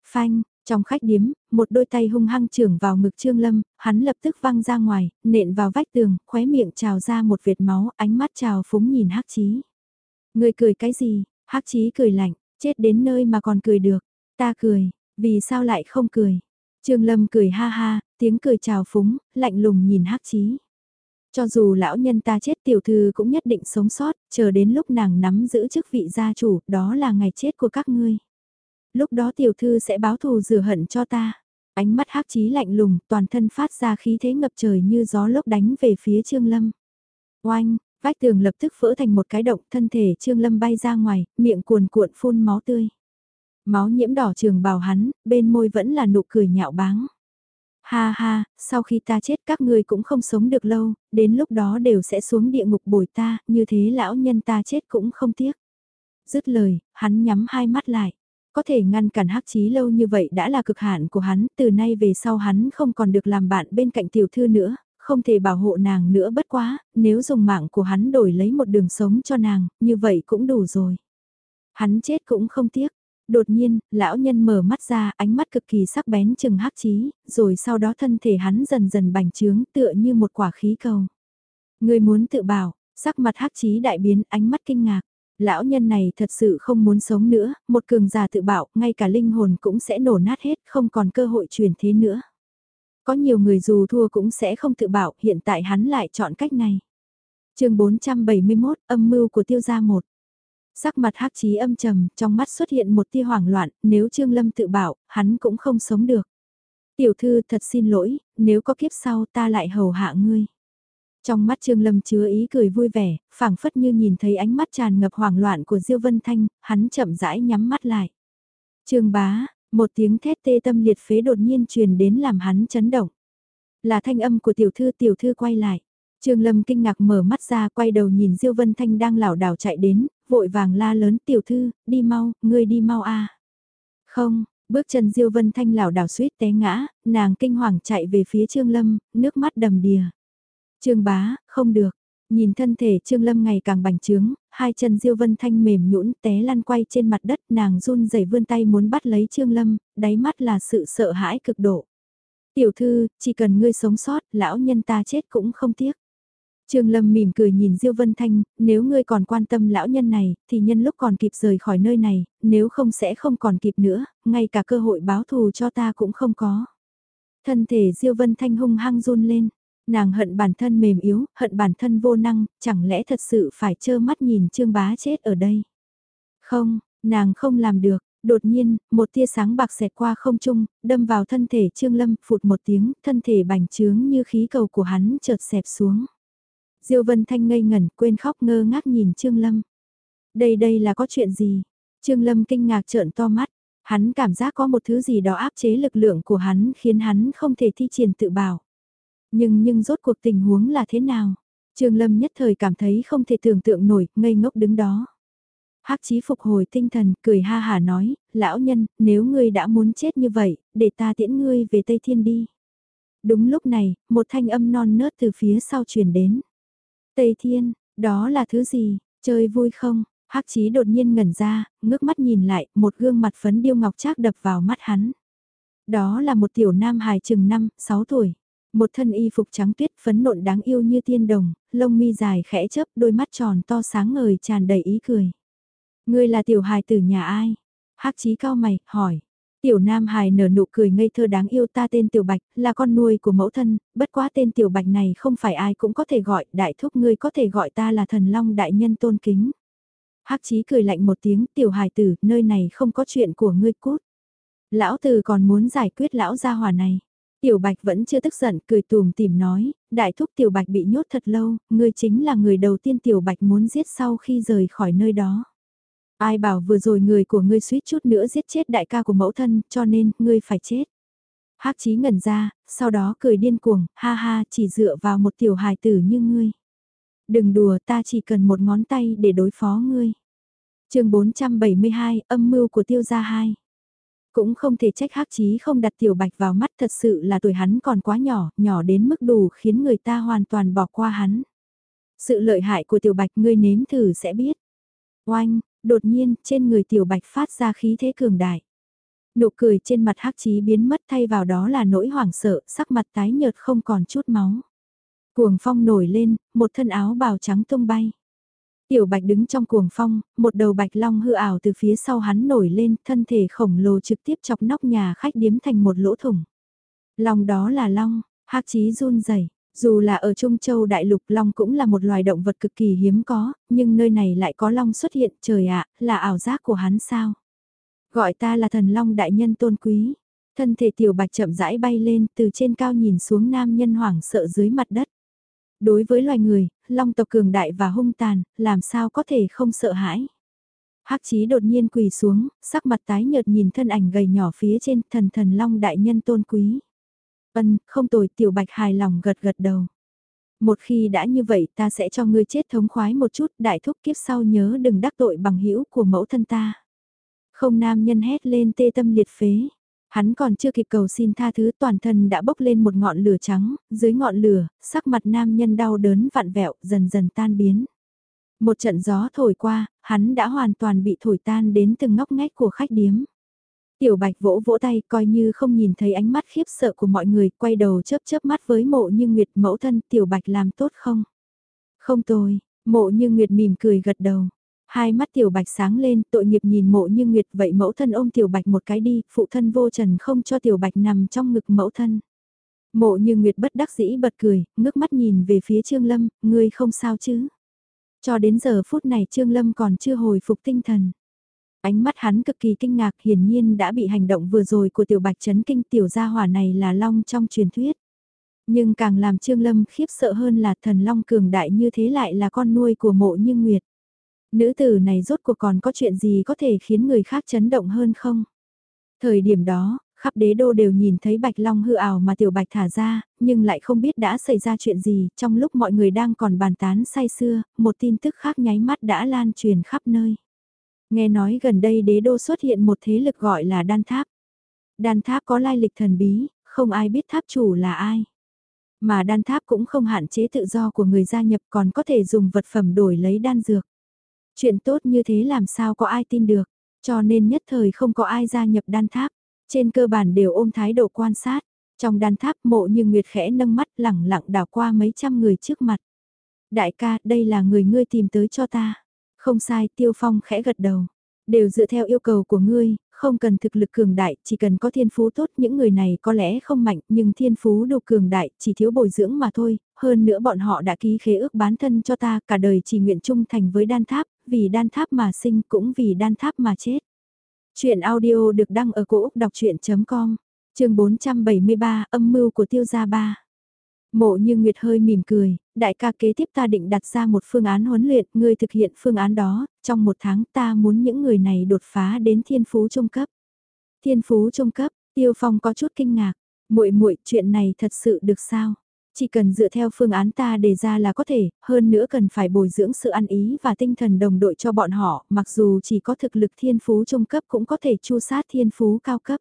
A: Phanh, trong khách điếm, một đôi tay hung hăng trưởng vào ngực Trương Lâm, hắn lập tức văng ra ngoài, nện vào vách tường, khóe miệng trào ra một vệt máu, ánh mắt trào phúng nhìn Hắc Chí. Người cười cái gì? Hắc Chí cười lạnh, chết đến nơi mà còn cười được. Ta cười, vì sao lại không cười? Trương Lâm cười ha ha, tiếng cười trào phúng, lạnh lùng nhìn Hắc Chí. Cho dù lão nhân ta chết tiểu thư cũng nhất định sống sót, chờ đến lúc nàng nắm giữ chức vị gia chủ, đó là ngày chết của các ngươi. Lúc đó tiểu thư sẽ báo thù rửa hận cho ta. Ánh mắt hắc chí lạnh lùng, toàn thân phát ra khí thế ngập trời như gió lốc đánh về phía Trương Lâm. Oanh, vách tường lập tức vỡ thành một cái động, thân thể Trương Lâm bay ra ngoài, miệng cuồn cuộn phun máu tươi. Máu nhiễm đỏ trường bào hắn, bên môi vẫn là nụ cười nhạo báng. Ha ha, sau khi ta chết các ngươi cũng không sống được lâu, đến lúc đó đều sẽ xuống địa ngục bồi ta, như thế lão nhân ta chết cũng không tiếc. Dứt lời, hắn nhắm hai mắt lại. Có thể ngăn cản hắc chí lâu như vậy đã là cực hạn của hắn, từ nay về sau hắn không còn được làm bạn bên cạnh tiểu thư nữa, không thể bảo hộ nàng nữa bất quá, nếu dùng mạng của hắn đổi lấy một đường sống cho nàng, như vậy cũng đủ rồi. Hắn chết cũng không tiếc, Đột nhiên, lão nhân mở mắt ra, ánh mắt cực kỳ sắc bén chừng hắc chí, rồi sau đó thân thể hắn dần dần bành trướng tựa như một quả khí cầu. Người muốn tự bảo, sắc mặt hắc chí đại biến, ánh mắt kinh ngạc. Lão nhân này thật sự không muốn sống nữa, một cường già tự bảo, ngay cả linh hồn cũng sẽ nổ nát hết, không còn cơ hội truyền thế nữa. Có nhiều người dù thua cũng sẽ không tự bảo, hiện tại hắn lại chọn cách này. chương 471, âm mưu của tiêu gia một Sắc mặt hắc chí âm trầm, trong mắt xuất hiện một tia hoảng loạn, nếu Trương Lâm tự bảo, hắn cũng không sống được. Tiểu thư thật xin lỗi, nếu có kiếp sau ta lại hầu hạ ngươi. Trong mắt Trương Lâm chứa ý cười vui vẻ, phảng phất như nhìn thấy ánh mắt tràn ngập hoảng loạn của Diêu Vân Thanh, hắn chậm rãi nhắm mắt lại. Trương bá, một tiếng thét tê tâm liệt phế đột nhiên truyền đến làm hắn chấn động. Là thanh âm của tiểu thư tiểu thư quay lại. Trương Lâm kinh ngạc mở mắt ra quay đầu nhìn Diêu Vân Thanh đang lảo đảo chạy đến, vội vàng la lớn tiểu thư, đi mau, ngươi đi mau a. Không, bước chân Diêu Vân Thanh lảo đảo suýt té ngã, nàng kinh hoàng chạy về phía Trương Lâm, nước mắt đầm đìa. Trương bá, không được. Nhìn thân thể Trương Lâm ngày càng bành trướng, hai chân Diêu Vân Thanh mềm nhũn té lăn quay trên mặt đất nàng run rẩy vươn tay muốn bắt lấy Trương Lâm, đáy mắt là sự sợ hãi cực độ. Tiểu thư, chỉ cần ngươi sống sót, lão nhân ta chết cũng không tiếc. Trương Lâm mỉm cười nhìn Diêu Vân Thanh, nếu ngươi còn quan tâm lão nhân này, thì nhân lúc còn kịp rời khỏi nơi này, nếu không sẽ không còn kịp nữa, ngay cả cơ hội báo thù cho ta cũng không có. Thân thể Diêu Vân Thanh hung hăng run lên, nàng hận bản thân mềm yếu, hận bản thân vô năng, chẳng lẽ thật sự phải trơ mắt nhìn Trương Bá chết ở đây. Không, nàng không làm được, đột nhiên, một tia sáng bạc xẹt qua không trung, đâm vào thân thể Trương Lâm, phụt một tiếng, thân thể bành trướng như khí cầu của hắn chợt xẹp xuống. Diêu Vân Thanh ngây ngẩn, quên khóc ngơ ngác nhìn Trương Lâm. Đây đây là có chuyện gì? Trương Lâm kinh ngạc trợn to mắt, hắn cảm giác có một thứ gì đó áp chế lực lượng của hắn khiến hắn không thể thi triển tự bảo. Nhưng nhưng rốt cuộc tình huống là thế nào? Trương Lâm nhất thời cảm thấy không thể tưởng tượng nổi, ngây ngốc đứng đó. Hắc Chí phục hồi tinh thần, cười ha hà nói, lão nhân, nếu ngươi đã muốn chết như vậy, để ta tiễn ngươi về Tây Thiên đi. Đúng lúc này, một thanh âm non nớt từ phía sau truyền đến. Tây Thiên, đó là thứ gì, chơi vui không? Hắc Chí đột nhiên ngẩn ra, ngước mắt nhìn lại, một gương mặt phấn điêu ngọc trác đập vào mắt hắn. Đó là một tiểu nam hài chừng 5, 6 tuổi. Một thân y phục trắng tuyết phấn nộn đáng yêu như tiên đồng, lông mi dài khẽ chớp, đôi mắt tròn to sáng ngời tràn đầy ý cười. Ngươi là tiểu hài tử nhà ai? Hắc Chí cao mày, hỏi. Tiểu Nam Hải nở nụ cười ngây thơ đáng yêu ta tên Tiểu Bạch, là con nuôi của mẫu thân, bất quá tên Tiểu Bạch này không phải ai cũng có thể gọi, đại thúc ngươi có thể gọi ta là thần long đại nhân tôn kính. Hắc Chí cười lạnh một tiếng, Tiểu Hải tử, nơi này không có chuyện của ngươi cút. Lão Tử còn muốn giải quyết lão gia hòa này. Tiểu Bạch vẫn chưa tức giận, cười tùm tìm nói, đại thúc Tiểu Bạch bị nhốt thật lâu, ngươi chính là người đầu tiên Tiểu Bạch muốn giết sau khi rời khỏi nơi đó. Ai bảo vừa rồi người của ngươi suýt chút nữa giết chết đại ca của mẫu thân, cho nên, ngươi phải chết. Hắc chí ngẩn ra, sau đó cười điên cuồng, ha ha, chỉ dựa vào một tiểu hài tử như ngươi. Đừng đùa ta chỉ cần một ngón tay để đối phó ngươi. chương 472, âm mưu của tiêu gia hai. Cũng không thể trách hắc chí không đặt tiểu bạch vào mắt thật sự là tuổi hắn còn quá nhỏ, nhỏ đến mức đủ khiến người ta hoàn toàn bỏ qua hắn. Sự lợi hại của tiểu bạch ngươi nếm thử sẽ biết. Oanh, đột nhiên trên người tiểu bạch phát ra khí thế cường đại. Nụ cười trên mặt hắc chí biến mất thay vào đó là nỗi hoảng sợ, sắc mặt tái nhợt không còn chút máu. Cuồng phong nổi lên, một thân áo bào trắng tung bay. Tiểu bạch đứng trong cuồng phong, một đầu bạch long hư ảo từ phía sau hắn nổi lên, thân thể khổng lồ trực tiếp chọc nóc nhà khách điếm thành một lỗ thủng. Long đó là long, hắc chí run rẩy. Dù là ở Trung Châu Đại Lục Long cũng là một loài động vật cực kỳ hiếm có, nhưng nơi này lại có Long xuất hiện, trời ạ, là ảo giác của hắn sao? Gọi ta là thần Long đại nhân tôn quý. Thân thể tiểu bạch chậm rãi bay lên từ trên cao nhìn xuống nam nhân hoảng sợ dưới mặt đất. Đối với loài người, Long tộc cường đại và hung tàn, làm sao có thể không sợ hãi? Hắc chí đột nhiên quỳ xuống, sắc mặt tái nhợt nhìn thân ảnh gầy nhỏ phía trên thần thần Long đại nhân tôn quý. Ân, không tồi tiểu bạch hài lòng gật gật đầu. Một khi đã như vậy ta sẽ cho ngươi chết thống khoái một chút đại thúc kiếp sau nhớ đừng đắc tội bằng hữu của mẫu thân ta. Không nam nhân hét lên tê tâm liệt phế. Hắn còn chưa kịp cầu xin tha thứ toàn thân đã bốc lên một ngọn lửa trắng, dưới ngọn lửa, sắc mặt nam nhân đau đớn vặn vẹo dần dần tan biến. Một trận gió thổi qua, hắn đã hoàn toàn bị thổi tan đến từng ngóc ngách của khách điếm. Tiểu bạch vỗ vỗ tay coi như không nhìn thấy ánh mắt khiếp sợ của mọi người, quay đầu chớp chớp mắt với mộ như Nguyệt mẫu thân tiểu bạch làm tốt không? Không tôi, mộ như Nguyệt mỉm cười gật đầu. Hai mắt tiểu bạch sáng lên, tội nghiệp nhìn mộ như Nguyệt vậy mẫu thân ôm tiểu bạch một cái đi, phụ thân vô trần không cho tiểu bạch nằm trong ngực mẫu thân. Mộ như Nguyệt bất đắc dĩ bật cười, ngước mắt nhìn về phía Trương Lâm, ngươi không sao chứ? Cho đến giờ phút này Trương Lâm còn chưa hồi phục tinh thần. Ánh mắt hắn cực kỳ kinh ngạc hiển nhiên đã bị hành động vừa rồi của tiểu bạch chấn kinh tiểu gia hỏa này là long trong truyền thuyết. Nhưng càng làm Trương Lâm khiếp sợ hơn là thần long cường đại như thế lại là con nuôi của mộ như Nguyệt. Nữ tử này rốt cuộc còn có chuyện gì có thể khiến người khác chấn động hơn không? Thời điểm đó, khắp đế đô đều nhìn thấy bạch long hư ảo mà tiểu bạch thả ra, nhưng lại không biết đã xảy ra chuyện gì, trong lúc mọi người đang còn bàn tán say xưa, một tin tức khác nháy mắt đã lan truyền khắp nơi. Nghe nói gần đây đế đô xuất hiện một thế lực gọi là đan tháp. Đan tháp có lai lịch thần bí, không ai biết tháp chủ là ai. Mà đan tháp cũng không hạn chế tự do của người gia nhập còn có thể dùng vật phẩm đổi lấy đan dược. Chuyện tốt như thế làm sao có ai tin được, cho nên nhất thời không có ai gia nhập đan tháp. Trên cơ bản đều ôm thái độ quan sát. Trong đan tháp mộ như Nguyệt khẽ nâng mắt lẳng lặng đảo qua mấy trăm người trước mặt. Đại ca, đây là người ngươi tìm tới cho ta. Không sai, Tiêu Phong khẽ gật đầu. Đều dựa theo yêu cầu của ngươi, không cần thực lực cường đại, chỉ cần có thiên phú tốt, những người này có lẽ không mạnh, nhưng thiên phú đủ cường đại, chỉ thiếu bồi dưỡng mà thôi, hơn nữa bọn họ đã ký khế ước bán thân cho ta, cả đời chỉ nguyện trung thành với đan tháp, vì đan tháp mà sinh cũng vì đan tháp mà chết. Chuyện audio được đăng ở cổ Úc đọc chuyện.com, trường 473, âm mưu của tiêu gia ba. Mộ như Nguyệt hơi mỉm cười, đại ca kế tiếp ta định đặt ra một phương án huấn luyện, ngươi thực hiện phương án đó, trong một tháng ta muốn những người này đột phá đến thiên phú trung cấp. Thiên phú trung cấp, Tiêu Phong có chút kinh ngạc, muội muội chuyện này thật sự được sao? Chỉ cần dựa theo phương án ta đề ra là có thể, hơn nữa cần phải bồi dưỡng sự ăn ý và tinh thần đồng đội cho bọn họ, mặc dù chỉ có thực lực thiên phú trung cấp cũng có thể chu sát thiên phú cao cấp.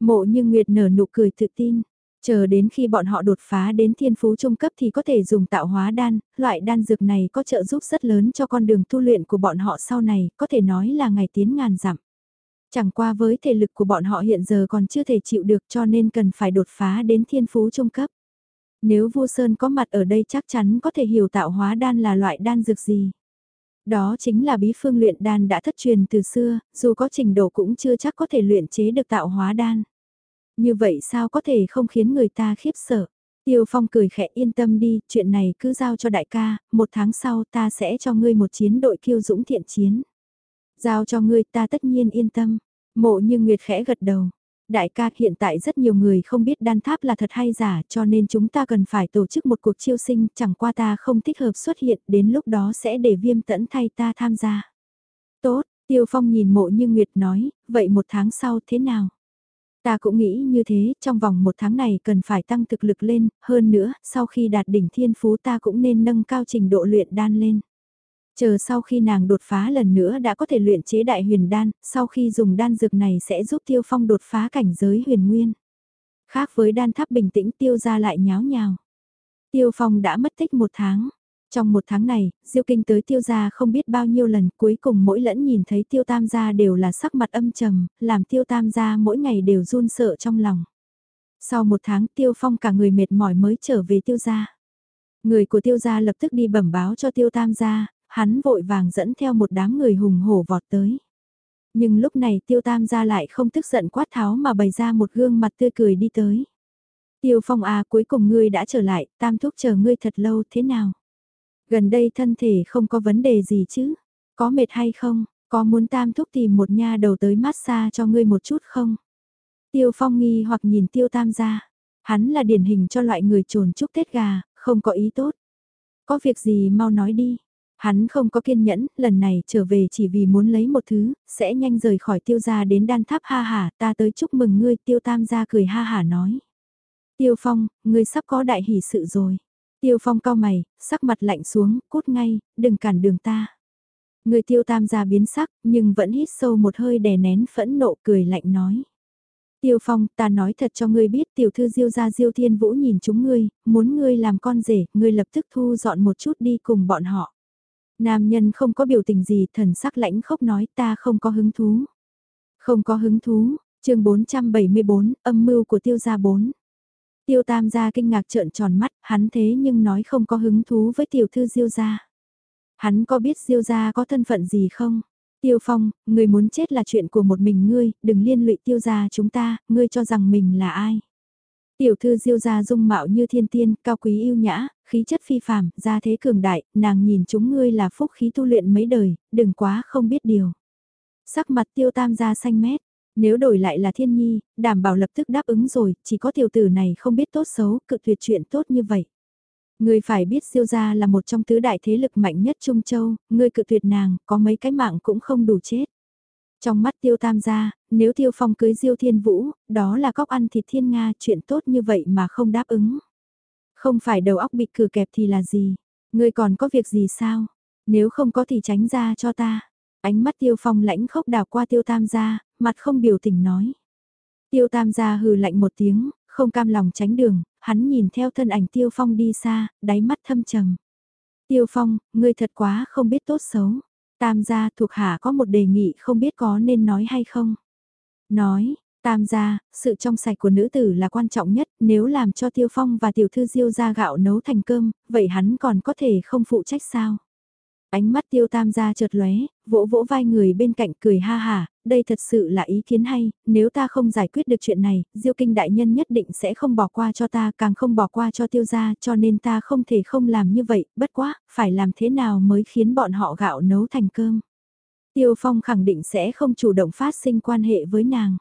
A: Mộ như Nguyệt nở nụ cười tự tin, Chờ đến khi bọn họ đột phá đến thiên phú trung cấp thì có thể dùng tạo hóa đan, loại đan dược này có trợ giúp rất lớn cho con đường tu luyện của bọn họ sau này, có thể nói là ngày tiến ngàn dặm. Chẳng qua với thể lực của bọn họ hiện giờ còn chưa thể chịu được cho nên cần phải đột phá đến thiên phú trung cấp. Nếu vua Sơn có mặt ở đây chắc chắn có thể hiểu tạo hóa đan là loại đan dược gì. Đó chính là bí phương luyện đan đã thất truyền từ xưa, dù có trình độ cũng chưa chắc có thể luyện chế được tạo hóa đan. Như vậy sao có thể không khiến người ta khiếp sợ? Tiêu Phong cười khẽ yên tâm đi, chuyện này cứ giao cho đại ca, một tháng sau ta sẽ cho ngươi một chiến đội kiêu dũng thiện chiến. Giao cho ngươi ta tất nhiên yên tâm. Mộ như Nguyệt khẽ gật đầu. Đại ca hiện tại rất nhiều người không biết đan tháp là thật hay giả cho nên chúng ta cần phải tổ chức một cuộc chiêu sinh chẳng qua ta không thích hợp xuất hiện đến lúc đó sẽ để viêm tẫn thay ta tham gia. Tốt, Tiêu Phong nhìn mộ như Nguyệt nói, vậy một tháng sau thế nào? Ta cũng nghĩ như thế, trong vòng một tháng này cần phải tăng thực lực lên, hơn nữa, sau khi đạt đỉnh thiên phú ta cũng nên nâng cao trình độ luyện đan lên. Chờ sau khi nàng đột phá lần nữa đã có thể luyện chế đại huyền đan, sau khi dùng đan dược này sẽ giúp Tiêu Phong đột phá cảnh giới huyền nguyên. Khác với đan tháp bình tĩnh tiêu ra lại nháo nhào. Tiêu Phong đã mất tích một tháng. Trong một tháng này, Diêu Kinh tới tiêu gia không biết bao nhiêu lần, cuối cùng mỗi lẫn nhìn thấy tiêu tam gia đều là sắc mặt âm trầm, làm tiêu tam gia mỗi ngày đều run sợ trong lòng. Sau một tháng tiêu phong cả người mệt mỏi mới trở về tiêu gia. Người của tiêu gia lập tức đi bẩm báo cho tiêu tam gia, hắn vội vàng dẫn theo một đám người hùng hổ vọt tới. Nhưng lúc này tiêu tam gia lại không tức giận quát tháo mà bày ra một gương mặt tươi cười đi tới. Tiêu phong à cuối cùng ngươi đã trở lại, tam thúc chờ ngươi thật lâu thế nào? Gần đây thân thể không có vấn đề gì chứ? Có mệt hay không? Có muốn tam thúc tìm một nha đầu tới massage cho ngươi một chút không? Tiêu phong nghi hoặc nhìn tiêu tam gia. Hắn là điển hình cho loại người trồn chúc Tết gà, không có ý tốt. Có việc gì mau nói đi. Hắn không có kiên nhẫn, lần này trở về chỉ vì muốn lấy một thứ, sẽ nhanh rời khỏi tiêu gia đến đan tháp ha hả, ta tới chúc mừng ngươi, tiêu tam gia cười ha hả nói. Tiêu phong, ngươi sắp có đại hỷ sự rồi. Tiêu phong cao mày, sắc mặt lạnh xuống, cút ngay, đừng cản đường ta. Người tiêu tam gia biến sắc, nhưng vẫn hít sâu một hơi đè nén phẫn nộ cười lạnh nói. Tiêu phong, ta nói thật cho ngươi biết tiểu thư diêu gia diêu thiên vũ nhìn chúng ngươi, muốn ngươi làm con rể, ngươi lập tức thu dọn một chút đi cùng bọn họ. Nam nhân không có biểu tình gì, thần sắc lãnh khốc nói ta không có hứng thú. Không có hứng thú, chương 474, âm mưu của tiêu gia 4. Tiêu tam gia kinh ngạc trợn tròn mắt, hắn thế nhưng nói không có hứng thú với tiểu thư diêu gia. Hắn có biết diêu gia có thân phận gì không? Tiêu phong, người muốn chết là chuyện của một mình ngươi, đừng liên lụy tiêu gia chúng ta, ngươi cho rằng mình là ai? Tiểu thư diêu gia dung mạo như thiên tiên, cao quý yêu nhã, khí chất phi phàm, gia thế cường đại, nàng nhìn chúng ngươi là phúc khí tu luyện mấy đời, đừng quá không biết điều. Sắc mặt tiêu tam gia xanh mét, nếu đổi lại là thiên nhi, đảm bảo lập tức đáp ứng rồi, chỉ có tiểu tử này không biết tốt xấu, cự tuyệt chuyện tốt như vậy. Ngươi phải biết siêu gia là một trong tứ đại thế lực mạnh nhất Trung Châu, ngươi cự tuyệt nàng, có mấy cái mạng cũng không đủ chết. Trong mắt tiêu tam gia, nếu tiêu phong cưới diêu thiên vũ, đó là cóc ăn thịt thiên Nga chuyện tốt như vậy mà không đáp ứng. Không phải đầu óc bị cử kẹp thì là gì? Ngươi còn có việc gì sao? Nếu không có thì tránh ra cho ta. Ánh mắt tiêu phong lãnh khốc đào qua tiêu tam gia, mặt không biểu tình nói. Tiêu tam gia hừ lạnh một tiếng, không cam lòng tránh đường, hắn nhìn theo thân ảnh tiêu phong đi xa, đáy mắt thâm trầm. Tiêu phong, ngươi thật quá không biết tốt xấu. Tam gia thuộc hạ có một đề nghị không biết có nên nói hay không. Nói, tam gia, sự trong sạch của nữ tử là quan trọng nhất, nếu làm cho tiêu phong và tiểu thư diêu ra gạo nấu thành cơm, vậy hắn còn có thể không phụ trách sao? Ánh mắt tiêu tam gia chợt lóe, vỗ vỗ vai người bên cạnh cười ha hà, đây thật sự là ý kiến hay, nếu ta không giải quyết được chuyện này, diêu kinh đại nhân nhất định sẽ không bỏ qua cho ta, càng không bỏ qua cho tiêu gia, cho nên ta không thể không làm như vậy, bất quá, phải làm thế nào mới khiến bọn họ gạo nấu thành cơm. Tiêu phong khẳng định sẽ không chủ động phát sinh quan hệ với nàng.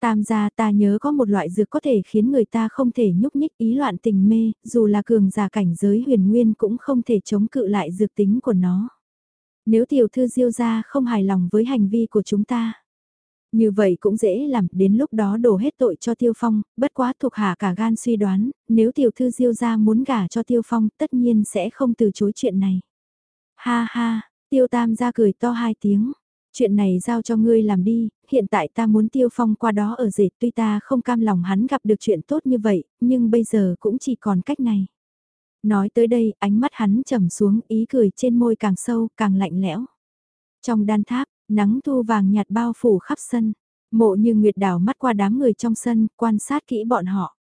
A: Tam gia ta nhớ có một loại dược có thể khiến người ta không thể nhúc nhích ý loạn tình mê, dù là cường giả cảnh giới huyền nguyên cũng không thể chống cự lại dược tính của nó. Nếu tiểu thư diêu gia không hài lòng với hành vi của chúng ta. Như vậy cũng dễ làm, đến lúc đó đổ hết tội cho Tiêu Phong, bất quá thuộc hạ cả gan suy đoán, nếu tiểu thư diêu gia muốn gả cho Tiêu Phong tất nhiên sẽ không từ chối chuyện này. Ha ha, Tiêu Tam gia cười to hai tiếng. Chuyện này giao cho ngươi làm đi, hiện tại ta muốn tiêu phong qua đó ở dệt tuy ta không cam lòng hắn gặp được chuyện tốt như vậy, nhưng bây giờ cũng chỉ còn cách này. Nói tới đây, ánh mắt hắn trầm xuống, ý cười trên môi càng sâu, càng lạnh lẽo. Trong đan tháp, nắng thu vàng nhạt bao phủ khắp sân, mộ như nguyệt đảo mắt qua đám người trong sân, quan sát kỹ bọn họ.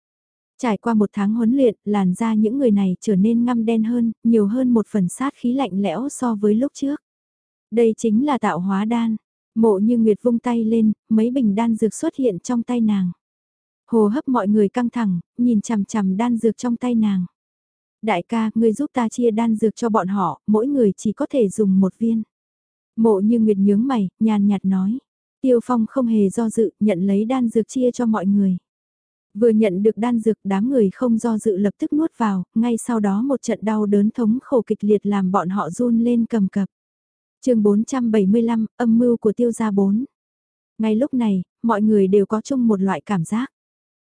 A: Trải qua một tháng huấn luyện, làn da những người này trở nên ngăm đen hơn, nhiều hơn một phần sát khí lạnh lẽo so với lúc trước. Đây chính là tạo hóa đan. Mộ như Nguyệt vung tay lên, mấy bình đan dược xuất hiện trong tay nàng. Hồ hấp mọi người căng thẳng, nhìn chằm chằm đan dược trong tay nàng. Đại ca, người giúp ta chia đan dược cho bọn họ, mỗi người chỉ có thể dùng một viên. Mộ như Nguyệt nhướng mày, nhàn nhạt nói. Tiêu Phong không hề do dự, nhận lấy đan dược chia cho mọi người. Vừa nhận được đan dược đám người không do dự lập tức nuốt vào, ngay sau đó một trận đau đớn thống khổ kịch liệt làm bọn họ run lên cầm cập chương 475, âm mưu của tiêu gia 4. Ngay lúc này, mọi người đều có chung một loại cảm giác.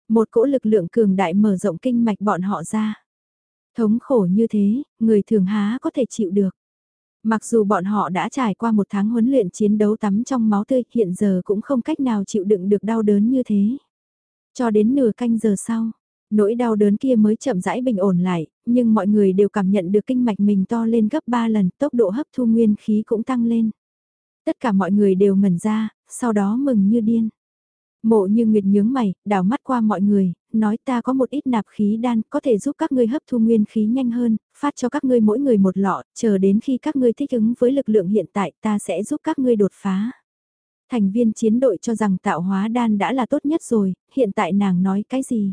A: Một cỗ lực lượng cường đại mở rộng kinh mạch bọn họ ra. Thống khổ như thế, người thường há có thể chịu được. Mặc dù bọn họ đã trải qua một tháng huấn luyện chiến đấu tắm trong máu tươi, hiện giờ cũng không cách nào chịu đựng được đau đớn như thế. Cho đến nửa canh giờ sau, nỗi đau đớn kia mới chậm rãi bình ổn lại, nhưng mọi người đều cảm nhận được kinh mạch mình to lên gấp 3 lần, tốc độ hấp thu nguyên khí cũng tăng lên. Tất cả mọi người đều ngẩn ra, sau đó mừng như điên. Mộ như Nguyệt nhướng mày, đảo mắt qua mọi người, nói ta có một ít nạp khí đan, có thể giúp các ngươi hấp thu nguyên khí nhanh hơn, phát cho các ngươi mỗi người một lọ, chờ đến khi các ngươi thích ứng với lực lượng hiện tại ta sẽ giúp các ngươi đột phá. Thành viên chiến đội cho rằng tạo hóa đan đã là tốt nhất rồi, hiện tại nàng nói cái gì?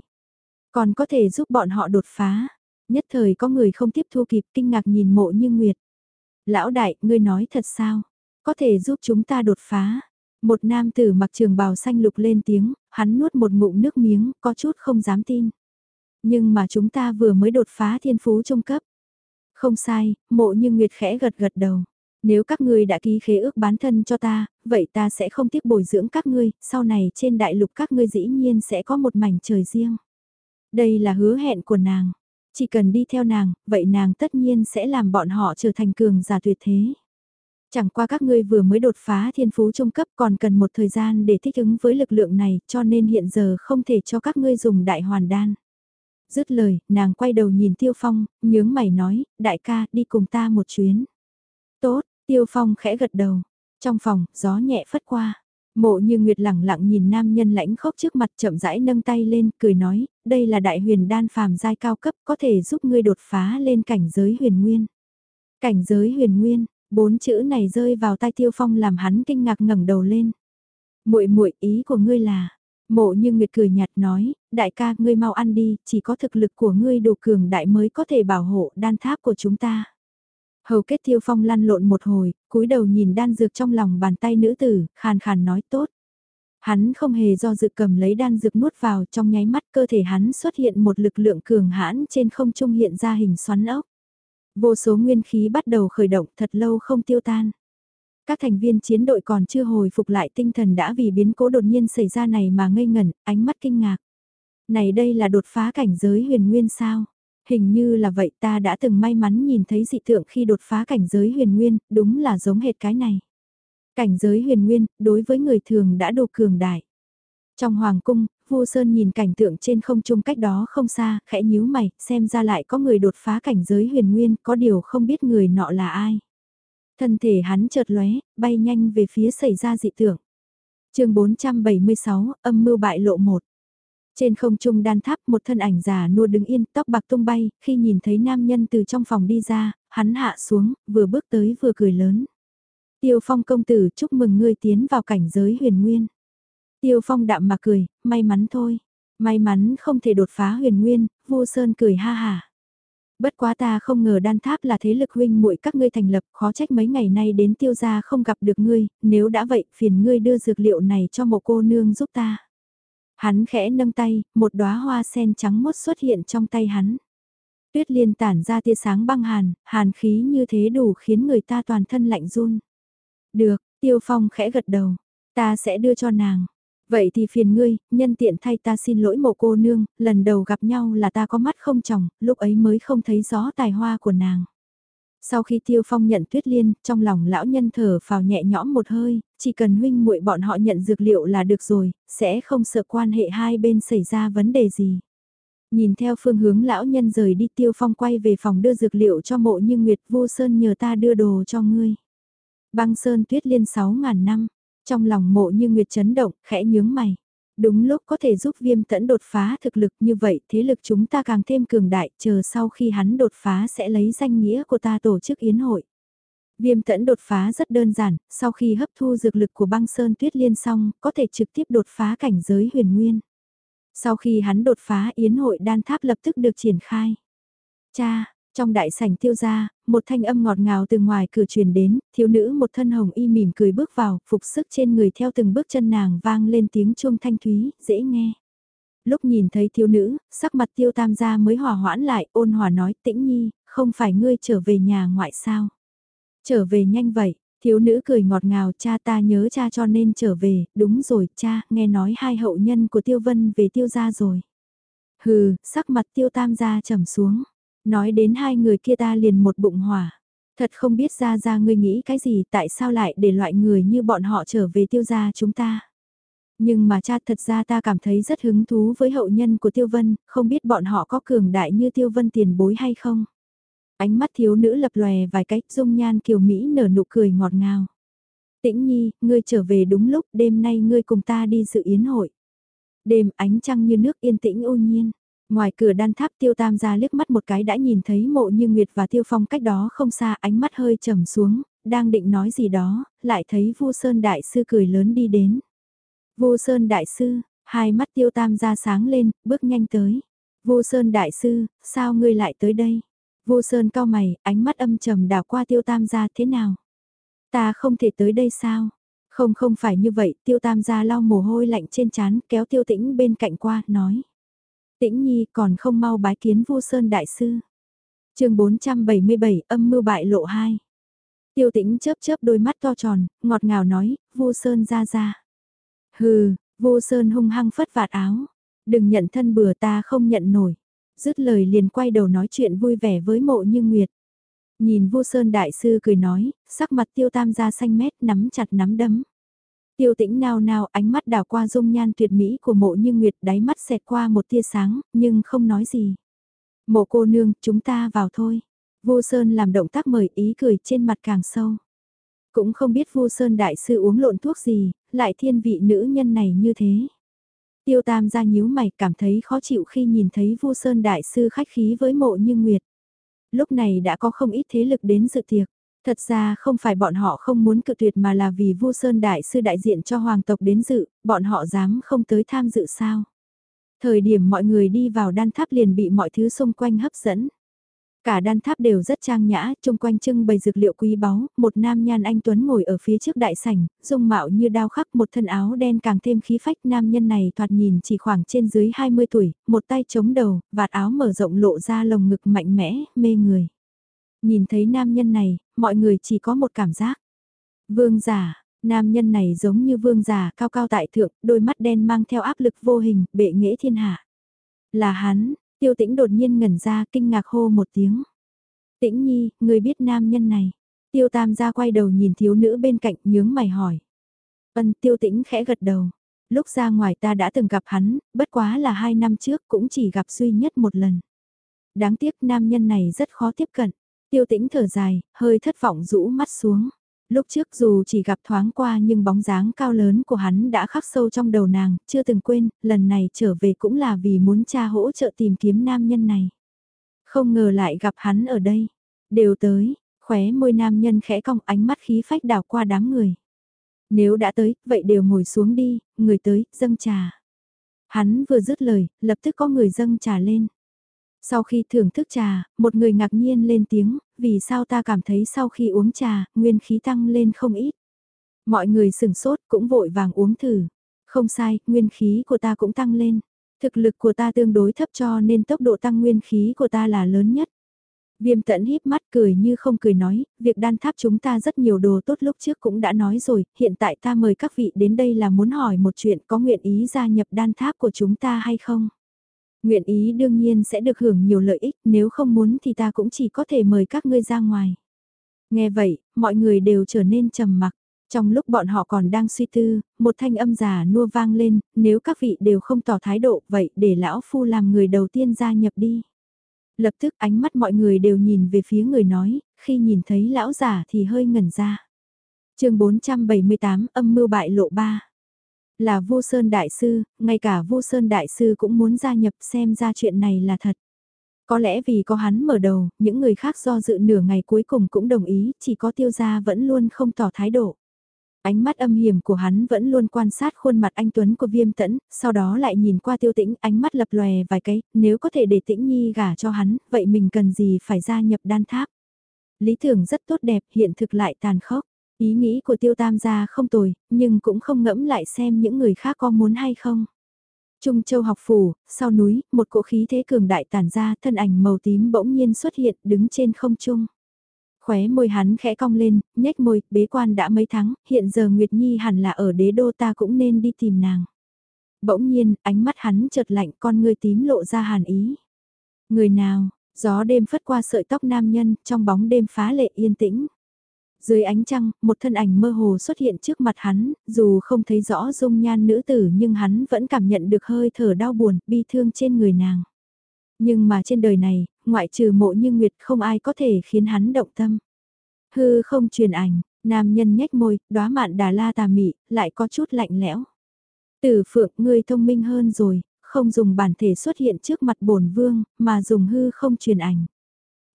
A: Còn có thể giúp bọn họ đột phá. Nhất thời có người không tiếp thu kịp kinh ngạc nhìn mộ như Nguyệt. Lão đại, ngươi nói thật sao? Có thể giúp chúng ta đột phá. Một nam tử mặc trường bào xanh lục lên tiếng, hắn nuốt một ngụm nước miếng, có chút không dám tin. Nhưng mà chúng ta vừa mới đột phá thiên phú trung cấp. Không sai, mộ như Nguyệt khẽ gật gật đầu. Nếu các ngươi đã ký khế ước bán thân cho ta, vậy ta sẽ không tiếc bồi dưỡng các ngươi, sau này trên đại lục các ngươi dĩ nhiên sẽ có một mảnh trời riêng. Đây là hứa hẹn của nàng. Chỉ cần đi theo nàng, vậy nàng tất nhiên sẽ làm bọn họ trở thành cường giả tuyệt thế. Chẳng qua các ngươi vừa mới đột phá thiên phú trung cấp còn cần một thời gian để thích ứng với lực lượng này cho nên hiện giờ không thể cho các ngươi dùng đại hoàn đan. Dứt lời, nàng quay đầu nhìn Tiêu Phong, nhướng mày nói, đại ca đi cùng ta một chuyến. Tốt, Tiêu Phong khẽ gật đầu. Trong phòng, gió nhẹ phất qua. Mộ như Nguyệt lẳng lặng nhìn nam nhân lãnh khốc trước mặt chậm rãi nâng tay lên, cười nói, đây là đại huyền đan phàm giai cao cấp có thể giúp ngươi đột phá lên cảnh giới huyền nguyên. Cảnh giới huyền nguyên, bốn chữ này rơi vào tai tiêu phong làm hắn kinh ngạc ngẩng đầu lên. muội muội ý của ngươi là, mộ như Nguyệt cười nhạt nói, đại ca ngươi mau ăn đi, chỉ có thực lực của ngươi đủ cường đại mới có thể bảo hộ đan tháp của chúng ta. Hầu kết tiêu phong lăn lộn một hồi, cúi đầu nhìn đan dược trong lòng bàn tay nữ tử, khàn khàn nói tốt. Hắn không hề do dự cầm lấy đan dược nuốt vào trong nháy mắt cơ thể hắn xuất hiện một lực lượng cường hãn trên không trung hiện ra hình xoắn ốc. Vô số nguyên khí bắt đầu khởi động thật lâu không tiêu tan. Các thành viên chiến đội còn chưa hồi phục lại tinh thần đã vì biến cố đột nhiên xảy ra này mà ngây ngẩn, ánh mắt kinh ngạc. Này đây là đột phá cảnh giới huyền nguyên sao? Hình như là vậy ta đã từng may mắn nhìn thấy dị tượng khi đột phá cảnh giới huyền nguyên, đúng là giống hệt cái này. Cảnh giới huyền nguyên, đối với người thường đã đủ cường đại. Trong hoàng cung, Vu Sơn nhìn cảnh tượng trên không trung cách đó không xa, khẽ nhíu mày, xem ra lại có người đột phá cảnh giới huyền nguyên, có điều không biết người nọ là ai. Thân thể hắn chợt lóe, bay nhanh về phía xảy ra dị tượng. chương 476, âm mưu bại lộ 1. Trên không trung đan tháp một thân ảnh già nua đứng yên, tóc bạc tung bay, khi nhìn thấy nam nhân từ trong phòng đi ra, hắn hạ xuống, vừa bước tới vừa cười lớn. Tiêu phong công tử chúc mừng ngươi tiến vào cảnh giới huyền nguyên. Tiêu phong đạm mà cười, may mắn thôi. May mắn không thể đột phá huyền nguyên, vô sơn cười ha hà. Bất quá ta không ngờ đan tháp là thế lực huynh muội các ngươi thành lập, khó trách mấy ngày nay đến tiêu gia không gặp được ngươi, nếu đã vậy phiền ngươi đưa dược liệu này cho một cô nương giúp ta. Hắn khẽ nâng tay, một đóa hoa sen trắng mốt xuất hiện trong tay hắn. Tuyết liên tản ra tia sáng băng hàn, hàn khí như thế đủ khiến người ta toàn thân lạnh run. Được, tiêu phong khẽ gật đầu, ta sẽ đưa cho nàng. Vậy thì phiền ngươi, nhân tiện thay ta xin lỗi mộ cô nương, lần đầu gặp nhau là ta có mắt không chồng, lúc ấy mới không thấy rõ tài hoa của nàng. Sau khi Tiêu Phong nhận Tuyết Liên, trong lòng lão nhân thở phào nhẹ nhõm một hơi, chỉ cần huynh muội bọn họ nhận dược liệu là được rồi, sẽ không sợ quan hệ hai bên xảy ra vấn đề gì. Nhìn theo phương hướng lão nhân rời đi Tiêu Phong quay về phòng đưa dược liệu cho mộ như Nguyệt Vô Sơn nhờ ta đưa đồ cho ngươi. Băng Sơn Tuyết Liên 6.000 năm, trong lòng mộ như Nguyệt chấn động, khẽ nhướng mày. Đúng lúc có thể giúp viêm tẫn đột phá thực lực như vậy thế lực chúng ta càng thêm cường đại chờ sau khi hắn đột phá sẽ lấy danh nghĩa của ta tổ chức yến hội. Viêm tẫn đột phá rất đơn giản, sau khi hấp thu dược lực của băng sơn tuyết liên xong, có thể trực tiếp đột phá cảnh giới huyền nguyên. Sau khi hắn đột phá yến hội đan tháp lập tức được triển khai. Cha, trong đại sảnh tiêu gia, một thanh âm ngọt ngào từ ngoài cửa truyền đến, thiếu nữ một thân hồng y mỉm cười bước vào, phục sức trên người theo từng bước chân nàng vang lên tiếng chuông thanh thúy, dễ nghe. Lúc nhìn thấy thiếu nữ, sắc mặt tiêu tam gia mới hòa hoãn lại, ôn hòa nói tĩnh nhi, không phải ngươi trở về nhà ngoại sao. Trở về nhanh vậy, Thiếu nữ cười ngọt ngào cha ta nhớ cha cho nên trở về, đúng rồi cha, nghe nói hai hậu nhân của tiêu vân về tiêu gia rồi. Hừ, sắc mặt tiêu tam gia trầm xuống, nói đến hai người kia ta liền một bụng hỏa. Thật không biết ra ra ngươi nghĩ cái gì tại sao lại để loại người như bọn họ trở về tiêu gia chúng ta. Nhưng mà cha thật ra ta cảm thấy rất hứng thú với hậu nhân của Tiêu Vân, không biết bọn họ có cường đại như Tiêu Vân tiền bối hay không. Ánh mắt thiếu nữ lập lòe vài cách dung nhan kiều Mỹ nở nụ cười ngọt ngào. Tĩnh Nhi, ngươi trở về đúng lúc, đêm nay ngươi cùng ta đi dự yến hội. Đêm ánh trăng như nước yên tĩnh ô nhiên. Ngoài cửa đan tháp tiêu tam ra liếc mắt một cái đã nhìn thấy mộ như Nguyệt và tiêu phong cách đó không xa ánh mắt hơi trầm xuống, đang định nói gì đó, lại thấy vu sơn đại sư cười lớn đi đến. Vô Sơn Đại Sư, hai mắt tiêu tam ra sáng lên, bước nhanh tới. Vô Sơn Đại Sư, sao ngươi lại tới đây? Vô Sơn cao mày, ánh mắt âm trầm đảo qua tiêu tam ra thế nào? Ta không thể tới đây sao? Không không phải như vậy, tiêu tam gia lau mồ hôi lạnh trên trán kéo tiêu tĩnh bên cạnh qua, nói. Tĩnh nhi còn không mau bái kiến vô sơn đại sư. chương 477 âm mưu bại lộ 2. Tiêu tĩnh chớp chớp đôi mắt to tròn, ngọt ngào nói, vô sơn ra ra. Hừ, vô sơn hung hăng phất vạt áo. Đừng nhận thân bừa ta không nhận nổi. Dứt lời liền quay đầu nói chuyện vui vẻ với mộ như nguyệt. Nhìn vô sơn đại sư cười nói, sắc mặt tiêu tam ra xanh mét nắm chặt nắm đấm. Tiêu tĩnh nao nao ánh mắt đảo qua dung nhan tuyệt mỹ của mộ như nguyệt đáy mắt xẹt qua một tia sáng, nhưng không nói gì. Mộ cô nương, chúng ta vào thôi. Vô Sơn làm động tác mời ý cười trên mặt càng sâu. Cũng không biết Vu Sơn Đại Sư uống lộn thuốc gì, lại thiên vị nữ nhân này như thế. Tiêu Tam ra nhíu mày cảm thấy khó chịu khi nhìn thấy Vu Sơn Đại Sư khách khí với mộ như Nguyệt. Lúc này đã có không ít thế lực đến dự tiệc. Thật ra không phải bọn họ không muốn cự tuyệt mà là vì Vu Sơn Đại Sư đại diện cho hoàng tộc đến dự, bọn họ dám không tới tham dự sao. Thời điểm mọi người đi vào đan tháp liền bị mọi thứ xung quanh hấp dẫn. Cả đan tháp đều rất trang nhã, chung quanh trưng bày dược liệu quý báu, một nam nhan anh Tuấn ngồi ở phía trước đại sảnh, dung mạo như đao khắc một thân áo đen càng thêm khí phách nam nhân này thoạt nhìn chỉ khoảng trên dưới 20 tuổi, một tay chống đầu, vạt áo mở rộng lộ ra lồng ngực mạnh mẽ, mê người. Nhìn thấy nam nhân này, mọi người chỉ có một cảm giác. Vương giả, nam nhân này giống như vương giả cao cao tại thượng, đôi mắt đen mang theo áp lực vô hình, bệ nghệ thiên hạ. Là hắn, Tiêu tĩnh đột nhiên ngẩn ra kinh ngạc hô một tiếng. Tĩnh nhi, người biết nam nhân này. Tiêu tam gia quay đầu nhìn thiếu nữ bên cạnh nhướng mày hỏi. Ân tiêu tĩnh khẽ gật đầu. Lúc ra ngoài ta đã từng gặp hắn, bất quá là hai năm trước cũng chỉ gặp duy nhất một lần. Đáng tiếc nam nhân này rất khó tiếp cận. Tiêu tĩnh thở dài, hơi thất vọng rũ mắt xuống. Lúc trước dù chỉ gặp thoáng qua nhưng bóng dáng cao lớn của hắn đã khắc sâu trong đầu nàng, chưa từng quên, lần này trở về cũng là vì muốn cha hỗ trợ tìm kiếm nam nhân này. Không ngờ lại gặp hắn ở đây. Đều tới, khóe môi nam nhân khẽ cong ánh mắt khí phách đảo qua đám người. Nếu đã tới, vậy đều ngồi xuống đi, người tới, dâng trà. Hắn vừa dứt lời, lập tức có người dâng trà lên. Sau khi thưởng thức trà, một người ngạc nhiên lên tiếng, vì sao ta cảm thấy sau khi uống trà, nguyên khí tăng lên không ít. Mọi người sừng sốt cũng vội vàng uống thử. Không sai, nguyên khí của ta cũng tăng lên. Thực lực của ta tương đối thấp cho nên tốc độ tăng nguyên khí của ta là lớn nhất. Viêm tẫn híp mắt cười như không cười nói, việc đan tháp chúng ta rất nhiều đồ tốt lúc trước cũng đã nói rồi, hiện tại ta mời các vị đến đây là muốn hỏi một chuyện có nguyện ý gia nhập đan tháp của chúng ta hay không? Nguyện ý đương nhiên sẽ được hưởng nhiều lợi ích, nếu không muốn thì ta cũng chỉ có thể mời các ngươi ra ngoài. Nghe vậy, mọi người đều trở nên trầm mặc. Trong lúc bọn họ còn đang suy tư, một thanh âm già nua vang lên, nếu các vị đều không tỏ thái độ, vậy để lão phu làm người đầu tiên gia nhập đi. Lập tức ánh mắt mọi người đều nhìn về phía người nói, khi nhìn thấy lão già thì hơi ngẩn ra. chương 478 âm mưu bại lộ 3 là vô sơn đại sư, ngay cả vô sơn đại sư cũng muốn gia nhập xem ra chuyện này là thật. Có lẽ vì có hắn mở đầu, những người khác do dự nửa ngày cuối cùng cũng đồng ý, chỉ có tiêu gia vẫn luôn không tỏ thái độ. Ánh mắt âm hiểm của hắn vẫn luôn quan sát khuôn mặt anh Tuấn của viêm tẫn, sau đó lại nhìn qua tiêu tĩnh, ánh mắt lập lòe vài cái, nếu có thể để tĩnh nhi gả cho hắn, vậy mình cần gì phải gia nhập đan tháp. Lý tưởng rất tốt đẹp, hiện thực lại tàn khốc. Ý nghĩ của tiêu tam gia không tồi, nhưng cũng không ngẫm lại xem những người khác có muốn hay không. Trung châu học phủ, sau núi, một cỗ khí thế cường đại tản ra, thân ảnh màu tím bỗng nhiên xuất hiện, đứng trên không trung. Khóe môi hắn khẽ cong lên, nhếch môi, bế quan đã mấy tháng, hiện giờ Nguyệt Nhi hẳn là ở đế đô ta cũng nên đi tìm nàng. Bỗng nhiên, ánh mắt hắn chợt lạnh con ngươi tím lộ ra hàn ý. Người nào, gió đêm phất qua sợi tóc nam nhân, trong bóng đêm phá lệ yên tĩnh. Dưới ánh trăng, một thân ảnh mơ hồ xuất hiện trước mặt hắn, dù không thấy rõ dung nhan nữ tử nhưng hắn vẫn cảm nhận được hơi thở đau buồn, bi thương trên người nàng. Nhưng mà trên đời này, ngoại trừ mộ như Nguyệt không ai có thể khiến hắn động tâm. Hư không truyền ảnh, nam nhân nhếch môi, đóa mạn đà la tà mị, lại có chút lạnh lẽo. Tử phượng, ngươi thông minh hơn rồi, không dùng bản thể xuất hiện trước mặt bổn vương, mà dùng hư không truyền ảnh.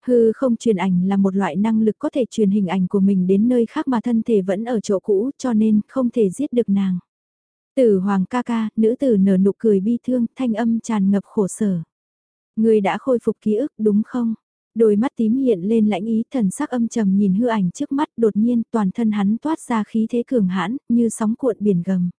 A: Hư không truyền ảnh là một loại năng lực có thể truyền hình ảnh của mình đến nơi khác mà thân thể vẫn ở chỗ cũ cho nên không thể giết được nàng. Tử hoàng ca ca, nữ tử nở nụ cười bi thương, thanh âm tràn ngập khổ sở. Người đã khôi phục ký ức đúng không? Đôi mắt tím hiện lên lãnh ý thần sắc âm trầm nhìn hư ảnh trước mắt đột nhiên toàn thân hắn toát ra khí thế cường hãn như sóng cuộn biển gầm.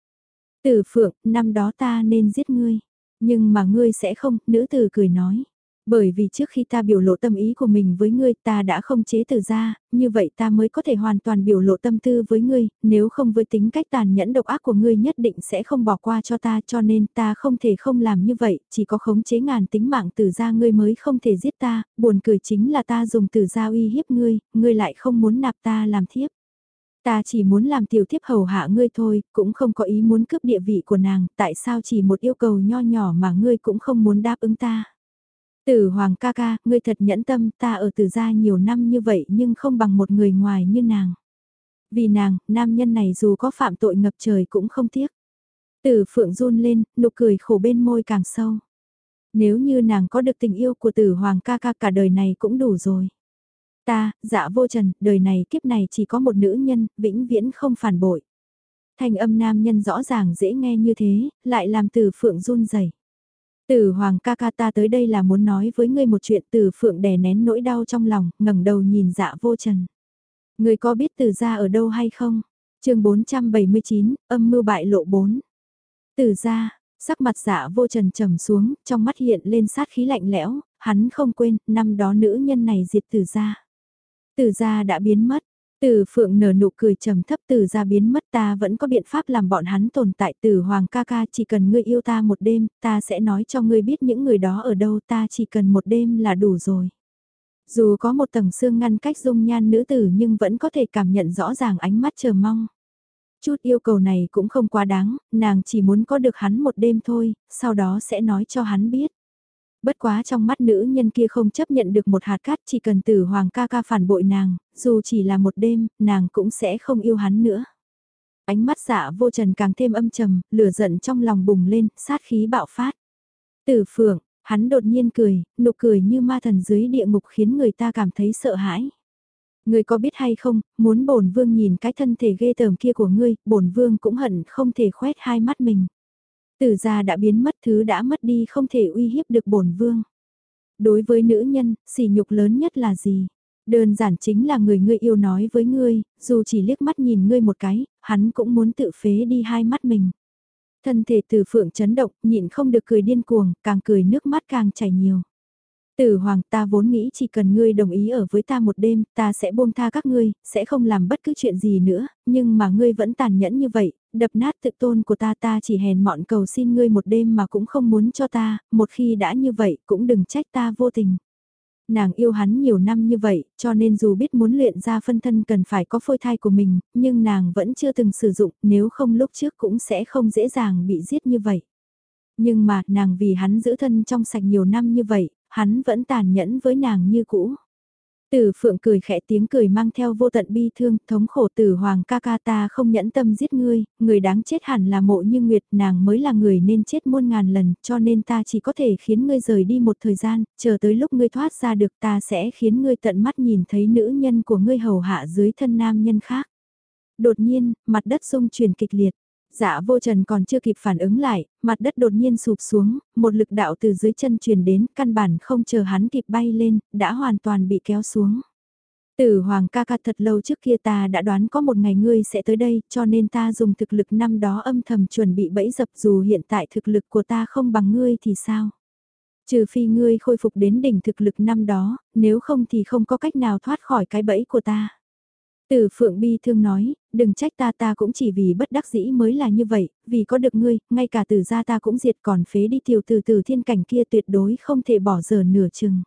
A: Tử phượng, năm đó ta nên giết ngươi. Nhưng mà ngươi sẽ không, nữ tử cười nói. Bởi vì trước khi ta biểu lộ tâm ý của mình với ngươi ta đã không chế từ ra, như vậy ta mới có thể hoàn toàn biểu lộ tâm tư với ngươi, nếu không với tính cách tàn nhẫn độc ác của ngươi nhất định sẽ không bỏ qua cho ta cho nên ta không thể không làm như vậy, chỉ có khống chế ngàn tính mạng từ ra ngươi mới không thể giết ta, buồn cười chính là ta dùng từ ra uy hiếp ngươi, ngươi lại không muốn nạp ta làm thiếp. Ta chỉ muốn làm tiểu thiếp hầu hạ ngươi thôi, cũng không có ý muốn cướp địa vị của nàng, tại sao chỉ một yêu cầu nho nhỏ mà ngươi cũng không muốn đáp ứng ta. Tử hoàng ca ca, ngươi thật nhẫn tâm, ta ở tử gia nhiều năm như vậy nhưng không bằng một người ngoài như nàng. Vì nàng, nam nhân này dù có phạm tội ngập trời cũng không tiếc. Tử phượng run lên, nụ cười khổ bên môi càng sâu. Nếu như nàng có được tình yêu của tử hoàng ca ca cả đời này cũng đủ rồi. Ta, dạ vô trần, đời này kiếp này chỉ có một nữ nhân, vĩnh viễn không phản bội. Thanh âm nam nhân rõ ràng dễ nghe như thế, lại làm tử phượng run rẩy. Tử Hoàng ca ca ta tới đây là muốn nói với ngươi một chuyện Tử Phượng đè nén nỗi đau trong lòng, ngẩng đầu nhìn dạ vô trần. Ngươi có biết Tử gia ở đâu hay không? chương 479, âm mưu bại lộ 4. Tử gia, sắc mặt dạ vô trần trầm xuống, trong mắt hiện lên sát khí lạnh lẽo, hắn không quên, năm đó nữ nhân này diệt tử gia. Tử gia đã biến mất, từ phượng nở nụ cười trầm thấp từ ra biến mất ta vẫn có biện pháp làm bọn hắn tồn tại từ hoàng ca ca chỉ cần ngươi yêu ta một đêm, ta sẽ nói cho ngươi biết những người đó ở đâu ta chỉ cần một đêm là đủ rồi. Dù có một tầng xương ngăn cách dung nhan nữ tử nhưng vẫn có thể cảm nhận rõ ràng ánh mắt chờ mong. Chút yêu cầu này cũng không quá đáng, nàng chỉ muốn có được hắn một đêm thôi, sau đó sẽ nói cho hắn biết. Bất quá trong mắt nữ nhân kia không chấp nhận được một hạt cát chỉ cần tử hoàng ca ca phản bội nàng, dù chỉ là một đêm, nàng cũng sẽ không yêu hắn nữa. Ánh mắt dạ vô trần càng thêm âm trầm, lửa giận trong lòng bùng lên, sát khí bạo phát. Tử phượng, hắn đột nhiên cười, nụ cười như ma thần dưới địa ngục khiến người ta cảm thấy sợ hãi. Ngươi có biết hay không, muốn bổn vương nhìn cái thân thể ghê tởm kia của ngươi, bổn vương cũng hận không thể khoét hai mắt mình. Tử gia đã biến mất thứ đã mất đi không thể uy hiếp được bổn vương. Đối với nữ nhân, sỉ nhục lớn nhất là gì? Đơn giản chính là người ngươi yêu nói với ngươi, dù chỉ liếc mắt nhìn ngươi một cái, hắn cũng muốn tự phế đi hai mắt mình. Thân thể từ phượng chấn động, nhịn không được cười điên cuồng, càng cười nước mắt càng chảy nhiều. Tử hoàng ta vốn nghĩ chỉ cần ngươi đồng ý ở với ta một đêm, ta sẽ buông tha các ngươi, sẽ không làm bất cứ chuyện gì nữa, nhưng mà ngươi vẫn tàn nhẫn như vậy, đập nát tự tôn của ta ta chỉ hèn mọn cầu xin ngươi một đêm mà cũng không muốn cho ta, một khi đã như vậy cũng đừng trách ta vô tình. Nàng yêu hắn nhiều năm như vậy, cho nên dù biết muốn luyện ra phân thân cần phải có phôi thai của mình, nhưng nàng vẫn chưa từng sử dụng, nếu không lúc trước cũng sẽ không dễ dàng bị giết như vậy. Nhưng mà, nàng vì hắn giữ thân trong sạch nhiều năm như vậy, hắn vẫn tàn nhẫn với nàng như cũ. Tử phượng cười khẽ tiếng cười mang theo vô tận bi thương, thống khổ tử hoàng ca ca ta không nhẫn tâm giết ngươi, người đáng chết hẳn là mộ như nguyệt, nàng mới là người nên chết muôn ngàn lần, cho nên ta chỉ có thể khiến ngươi rời đi một thời gian, chờ tới lúc ngươi thoát ra được ta sẽ khiến ngươi tận mắt nhìn thấy nữ nhân của ngươi hầu hạ dưới thân nam nhân khác. Đột nhiên, mặt đất rung chuyển kịch liệt. Dạ vô trần còn chưa kịp phản ứng lại, mặt đất đột nhiên sụp xuống, một lực đạo từ dưới chân truyền đến, căn bản không chờ hắn kịp bay lên, đã hoàn toàn bị kéo xuống. Tử hoàng ca ca thật lâu trước kia ta đã đoán có một ngày ngươi sẽ tới đây, cho nên ta dùng thực lực năm đó âm thầm chuẩn bị bẫy dập dù hiện tại thực lực của ta không bằng ngươi thì sao? Trừ phi ngươi khôi phục đến đỉnh thực lực năm đó, nếu không thì không có cách nào thoát khỏi cái bẫy của ta. Từ Phượng Bi thương nói, đừng trách ta ta cũng chỉ vì bất đắc dĩ mới là như vậy, vì có được ngươi, ngay cả từ gia ta cũng diệt còn phế đi tiểu từ từ thiên cảnh kia tuyệt đối không thể bỏ giờ nửa chừng.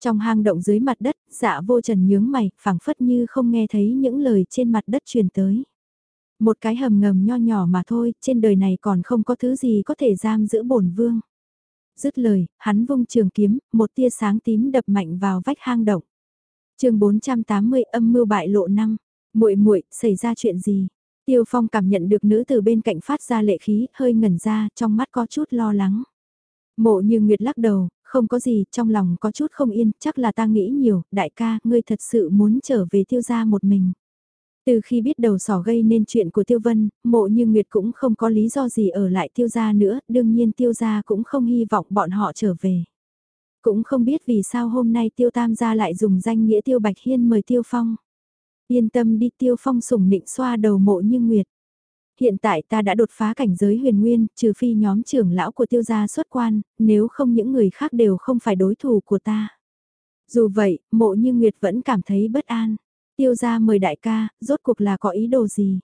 A: Trong hang động dưới mặt đất, dạ vô trần nhướng mày, phảng phất như không nghe thấy những lời trên mặt đất truyền tới. Một cái hầm ngầm nho nhỏ mà thôi, trên đời này còn không có thứ gì có thể giam giữ bổn vương. Dứt lời, hắn vung trường kiếm, một tia sáng tím đập mạnh vào vách hang động chương 480 âm mưu bại lộ năm muội muội xảy ra chuyện gì? Tiêu Phong cảm nhận được nữ từ bên cạnh phát ra lệ khí, hơi ngẩn ra, trong mắt có chút lo lắng. Mộ như Nguyệt lắc đầu, không có gì, trong lòng có chút không yên, chắc là ta nghĩ nhiều, đại ca, ngươi thật sự muốn trở về tiêu gia một mình. Từ khi biết đầu sỏ gây nên chuyện của Tiêu Vân, mộ như Nguyệt cũng không có lý do gì ở lại tiêu gia nữa, đương nhiên tiêu gia cũng không hy vọng bọn họ trở về. Cũng không biết vì sao hôm nay tiêu tam gia lại dùng danh nghĩa tiêu bạch hiên mời tiêu phong. Yên tâm đi tiêu phong sủng nịnh xoa đầu mộ như Nguyệt. Hiện tại ta đã đột phá cảnh giới huyền nguyên, trừ phi nhóm trưởng lão của tiêu gia xuất quan, nếu không những người khác đều không phải đối thủ của ta. Dù vậy, mộ như Nguyệt vẫn cảm thấy bất an. Tiêu gia mời đại ca, rốt cuộc là có ý đồ gì?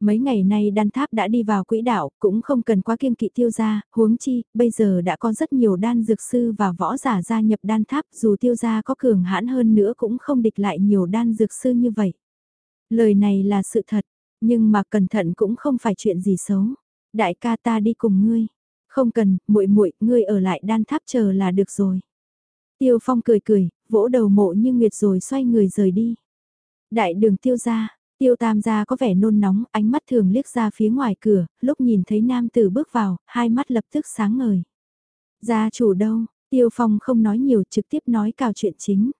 A: Mấy ngày nay đan tháp đã đi vào quỹ đạo, cũng không cần quá kiêng kỵ tiêu gia, huống chi, bây giờ đã có rất nhiều đan dược sư và võ giả gia nhập đan tháp, dù tiêu gia có cường hãn hơn nữa cũng không địch lại nhiều đan dược sư như vậy. Lời này là sự thật, nhưng mà cẩn thận cũng không phải chuyện gì xấu. Đại ca ta đi cùng ngươi. Không cần, muội muội, ngươi ở lại đan tháp chờ là được rồi. Tiêu Phong cười cười, vỗ đầu mộ như nguyệt rồi xoay người rời đi. Đại đường tiêu gia, tiêu tam gia có vẻ nôn nóng, ánh mắt thường liếc ra phía ngoài cửa, lúc nhìn thấy nam tử bước vào, hai mắt lập tức sáng ngời. Gia chủ đâu, tiêu phong không nói nhiều trực tiếp nói cào chuyện chính.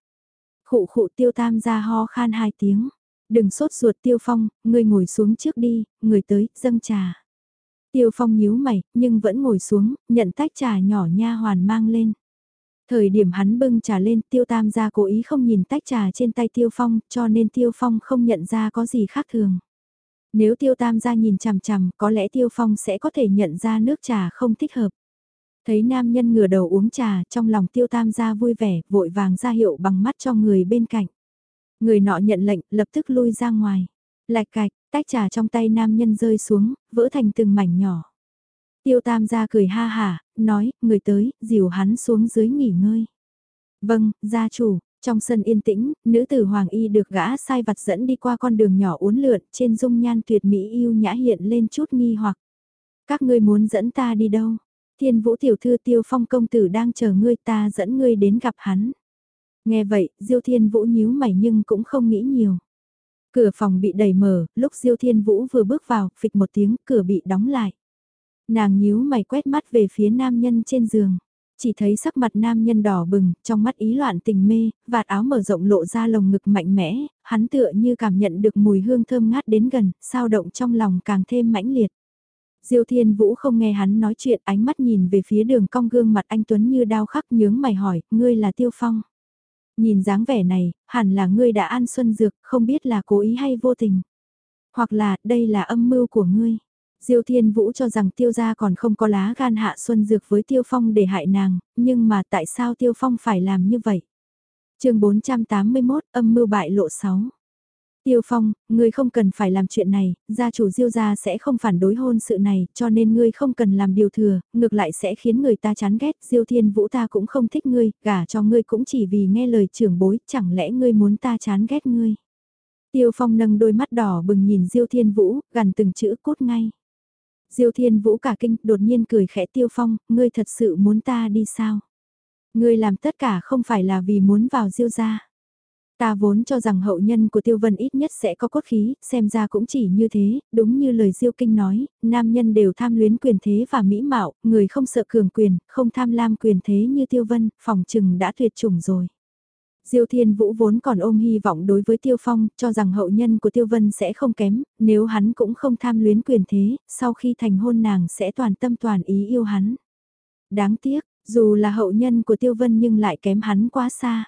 A: Khụ khụ tiêu tam gia ho khan hai tiếng. Đừng sốt ruột tiêu phong, ngươi ngồi xuống trước đi, người tới, dâng trà. Tiêu phong nhíu mày, nhưng vẫn ngồi xuống, nhận tách trà nhỏ nha hoàn mang lên. Thời điểm hắn bưng trà lên tiêu tam gia cố ý không nhìn tách trà trên tay tiêu phong cho nên tiêu phong không nhận ra có gì khác thường. Nếu tiêu tam gia nhìn chằm chằm có lẽ tiêu phong sẽ có thể nhận ra nước trà không thích hợp. Thấy nam nhân ngửa đầu uống trà trong lòng tiêu tam gia vui vẻ vội vàng ra hiệu bằng mắt cho người bên cạnh. Người nọ nhận lệnh lập tức lui ra ngoài. Lạch cạch, tách trà trong tay nam nhân rơi xuống, vỡ thành từng mảnh nhỏ. Tiêu tam gia cười ha hả, nói, người tới, dìu hắn xuống dưới nghỉ ngơi. Vâng, gia chủ, trong sân yên tĩnh, nữ tử Hoàng Y được gã sai vặt dẫn đi qua con đường nhỏ uốn lượn, trên dung nhan tuyệt mỹ yêu nhã hiện lên chút nghi hoặc. Các ngươi muốn dẫn ta đi đâu? Thiên vũ tiểu thư tiêu phong công tử đang chờ ngươi ta dẫn ngươi đến gặp hắn. Nghe vậy, Diêu Thiên Vũ nhíu mày nhưng cũng không nghĩ nhiều. Cửa phòng bị đẩy mở, lúc Diêu Thiên Vũ vừa bước vào, phịch một tiếng, cửa bị đóng lại. Nàng nhíu mày quét mắt về phía nam nhân trên giường. Chỉ thấy sắc mặt nam nhân đỏ bừng, trong mắt ý loạn tình mê, vạt áo mở rộng lộ ra lồng ngực mạnh mẽ, hắn tựa như cảm nhận được mùi hương thơm ngát đến gần, sao động trong lòng càng thêm mãnh liệt. Diêu Thiên Vũ không nghe hắn nói chuyện, ánh mắt nhìn về phía đường cong gương mặt anh Tuấn như đao khắc nhướng mày hỏi, ngươi là Tiêu Phong. Nhìn dáng vẻ này, hẳn là ngươi đã ăn xuân dược, không biết là cố ý hay vô tình. Hoặc là, đây là âm mưu của ngươi. Diêu Thiên Vũ cho rằng tiêu gia còn không có lá gan hạ xuân dược với tiêu phong để hại nàng, nhưng mà tại sao tiêu phong phải làm như vậy? chương 481 âm mưu bại lộ 6 Tiêu Phong, ngươi không cần phải làm chuyện này, gia chủ Diêu gia sẽ không phản đối hôn sự này, cho nên ngươi không cần làm điều thừa, ngược lại sẽ khiến người ta chán ghét, Diêu Thiên Vũ ta cũng không thích ngươi, gả cho ngươi cũng chỉ vì nghe lời trưởng bối, chẳng lẽ ngươi muốn ta chán ghét ngươi? Tiêu Phong nâng đôi mắt đỏ bừng nhìn Diêu Thiên Vũ, gần từng chữ cốt ngay. Diêu Thiên Vũ cả kinh, đột nhiên cười khẽ Tiêu Phong, ngươi thật sự muốn ta đi sao? Ngươi làm tất cả không phải là vì muốn vào Diêu gia. Ta vốn cho rằng hậu nhân của Tiêu Vân ít nhất sẽ có cốt khí, xem ra cũng chỉ như thế, đúng như lời Diêu Kinh nói, nam nhân đều tham luyến quyền thế và mỹ mạo, người không sợ cường quyền, không tham lam quyền thế như Tiêu Vân, phòng trừng đã tuyệt chủng rồi. Diêu Thiên Vũ vốn còn ôm hy vọng đối với Tiêu Phong, cho rằng hậu nhân của Tiêu Vân sẽ không kém, nếu hắn cũng không tham luyến quyền thế, sau khi thành hôn nàng sẽ toàn tâm toàn ý yêu hắn. Đáng tiếc, dù là hậu nhân của Tiêu Vân nhưng lại kém hắn quá xa.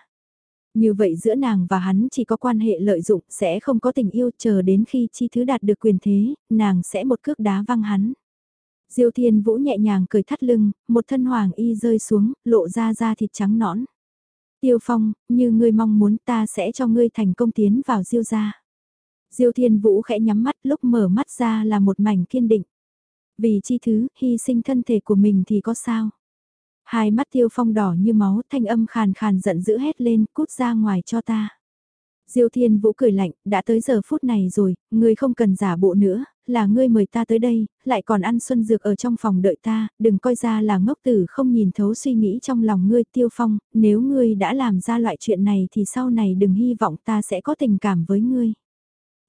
A: Như vậy giữa nàng và hắn chỉ có quan hệ lợi dụng, sẽ không có tình yêu chờ đến khi chi thứ đạt được quyền thế, nàng sẽ một cước đá văng hắn. Diêu Thiên Vũ nhẹ nhàng cười thắt lưng, một thân hoàng y rơi xuống, lộ ra da thịt trắng nõn. Tiêu Phong, như ngươi mong muốn ta sẽ cho ngươi thành công tiến vào Diêu gia. Diêu Thiên Vũ khẽ nhắm mắt lúc mở mắt ra là một mảnh kiên định. Vì chi thứ, hy sinh thân thể của mình thì có sao? Hai mắt Tiêu Phong đỏ như máu, thanh âm khàn khàn giận dữ hét lên, cút ra ngoài cho ta. Diêu Thiên Vũ cười lạnh, đã tới giờ phút này rồi, ngươi không cần giả bộ nữa, là ngươi mời ta tới đây, lại còn ăn xuân dược ở trong phòng đợi ta, đừng coi ra là ngốc tử không nhìn thấu suy nghĩ trong lòng ngươi Tiêu Phong, nếu ngươi đã làm ra loại chuyện này thì sau này đừng hy vọng ta sẽ có tình cảm với ngươi.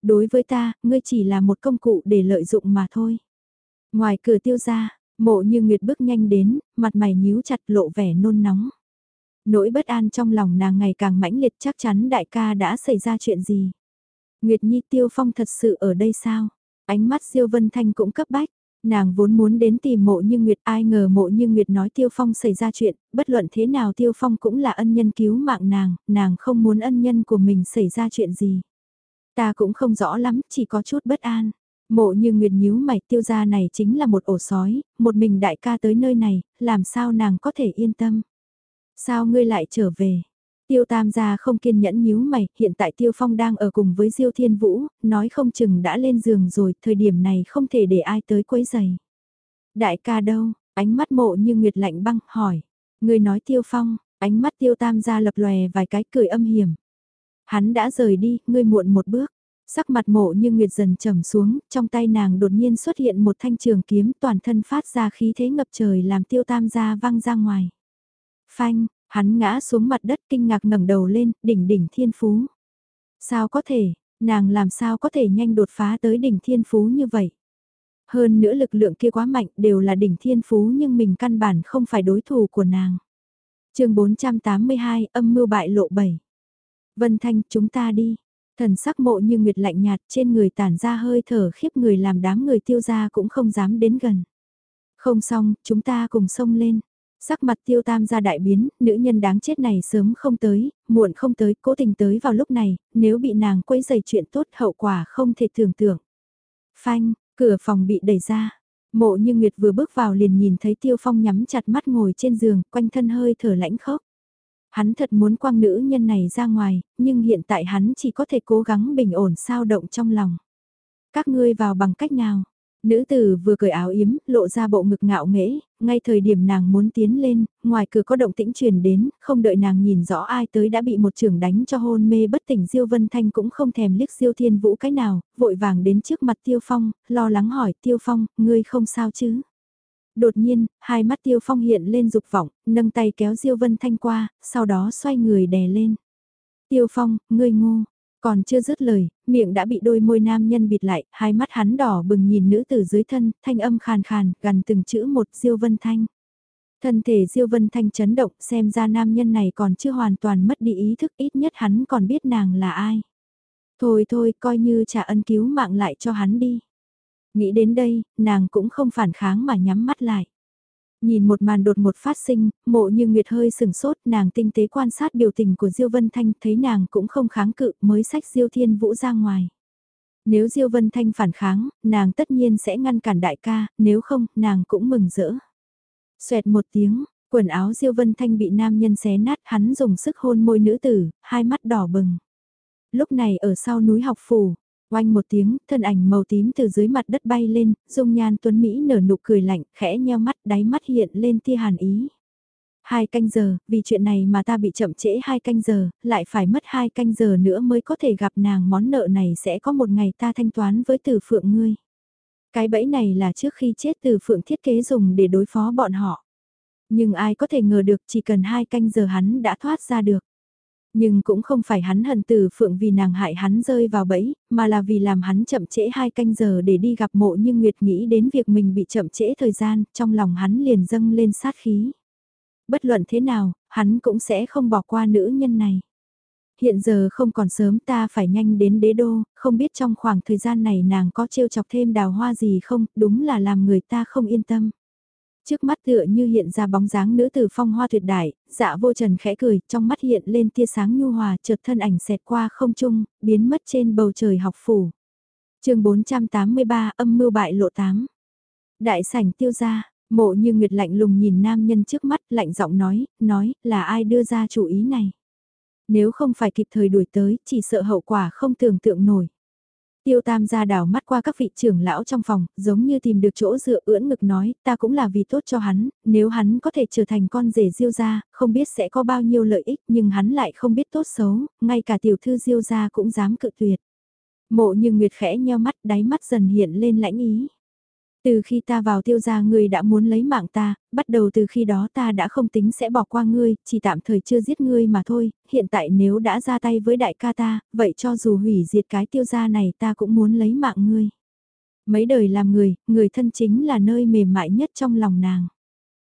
A: Đối với ta, ngươi chỉ là một công cụ để lợi dụng mà thôi. Ngoài cửa tiêu ra, mộ như Nguyệt bước nhanh đến, mặt mày nhíu chặt lộ vẻ nôn nóng. Nỗi bất an trong lòng nàng ngày càng mãnh liệt chắc chắn đại ca đã xảy ra chuyện gì. Nguyệt Nhi Tiêu Phong thật sự ở đây sao? Ánh mắt siêu Vân Thanh cũng cấp bách. Nàng vốn muốn đến tìm mộ như Nguyệt ai ngờ mộ như Nguyệt nói Tiêu Phong xảy ra chuyện, bất luận thế nào Tiêu Phong cũng là ân nhân cứu mạng nàng, nàng không muốn ân nhân của mình xảy ra chuyện gì. Ta cũng không rõ lắm, chỉ có chút bất an. Mộ như Nguyệt nhíu mày tiêu gia này chính là một ổ sói, một mình đại ca tới nơi này, làm sao nàng có thể yên tâm. Sao ngươi lại trở về? Tiêu tam gia không kiên nhẫn nhíu mày, hiện tại tiêu phong đang ở cùng với diêu thiên vũ, nói không chừng đã lên giường rồi, thời điểm này không thể để ai tới quấy giày. Đại ca đâu? Ánh mắt mộ như Nguyệt lạnh băng, hỏi. Người nói tiêu phong, ánh mắt tiêu tam gia lập lòe vài cái cười âm hiểm. Hắn đã rời đi, ngươi muộn một bước. Sắc mặt mộ như Nguyệt dần trầm xuống, trong tay nàng đột nhiên xuất hiện một thanh trường kiếm toàn thân phát ra khí thế ngập trời làm tiêu tam gia văng ra ngoài. Phanh, hắn ngã xuống mặt đất kinh ngạc ngẩng đầu lên, đỉnh đỉnh thiên phú. Sao có thể, nàng làm sao có thể nhanh đột phá tới đỉnh thiên phú như vậy? Hơn nữa lực lượng kia quá mạnh đều là đỉnh thiên phú nhưng mình căn bản không phải đối thủ của nàng. chương 482 âm mưu bại lộ 7 Vân Thanh, chúng ta đi. Thần sắc mộ như nguyệt lạnh nhạt trên người tản ra hơi thở khiếp người làm đám người tiêu ra cũng không dám đến gần. Không xong, chúng ta cùng sông lên. Sắc mặt tiêu tam ra đại biến, nữ nhân đáng chết này sớm không tới, muộn không tới, cố tình tới vào lúc này, nếu bị nàng quấy dày chuyện tốt hậu quả không thể tưởng tượng. Phanh, cửa phòng bị đẩy ra. Mộ như Nguyệt vừa bước vào liền nhìn thấy tiêu phong nhắm chặt mắt ngồi trên giường, quanh thân hơi thở lãnh khốc. Hắn thật muốn quăng nữ nhân này ra ngoài, nhưng hiện tại hắn chỉ có thể cố gắng bình ổn sao động trong lòng. Các ngươi vào bằng cách nào? Nữ tử vừa cởi áo yếm, lộ ra bộ ngực ngạo nghễ, ngay thời điểm nàng muốn tiến lên, ngoài cửa có động tĩnh truyền đến, không đợi nàng nhìn rõ ai tới đã bị một trưởng đánh cho hôn mê bất tỉnh Diêu Vân Thanh cũng không thèm liếc Diêu Thiên Vũ cái nào, vội vàng đến trước mặt Tiêu Phong, lo lắng hỏi Tiêu Phong, ngươi không sao chứ? Đột nhiên, hai mắt Tiêu Phong hiện lên dục vọng, nâng tay kéo Diêu Vân Thanh qua, sau đó xoay người đè lên. Tiêu Phong, ngươi ngô, còn chưa dứt lời, miệng đã bị đôi môi nam nhân bịt lại, hai mắt hắn đỏ bừng nhìn nữ tử dưới thân, thanh âm khàn khàn, gần từng chữ một Diêu Vân Thanh. Thân thể Diêu Vân Thanh chấn động, xem ra nam nhân này còn chưa hoàn toàn mất đi ý thức, ít nhất hắn còn biết nàng là ai. Thôi thôi, coi như trả ân cứu mạng lại cho hắn đi. Nghĩ đến đây, nàng cũng không phản kháng mà nhắm mắt lại. Nhìn một màn đột một phát sinh, mộ như Nguyệt hơi sừng sốt, nàng tinh tế quan sát biểu tình của Diêu Vân Thanh, thấy nàng cũng không kháng cự, mới sách Diêu Thiên Vũ ra ngoài. Nếu Diêu Vân Thanh phản kháng, nàng tất nhiên sẽ ngăn cản đại ca, nếu không, nàng cũng mừng rỡ. Xoẹt một tiếng, quần áo Diêu Vân Thanh bị nam nhân xé nát, hắn dùng sức hôn môi nữ tử, hai mắt đỏ bừng. Lúc này ở sau núi học phủ, Oanh một tiếng, thân ảnh màu tím từ dưới mặt đất bay lên, dung nhan tuấn Mỹ nở nụ cười lạnh, khẽ nheo mắt, đáy mắt hiện lên tia hàn ý. Hai canh giờ, vì chuyện này mà ta bị chậm trễ hai canh giờ, lại phải mất hai canh giờ nữa mới có thể gặp nàng món nợ này sẽ có một ngày ta thanh toán với từ phượng ngươi. Cái bẫy này là trước khi chết từ phượng thiết kế dùng để đối phó bọn họ. Nhưng ai có thể ngờ được chỉ cần hai canh giờ hắn đã thoát ra được. Nhưng cũng không phải hắn hận từ phượng vì nàng hại hắn rơi vào bẫy, mà là vì làm hắn chậm trễ hai canh giờ để đi gặp mộ nhưng Nguyệt nghĩ đến việc mình bị chậm trễ thời gian, trong lòng hắn liền dâng lên sát khí. Bất luận thế nào, hắn cũng sẽ không bỏ qua nữ nhân này. Hiện giờ không còn sớm ta phải nhanh đến đế đô, không biết trong khoảng thời gian này nàng có trêu chọc thêm đào hoa gì không, đúng là làm người ta không yên tâm. Trước mắt tựa như hiện ra bóng dáng nữ tử phong hoa tuyệt đại, dạ vô trần khẽ cười, trong mắt hiện lên tia sáng nhu hòa, chợt thân ảnh xẹt qua không trung, biến mất trên bầu trời học phủ. chương 483 âm mưu bại lộ 8 Đại sảnh tiêu gia, mộ như Nguyệt lạnh lùng nhìn nam nhân trước mắt lạnh giọng nói, nói là ai đưa ra chủ ý này. Nếu không phải kịp thời đuổi tới, chỉ sợ hậu quả không tưởng tượng nổi. Tiêu tam gia đảo mắt qua các vị trưởng lão trong phòng, giống như tìm được chỗ dựa ưỡn ngực nói, ta cũng là vì tốt cho hắn, nếu hắn có thể trở thành con rể diêu gia, không biết sẽ có bao nhiêu lợi ích nhưng hắn lại không biết tốt xấu, ngay cả tiểu thư diêu gia cũng dám cự tuyệt. Mộ như Nguyệt khẽ nheo mắt đáy mắt dần hiện lên lãnh ý. Từ khi ta vào tiêu gia ngươi đã muốn lấy mạng ta, bắt đầu từ khi đó ta đã không tính sẽ bỏ qua ngươi, chỉ tạm thời chưa giết ngươi mà thôi, hiện tại nếu đã ra tay với đại ca ta, vậy cho dù hủy diệt cái tiêu gia này ta cũng muốn lấy mạng ngươi. Mấy đời làm người, người thân chính là nơi mềm mại nhất trong lòng nàng.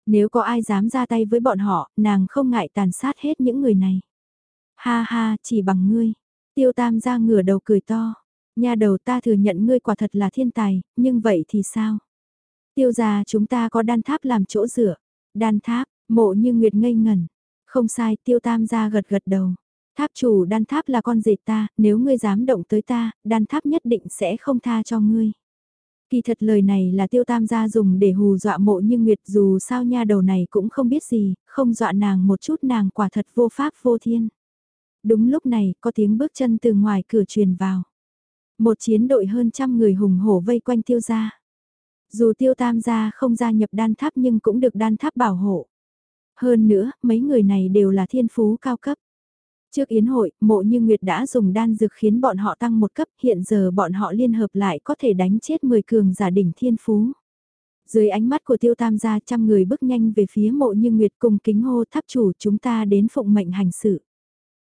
A: Nếu có ai dám ra tay với bọn họ, nàng không ngại tàn sát hết những người này. Ha ha, chỉ bằng ngươi. Tiêu tam ra ngửa đầu cười to. Nhà đầu ta thừa nhận ngươi quả thật là thiên tài, nhưng vậy thì sao? Tiêu gia chúng ta có đan tháp làm chỗ dựa. Đan tháp, mộ như nguyệt ngây ngẩn. Không sai, tiêu tam gia gật gật đầu. Tháp chủ đan tháp là con dệt ta, nếu ngươi dám động tới ta, đan tháp nhất định sẽ không tha cho ngươi. Kỳ thật lời này là tiêu tam gia dùng để hù dọa mộ như nguyệt dù sao nha đầu này cũng không biết gì, không dọa nàng một chút nàng quả thật vô pháp vô thiên. Đúng lúc này có tiếng bước chân từ ngoài cửa truyền vào. Một chiến đội hơn trăm người hùng hổ vây quanh tiêu gia. Dù tiêu tam gia không gia nhập đan tháp nhưng cũng được đan tháp bảo hộ. Hơn nữa, mấy người này đều là thiên phú cao cấp. Trước yến hội, mộ như Nguyệt đã dùng đan dược khiến bọn họ tăng một cấp, hiện giờ bọn họ liên hợp lại có thể đánh chết 10 cường giả đỉnh thiên phú. Dưới ánh mắt của tiêu tam gia trăm người bước nhanh về phía mộ như Nguyệt cùng kính hô tháp chủ chúng ta đến phụng mệnh hành sự.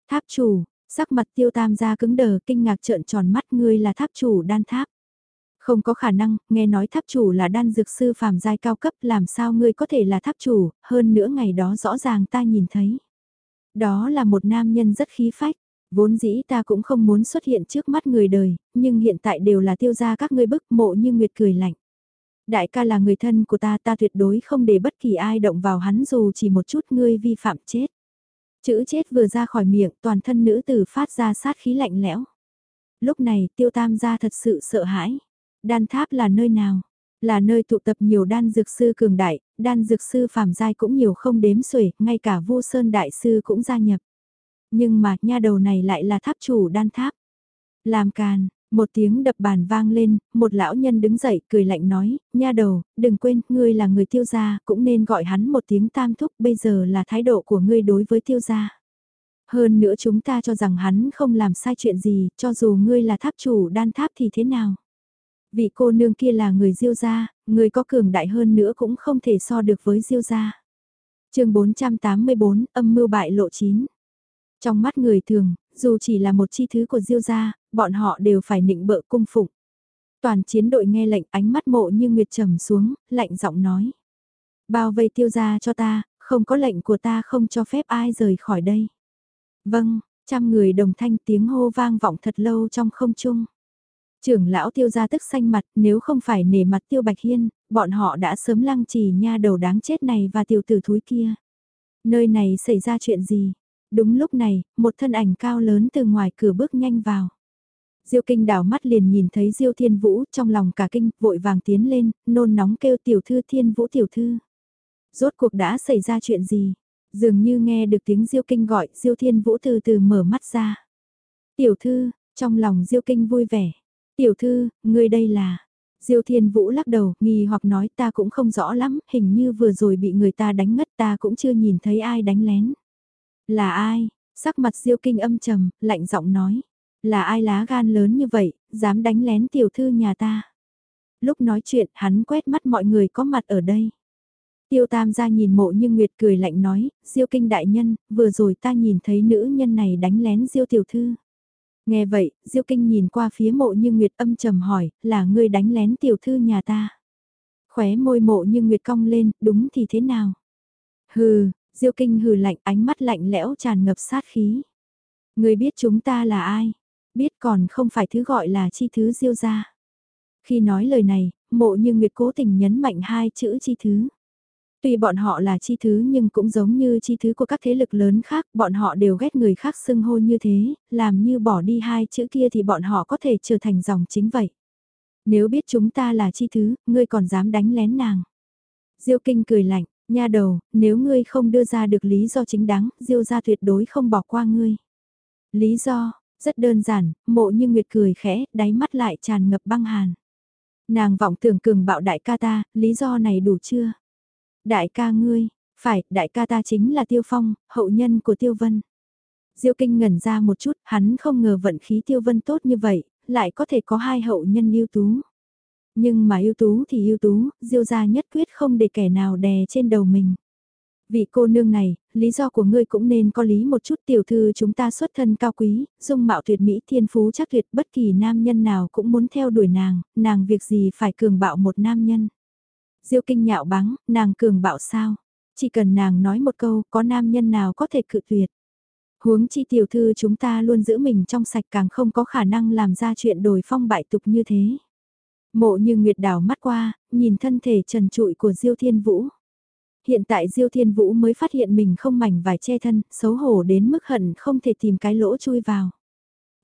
A: Tháp chủ, Sắc mặt tiêu tam gia cứng đờ kinh ngạc trợn tròn mắt ngươi là tháp chủ đan tháp. Không có khả năng, nghe nói tháp chủ là đan dược sư phàm giai cao cấp làm sao ngươi có thể là tháp chủ, hơn nữa ngày đó rõ ràng ta nhìn thấy. Đó là một nam nhân rất khí phách, vốn dĩ ta cũng không muốn xuất hiện trước mắt người đời, nhưng hiện tại đều là tiêu gia các ngươi bức mộ như nguyệt cười lạnh. Đại ca là người thân của ta ta tuyệt đối không để bất kỳ ai động vào hắn dù chỉ một chút ngươi vi phạm chết. Chữ chết vừa ra khỏi miệng toàn thân nữ tử phát ra sát khí lạnh lẽo. Lúc này tiêu tam gia thật sự sợ hãi. Đan tháp là nơi nào? Là nơi tụ tập nhiều đan dược sư cường đại, đan dược sư phàm giai cũng nhiều không đếm xuể, ngay cả vô sơn đại sư cũng gia nhập. Nhưng mà nha đầu này lại là tháp chủ đan tháp. Làm càn, một tiếng đập bàn vang lên, một lão nhân đứng dậy cười lạnh nói, nha đầu, đừng quên, ngươi là người tiêu gia, cũng nên gọi hắn một tiếng tam thúc, bây giờ là thái độ của ngươi đối với tiêu gia. Hơn nữa chúng ta cho rằng hắn không làm sai chuyện gì, cho dù ngươi là tháp chủ đan tháp thì thế nào. Vị cô nương kia là người diêu gia, người có cường đại hơn nữa cũng không thể so được với diêu gia. chương 484, âm mưu bại lộ 9. Trong mắt người thường, dù chỉ là một chi thứ của diêu gia, bọn họ đều phải nịnh bợ cung phụng. Toàn chiến đội nghe lệnh ánh mắt mộ như nguyệt trầm xuống, lạnh giọng nói. Bao vây tiêu gia cho ta, không có lệnh của ta không cho phép ai rời khỏi đây. Vâng, trăm người đồng thanh tiếng hô vang vọng thật lâu trong không trung. Trưởng lão tiêu gia tức xanh mặt nếu không phải nể mặt tiêu bạch hiên, bọn họ đã sớm lăng trì nha đầu đáng chết này và tiểu tử thúi kia. Nơi này xảy ra chuyện gì? Đúng lúc này, một thân ảnh cao lớn từ ngoài cửa bước nhanh vào. Diêu kinh đảo mắt liền nhìn thấy Diêu thiên vũ trong lòng cả kinh vội vàng tiến lên, nôn nóng kêu tiểu thư thiên vũ tiểu thư. Rốt cuộc đã xảy ra chuyện gì? Dường như nghe được tiếng Diêu kinh gọi, Diêu thiên vũ từ từ mở mắt ra. Tiểu thư, trong lòng Diêu kinh vui vẻ. Tiểu thư, người đây là... Diêu Thiên Vũ lắc đầu, nghi hoặc nói ta cũng không rõ lắm, hình như vừa rồi bị người ta đánh ngất ta cũng chưa nhìn thấy ai đánh lén. Là ai? Sắc mặt Diêu Kinh âm trầm, lạnh giọng nói. Là ai lá gan lớn như vậy, dám đánh lén tiểu thư nhà ta. Lúc nói chuyện hắn quét mắt mọi người có mặt ở đây. Tiêu tam ra nhìn mộ như Nguyệt cười lạnh nói, diêu kinh đại nhân, vừa rồi ta nhìn thấy nữ nhân này đánh lén diêu tiểu thư. Nghe vậy, diêu kinh nhìn qua phía mộ như Nguyệt âm trầm hỏi, là ngươi đánh lén tiểu thư nhà ta. Khóe môi mộ như Nguyệt cong lên, đúng thì thế nào? Hừ, diêu kinh hừ lạnh ánh mắt lạnh lẽo tràn ngập sát khí. Ngươi biết chúng ta là ai? biết còn không phải thứ gọi là chi thứ diêu gia. Khi nói lời này, mộ như Nguyệt cố tình nhấn mạnh hai chữ chi thứ. Tuy bọn họ là chi thứ nhưng cũng giống như chi thứ của các thế lực lớn khác, bọn họ đều ghét người khác xưng hô như thế, làm như bỏ đi hai chữ kia thì bọn họ có thể trở thành dòng chính vậy. Nếu biết chúng ta là chi thứ, ngươi còn dám đánh lén nàng. Diêu Kinh cười lạnh, nha đầu, nếu ngươi không đưa ra được lý do chính đáng, Diêu gia tuyệt đối không bỏ qua ngươi. Lý do, rất đơn giản, mộ như Nguyệt cười khẽ, đáy mắt lại tràn ngập băng hàn. Nàng vọng tưởng cường bạo đại ca ta, lý do này đủ chưa? Đại ca ngươi, phải, đại ca ta chính là Tiêu Phong, hậu nhân của Tiêu Vân. Diêu Kinh ngẩn ra một chút, hắn không ngờ vận khí Tiêu Vân tốt như vậy, lại có thể có hai hậu nhân ưu tú. Nhưng mà ưu tú thì ưu tú, Diêu gia nhất quyết không để kẻ nào đè trên đầu mình. Vị cô nương này, lý do của ngươi cũng nên có lý một chút tiểu thư chúng ta xuất thân cao quý, dung mạo tuyệt mỹ thiên phú chắc tuyệt bất kỳ nam nhân nào cũng muốn theo đuổi nàng, nàng việc gì phải cường bạo một nam nhân. Diêu kinh nhạo báng, nàng cường bạo sao? Chỉ cần nàng nói một câu, có nam nhân nào có thể cự tuyệt. Huống chi tiểu thư chúng ta luôn giữ mình trong sạch càng không có khả năng làm ra chuyện đổi phong bại tục như thế. Mộ như Nguyệt đảo mắt qua, nhìn thân thể trần trụi của Diêu Thiên Vũ. Hiện tại Diêu Thiên Vũ mới phát hiện mình không mảnh vải che thân, xấu hổ đến mức hận không thể tìm cái lỗ chui vào.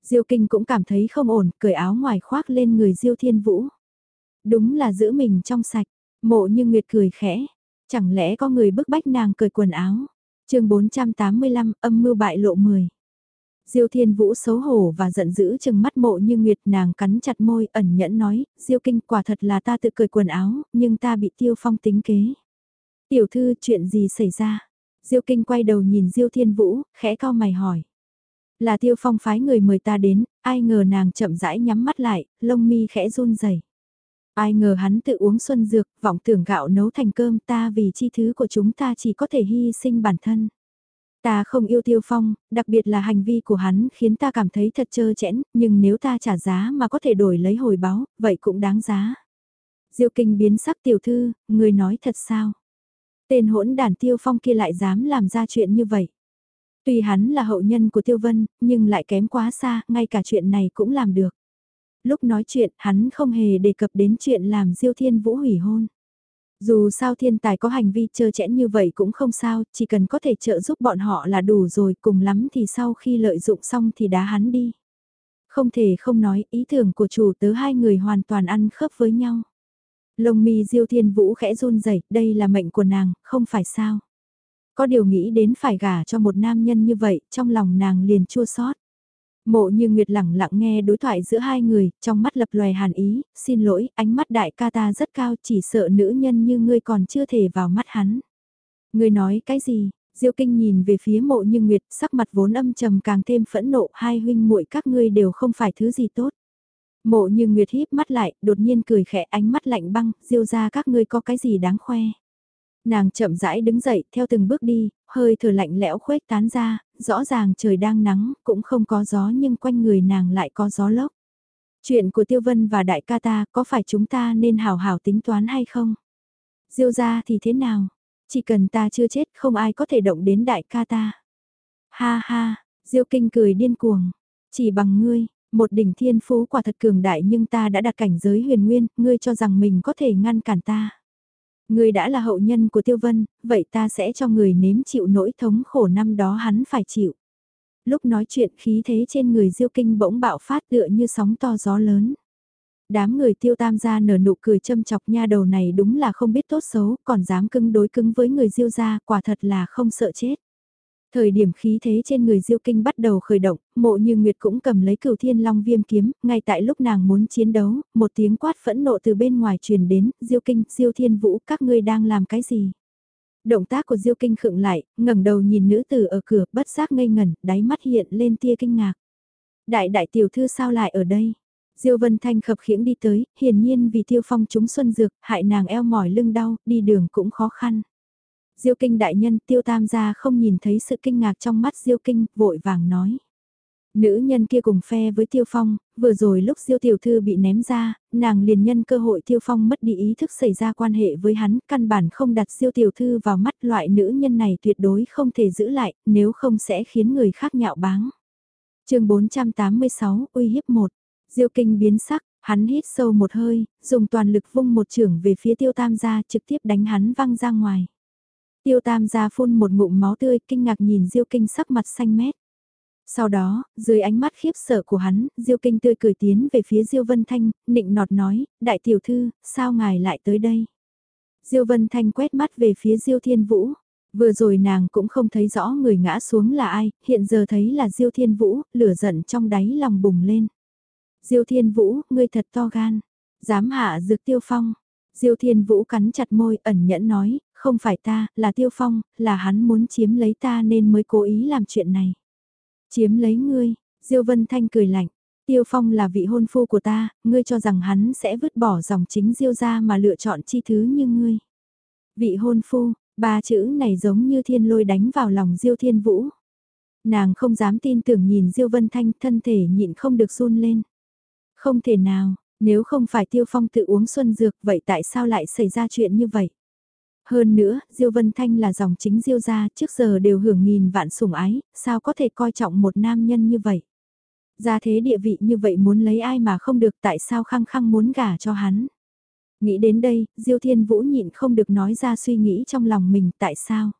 A: Diêu Kinh cũng cảm thấy không ổn, cởi áo ngoài khoác lên người Diêu Thiên Vũ. Đúng là giữ mình trong sạch, mộ như Nguyệt cười khẽ, chẳng lẽ có người bức bách nàng cởi quần áo. chương 485 âm mưu bại lộ 10. Diêu Thiên Vũ xấu hổ và giận dữ chừng mắt mộ như Nguyệt nàng cắn chặt môi ẩn nhẫn nói, Diêu Kinh quả thật là ta tự cởi quần áo, nhưng ta bị tiêu phong tính kế. Tiểu thư chuyện gì xảy ra? Diêu Kinh quay đầu nhìn Diêu Thiên Vũ, khẽ cao mày hỏi. Là tiêu phong phái người mời ta đến, ai ngờ nàng chậm rãi nhắm mắt lại, lông mi khẽ run rẩy. Ai ngờ hắn tự uống xuân dược, vọng tưởng gạo nấu thành cơm ta vì chi thứ của chúng ta chỉ có thể hy sinh bản thân. Ta không yêu tiêu phong, đặc biệt là hành vi của hắn khiến ta cảm thấy thật trơ chẽn, nhưng nếu ta trả giá mà có thể đổi lấy hồi báo, vậy cũng đáng giá. Diêu kinh biến sắc tiểu thư, người nói thật sao? Tên hỗn đàn tiêu phong kia lại dám làm ra chuyện như vậy. Tuy hắn là hậu nhân của tiêu vân, nhưng lại kém quá xa, ngay cả chuyện này cũng làm được. Lúc nói chuyện, hắn không hề đề cập đến chuyện làm diêu thiên vũ hủy hôn. Dù sao thiên tài có hành vi trơ chẽn như vậy cũng không sao, chỉ cần có thể trợ giúp bọn họ là đủ rồi, cùng lắm thì sau khi lợi dụng xong thì đá hắn đi. Không thể không nói, ý tưởng của chủ tớ hai người hoàn toàn ăn khớp với nhau. Lông mi diêu thiên vũ khẽ run rẩy đây là mệnh của nàng, không phải sao. Có điều nghĩ đến phải gả cho một nam nhân như vậy, trong lòng nàng liền chua xót. Mộ như Nguyệt lẳng lặng nghe đối thoại giữa hai người, trong mắt lập loè hàn ý, xin lỗi, ánh mắt đại ca ta rất cao chỉ sợ nữ nhân như ngươi còn chưa thể vào mắt hắn. Ngươi nói cái gì? Diêu kinh nhìn về phía mộ như Nguyệt, sắc mặt vốn âm trầm càng thêm phẫn nộ, hai huynh muội các ngươi đều không phải thứ gì tốt. Mộ như Nguyệt híp mắt lại, đột nhiên cười khẽ ánh mắt lạnh băng, diêu ra các ngươi có cái gì đáng khoe. Nàng chậm rãi đứng dậy, theo từng bước đi, hơi thở lạnh lẽo khuếch tán ra, rõ ràng trời đang nắng, cũng không có gió nhưng quanh người nàng lại có gió lốc. Chuyện của Tiêu Vân và đại ca ta, có phải chúng ta nên hào hào tính toán hay không? Diêu ra thì thế nào? Chỉ cần ta chưa chết không ai có thể động đến đại ca ta. Ha ha, Diêu Kinh cười điên cuồng. Chỉ bằng ngươi, một đỉnh thiên phú quả thật cường đại nhưng ta đã đặt cảnh giới huyền nguyên, ngươi cho rằng mình có thể ngăn cản ta người đã là hậu nhân của Tiêu Vân, vậy ta sẽ cho người nếm chịu nỗi thống khổ năm đó hắn phải chịu. Lúc nói chuyện khí thế trên người Diêu Kinh bỗng bạo phát tựa như sóng to gió lớn. Đám người tiêu tam gia nở nụ cười châm chọc nha đầu này đúng là không biết tốt xấu, còn dám cưng đối cứng với người diêu gia, quả thật là không sợ chết. Thời điểm khí thế trên người Diêu Kinh bắt đầu khởi động, mộ như Nguyệt cũng cầm lấy cửu thiên long viêm kiếm, ngay tại lúc nàng muốn chiến đấu, một tiếng quát phẫn nộ từ bên ngoài truyền đến, Diêu Kinh, Diêu Thiên Vũ, các ngươi đang làm cái gì? Động tác của Diêu Kinh khựng lại, ngẩng đầu nhìn nữ tử ở cửa, bất giác ngây ngẩn, đáy mắt hiện lên tia kinh ngạc. Đại đại tiểu thư sao lại ở đây? Diêu Vân Thanh khập khiễng đi tới, hiển nhiên vì tiêu phong chúng xuân dược, hại nàng eo mỏi lưng đau, đi đường cũng khó khăn. Diêu kinh đại nhân tiêu tam gia không nhìn thấy sự kinh ngạc trong mắt diêu kinh, vội vàng nói. Nữ nhân kia cùng phe với tiêu phong, vừa rồi lúc diêu tiểu thư bị ném ra, nàng liền nhân cơ hội tiêu phong mất đi ý thức xảy ra quan hệ với hắn, căn bản không đặt diêu tiểu thư vào mắt loại nữ nhân này tuyệt đối không thể giữ lại, nếu không sẽ khiến người khác nhạo báng. chương 486, uy hiếp 1, diêu kinh biến sắc, hắn hít sâu một hơi, dùng toàn lực vung một trưởng về phía tiêu tam gia trực tiếp đánh hắn văng ra ngoài. Tiêu tam gia phun một ngụm máu tươi kinh ngạc nhìn diêu kinh sắc mặt xanh mét. Sau đó, dưới ánh mắt khiếp sợ của hắn, Diêu Kinh tươi cười tiến về phía Diêu Vân Thanh, nịnh nọt nói, đại tiểu thư, sao ngài lại tới đây? Diêu Vân Thanh quét mắt về phía Diêu Thiên Vũ. Vừa rồi nàng cũng không thấy rõ người ngã xuống là ai, hiện giờ thấy là Diêu Thiên Vũ, lửa giận trong đáy lòng bùng lên. Diêu Thiên Vũ, ngươi thật to gan, dám hạ dược tiêu phong. Diêu Thiên Vũ cắn chặt môi ẩn nhẫn nói, không phải ta, là Tiêu Phong, là hắn muốn chiếm lấy ta nên mới cố ý làm chuyện này. Chiếm lấy ngươi, Diêu Vân Thanh cười lạnh, Tiêu Phong là vị hôn phu của ta, ngươi cho rằng hắn sẽ vứt bỏ dòng chính Diêu ra mà lựa chọn chi thứ như ngươi. Vị hôn phu, ba chữ này giống như thiên lôi đánh vào lòng Diêu Thiên Vũ. Nàng không dám tin tưởng nhìn Diêu Vân Thanh thân thể nhịn không được run lên. Không thể nào, nếu không phải Tiêu Phong tự uống xuân dược vậy tại sao lại xảy ra chuyện như vậy? Hơn nữa, Diêu Vân Thanh là dòng chính Diêu gia trước giờ đều hưởng nghìn vạn sủng ái, sao có thể coi trọng một nam nhân như vậy? Gia thế địa vị như vậy muốn lấy ai mà không được tại sao khăng khăng muốn gả cho hắn? Nghĩ đến đây, Diêu Thiên Vũ nhịn không được nói ra suy nghĩ trong lòng mình tại sao?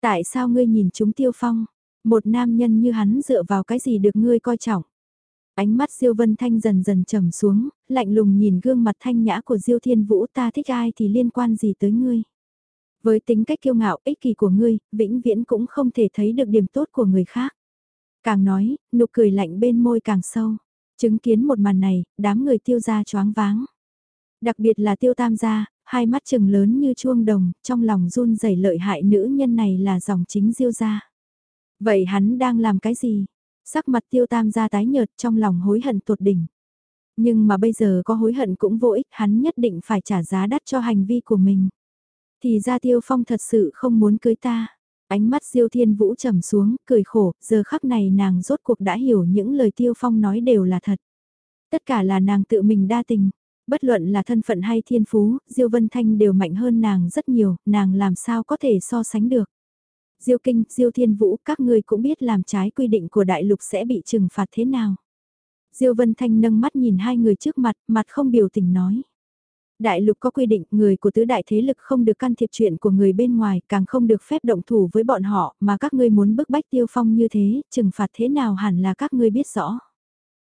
A: Tại sao ngươi nhìn chúng Tiêu Phong? Một nam nhân như hắn dựa vào cái gì được ngươi coi trọng? Ánh mắt Diêu Vân Thanh dần dần trầm xuống, lạnh lùng nhìn gương mặt thanh nhã của Diêu Thiên Vũ ta thích ai thì liên quan gì tới ngươi? Với tính cách kiêu ngạo ích kỷ của ngươi, vĩnh viễn cũng không thể thấy được điểm tốt của người khác. Càng nói, nụ cười lạnh bên môi càng sâu. Chứng kiến một màn này, đám người tiêu gia choáng váng. Đặc biệt là tiêu tam gia, hai mắt trừng lớn như chuông đồng, trong lòng run rẩy lợi hại nữ nhân này là dòng chính diêu gia. Vậy hắn đang làm cái gì? Sắc mặt tiêu tam gia tái nhợt trong lòng hối hận tột đỉnh. Nhưng mà bây giờ có hối hận cũng vô ích, hắn nhất định phải trả giá đắt cho hành vi của mình. Thì ra Tiêu Phong thật sự không muốn cưới ta. Ánh mắt Diêu Thiên Vũ trầm xuống, cười khổ, giờ khắc này nàng rốt cuộc đã hiểu những lời Tiêu Phong nói đều là thật. Tất cả là nàng tự mình đa tình. Bất luận là thân phận hay thiên phú, Diêu Vân Thanh đều mạnh hơn nàng rất nhiều, nàng làm sao có thể so sánh được. Diêu Kinh, Diêu Thiên Vũ, các ngươi cũng biết làm trái quy định của đại lục sẽ bị trừng phạt thế nào. Diêu Vân Thanh nâng mắt nhìn hai người trước mặt, mặt không biểu tình nói. Đại lục có quy định người của tứ đại thế lực không được can thiệp chuyện của người bên ngoài, càng không được phép động thủ với bọn họ, mà các ngươi muốn bức bách tiêu phong như thế, trừng phạt thế nào hẳn là các ngươi biết rõ.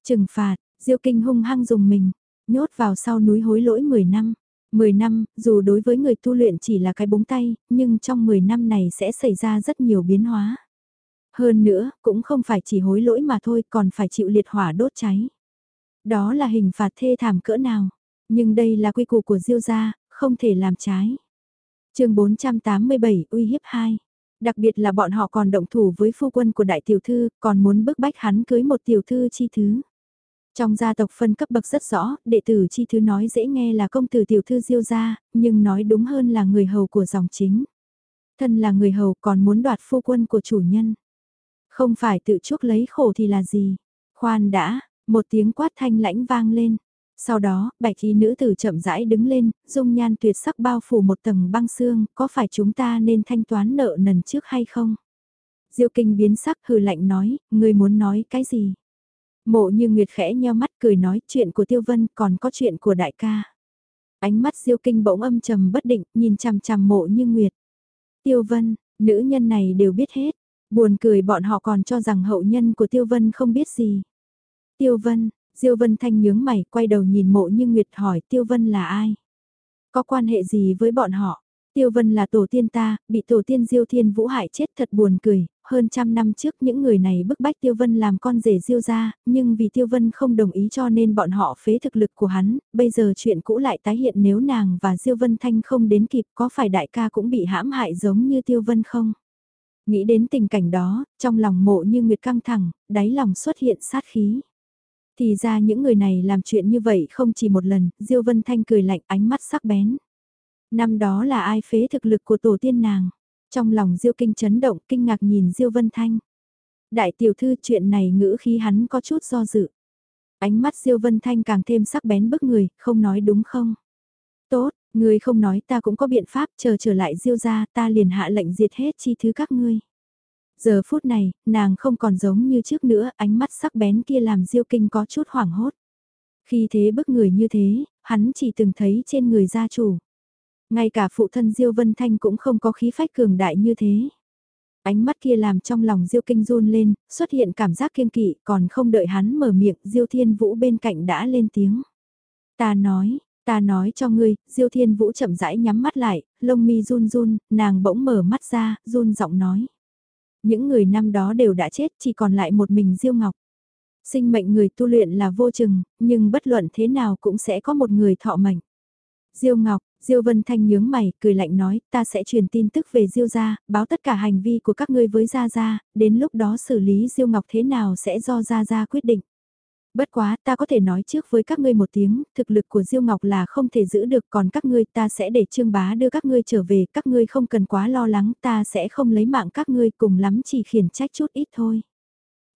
A: Trừng phạt, diêu kinh hung hăng dùng mình, nhốt vào sau núi hối lỗi 10 năm. 10 năm, dù đối với người tu luyện chỉ là cái búng tay, nhưng trong 10 năm này sẽ xảy ra rất nhiều biến hóa. Hơn nữa, cũng không phải chỉ hối lỗi mà thôi, còn phải chịu liệt hỏa đốt cháy. Đó là hình phạt thê thảm cỡ nào. Nhưng đây là quy củ của Diêu gia, không thể làm trái. chương 487 uy hiếp 2. Đặc biệt là bọn họ còn động thủ với phu quân của đại tiểu thư, còn muốn bức bách hắn cưới một tiểu thư chi thứ. Trong gia tộc phân cấp bậc rất rõ, đệ tử chi thứ nói dễ nghe là công tử tiểu thư diêu gia, nhưng nói đúng hơn là người hầu của dòng chính. Thân là người hầu còn muốn đoạt phu quân của chủ nhân. Không phải tự chuốc lấy khổ thì là gì. Khoan đã, một tiếng quát thanh lãnh vang lên. Sau đó, bạch y nữ tử chậm rãi đứng lên, dung nhan tuyệt sắc bao phủ một tầng băng xương, có phải chúng ta nên thanh toán nợ nần trước hay không? Diêu kinh biến sắc hừ lạnh nói, người muốn nói cái gì? Mộ như Nguyệt khẽ nheo mắt cười nói chuyện của Tiêu Vân còn có chuyện của đại ca. Ánh mắt Diêu kinh bỗng âm trầm bất định, nhìn chằm chằm mộ như Nguyệt. Tiêu Vân, nữ nhân này đều biết hết. Buồn cười bọn họ còn cho rằng hậu nhân của Tiêu Vân không biết gì. Tiêu Vân, Diêu Vân Thanh nhướng mày, quay đầu nhìn mộ như Nguyệt hỏi Tiêu Vân là ai? Có quan hệ gì với bọn họ? Tiêu Vân là tổ tiên ta, bị tổ tiên Diêu Thiên Vũ hại chết thật buồn cười, hơn trăm năm trước những người này bức bách Tiêu Vân làm con rể Diêu gia, nhưng vì Tiêu Vân không đồng ý cho nên bọn họ phế thực lực của hắn, bây giờ chuyện cũ lại tái hiện nếu nàng và Diêu Vân Thanh không đến kịp có phải đại ca cũng bị hãm hại giống như Tiêu Vân không? Nghĩ đến tình cảnh đó, trong lòng mộ như Nguyệt căng thẳng, đáy lòng xuất hiện sát khí. Thì ra những người này làm chuyện như vậy không chỉ một lần, Diêu Vân Thanh cười lạnh ánh mắt sắc bén. Năm đó là ai phế thực lực của tổ tiên nàng? Trong lòng Diêu Kinh chấn động kinh ngạc nhìn Diêu Vân Thanh. Đại tiểu thư chuyện này ngữ khí hắn có chút do dự. Ánh mắt Diêu Vân Thanh càng thêm sắc bén bức người, không nói đúng không? Tốt, người không nói ta cũng có biện pháp chờ trở lại Diêu ra ta liền hạ lệnh diệt hết chi thứ các ngươi. Giờ phút này, nàng không còn giống như trước nữa, ánh mắt sắc bén kia làm Diêu Kinh có chút hoảng hốt. Khi thế bức người như thế, hắn chỉ từng thấy trên người gia chủ. Ngay cả phụ thân Diêu Vân Thanh cũng không có khí phách cường đại như thế. Ánh mắt kia làm trong lòng Diêu Kinh run lên, xuất hiện cảm giác kiên kỵ, còn không đợi hắn mở miệng, Diêu Thiên Vũ bên cạnh đã lên tiếng. Ta nói, ta nói cho ngươi, Diêu Thiên Vũ chậm rãi nhắm mắt lại, lông mi run run, nàng bỗng mở mắt ra, run giọng nói. Những người năm đó đều đã chết, chỉ còn lại một mình Diêu Ngọc. Sinh mệnh người tu luyện là vô chừng, nhưng bất luận thế nào cũng sẽ có một người thọ mệnh. Diêu Ngọc, Diêu Vân Thanh nhướng mày, cười lạnh nói, ta sẽ truyền tin tức về Diêu gia, báo tất cả hành vi của các ngươi với Gia Gia, đến lúc đó xử lý Diêu Ngọc thế nào sẽ do Gia Gia quyết định. Bất quá, ta có thể nói trước với các ngươi một tiếng, thực lực của Diêu Ngọc là không thể giữ được, còn các ngươi ta sẽ để Trương Bá đưa các ngươi trở về, các ngươi không cần quá lo lắng, ta sẽ không lấy mạng các ngươi, cùng lắm chỉ khiển trách chút ít thôi.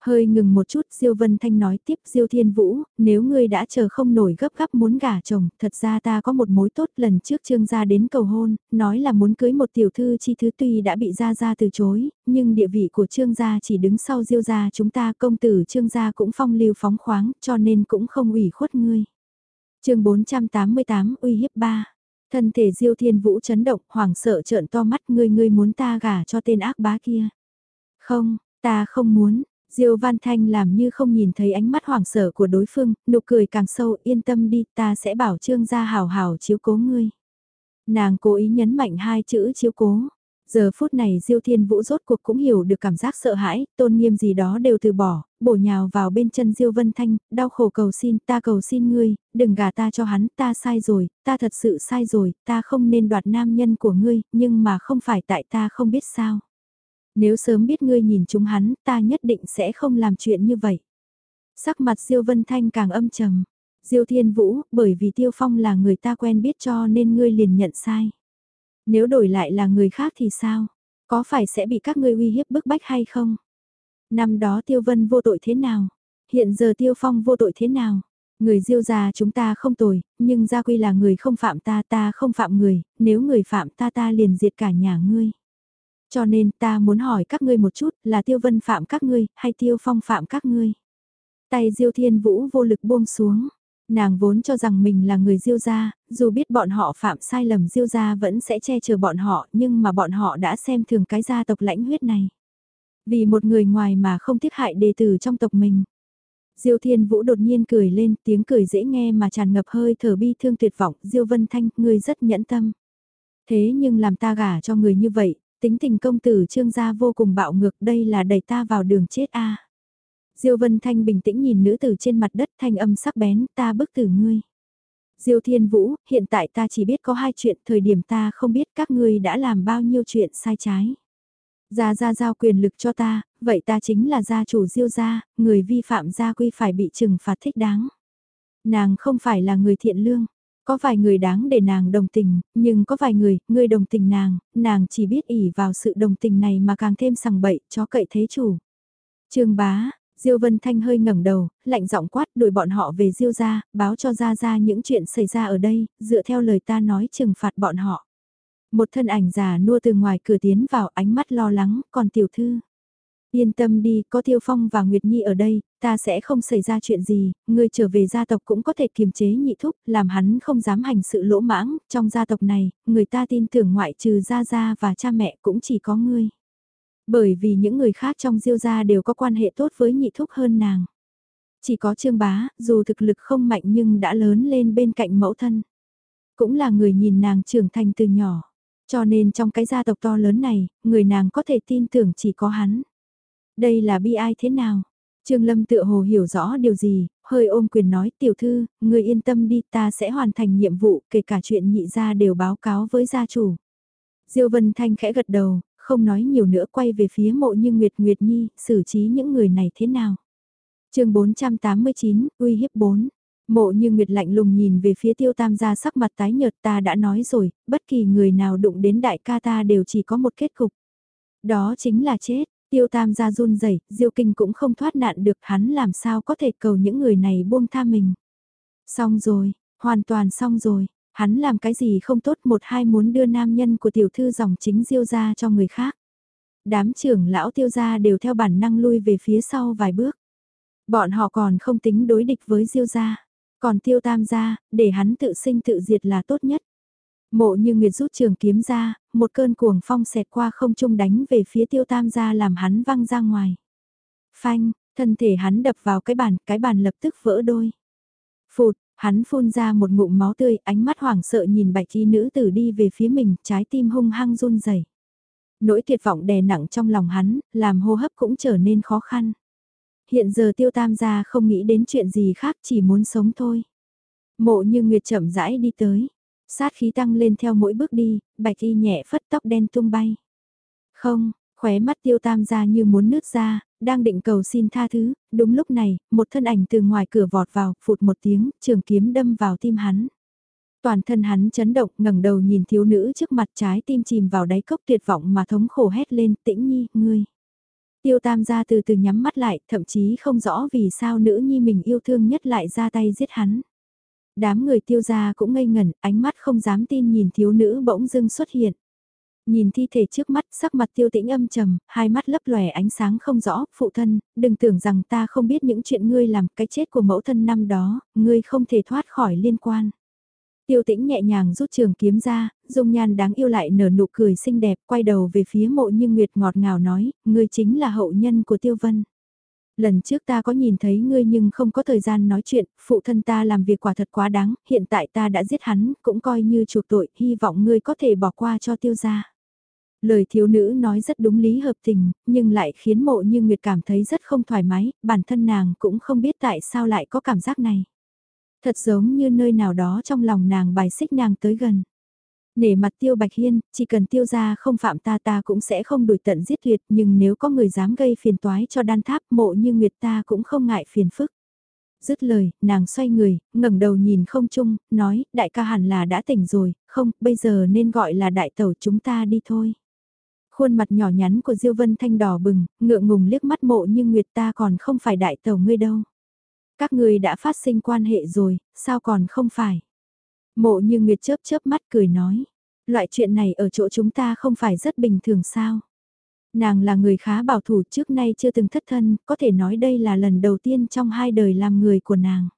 A: Hơi ngừng một chút Diêu Vân Thanh nói tiếp Diêu Thiên Vũ, nếu ngươi đã chờ không nổi gấp gáp muốn gả chồng, thật ra ta có một mối tốt lần trước trương gia đến cầu hôn, nói là muốn cưới một tiểu thư chi thứ tuy đã bị gia gia từ chối, nhưng địa vị của trương gia chỉ đứng sau Diêu gia chúng ta công tử trương gia cũng phong lưu phóng khoáng cho nên cũng không ủy khuất ngươi. chương 488 uy hiếp 3 Thân thể Diêu Thiên Vũ chấn động, hoảng sợ trợn to mắt ngươi ngươi muốn ta gả cho tên ác bá kia. Không, ta không muốn, Diêu Văn Thanh làm như không nhìn thấy ánh mắt hoảng sợ của đối phương, nụ cười càng sâu yên tâm đi ta sẽ bảo trương gia hào hào chiếu cố ngươi. Nàng cố ý nhấn mạnh hai chữ chiếu cố. Giờ phút này Diêu Thiên Vũ rốt cuộc cũng hiểu được cảm giác sợ hãi, tôn nghiêm gì đó đều từ bỏ, bổ nhào vào bên chân Diêu Vân Thanh, đau khổ cầu xin, ta cầu xin ngươi, đừng gả ta cho hắn, ta sai rồi, ta thật sự sai rồi, ta không nên đoạt nam nhân của ngươi, nhưng mà không phải tại ta không biết sao. Nếu sớm biết ngươi nhìn chúng hắn, ta nhất định sẽ không làm chuyện như vậy. Sắc mặt Diêu Vân Thanh càng âm trầm. Diêu Thiên Vũ, bởi vì Tiêu Phong là người ta quen biết cho nên ngươi liền nhận sai. Nếu đổi lại là người khác thì sao? Có phải sẽ bị các ngươi uy hiếp bức bách hay không? Năm đó Tiêu Vân vô tội thế nào? Hiện giờ Tiêu Phong vô tội thế nào? Người diêu già chúng ta không tồi, nhưng gia quy là người không phạm ta ta không phạm người, nếu người phạm ta ta liền diệt cả nhà ngươi. Cho nên ta muốn hỏi các ngươi một chút là tiêu vân phạm các ngươi hay tiêu phong phạm các ngươi. Tay diêu thiên vũ vô lực buông xuống. Nàng vốn cho rằng mình là người diêu gia, dù biết bọn họ phạm sai lầm diêu gia vẫn sẽ che chở bọn họ nhưng mà bọn họ đã xem thường cái gia tộc lãnh huyết này. Vì một người ngoài mà không thiết hại đệ tử trong tộc mình. Diêu Thiên Vũ đột nhiên cười lên, tiếng cười dễ nghe mà tràn ngập hơi thở bi thương tuyệt vọng, Diêu Vân Thanh, ngươi rất nhẫn tâm. Thế nhưng làm ta gả cho người như vậy, tính tình công tử trương gia vô cùng bạo ngược đây là đẩy ta vào đường chết a Diêu Vân Thanh bình tĩnh nhìn nữ tử trên mặt đất thanh âm sắc bén ta bức tử ngươi. Diêu Thiên Vũ, hiện tại ta chỉ biết có hai chuyện thời điểm ta không biết các ngươi đã làm bao nhiêu chuyện sai trái. Gia Gia giao quyền lực cho ta, vậy ta chính là gia chủ Diêu gia, người vi phạm gia quy phải bị trừng phạt thích đáng. Nàng không phải là người thiện lương, có vài người đáng để nàng đồng tình, nhưng có vài người, người đồng tình nàng, nàng chỉ biết ỉ vào sự đồng tình này mà càng thêm sằng bậy, chó cậy thế chủ. Trương bá, Diêu Vân Thanh hơi ngẩng đầu, lạnh giọng quát đuổi bọn họ về Diêu gia, báo cho gia gia những chuyện xảy ra ở đây, dựa theo lời ta nói trừng phạt bọn họ. Một thân ảnh già nua từ ngoài cửa tiến vào ánh mắt lo lắng, còn tiểu thư. Yên tâm đi, có Tiêu Phong và Nguyệt Nhi ở đây, ta sẽ không xảy ra chuyện gì, ngươi trở về gia tộc cũng có thể kiềm chế nhị thúc, làm hắn không dám hành sự lỗ mãng, trong gia tộc này, người ta tin tưởng ngoại trừ gia gia và cha mẹ cũng chỉ có ngươi. Bởi vì những người khác trong diêu gia đều có quan hệ tốt với nhị thúc hơn nàng. Chỉ có trương bá, dù thực lực không mạnh nhưng đã lớn lên bên cạnh mẫu thân. Cũng là người nhìn nàng trưởng thành từ nhỏ. Cho nên trong cái gia tộc to lớn này, người nàng có thể tin tưởng chỉ có hắn. Đây là bi ai thế nào? Trương Lâm tựa hồ hiểu rõ điều gì, hơi ôm quyền nói tiểu thư, người yên tâm đi ta sẽ hoàn thành nhiệm vụ, kể cả chuyện nhị gia đều báo cáo với gia chủ. Diêu Vân Thanh khẽ gật đầu, không nói nhiều nữa quay về phía mộ như Nguyệt Nguyệt Nhi, xử trí những người này thế nào. chương 489, uy hiếp 4. Mộ như Nguyệt lạnh lùng nhìn về phía tiêu tam gia sắc mặt tái nhợt ta đã nói rồi, bất kỳ người nào đụng đến đại ca ta đều chỉ có một kết cục. Đó chính là chết, Tiêu tam gia run rẩy, diêu kinh cũng không thoát nạn được hắn làm sao có thể cầu những người này buông tha mình. Xong rồi, hoàn toàn xong rồi, hắn làm cái gì không tốt một hai muốn đưa nam nhân của tiểu thư dòng chính diêu ra cho người khác. Đám trưởng lão tiêu gia đều theo bản năng lui về phía sau vài bước. Bọn họ còn không tính đối địch với diêu gia, còn tiêu tam gia, để hắn tự sinh tự diệt là tốt nhất. Mộ như Nguyệt rút trường kiếm ra, một cơn cuồng phong xẹt qua không trung đánh về phía tiêu tam gia làm hắn văng ra ngoài. Phanh, thân thể hắn đập vào cái bàn, cái bàn lập tức vỡ đôi. Phụt, hắn phun ra một ngụm máu tươi, ánh mắt hoảng sợ nhìn bạch y nữ tử đi về phía mình, trái tim hung hăng run rẩy. Nỗi tuyệt vọng đè nặng trong lòng hắn, làm hô hấp cũng trở nên khó khăn. Hiện giờ tiêu tam gia không nghĩ đến chuyện gì khác chỉ muốn sống thôi. Mộ như Nguyệt chậm rãi đi tới. Sát khí tăng lên theo mỗi bước đi, bạch y nhẹ phất tóc đen tung bay. Không, khóe mắt tiêu tam ra như muốn nứt ra, đang định cầu xin tha thứ, đúng lúc này, một thân ảnh từ ngoài cửa vọt vào, phụt một tiếng, trường kiếm đâm vào tim hắn. Toàn thân hắn chấn động, ngẩng đầu nhìn thiếu nữ trước mặt trái tim chìm vào đáy cốc tuyệt vọng mà thống khổ hét lên, tĩnh nhi, ngươi. Tiêu tam gia từ từ nhắm mắt lại, thậm chí không rõ vì sao nữ nhi mình yêu thương nhất lại ra tay giết hắn. Đám người tiêu gia cũng ngây ngẩn, ánh mắt không dám tin nhìn thiếu nữ bỗng dưng xuất hiện. Nhìn thi thể trước mắt, sắc mặt tiêu tĩnh âm trầm, hai mắt lấp lòe ánh sáng không rõ, phụ thân, đừng tưởng rằng ta không biết những chuyện ngươi làm, cái chết của mẫu thân năm đó, ngươi không thể thoát khỏi liên quan. Tiêu tĩnh nhẹ nhàng rút trường kiếm ra, dung nhan đáng yêu lại nở nụ cười xinh đẹp, quay đầu về phía mộ như nguyệt ngọt ngào nói, ngươi chính là hậu nhân của tiêu vân. Lần trước ta có nhìn thấy ngươi nhưng không có thời gian nói chuyện, phụ thân ta làm việc quả thật quá đáng, hiện tại ta đã giết hắn, cũng coi như chuộc tội, hy vọng ngươi có thể bỏ qua cho tiêu gia. Lời thiếu nữ nói rất đúng lý hợp tình, nhưng lại khiến mộ như Nguyệt cảm thấy rất không thoải mái, bản thân nàng cũng không biết tại sao lại có cảm giác này. Thật giống như nơi nào đó trong lòng nàng bài xích nàng tới gần. Nể mặt tiêu bạch hiên, chỉ cần tiêu ra không phạm ta ta cũng sẽ không đuổi tận giết tuyệt nhưng nếu có người dám gây phiền toái cho đan tháp mộ như Nguyệt ta cũng không ngại phiền phức. Dứt lời, nàng xoay người, ngẩng đầu nhìn không chung, nói, đại ca hẳn là đã tỉnh rồi, không, bây giờ nên gọi là đại tẩu chúng ta đi thôi. Khuôn mặt nhỏ nhắn của Diêu Vân Thanh đỏ bừng, ngượng ngùng liếc mắt mộ như Nguyệt ta còn không phải đại tẩu ngươi đâu. Các người đã phát sinh quan hệ rồi, sao còn không phải? Mộ như Nguyệt chớp chớp mắt cười nói. Loại chuyện này ở chỗ chúng ta không phải rất bình thường sao? Nàng là người khá bảo thủ trước nay chưa từng thất thân, có thể nói đây là lần đầu tiên trong hai đời làm người của nàng.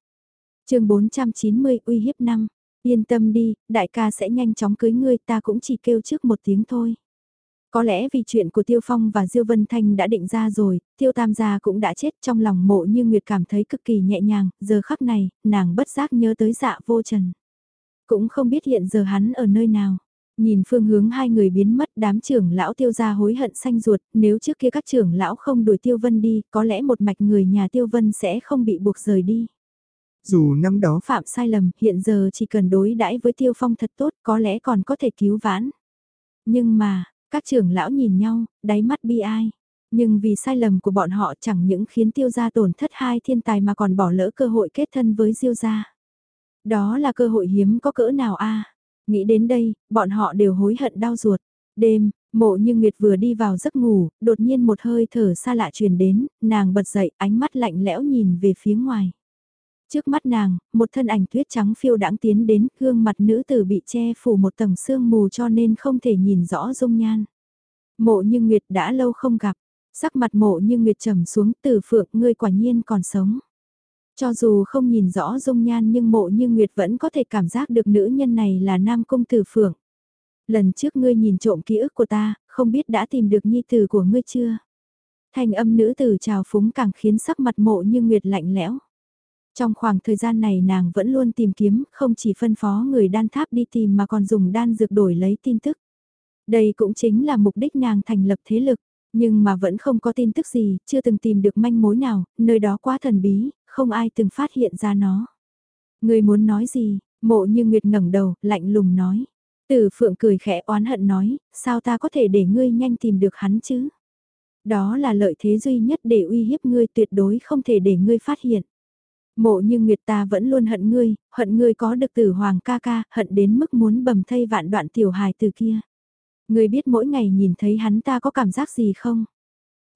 A: chương 490 uy hiếp năm, yên tâm đi, đại ca sẽ nhanh chóng cưới ngươi ta cũng chỉ kêu trước một tiếng thôi. Có lẽ vì chuyện của Tiêu Phong và Diêu Vân Thanh đã định ra rồi, Tiêu Tam gia cũng đã chết trong lòng mộ như Nguyệt cảm thấy cực kỳ nhẹ nhàng, giờ khắc này, nàng bất giác nhớ tới dạ vô trần. Cũng không biết hiện giờ hắn ở nơi nào. Nhìn phương hướng hai người biến mất đám trưởng lão tiêu gia hối hận xanh ruột, nếu trước kia các trưởng lão không đuổi tiêu vân đi, có lẽ một mạch người nhà tiêu vân sẽ không bị buộc rời đi.
B: Dù năm đó
A: phạm sai lầm, hiện giờ chỉ cần đối đãi với tiêu phong thật tốt, có lẽ còn có thể cứu vãn. Nhưng mà, các trưởng lão nhìn nhau, đáy mắt bi ai. Nhưng vì sai lầm của bọn họ chẳng những khiến tiêu gia tổn thất hai thiên tài mà còn bỏ lỡ cơ hội kết thân với diêu gia. Đó là cơ hội hiếm có cỡ nào a Nghĩ đến đây, bọn họ đều hối hận đau ruột. Đêm, mộ như Nguyệt vừa đi vào giấc ngủ, đột nhiên một hơi thở xa lạ truyền đến, nàng bật dậy, ánh mắt lạnh lẽo nhìn về phía ngoài. Trước mắt nàng, một thân ảnh tuyết trắng phiêu đãng tiến đến, gương mặt nữ tử bị che phủ một tầng sương mù cho nên không thể nhìn rõ dung nhan. Mộ như Nguyệt đã lâu không gặp, sắc mặt mộ như Nguyệt trầm xuống từ phượng ngươi quả nhiên còn sống. Cho dù không nhìn rõ dung nhan nhưng mộ như Nguyệt vẫn có thể cảm giác được nữ nhân này là nam cung tử phượng. Lần trước ngươi nhìn trộm ký ức của ta, không biết đã tìm được nhi tử của ngươi chưa? Thành âm nữ tử trào phúng càng khiến sắc mặt mộ như Nguyệt lạnh lẽo. Trong khoảng thời gian này nàng vẫn luôn tìm kiếm, không chỉ phân phó người đan tháp đi tìm mà còn dùng đan dược đổi lấy tin tức. Đây cũng chính là mục đích nàng thành lập thế lực, nhưng mà vẫn không có tin tức gì, chưa từng tìm được manh mối nào, nơi đó quá thần bí, không ai từng phát hiện ra nó. Người muốn nói gì, mộ như Nguyệt ngẩng đầu, lạnh lùng nói. Tử Phượng cười khẽ oán hận nói, sao ta có thể để ngươi nhanh tìm được hắn chứ? Đó là lợi thế duy nhất để uy hiếp ngươi tuyệt đối không thể để ngươi phát hiện. Mộ như Nguyệt ta vẫn luôn hận ngươi, hận ngươi có được tử hoàng ca ca, hận đến mức muốn bầm thây vạn đoạn tiểu hài từ kia. Ngươi biết mỗi ngày nhìn thấy hắn ta có cảm giác gì không?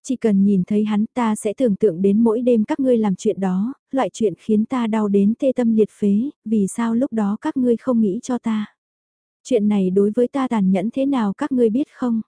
A: Chỉ cần nhìn thấy hắn ta sẽ tưởng tượng đến mỗi đêm các ngươi làm chuyện đó, loại chuyện khiến ta đau đến tê tâm liệt phế, vì sao lúc đó các ngươi không nghĩ cho ta? Chuyện này đối với ta tàn nhẫn thế nào các ngươi biết không?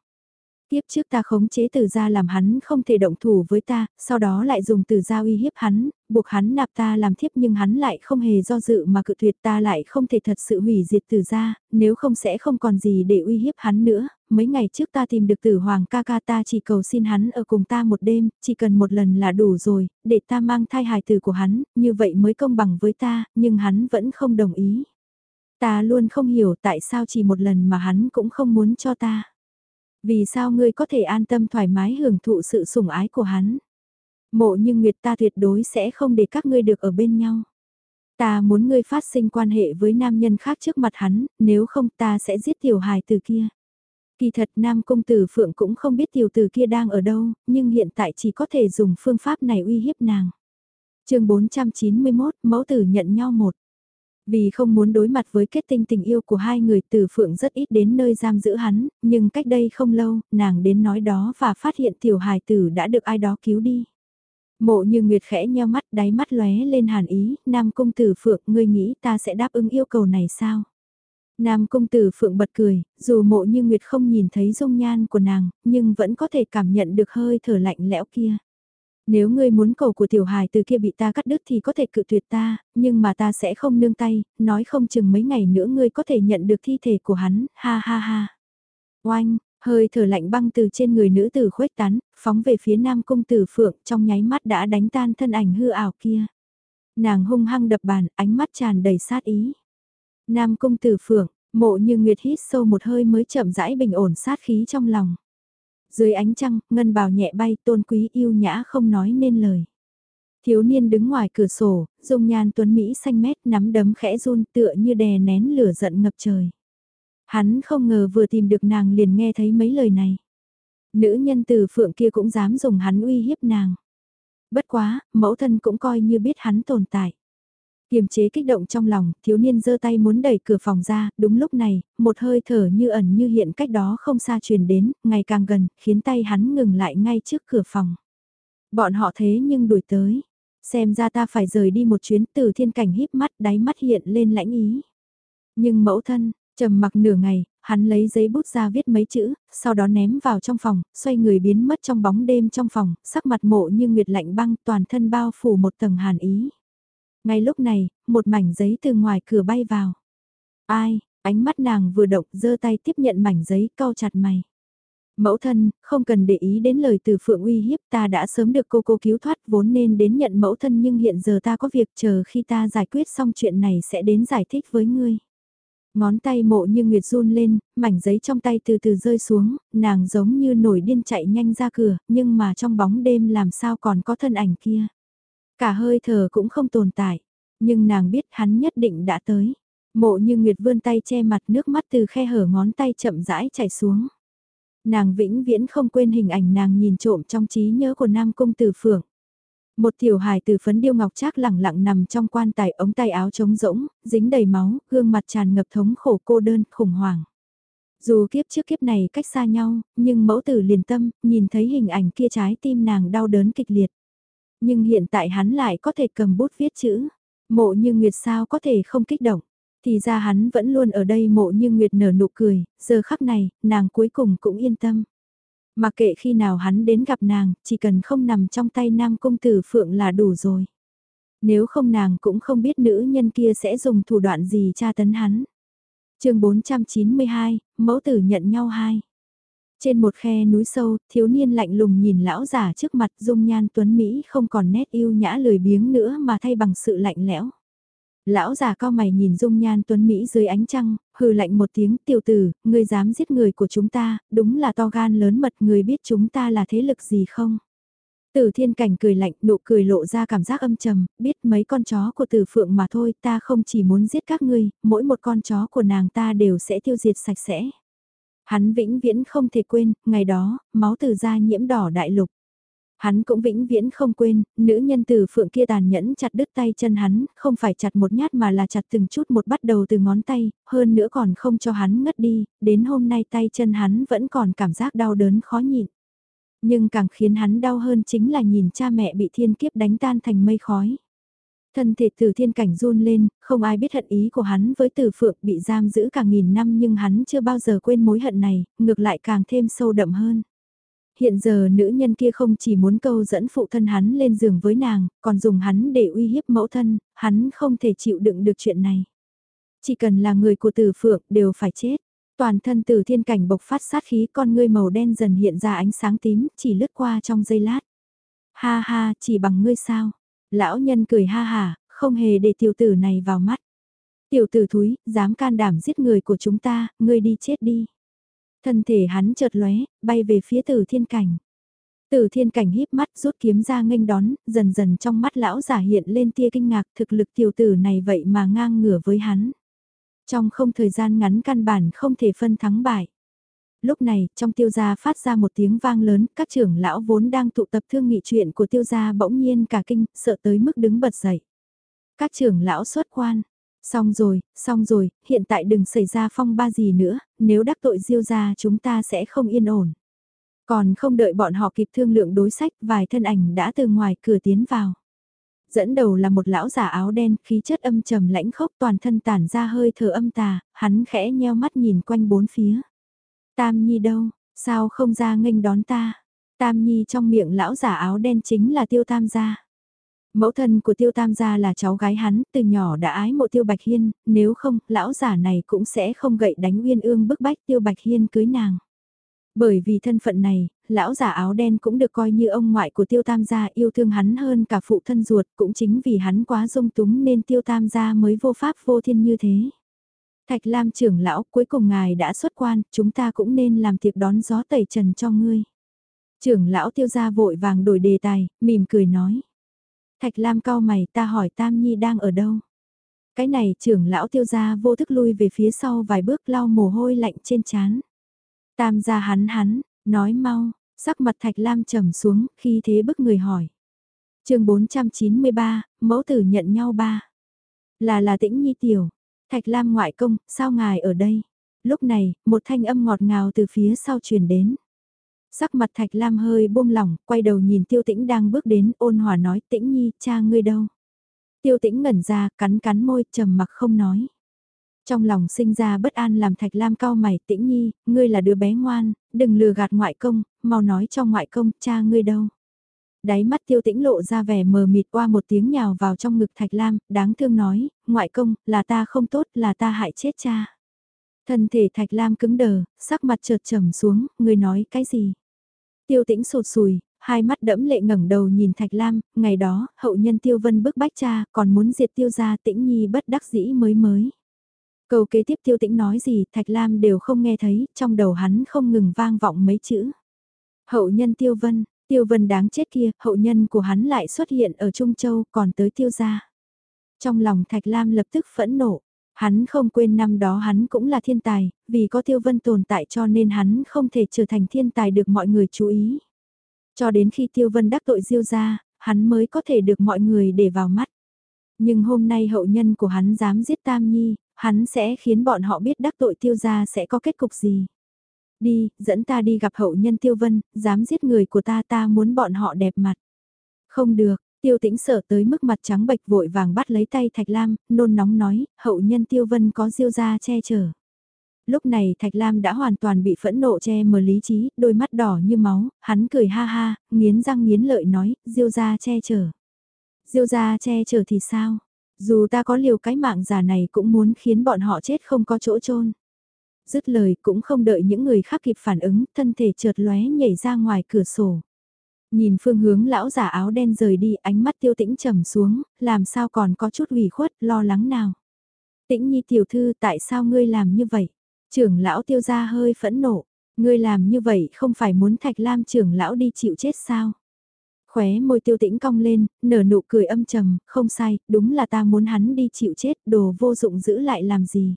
A: Tiếp trước ta khống chế từ gia làm hắn không thể động thủ với ta, sau đó lại dùng từ gia uy hiếp hắn, buộc hắn nạp ta làm thiếp nhưng hắn lại không hề do dự mà cự tuyệt ta lại không thể thật sự hủy diệt từ gia, nếu không sẽ không còn gì để uy hiếp hắn nữa. Mấy ngày trước ta tìm được tử hoàng ca ca ta chỉ cầu xin hắn ở cùng ta một đêm, chỉ cần một lần là đủ rồi, để ta mang thai hài tử của hắn, như vậy mới công bằng với ta, nhưng hắn vẫn không đồng ý. Ta luôn không hiểu tại sao chỉ một lần mà hắn cũng không muốn cho ta. Vì sao ngươi có thể an tâm thoải mái hưởng thụ sự sủng ái của hắn? Mộ như Nguyệt ta tuyệt đối sẽ không để các ngươi được ở bên nhau. Ta muốn ngươi phát sinh quan hệ với nam nhân khác trước mặt hắn, nếu không ta sẽ giết tiểu hài từ kia. Kỳ thật nam công tử Phượng cũng không biết tiểu tử kia đang ở đâu, nhưng hiện tại chỉ có thể dùng phương pháp này uy hiếp nàng. chương 491, mẫu tử nhận nhau một. Vì không muốn đối mặt với kết tinh tình yêu của hai người từ phượng rất ít đến nơi giam giữ hắn, nhưng cách đây không lâu, nàng đến nói đó và phát hiện tiểu hài tử đã được ai đó cứu đi. Mộ như Nguyệt khẽ nheo mắt đáy mắt lóe lên hàn ý, Nam Cung Tử Phượng ngươi nghĩ ta sẽ đáp ứng yêu cầu này sao? Nam công Tử Phượng bật cười, dù mộ như Nguyệt không nhìn thấy dung nhan của nàng, nhưng vẫn có thể cảm nhận được hơi thở lạnh lẽo kia. Nếu ngươi muốn cầu của tiểu hài từ kia bị ta cắt đứt thì có thể cự tuyệt ta, nhưng mà ta sẽ không nương tay, nói không chừng mấy ngày nữa ngươi có thể nhận được thi thể của hắn, ha ha ha. Oanh, hơi thở lạnh băng từ trên người nữ tử khuếch tán, phóng về phía nam cung tử phượng trong nháy mắt đã đánh tan thân ảnh hư ảo kia. Nàng hung hăng đập bàn, ánh mắt tràn đầy sát ý. Nam cung tử phượng, mộ như nguyệt hít sâu một hơi mới chậm rãi bình ổn sát khí trong lòng. Dưới ánh trăng, ngân bào nhẹ bay tôn quý yêu nhã không nói nên lời. Thiếu niên đứng ngoài cửa sổ, dung nhan tuấn Mỹ xanh mét nắm đấm khẽ run tựa như đè nén lửa giận ngập trời. Hắn không ngờ vừa tìm được nàng liền nghe thấy mấy lời này. Nữ nhân từ phượng kia cũng dám dùng hắn uy hiếp nàng. Bất quá, mẫu thân cũng coi như biết hắn tồn tại. Kiềm chế kích động trong lòng, thiếu niên giơ tay muốn đẩy cửa phòng ra, đúng lúc này, một hơi thở như ẩn như hiện cách đó không xa truyền đến, ngày càng gần, khiến tay hắn ngừng lại ngay trước cửa phòng. Bọn họ thế nhưng đuổi tới. Xem ra ta phải rời đi một chuyến từ thiên cảnh híp mắt đáy mắt hiện lên lãnh ý. Nhưng mẫu thân, trầm mặc nửa ngày, hắn lấy giấy bút ra viết mấy chữ, sau đó ném vào trong phòng, xoay người biến mất trong bóng đêm trong phòng, sắc mặt mộ như nguyệt lạnh băng toàn thân bao phủ một tầng hàn ý. Ngay lúc này, một mảnh giấy từ ngoài cửa bay vào. Ai, ánh mắt nàng vừa động giơ tay tiếp nhận mảnh giấy cau chặt mày. Mẫu thân, không cần để ý đến lời từ Phượng uy hiếp ta đã sớm được cô cô cứu thoát vốn nên đến nhận mẫu thân nhưng hiện giờ ta có việc chờ khi ta giải quyết xong chuyện này sẽ đến giải thích với ngươi. Ngón tay mộ như Nguyệt run lên, mảnh giấy trong tay từ từ rơi xuống, nàng giống như nổi điên chạy nhanh ra cửa, nhưng mà trong bóng đêm làm sao còn có thân ảnh kia. Cả hơi thở cũng không tồn tại, nhưng nàng biết hắn nhất định đã tới. Mộ như Nguyệt vươn tay che mặt nước mắt từ khe hở ngón tay chậm rãi chảy xuống. Nàng vĩnh viễn không quên hình ảnh nàng nhìn trộm trong trí nhớ của Nam Cung Tử Phượng. Một tiểu hài từ phấn điêu ngọc trác lẳng lặng nằm trong quan tài ống tay áo trống rỗng, dính đầy máu, gương mặt tràn ngập thống khổ cô đơn, khủng hoảng. Dù kiếp trước kiếp này cách xa nhau, nhưng mẫu tử liền tâm, nhìn thấy hình ảnh kia trái tim nàng đau đớn kịch liệt. Nhưng hiện tại hắn lại có thể cầm bút viết chữ. Mộ như Nguyệt sao có thể không kích động. Thì ra hắn vẫn luôn ở đây mộ như Nguyệt nở nụ cười, giờ khắc này, nàng cuối cùng cũng yên tâm. Mà kệ khi nào hắn đến gặp nàng, chỉ cần không nằm trong tay nam công tử Phượng là đủ rồi. Nếu không nàng cũng không biết nữ nhân kia sẽ dùng thủ đoạn gì tra tấn hắn. chương 492, mẫu tử nhận nhau hai. Trên một khe núi sâu, thiếu niên lạnh lùng nhìn lão già trước mặt dung nhan tuấn Mỹ không còn nét yêu nhã lười biếng nữa mà thay bằng sự lạnh lẽo. Lão già cao mày nhìn dung nhan tuấn Mỹ dưới ánh trăng, hừ lạnh một tiếng tiểu tử, ngươi dám giết người của chúng ta, đúng là to gan lớn mật người biết chúng ta là thế lực gì không? Tử thiên cảnh cười lạnh, nụ cười lộ ra cảm giác âm trầm, biết mấy con chó của tử phượng mà thôi, ta không chỉ muốn giết các ngươi, mỗi một con chó của nàng ta đều sẽ tiêu diệt sạch sẽ. Hắn vĩnh viễn không thể quên, ngày đó, máu từ da nhiễm đỏ đại lục. Hắn cũng vĩnh viễn không quên, nữ nhân từ phượng kia tàn nhẫn chặt đứt tay chân hắn, không phải chặt một nhát mà là chặt từng chút một bắt đầu từ ngón tay, hơn nữa còn không cho hắn ngất đi, đến hôm nay tay chân hắn vẫn còn cảm giác đau đớn khó nhịn. Nhưng càng khiến hắn đau hơn chính là nhìn cha mẹ bị thiên kiếp đánh tan thành mây khói. Thân thể từ thiên cảnh run lên, không ai biết hận ý của hắn với từ phượng bị giam giữ cả nghìn năm nhưng hắn chưa bao giờ quên mối hận này, ngược lại càng thêm sâu đậm hơn. Hiện giờ nữ nhân kia không chỉ muốn câu dẫn phụ thân hắn lên giường với nàng, còn dùng hắn để uy hiếp mẫu thân, hắn không thể chịu đựng được chuyện này. Chỉ cần là người của tử phượng đều phải chết. Toàn thân từ thiên cảnh bộc phát sát khí con ngươi màu đen dần hiện ra ánh sáng tím, chỉ lướt qua trong giây lát. Ha ha, chỉ bằng ngươi sao? Lão nhân cười ha hà, không hề để tiểu tử này vào mắt. Tiểu tử thúi, dám can đảm giết người của chúng ta, ngươi đi chết đi. Thân thể hắn chợt lóe, bay về phía tử thiên cảnh. Tử thiên cảnh híp mắt rút kiếm ra nghênh đón, dần dần trong mắt lão giả hiện lên tia kinh ngạc thực lực tiểu tử này vậy mà ngang ngửa với hắn. Trong không thời gian ngắn căn bản không thể phân thắng bại. Lúc này, trong tiêu gia phát ra một tiếng vang lớn, các trưởng lão vốn đang tụ tập thương nghị chuyện của tiêu gia bỗng nhiên cả kinh, sợ tới mức đứng bật dậy. Các trưởng lão xuất quan, Xong rồi, xong rồi, hiện tại đừng xảy ra phong ba gì nữa, nếu đắc tội diêu gia chúng ta sẽ không yên ổn. Còn không đợi bọn họ kịp thương lượng đối sách, vài thân ảnh đã từ ngoài cửa tiến vào. Dẫn đầu là một lão giả áo đen, khí chất âm trầm lãnh khốc toàn thân tản ra hơi thở âm tà, hắn khẽ nheo mắt nhìn quanh bốn phía. Tam Nhi đâu, sao không ra nghênh đón ta? Tam Nhi trong miệng lão giả áo đen chính là tiêu tam gia. Mẫu thân của tiêu tam gia là cháu gái hắn, từ nhỏ đã ái mộ tiêu bạch hiên, nếu không, lão giả này cũng sẽ không gậy đánh uyên ương bức bách tiêu bạch hiên cưới nàng. Bởi vì thân phận này, lão giả áo đen cũng được coi như ông ngoại của tiêu tam gia yêu thương hắn hơn cả phụ thân ruột, cũng chính vì hắn quá dung túng nên tiêu tam gia mới vô pháp vô thiên như thế. Thạch Lam trưởng lão, cuối cùng ngài đã xuất quan, chúng ta cũng nên làm tiệc đón gió tẩy trần cho ngươi. Trưởng lão tiêu gia vội vàng đổi đề tài, mỉm cười nói. Thạch Lam cao mày ta hỏi Tam Nhi đang ở đâu. Cái này trưởng lão tiêu gia vô thức lui về phía sau vài bước lau mồ hôi lạnh trên chán. Tam gia hắn hắn, nói mau, sắc mặt Thạch Lam trầm xuống khi thế bức người hỏi. chương 493, mẫu tử nhận nhau ba. Là là tĩnh nhi tiểu, Thạch Lam ngoại công, sao ngài ở đây? Lúc này, một thanh âm ngọt ngào từ phía sau truyền đến. Sắc mặt Thạch Lam hơi buông lỏng, quay đầu nhìn Tiêu Tĩnh đang bước đến, ôn hòa nói, Tĩnh Nhi, cha ngươi đâu? Tiêu Tĩnh ngẩn ra, cắn cắn môi, trầm mặc không nói. Trong lòng sinh ra bất an làm Thạch Lam cao mày, Tĩnh Nhi, ngươi là đứa bé ngoan, đừng lừa gạt ngoại công, mau nói cho ngoại công, cha ngươi đâu? Đáy mắt Tiêu Tĩnh lộ ra vẻ mờ mịt qua một tiếng nhào vào trong ngực Thạch Lam, đáng thương nói, ngoại công, là ta không tốt, là ta hại chết cha. Thân thể Thạch Lam cứng đờ, sắc mặt chợt trầm xuống, người nói cái gì? Tiêu tĩnh sụt sùi, hai mắt đẫm lệ ngẩng đầu nhìn Thạch Lam, ngày đó, hậu nhân Tiêu Vân bức bách cha, còn muốn diệt Tiêu gia tĩnh nhi bất đắc dĩ mới mới. Câu kế tiếp Tiêu tĩnh nói gì, Thạch Lam đều không nghe thấy, trong đầu hắn không ngừng vang vọng mấy chữ. Hậu nhân Tiêu Vân, Tiêu Vân đáng chết kia, hậu nhân của hắn lại xuất hiện ở Trung Châu, còn tới Tiêu gia. Trong lòng Thạch Lam lập tức phẫn nộ, Hắn không quên năm đó hắn cũng là thiên tài, vì có Tiêu Vân tồn tại cho nên hắn không thể trở thành thiên tài được mọi người chú ý. Cho đến khi Tiêu Vân đắc tội Diêu ra, hắn mới có thể được mọi người để vào mắt. Nhưng hôm nay hậu nhân của hắn dám giết Tam Nhi, hắn sẽ khiến bọn họ biết đắc tội Tiêu gia sẽ có kết cục gì. Đi, dẫn ta đi gặp hậu nhân Tiêu Vân, dám giết người của ta ta muốn bọn họ đẹp mặt. Không được, Tiêu tĩnh sợ tới mức mặt trắng bệch vội vàng bắt lấy tay Thạch Lam, nôn nóng nói, hậu nhân Tiêu Vân có diêu ra che chở. Lúc này Thạch Lam đã hoàn toàn bị phẫn nộ che mờ lý trí, đôi mắt đỏ như máu, hắn cười ha ha, nghiến răng nghiến lợi nói, diêu ra che chở. Diêu ra che chở thì sao? Dù ta có liều cái mạng giả này cũng muốn khiến bọn họ chết không có chỗ chôn Dứt lời cũng không đợi những người khác kịp phản ứng, thân thể chợt lóe nhảy ra ngoài cửa sổ. Nhìn phương hướng lão giả áo đen rời đi ánh mắt tiêu tĩnh trầm xuống, làm sao còn có chút ủy khuất, lo lắng nào. Tĩnh nhi tiểu thư tại sao ngươi làm như vậy? Trưởng lão tiêu ra hơi phẫn nộ, ngươi làm như vậy không phải muốn thạch lam trưởng lão đi chịu chết sao? Khóe môi tiêu tĩnh cong lên, nở nụ cười âm trầm, không sai, đúng là ta muốn hắn đi chịu chết, đồ vô dụng giữ lại làm gì.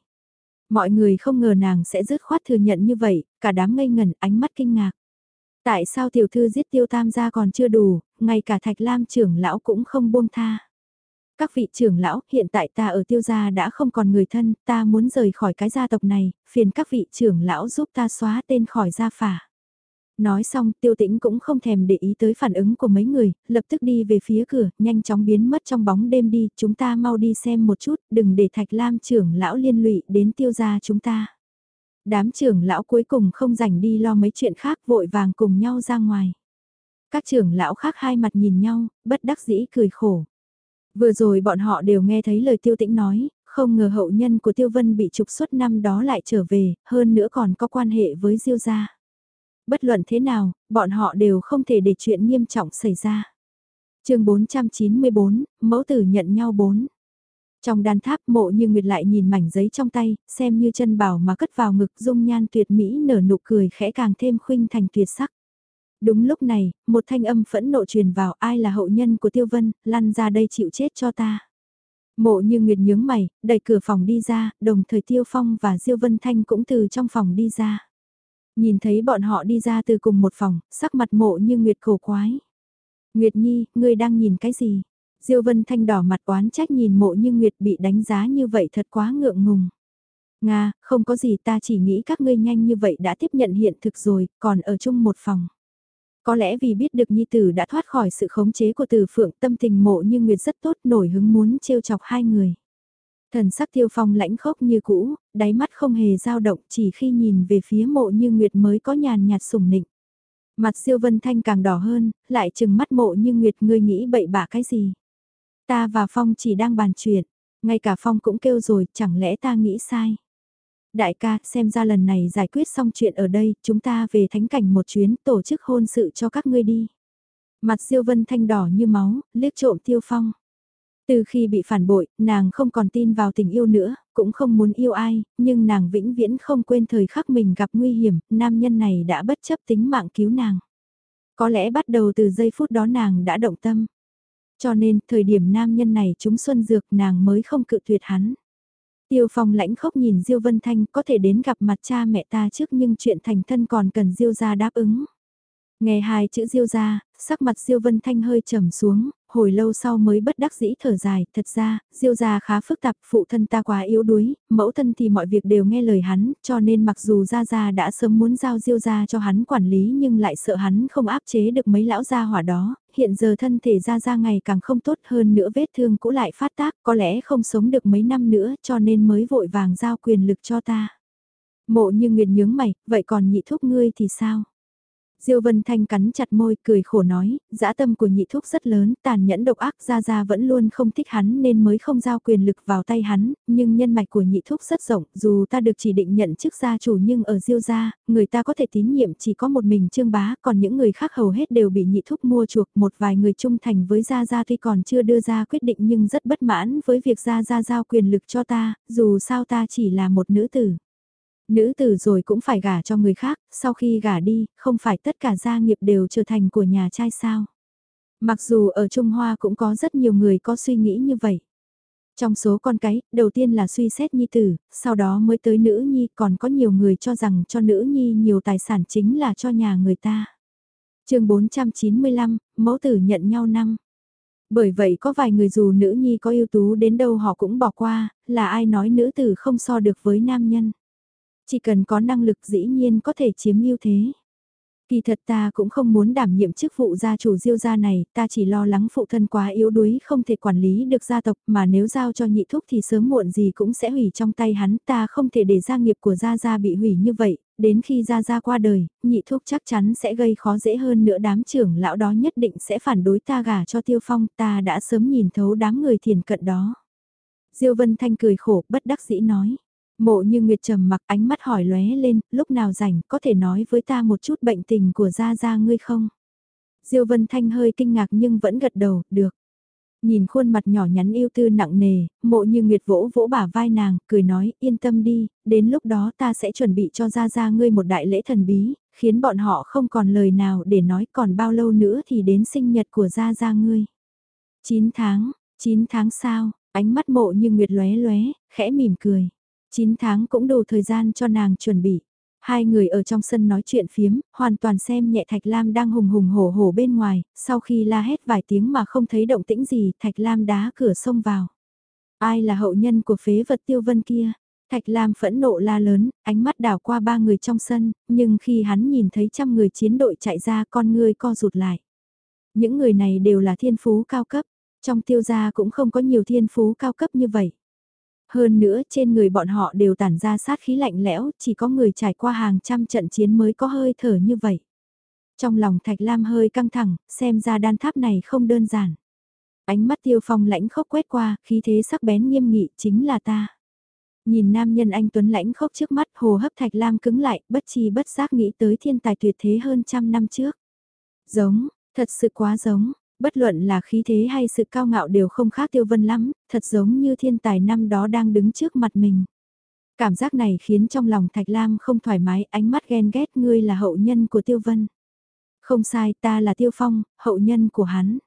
A: Mọi người không ngờ nàng sẽ dứt khoát thừa nhận như vậy, cả đám ngây ngẩn ánh mắt kinh ngạc. Tại sao tiểu thư giết tiêu tam gia còn chưa đủ, ngay cả thạch lam trưởng lão cũng không buông tha. Các vị trưởng lão, hiện tại ta ở tiêu gia đã không còn người thân, ta muốn rời khỏi cái gia tộc này, phiền các vị trưởng lão giúp ta xóa tên khỏi gia phả. Nói xong tiêu tĩnh cũng không thèm để ý tới phản ứng của mấy người, lập tức đi về phía cửa, nhanh chóng biến mất trong bóng đêm đi, chúng ta mau đi xem một chút, đừng để thạch lam trưởng lão liên lụy đến tiêu gia chúng ta. Đám trưởng lão cuối cùng không rảnh đi lo mấy chuyện khác vội vàng cùng nhau ra ngoài. Các trưởng lão khác hai mặt nhìn nhau, bất đắc dĩ cười khổ. Vừa rồi bọn họ đều nghe thấy lời tiêu tĩnh nói, không ngờ hậu nhân của tiêu vân bị trục xuất năm đó lại trở về, hơn nữa còn có quan hệ với diêu gia. Bất luận thế nào, bọn họ đều không thể để chuyện nghiêm trọng xảy ra. chương 494, mẫu tử nhận nhau 4. Trong đàn tháp mộ như Nguyệt lại nhìn mảnh giấy trong tay, xem như chân bảo mà cất vào ngực dung nhan tuyệt mỹ nở nụ cười khẽ càng thêm khuynh thành tuyệt sắc. Đúng lúc này, một thanh âm phẫn nộ truyền vào ai là hậu nhân của Tiêu Vân, lăn ra đây chịu chết cho ta. Mộ như Nguyệt nhướng mày, đẩy cửa phòng đi ra, đồng thời Tiêu Phong và Diêu Vân Thanh cũng từ trong phòng đi ra. Nhìn thấy bọn họ đi ra từ cùng một phòng, sắc mặt mộ như Nguyệt khổ quái. Nguyệt Nhi, ngươi đang nhìn cái gì? Diêu Vân Thanh đỏ mặt oán trách nhìn mộ như Nguyệt bị đánh giá như vậy thật quá ngượng ngùng. Nga, không có gì ta chỉ nghĩ các ngươi nhanh như vậy đã tiếp nhận hiện thực rồi, còn ở chung một phòng. Có lẽ vì biết được Nhi Tử đã thoát khỏi sự khống chế của Từ Phượng tâm tình mộ như Nguyệt rất tốt nổi hứng muốn trêu chọc hai người. Thần sắc tiêu phong lãnh khốc như cũ, đáy mắt không hề dao động chỉ khi nhìn về phía mộ như Nguyệt mới có nhàn nhạt sủng nịnh. Mặt siêu vân thanh càng đỏ hơn, lại chừng mắt mộ như Nguyệt ngươi nghĩ bậy bạ cái gì. Ta và Phong chỉ đang bàn chuyện, ngay cả Phong cũng kêu rồi, chẳng lẽ ta nghĩ sai. Đại ca, xem ra lần này giải quyết xong chuyện ở đây, chúng ta về thánh cảnh một chuyến tổ chức hôn sự cho các ngươi đi. Mặt siêu vân thanh đỏ như máu, liếc trộm tiêu phong. Từ khi bị phản bội, nàng không còn tin vào tình yêu nữa, cũng không muốn yêu ai, nhưng nàng vĩnh viễn không quên thời khắc mình gặp nguy hiểm, nam nhân này đã bất chấp tính mạng cứu nàng. Có lẽ bắt đầu từ giây phút đó nàng đã động tâm. Cho nên, thời điểm nam nhân này chúng xuân dược nàng mới không cự tuyệt hắn. Tiêu phong lãnh khốc nhìn Diêu Vân Thanh có thể đến gặp mặt cha mẹ ta trước nhưng chuyện thành thân còn cần Diêu gia đáp ứng. Nghe hai chữ Diêu gia, sắc mặt Diêu Vân Thanh hơi trầm xuống, hồi lâu sau mới bất đắc dĩ thở dài, thật ra, Diêu gia khá phức tạp, phụ thân ta quá yếu đuối, mẫu thân thì mọi việc đều nghe lời hắn, cho nên mặc dù gia gia đã sớm muốn giao Diêu gia cho hắn quản lý nhưng lại sợ hắn không áp chế được mấy lão gia hỏa đó, hiện giờ thân thể gia gia ngày càng không tốt hơn nữa vết thương cũ lại phát tác, có lẽ không sống được mấy năm nữa cho nên mới vội vàng giao quyền lực cho ta. Mộ như Nguyệt nhướng mày, vậy còn nhị thúc ngươi thì sao? Diêu Vân Thanh cắn chặt môi, cười khổ nói, dã tâm của nhị thúc rất lớn, tàn nhẫn độc ác ra ra vẫn luôn không thích hắn nên mới không giao quyền lực vào tay hắn, nhưng nhân mạch của nhị thúc rất rộng, dù ta được chỉ định nhận chức gia chủ nhưng ở Diêu gia, người ta có thể tín nhiệm chỉ có một mình Trương Bá, còn những người khác hầu hết đều bị nhị thúc mua chuộc, một vài người trung thành với gia gia tuy còn chưa đưa ra quyết định nhưng rất bất mãn với việc gia gia giao quyền lực cho ta, dù sao ta chỉ là một nữ tử. Nữ tử rồi cũng phải gả cho người khác, sau khi gả đi, không phải tất cả gia nghiệp đều trở thành của nhà trai sao. Mặc dù ở Trung Hoa cũng có rất nhiều người có suy nghĩ như vậy. Trong số con cái, đầu tiên là suy xét nhi tử, sau đó mới tới nữ nhi, còn có nhiều người cho rằng cho nữ nhi nhiều tài sản chính là cho nhà người ta. chương 495, mẫu tử nhận nhau năm. Bởi vậy có vài người dù nữ nhi có ưu tú đến đâu họ cũng bỏ qua, là ai nói nữ tử không so được với nam nhân. Chỉ cần có năng lực dĩ nhiên có thể chiếm ưu thế. Kỳ thật ta cũng không muốn đảm nhiệm chức vụ gia chủ diêu gia này, ta chỉ lo lắng phụ thân quá yếu đuối không thể quản lý được gia tộc mà nếu giao cho nhị thúc thì sớm muộn gì cũng sẽ hủy trong tay hắn, ta không thể để gia nghiệp của gia gia bị hủy như vậy, đến khi gia gia qua đời, nhị thúc chắc chắn sẽ gây khó dễ hơn nữa đám trưởng lão đó nhất định sẽ phản đối ta gả cho tiêu phong, ta đã sớm nhìn thấu đám người thiền cận đó. Diêu Vân Thanh cười khổ, bất đắc dĩ nói. Mộ như Nguyệt trầm mặc ánh mắt hỏi lóe lên, lúc nào rảnh có thể nói với ta một chút bệnh tình của Gia Gia ngươi không? Diêu Vân Thanh hơi kinh ngạc nhưng vẫn gật đầu, được. Nhìn khuôn mặt nhỏ nhắn yêu tư nặng nề, mộ như Nguyệt vỗ vỗ bả vai nàng, cười nói, yên tâm đi, đến lúc đó ta sẽ chuẩn bị cho Gia Gia ngươi một đại lễ thần bí, khiến bọn họ không còn lời nào để nói còn bao lâu nữa thì đến sinh nhật của Gia Gia ngươi. 9 tháng, 9 tháng sau, ánh mắt mộ như Nguyệt lóe lóe, khẽ mỉm cười. 9 tháng cũng đủ thời gian cho nàng chuẩn bị. Hai người ở trong sân nói chuyện phiếm, hoàn toàn xem nhẹ Thạch Lam đang hùng hùng hổ hổ bên ngoài, sau khi la hét vài tiếng mà không thấy động tĩnh gì, Thạch Lam đá cửa xông vào. Ai là hậu nhân của phế vật tiêu vân kia? Thạch Lam phẫn nộ la lớn, ánh mắt đảo qua ba người trong sân, nhưng khi hắn nhìn thấy trăm người chiến đội chạy ra con người co rụt lại. Những người này đều là thiên phú cao cấp, trong tiêu gia cũng không có nhiều thiên phú cao cấp như vậy. Hơn nữa trên người bọn họ đều tản ra sát khí lạnh lẽo, chỉ có người trải qua hàng trăm trận chiến mới có hơi thở như vậy. Trong lòng Thạch Lam hơi căng thẳng, xem ra đan tháp này không đơn giản. Ánh mắt tiêu phong lãnh khốc quét qua, khí thế sắc bén nghiêm nghị chính là ta. Nhìn nam nhân anh Tuấn lãnh khốc trước mắt hồ hấp Thạch Lam cứng lại, bất chi bất giác nghĩ tới thiên tài tuyệt thế hơn trăm năm trước. Giống, thật sự quá giống, bất luận là khí thế hay sự cao ngạo đều không khác tiêu vân lắm, thật giống như thiên tài năm đó đang đứng trước mặt mình. Cảm giác này khiến trong lòng Thạch Lam không thoải mái, ánh mắt ghen ghét ngươi là hậu nhân của tiêu vân. Không sai, ta là tiêu phong, hậu nhân của hắn.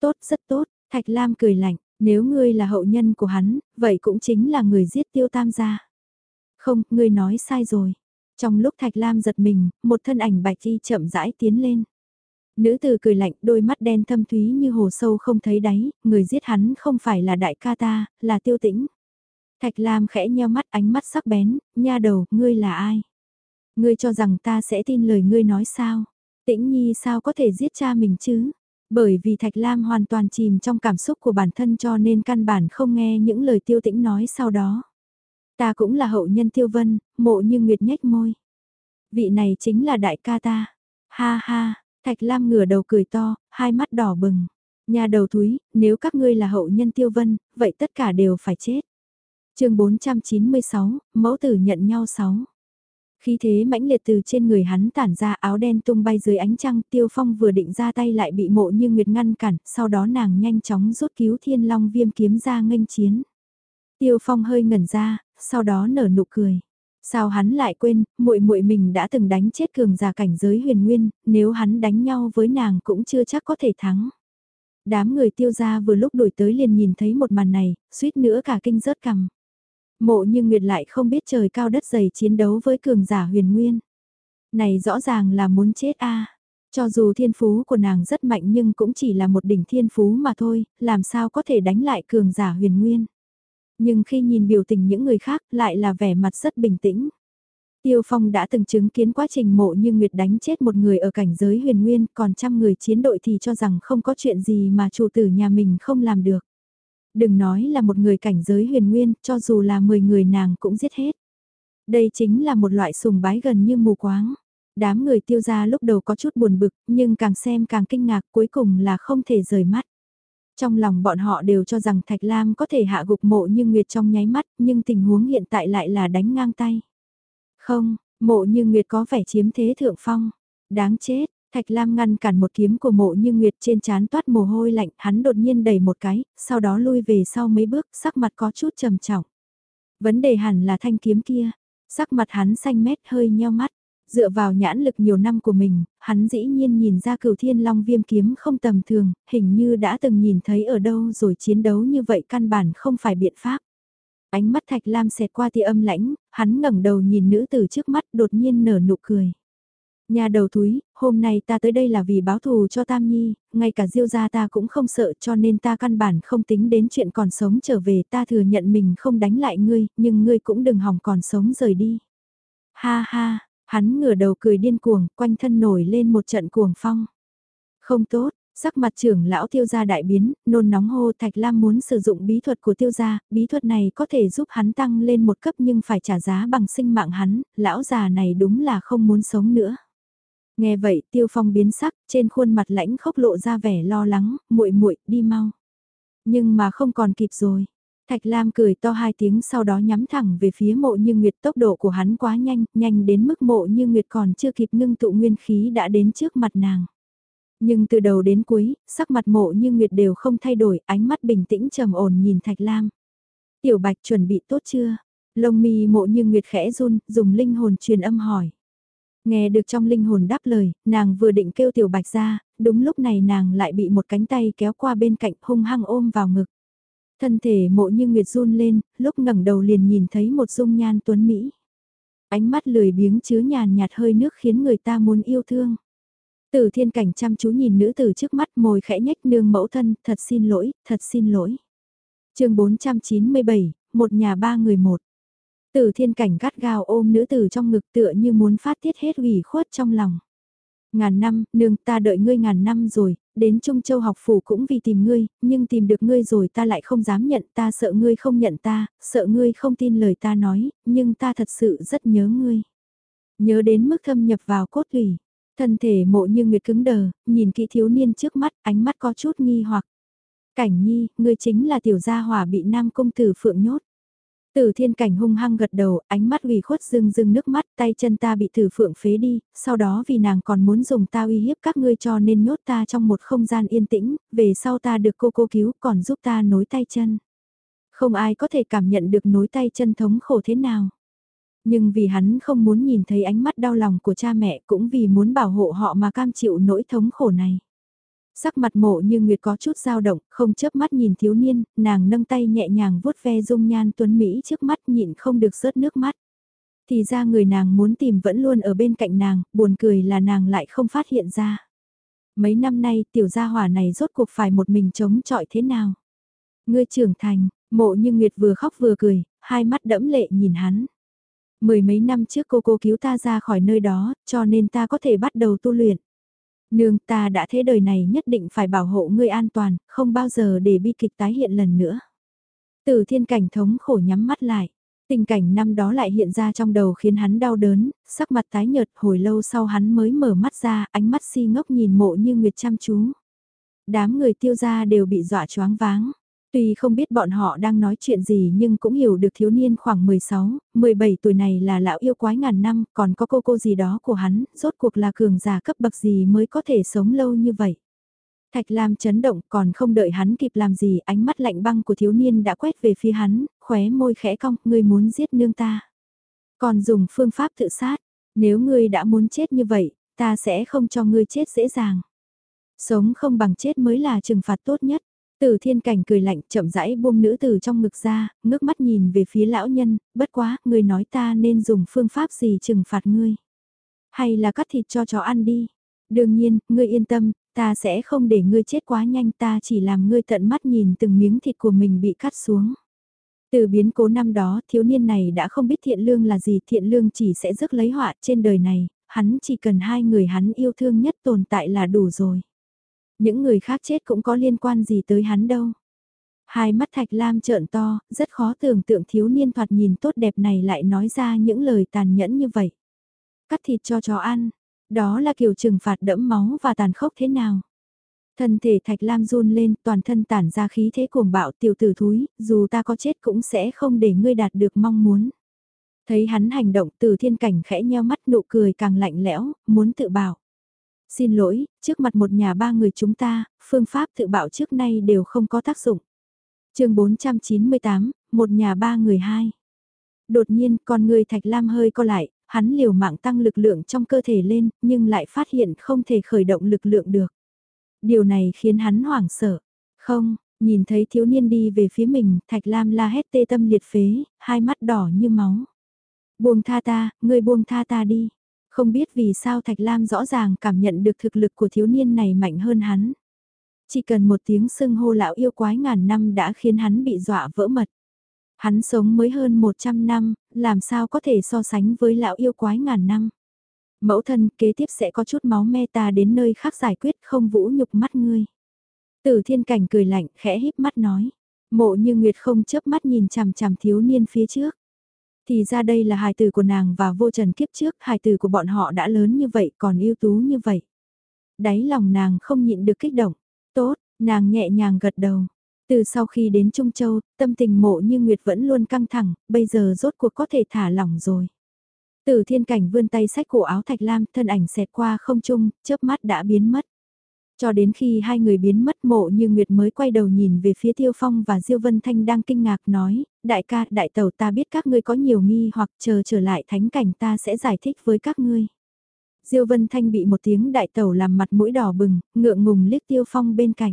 A: Tốt, rất tốt, Thạch Lam cười lạnh, nếu ngươi là hậu nhân của hắn, vậy cũng chính là người giết tiêu tam gia. Không, ngươi nói sai rồi. Trong lúc Thạch Lam giật mình, một thân ảnh bạch y chậm rãi tiến lên. Nữ từ cười lạnh, đôi mắt đen thâm thúy như hồ sâu không thấy đáy, người giết hắn không phải là đại ca ta, là tiêu tĩnh. Thạch Lam khẽ nheo mắt ánh mắt sắc bén, nha đầu, ngươi là ai? Ngươi cho rằng ta sẽ tin lời ngươi nói sao? Tĩnh Nhi sao có thể giết cha mình chứ? Bởi vì Thạch Lam hoàn toàn chìm trong cảm xúc của bản thân cho nên căn bản không nghe những lời tiêu tĩnh nói sau đó. Ta cũng là hậu nhân tiêu vân, mộ như nguyệt nhếch môi. Vị này chính là đại ca ta. Ha ha, Thạch Lam ngửa đầu cười to, hai mắt đỏ bừng. Nhà đầu thúi, nếu các ngươi là hậu nhân tiêu vân, vậy tất cả đều phải chết. chương 496, mẫu tử nhận nhau 6. Khi thế mãnh liệt từ trên người hắn tản ra áo đen tung bay dưới ánh trăng tiêu phong vừa định ra tay lại bị mộ như nguyệt ngăn cản, sau đó nàng nhanh chóng rút cứu thiên long viêm kiếm ra nghênh chiến. Tiêu phong hơi ngẩn ra, sau đó nở nụ cười. Sao hắn lại quên, muội muội mình đã từng đánh chết cường giả cảnh giới huyền nguyên, nếu hắn đánh nhau với nàng cũng chưa chắc có thể thắng. Đám người tiêu gia vừa lúc đổi tới liền nhìn thấy một màn này, suýt nữa cả kinh rớt cằm. Mộ như Nguyệt lại không biết trời cao đất dày chiến đấu với cường giả huyền nguyên. Này rõ ràng là muốn chết a Cho dù thiên phú của nàng rất mạnh nhưng cũng chỉ là một đỉnh thiên phú mà thôi, làm sao có thể đánh lại cường giả huyền nguyên. Nhưng khi nhìn biểu tình những người khác lại là vẻ mặt rất bình tĩnh. Tiêu Phong đã từng chứng kiến quá trình mộ như Nguyệt đánh chết một người ở cảnh giới huyền nguyên, còn trăm người chiến đội thì cho rằng không có chuyện gì mà chủ tử nhà mình không làm được. Đừng nói là một người cảnh giới huyền nguyên, cho dù là 10 người nàng cũng giết hết. Đây chính là một loại sùng bái gần như mù quáng. Đám người tiêu gia lúc đầu có chút buồn bực, nhưng càng xem càng kinh ngạc cuối cùng là không thể rời mắt. Trong lòng bọn họ đều cho rằng Thạch Lam có thể hạ gục mộ như Nguyệt trong nháy mắt, nhưng tình huống hiện tại lại là đánh ngang tay. Không, mộ như Nguyệt có vẻ chiếm thế thượng phong. Đáng chết, Thạch Lam ngăn cản một kiếm của mộ như Nguyệt trên chán toát mồ hôi lạnh, hắn đột nhiên đẩy một cái, sau đó lui về sau mấy bước, sắc mặt có chút trầm trọng. Vấn đề hẳn là thanh kiếm kia, sắc mặt hắn xanh mét hơi nheo mắt, dựa vào nhãn lực nhiều năm của mình, hắn dĩ nhiên nhìn ra cửu thiên long viêm kiếm không tầm thường, hình như đã từng nhìn thấy ở đâu rồi chiến đấu như vậy căn bản không phải biện pháp. Ánh mắt Thạch Lam xẹt qua tia âm lãnh, hắn ngẩng đầu nhìn nữ tử trước mắt đột nhiên nở nụ cười. Nhà đầu túi, hôm nay ta tới đây là vì báo thù cho Tam Nhi, ngay cả diêu gia ta cũng không sợ cho nên ta căn bản không tính đến chuyện còn sống trở về ta thừa nhận mình không đánh lại ngươi, nhưng ngươi cũng đừng hỏng còn sống rời đi. Ha ha, hắn ngửa đầu cười điên cuồng, quanh thân nổi lên một trận cuồng phong. Không tốt, sắc mặt trưởng lão tiêu gia đại biến, nôn nóng hô Thạch Lam muốn sử dụng bí thuật của tiêu gia, bí thuật này có thể giúp hắn tăng lên một cấp nhưng phải trả giá bằng sinh mạng hắn, lão già này đúng là không muốn sống nữa. Nghe vậy, Tiêu Phong biến sắc, trên khuôn mặt lãnh khốc lộ ra vẻ lo lắng, muội muội, đi mau. Nhưng mà không còn kịp rồi. Thạch Lam cười to hai tiếng sau đó nhắm thẳng về phía mộ như Nguyệt tốc độ của hắn quá nhanh, nhanh đến mức mộ như Nguyệt còn chưa kịp ngưng tụ nguyên khí đã đến trước mặt nàng. Nhưng từ đầu đến cuối, sắc mặt mộ như Nguyệt đều không thay đổi, ánh mắt bình tĩnh trầm ổn nhìn Thạch Lam. Tiểu Bạch chuẩn bị tốt chưa? Lông mi mộ như Nguyệt khẽ run, dùng linh hồn truyền âm hỏi. Nghe được trong linh hồn đáp lời, nàng vừa định kêu tiểu bạch ra, đúng lúc này nàng lại bị một cánh tay kéo qua bên cạnh hung hăng ôm vào ngực. Thân thể mộ như nguyệt run lên, lúc ngẩng đầu liền nhìn thấy một dung nhan tuấn Mỹ. Ánh mắt lười biếng chứa nhàn nhạt hơi nước khiến người ta muốn yêu thương. Tử thiên cảnh chăm chú nhìn nữ tử trước mắt môi khẽ nhách nương mẫu thân, thật xin lỗi, thật xin lỗi. chương 497, một nhà ba người một. Tử thiên cảnh gắt gao ôm nữ tử trong ngực tựa như muốn phát tiết hết ủy khuất trong lòng. Ngàn năm, nương ta đợi ngươi ngàn năm rồi, đến Trung Châu học phủ cũng vì tìm ngươi, nhưng tìm được ngươi rồi ta lại không dám nhận ta sợ ngươi không nhận ta, sợ ngươi không tin lời ta nói, nhưng ta thật sự rất nhớ ngươi. Nhớ đến mức thâm nhập vào cốt thủy, thân thể mộ như nguyệt cứng đờ, nhìn kỹ thiếu niên trước mắt, ánh mắt có chút nghi hoặc. Cảnh nhi, ngươi chính là tiểu gia hỏa bị nam công tử phượng nhốt từ thiên cảnh hung hăng gật đầu, ánh mắt ủy khuất rưng rưng nước mắt, tay chân ta bị thử phượng phế đi, sau đó vì nàng còn muốn dùng ta uy hiếp các ngươi cho nên nhốt ta trong một không gian yên tĩnh, về sau ta được cô cô cứu còn giúp ta nối tay chân. Không ai có thể cảm nhận được nối tay chân thống khổ thế nào. Nhưng vì hắn không muốn nhìn thấy ánh mắt đau lòng của cha mẹ cũng vì muốn bảo hộ họ mà cam chịu nỗi thống khổ này. Sắc mặt mộ như Nguyệt có chút dao động, không chớp mắt nhìn thiếu niên, nàng nâng tay nhẹ nhàng vuốt ve dung nhan tuấn Mỹ trước mắt nhịn không được rớt nước mắt. Thì ra người nàng muốn tìm vẫn luôn ở bên cạnh nàng, buồn cười là nàng lại không phát hiện ra. Mấy năm nay tiểu gia hỏa này rốt cuộc phải một mình chống chọi thế nào? Ngươi trưởng thành, mộ như Nguyệt vừa khóc vừa cười, hai mắt đẫm lệ nhìn hắn. Mười mấy năm trước cô cô cứu ta ra khỏi nơi đó, cho nên ta có thể bắt đầu tu luyện. Nương ta đã thế đời này nhất định phải bảo hộ ngươi an toàn, không bao giờ để bi kịch tái hiện lần nữa. Từ thiên cảnh thống khổ nhắm mắt lại. Tình cảnh năm đó lại hiện ra trong đầu khiến hắn đau đớn, sắc mặt tái nhợt hồi lâu sau hắn mới mở mắt ra, ánh mắt si ngốc nhìn mộ như nguyệt chăm chú. Đám người tiêu gia đều bị dọa choáng váng. Tuy không biết bọn họ đang nói chuyện gì nhưng cũng hiểu được thiếu niên khoảng 16, 17 tuổi này là lão yêu quái ngàn năm, còn có cô cô gì đó của hắn, rốt cuộc là cường giả cấp bậc gì mới có thể sống lâu như vậy. Thạch Lam chấn động còn không đợi hắn kịp làm gì ánh mắt lạnh băng của thiếu niên đã quét về phía hắn, khóe môi khẽ cong, ngươi muốn giết nương ta. Còn dùng phương pháp tự sát, nếu ngươi đã muốn chết như vậy, ta sẽ không cho ngươi chết dễ dàng. Sống không bằng chết mới là trừng phạt tốt nhất. Từ thiên cảnh cười lạnh chậm rãi buông nữ từ trong ngực ra, ngước mắt nhìn về phía lão nhân, bất quá, người nói ta nên dùng phương pháp gì trừng phạt ngươi. Hay là cắt thịt cho chó ăn đi. Đương nhiên, ngươi yên tâm, ta sẽ không để ngươi chết quá nhanh ta chỉ làm ngươi tận mắt nhìn từng miếng thịt của mình bị cắt xuống. Từ biến cố năm đó, thiếu niên này đã không biết thiện lương là gì, thiện lương chỉ sẽ rước lấy họa trên đời này, hắn chỉ cần hai người hắn yêu thương nhất tồn tại là đủ rồi. Những người khác chết cũng có liên quan gì tới hắn đâu. Hai mắt Thạch Lam trợn to, rất khó tưởng tượng thiếu niên thoạt nhìn tốt đẹp này lại nói ra những lời tàn nhẫn như vậy. Cắt thịt cho chó ăn, đó là kiểu trừng phạt đẫm máu và tàn khốc thế nào. Thân thể Thạch Lam run lên, toàn thân tản ra khí thế cuồng bạo tiểu tử thúi, dù ta có chết cũng sẽ không để ngươi đạt được mong muốn. Thấy hắn hành động từ thiên cảnh khẽ nheo mắt nụ cười càng lạnh lẽo, muốn tự bảo. Xin lỗi, trước mặt một nhà ba người chúng ta, phương pháp tự bạo trước nay đều không có tác dụng. chương 498, một nhà ba người hai. Đột nhiên, con người Thạch Lam hơi co lại, hắn liều mạng tăng lực lượng trong cơ thể lên, nhưng lại phát hiện không thể khởi động lực lượng được. Điều này khiến hắn hoảng sợ. Không, nhìn thấy thiếu niên đi về phía mình, Thạch Lam la hét tê tâm liệt phế, hai mắt đỏ như máu. Buông tha ta, ngươi buông tha ta đi. Không biết vì sao Thạch Lam rõ ràng cảm nhận được thực lực của thiếu niên này mạnh hơn hắn. Chỉ cần một tiếng sưng hô lão yêu quái ngàn năm đã khiến hắn bị dọa vỡ mật. Hắn sống mới hơn 100 năm, làm sao có thể so sánh với lão yêu quái ngàn năm. Mẫu thân kế tiếp sẽ có chút máu me ta đến nơi khác giải quyết không vũ nhục mắt ngươi. Tử thiên cảnh cười lạnh khẽ híp mắt nói. Mộ như Nguyệt không chớp mắt nhìn chằm chằm thiếu niên phía trước. Thì ra đây là hài tử của nàng và vô trần kiếp trước, hài tử của bọn họ đã lớn như vậy còn ưu tú như vậy. Đáy lòng nàng không nhịn được kích động. Tốt, nàng nhẹ nhàng gật đầu. Từ sau khi đến Trung Châu, tâm tình mộ như Nguyệt vẫn luôn căng thẳng, bây giờ rốt cuộc có thể thả lỏng rồi. Từ thiên cảnh vươn tay sách cổ áo thạch lam, thân ảnh xẹt qua không trung, chớp mắt đã biến mất. Cho đến khi hai người biến mất mộ như Nguyệt mới quay đầu nhìn về phía Tiêu Phong và Diêu Vân Thanh đang kinh ngạc nói, đại ca, đại tàu ta biết các ngươi có nhiều nghi hoặc chờ trở lại thánh cảnh ta sẽ giải thích với các ngươi. Diêu Vân Thanh bị một tiếng đại tàu làm mặt mũi đỏ bừng, ngượng ngùng liếc Tiêu Phong bên cạnh.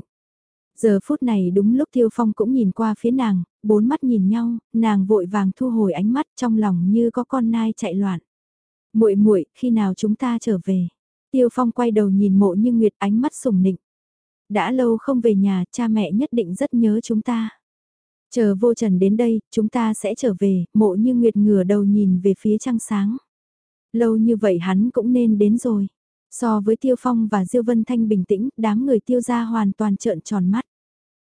A: Giờ phút này đúng lúc Tiêu Phong cũng nhìn qua phía nàng, bốn mắt nhìn nhau, nàng vội vàng thu hồi ánh mắt trong lòng như có con nai chạy loạn. Muội muội, khi nào chúng ta trở về? Tiêu Phong quay đầu nhìn mộ như Nguyệt ánh mắt sùng nịnh. Đã lâu không về nhà, cha mẹ nhất định rất nhớ chúng ta. Chờ vô trần đến đây, chúng ta sẽ trở về, mộ như Nguyệt ngửa đầu nhìn về phía trăng sáng. Lâu như vậy hắn cũng nên đến rồi. So với Tiêu Phong và Diêu Vân Thanh bình tĩnh, đám người tiêu gia hoàn toàn trợn tròn mắt.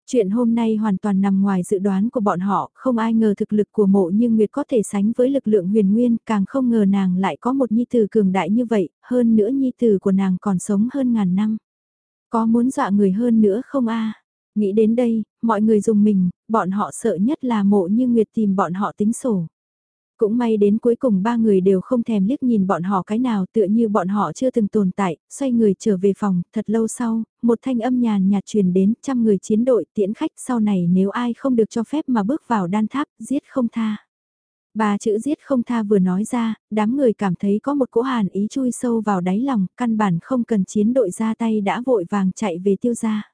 A: Chuyện hôm nay hoàn toàn nằm ngoài dự đoán của bọn họ, không ai ngờ thực lực của mộ như Nguyệt có thể sánh với lực lượng huyền nguyên, càng không ngờ nàng lại có một nhi tử cường đại như vậy, hơn nữa nhi tử của nàng còn sống hơn ngàn năm. Có muốn dọa người hơn nữa không a Nghĩ đến đây, mọi người dùng mình, bọn họ sợ nhất là mộ như Nguyệt tìm bọn họ tính sổ. Cũng may đến cuối cùng ba người đều không thèm liếc nhìn bọn họ cái nào tựa như bọn họ chưa từng tồn tại, xoay người trở về phòng, thật lâu sau, một thanh âm nhàn nhạt truyền đến trăm người chiến đội tiễn khách sau này nếu ai không được cho phép mà bước vào đan tháp, giết không tha. Ba chữ giết không tha vừa nói ra, đám người cảm thấy có một cỗ hàn ý chui sâu vào đáy lòng, căn bản không cần chiến đội ra tay đã vội vàng chạy về tiêu gia.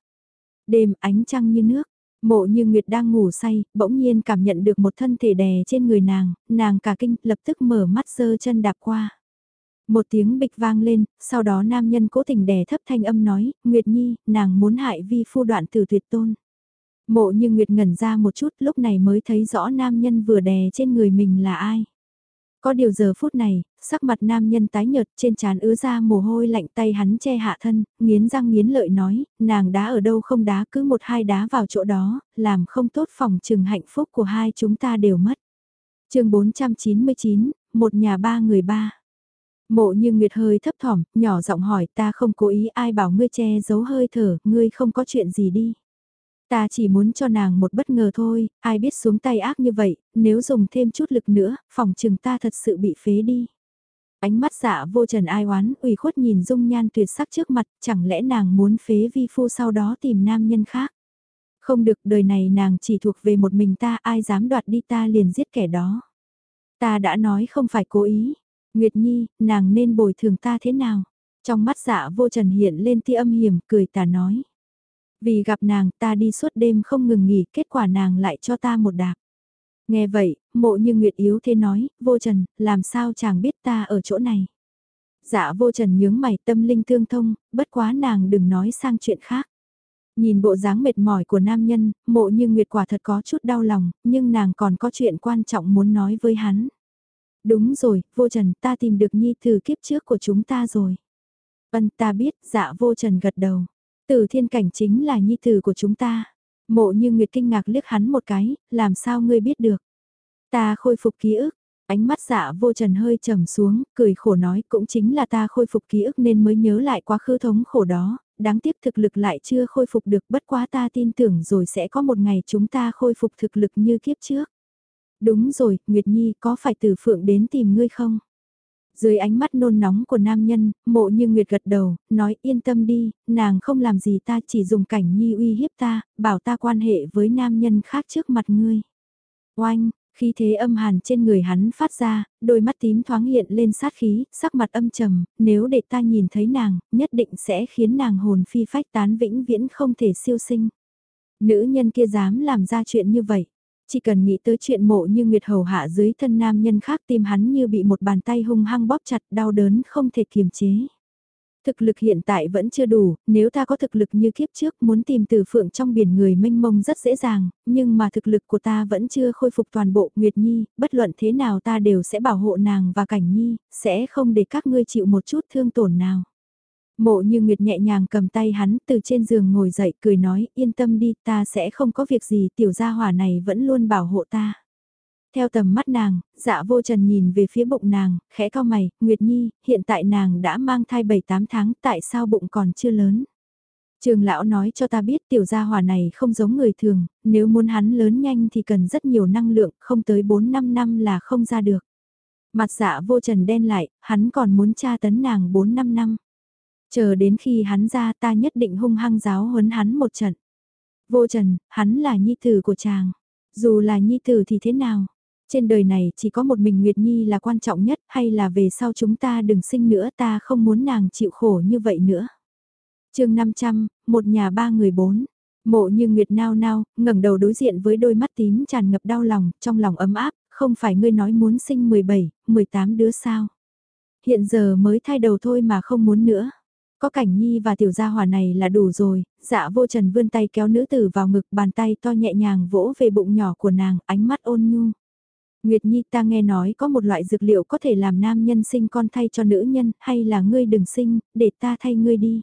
A: Đêm ánh trăng như nước, Mộ như Nguyệt đang ngủ say, bỗng nhiên cảm nhận được một thân thể đè trên người nàng, nàng cả kinh, lập tức mở mắt sơ chân đạp qua. Một tiếng bịch vang lên, sau đó nam nhân cố tình đè thấp thanh âm nói, Nguyệt Nhi, nàng muốn hại vi phu đoạn tử tuyệt tôn. Mộ như Nguyệt ngẩn ra một chút lúc này mới thấy rõ nam nhân vừa đè trên người mình là ai. Có điều giờ phút này, sắc mặt nam nhân tái nhợt trên trán ứa ra mồ hôi lạnh tay hắn che hạ thân, nghiến răng nghiến lợi nói, nàng đá ở đâu không đá cứ một hai đá vào chỗ đó, làm không tốt phòng trừng hạnh phúc của hai chúng ta đều mất. chương 499, một nhà ba người ba. Mộ như Nguyệt hơi thấp thỏm, nhỏ giọng hỏi ta không cố ý ai bảo ngươi che giấu hơi thở, ngươi không có chuyện gì đi. Ta chỉ muốn cho nàng một bất ngờ thôi, ai biết xuống tay ác như vậy, nếu dùng thêm chút lực nữa, phòng trừng ta thật sự bị phế đi. Ánh mắt dạ vô trần ai oán, ủy khuất nhìn dung nhan tuyệt sắc trước mặt, chẳng lẽ nàng muốn phế vi phu sau đó tìm nam nhân khác. Không được đời này nàng chỉ thuộc về một mình ta, ai dám đoạt đi ta liền giết kẻ đó. Ta đã nói không phải cố ý. Nguyệt Nhi, nàng nên bồi thường ta thế nào? Trong mắt dạ vô trần hiện lên tia âm hiểm, cười ta nói. Vì gặp nàng ta đi suốt đêm không ngừng nghỉ, kết quả nàng lại cho ta một đạp. Nghe vậy, mộ như Nguyệt yếu thế nói, vô trần, làm sao chàng biết ta ở chỗ này. Dạ vô trần nhướng mày tâm linh thương thông, bất quá nàng đừng nói sang chuyện khác. Nhìn bộ dáng mệt mỏi của nam nhân, mộ như Nguyệt quả thật có chút đau lòng, nhưng nàng còn có chuyện quan trọng muốn nói với hắn. Đúng rồi, vô trần ta tìm được nhi từ kiếp trước của chúng ta rồi. Vân ta biết, dạ vô trần gật đầu. Từ thiên cảnh chính là nhi tử của chúng ta. Mộ như Nguyệt kinh ngạc liếc hắn một cái, làm sao ngươi biết được. Ta khôi phục ký ức, ánh mắt dạ vô trần hơi trầm xuống, cười khổ nói cũng chính là ta khôi phục ký ức nên mới nhớ lại quá khứ thống khổ đó, đáng tiếc thực lực lại chưa khôi phục được bất quá ta tin tưởng rồi sẽ có một ngày chúng ta khôi phục thực lực như kiếp trước. Đúng rồi, Nguyệt Nhi có phải Từ phượng đến tìm ngươi không? Dưới ánh mắt nôn nóng của nam nhân, mộ như Nguyệt gật đầu, nói yên tâm đi, nàng không làm gì ta chỉ dùng cảnh nhi uy hiếp ta, bảo ta quan hệ với nam nhân khác trước mặt ngươi. Oanh, khi thế âm hàn trên người hắn phát ra, đôi mắt tím thoáng hiện lên sát khí, sắc mặt âm trầm, nếu để ta nhìn thấy nàng, nhất định sẽ khiến nàng hồn phi phách tán vĩnh viễn không thể siêu sinh. Nữ nhân kia dám làm ra chuyện như vậy, chỉ cần nghĩ tới chuyện mộ như Nguyệt Hầu hạ dưới thân nam nhân khác tim hắn như bị một bàn tay hung hăng bóp chặt đau đớn không thể kiềm chế. Thực lực hiện tại vẫn chưa đủ, nếu ta có thực lực như kiếp trước muốn tìm từ phượng trong biển người mênh mông rất dễ dàng, nhưng mà thực lực của ta vẫn chưa khôi phục toàn bộ Nguyệt Nhi, bất luận thế nào ta đều sẽ bảo hộ nàng và Cảnh Nhi, sẽ không để các ngươi chịu một chút thương tổn nào. Mộ như Nguyệt nhẹ nhàng cầm tay hắn từ trên giường ngồi dậy cười nói yên tâm đi ta sẽ không có việc gì tiểu gia hỏa này vẫn luôn bảo hộ ta. Theo tầm mắt nàng, dạ vô trần nhìn về phía bụng nàng, khẽ cao mày, Nguyệt Nhi, hiện tại nàng đã mang thai 7-8 tháng tại sao bụng còn chưa lớn. Trường lão nói cho ta biết tiểu gia hỏa này không giống người thường, nếu muốn hắn lớn nhanh thì cần rất nhiều năng lượng, không tới 4-5 năm là không ra được. Mặt dạ vô trần đen lại, hắn còn muốn tra tấn nàng 4-5 năm. Chờ đến khi hắn ra ta nhất định hung hăng giáo huấn hắn một trận. Vô trần, hắn là nhi tử của chàng. Dù là nhi tử thì thế nào? Trên đời này chỉ có một mình Nguyệt Nhi là quan trọng nhất hay là về sau chúng ta đừng sinh nữa ta không muốn nàng chịu khổ như vậy nữa. chương 500, một nhà ba người bốn. Mộ như Nguyệt nao nao, ngẩng đầu đối diện với đôi mắt tím tràn ngập đau lòng, trong lòng ấm áp, không phải ngươi nói muốn sinh 17, 18 đứa sao. Hiện giờ mới thay đầu thôi mà không muốn nữa. Có cảnh nhi và tiểu gia hỏa này là đủ rồi, dạ vô trần vươn tay kéo nữ tử vào ngực bàn tay to nhẹ nhàng vỗ về bụng nhỏ của nàng, ánh mắt ôn nhu. Nguyệt Nhi ta nghe nói có một loại dược liệu có thể làm nam nhân sinh con thay cho nữ nhân, hay là ngươi đừng sinh, để ta thay ngươi đi.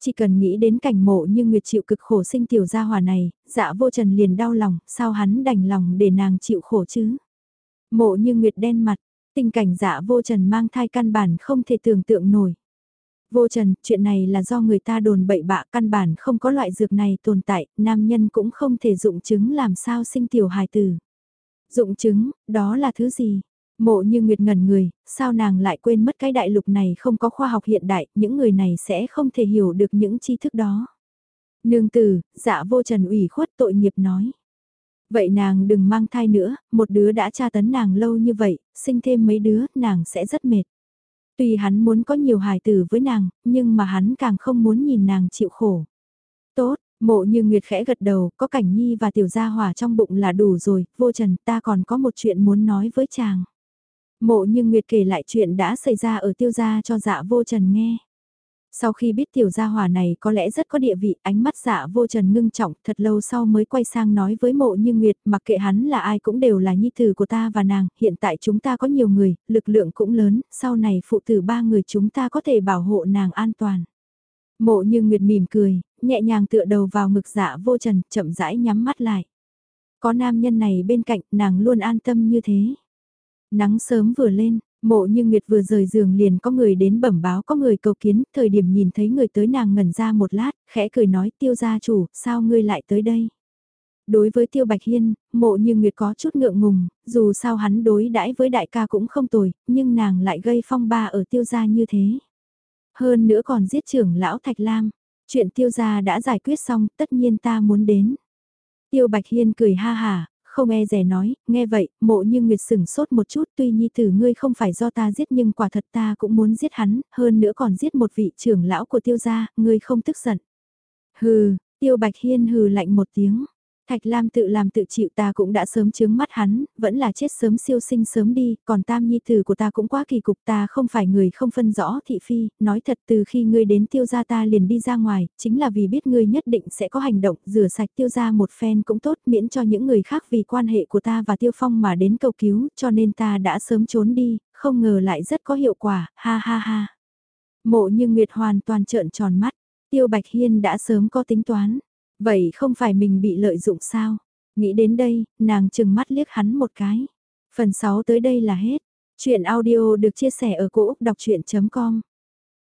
A: Chỉ cần nghĩ đến cảnh mộ như Nguyệt chịu cực khổ sinh tiểu gia hòa này, dạ vô trần liền đau lòng, sao hắn đành lòng để nàng chịu khổ chứ. Mộ như Nguyệt đen mặt, tình cảnh dạ vô trần mang thai căn bản không thể tưởng tượng nổi. Vô trần, chuyện này là do người ta đồn bậy bạ căn bản không có loại dược này tồn tại, nam nhân cũng không thể dụng chứng làm sao sinh tiểu hài tử. Dụng chứng, đó là thứ gì? Mộ như Nguyệt ngẩn người, sao nàng lại quên mất cái đại lục này không có khoa học hiện đại, những người này sẽ không thể hiểu được những tri thức đó. Nương tử, dạ vô trần ủy khuất tội nghiệp nói. Vậy nàng đừng mang thai nữa, một đứa đã tra tấn nàng lâu như vậy, sinh thêm mấy đứa, nàng sẽ rất mệt. Tuy hắn muốn có nhiều hài tử với nàng, nhưng mà hắn càng không muốn nhìn nàng chịu khổ. Tốt, mộ như Nguyệt khẽ gật đầu, có cảnh nhi và tiểu gia hỏa trong bụng là đủ rồi, vô trần ta còn có một chuyện muốn nói với chàng. Mộ như Nguyệt kể lại chuyện đã xảy ra ở tiêu gia cho dạ vô trần nghe. Sau khi biết tiểu gia hỏa này có lẽ rất có địa vị, ánh mắt dạ vô trần ngưng trọng, thật lâu sau mới quay sang nói với mộ như Nguyệt, mặc kệ hắn là ai cũng đều là nhi tử của ta và nàng, hiện tại chúng ta có nhiều người, lực lượng cũng lớn, sau này phụ tử ba người chúng ta có thể bảo hộ nàng an toàn. Mộ như Nguyệt mỉm cười, nhẹ nhàng tựa đầu vào ngực dạ vô trần, chậm rãi nhắm mắt lại. Có nam nhân này bên cạnh, nàng luôn an tâm như thế. Nắng sớm vừa lên, Mộ như Nguyệt vừa rời giường liền có người đến bẩm báo có người cầu kiến, thời điểm nhìn thấy người tới nàng ngẩn ra một lát, khẽ cười nói tiêu gia chủ, sao ngươi lại tới đây? Đối với tiêu bạch hiên, mộ như Nguyệt có chút ngượng ngùng, dù sao hắn đối đãi với đại ca cũng không tồi, nhưng nàng lại gây phong ba ở tiêu gia như thế. Hơn nữa còn giết trưởng lão Thạch Lam, chuyện tiêu gia đã giải quyết xong, tất nhiên ta muốn đến. Tiêu Bạch Hiên cười ha hà, không e rè nói, nghe vậy, mộ như Nguyệt sửng sốt một chút tuy nhi tử ngươi không phải do ta giết nhưng quả thật ta cũng muốn giết hắn, hơn nữa còn giết một vị trưởng lão của tiêu gia, ngươi không tức giận. Hừ, tiêu bạch hiên hừ lạnh một tiếng. Thạch Lam tự làm tự chịu ta cũng đã sớm chướng mắt hắn, vẫn là chết sớm siêu sinh sớm đi, còn tam nhi tử của ta cũng quá kỳ cục ta không phải người không phân rõ thị phi, nói thật từ khi ngươi đến tiêu gia ta liền đi ra ngoài, chính là vì biết ngươi nhất định sẽ có hành động rửa sạch tiêu gia một phen cũng tốt miễn cho những người khác vì quan hệ của ta và tiêu phong mà đến cầu cứu, cho nên ta đã sớm trốn đi, không ngờ lại rất có hiệu quả, ha ha ha. Mộ như Nguyệt hoàn toàn trợn tròn mắt, tiêu bạch hiên đã sớm có tính toán. Vậy không phải mình bị lợi dụng sao? Nghĩ đến đây, nàng chừng mắt liếc hắn một cái. Phần 6 tới đây là hết. Chuyện audio được chia sẻ ở cỗ đọc chuyện.com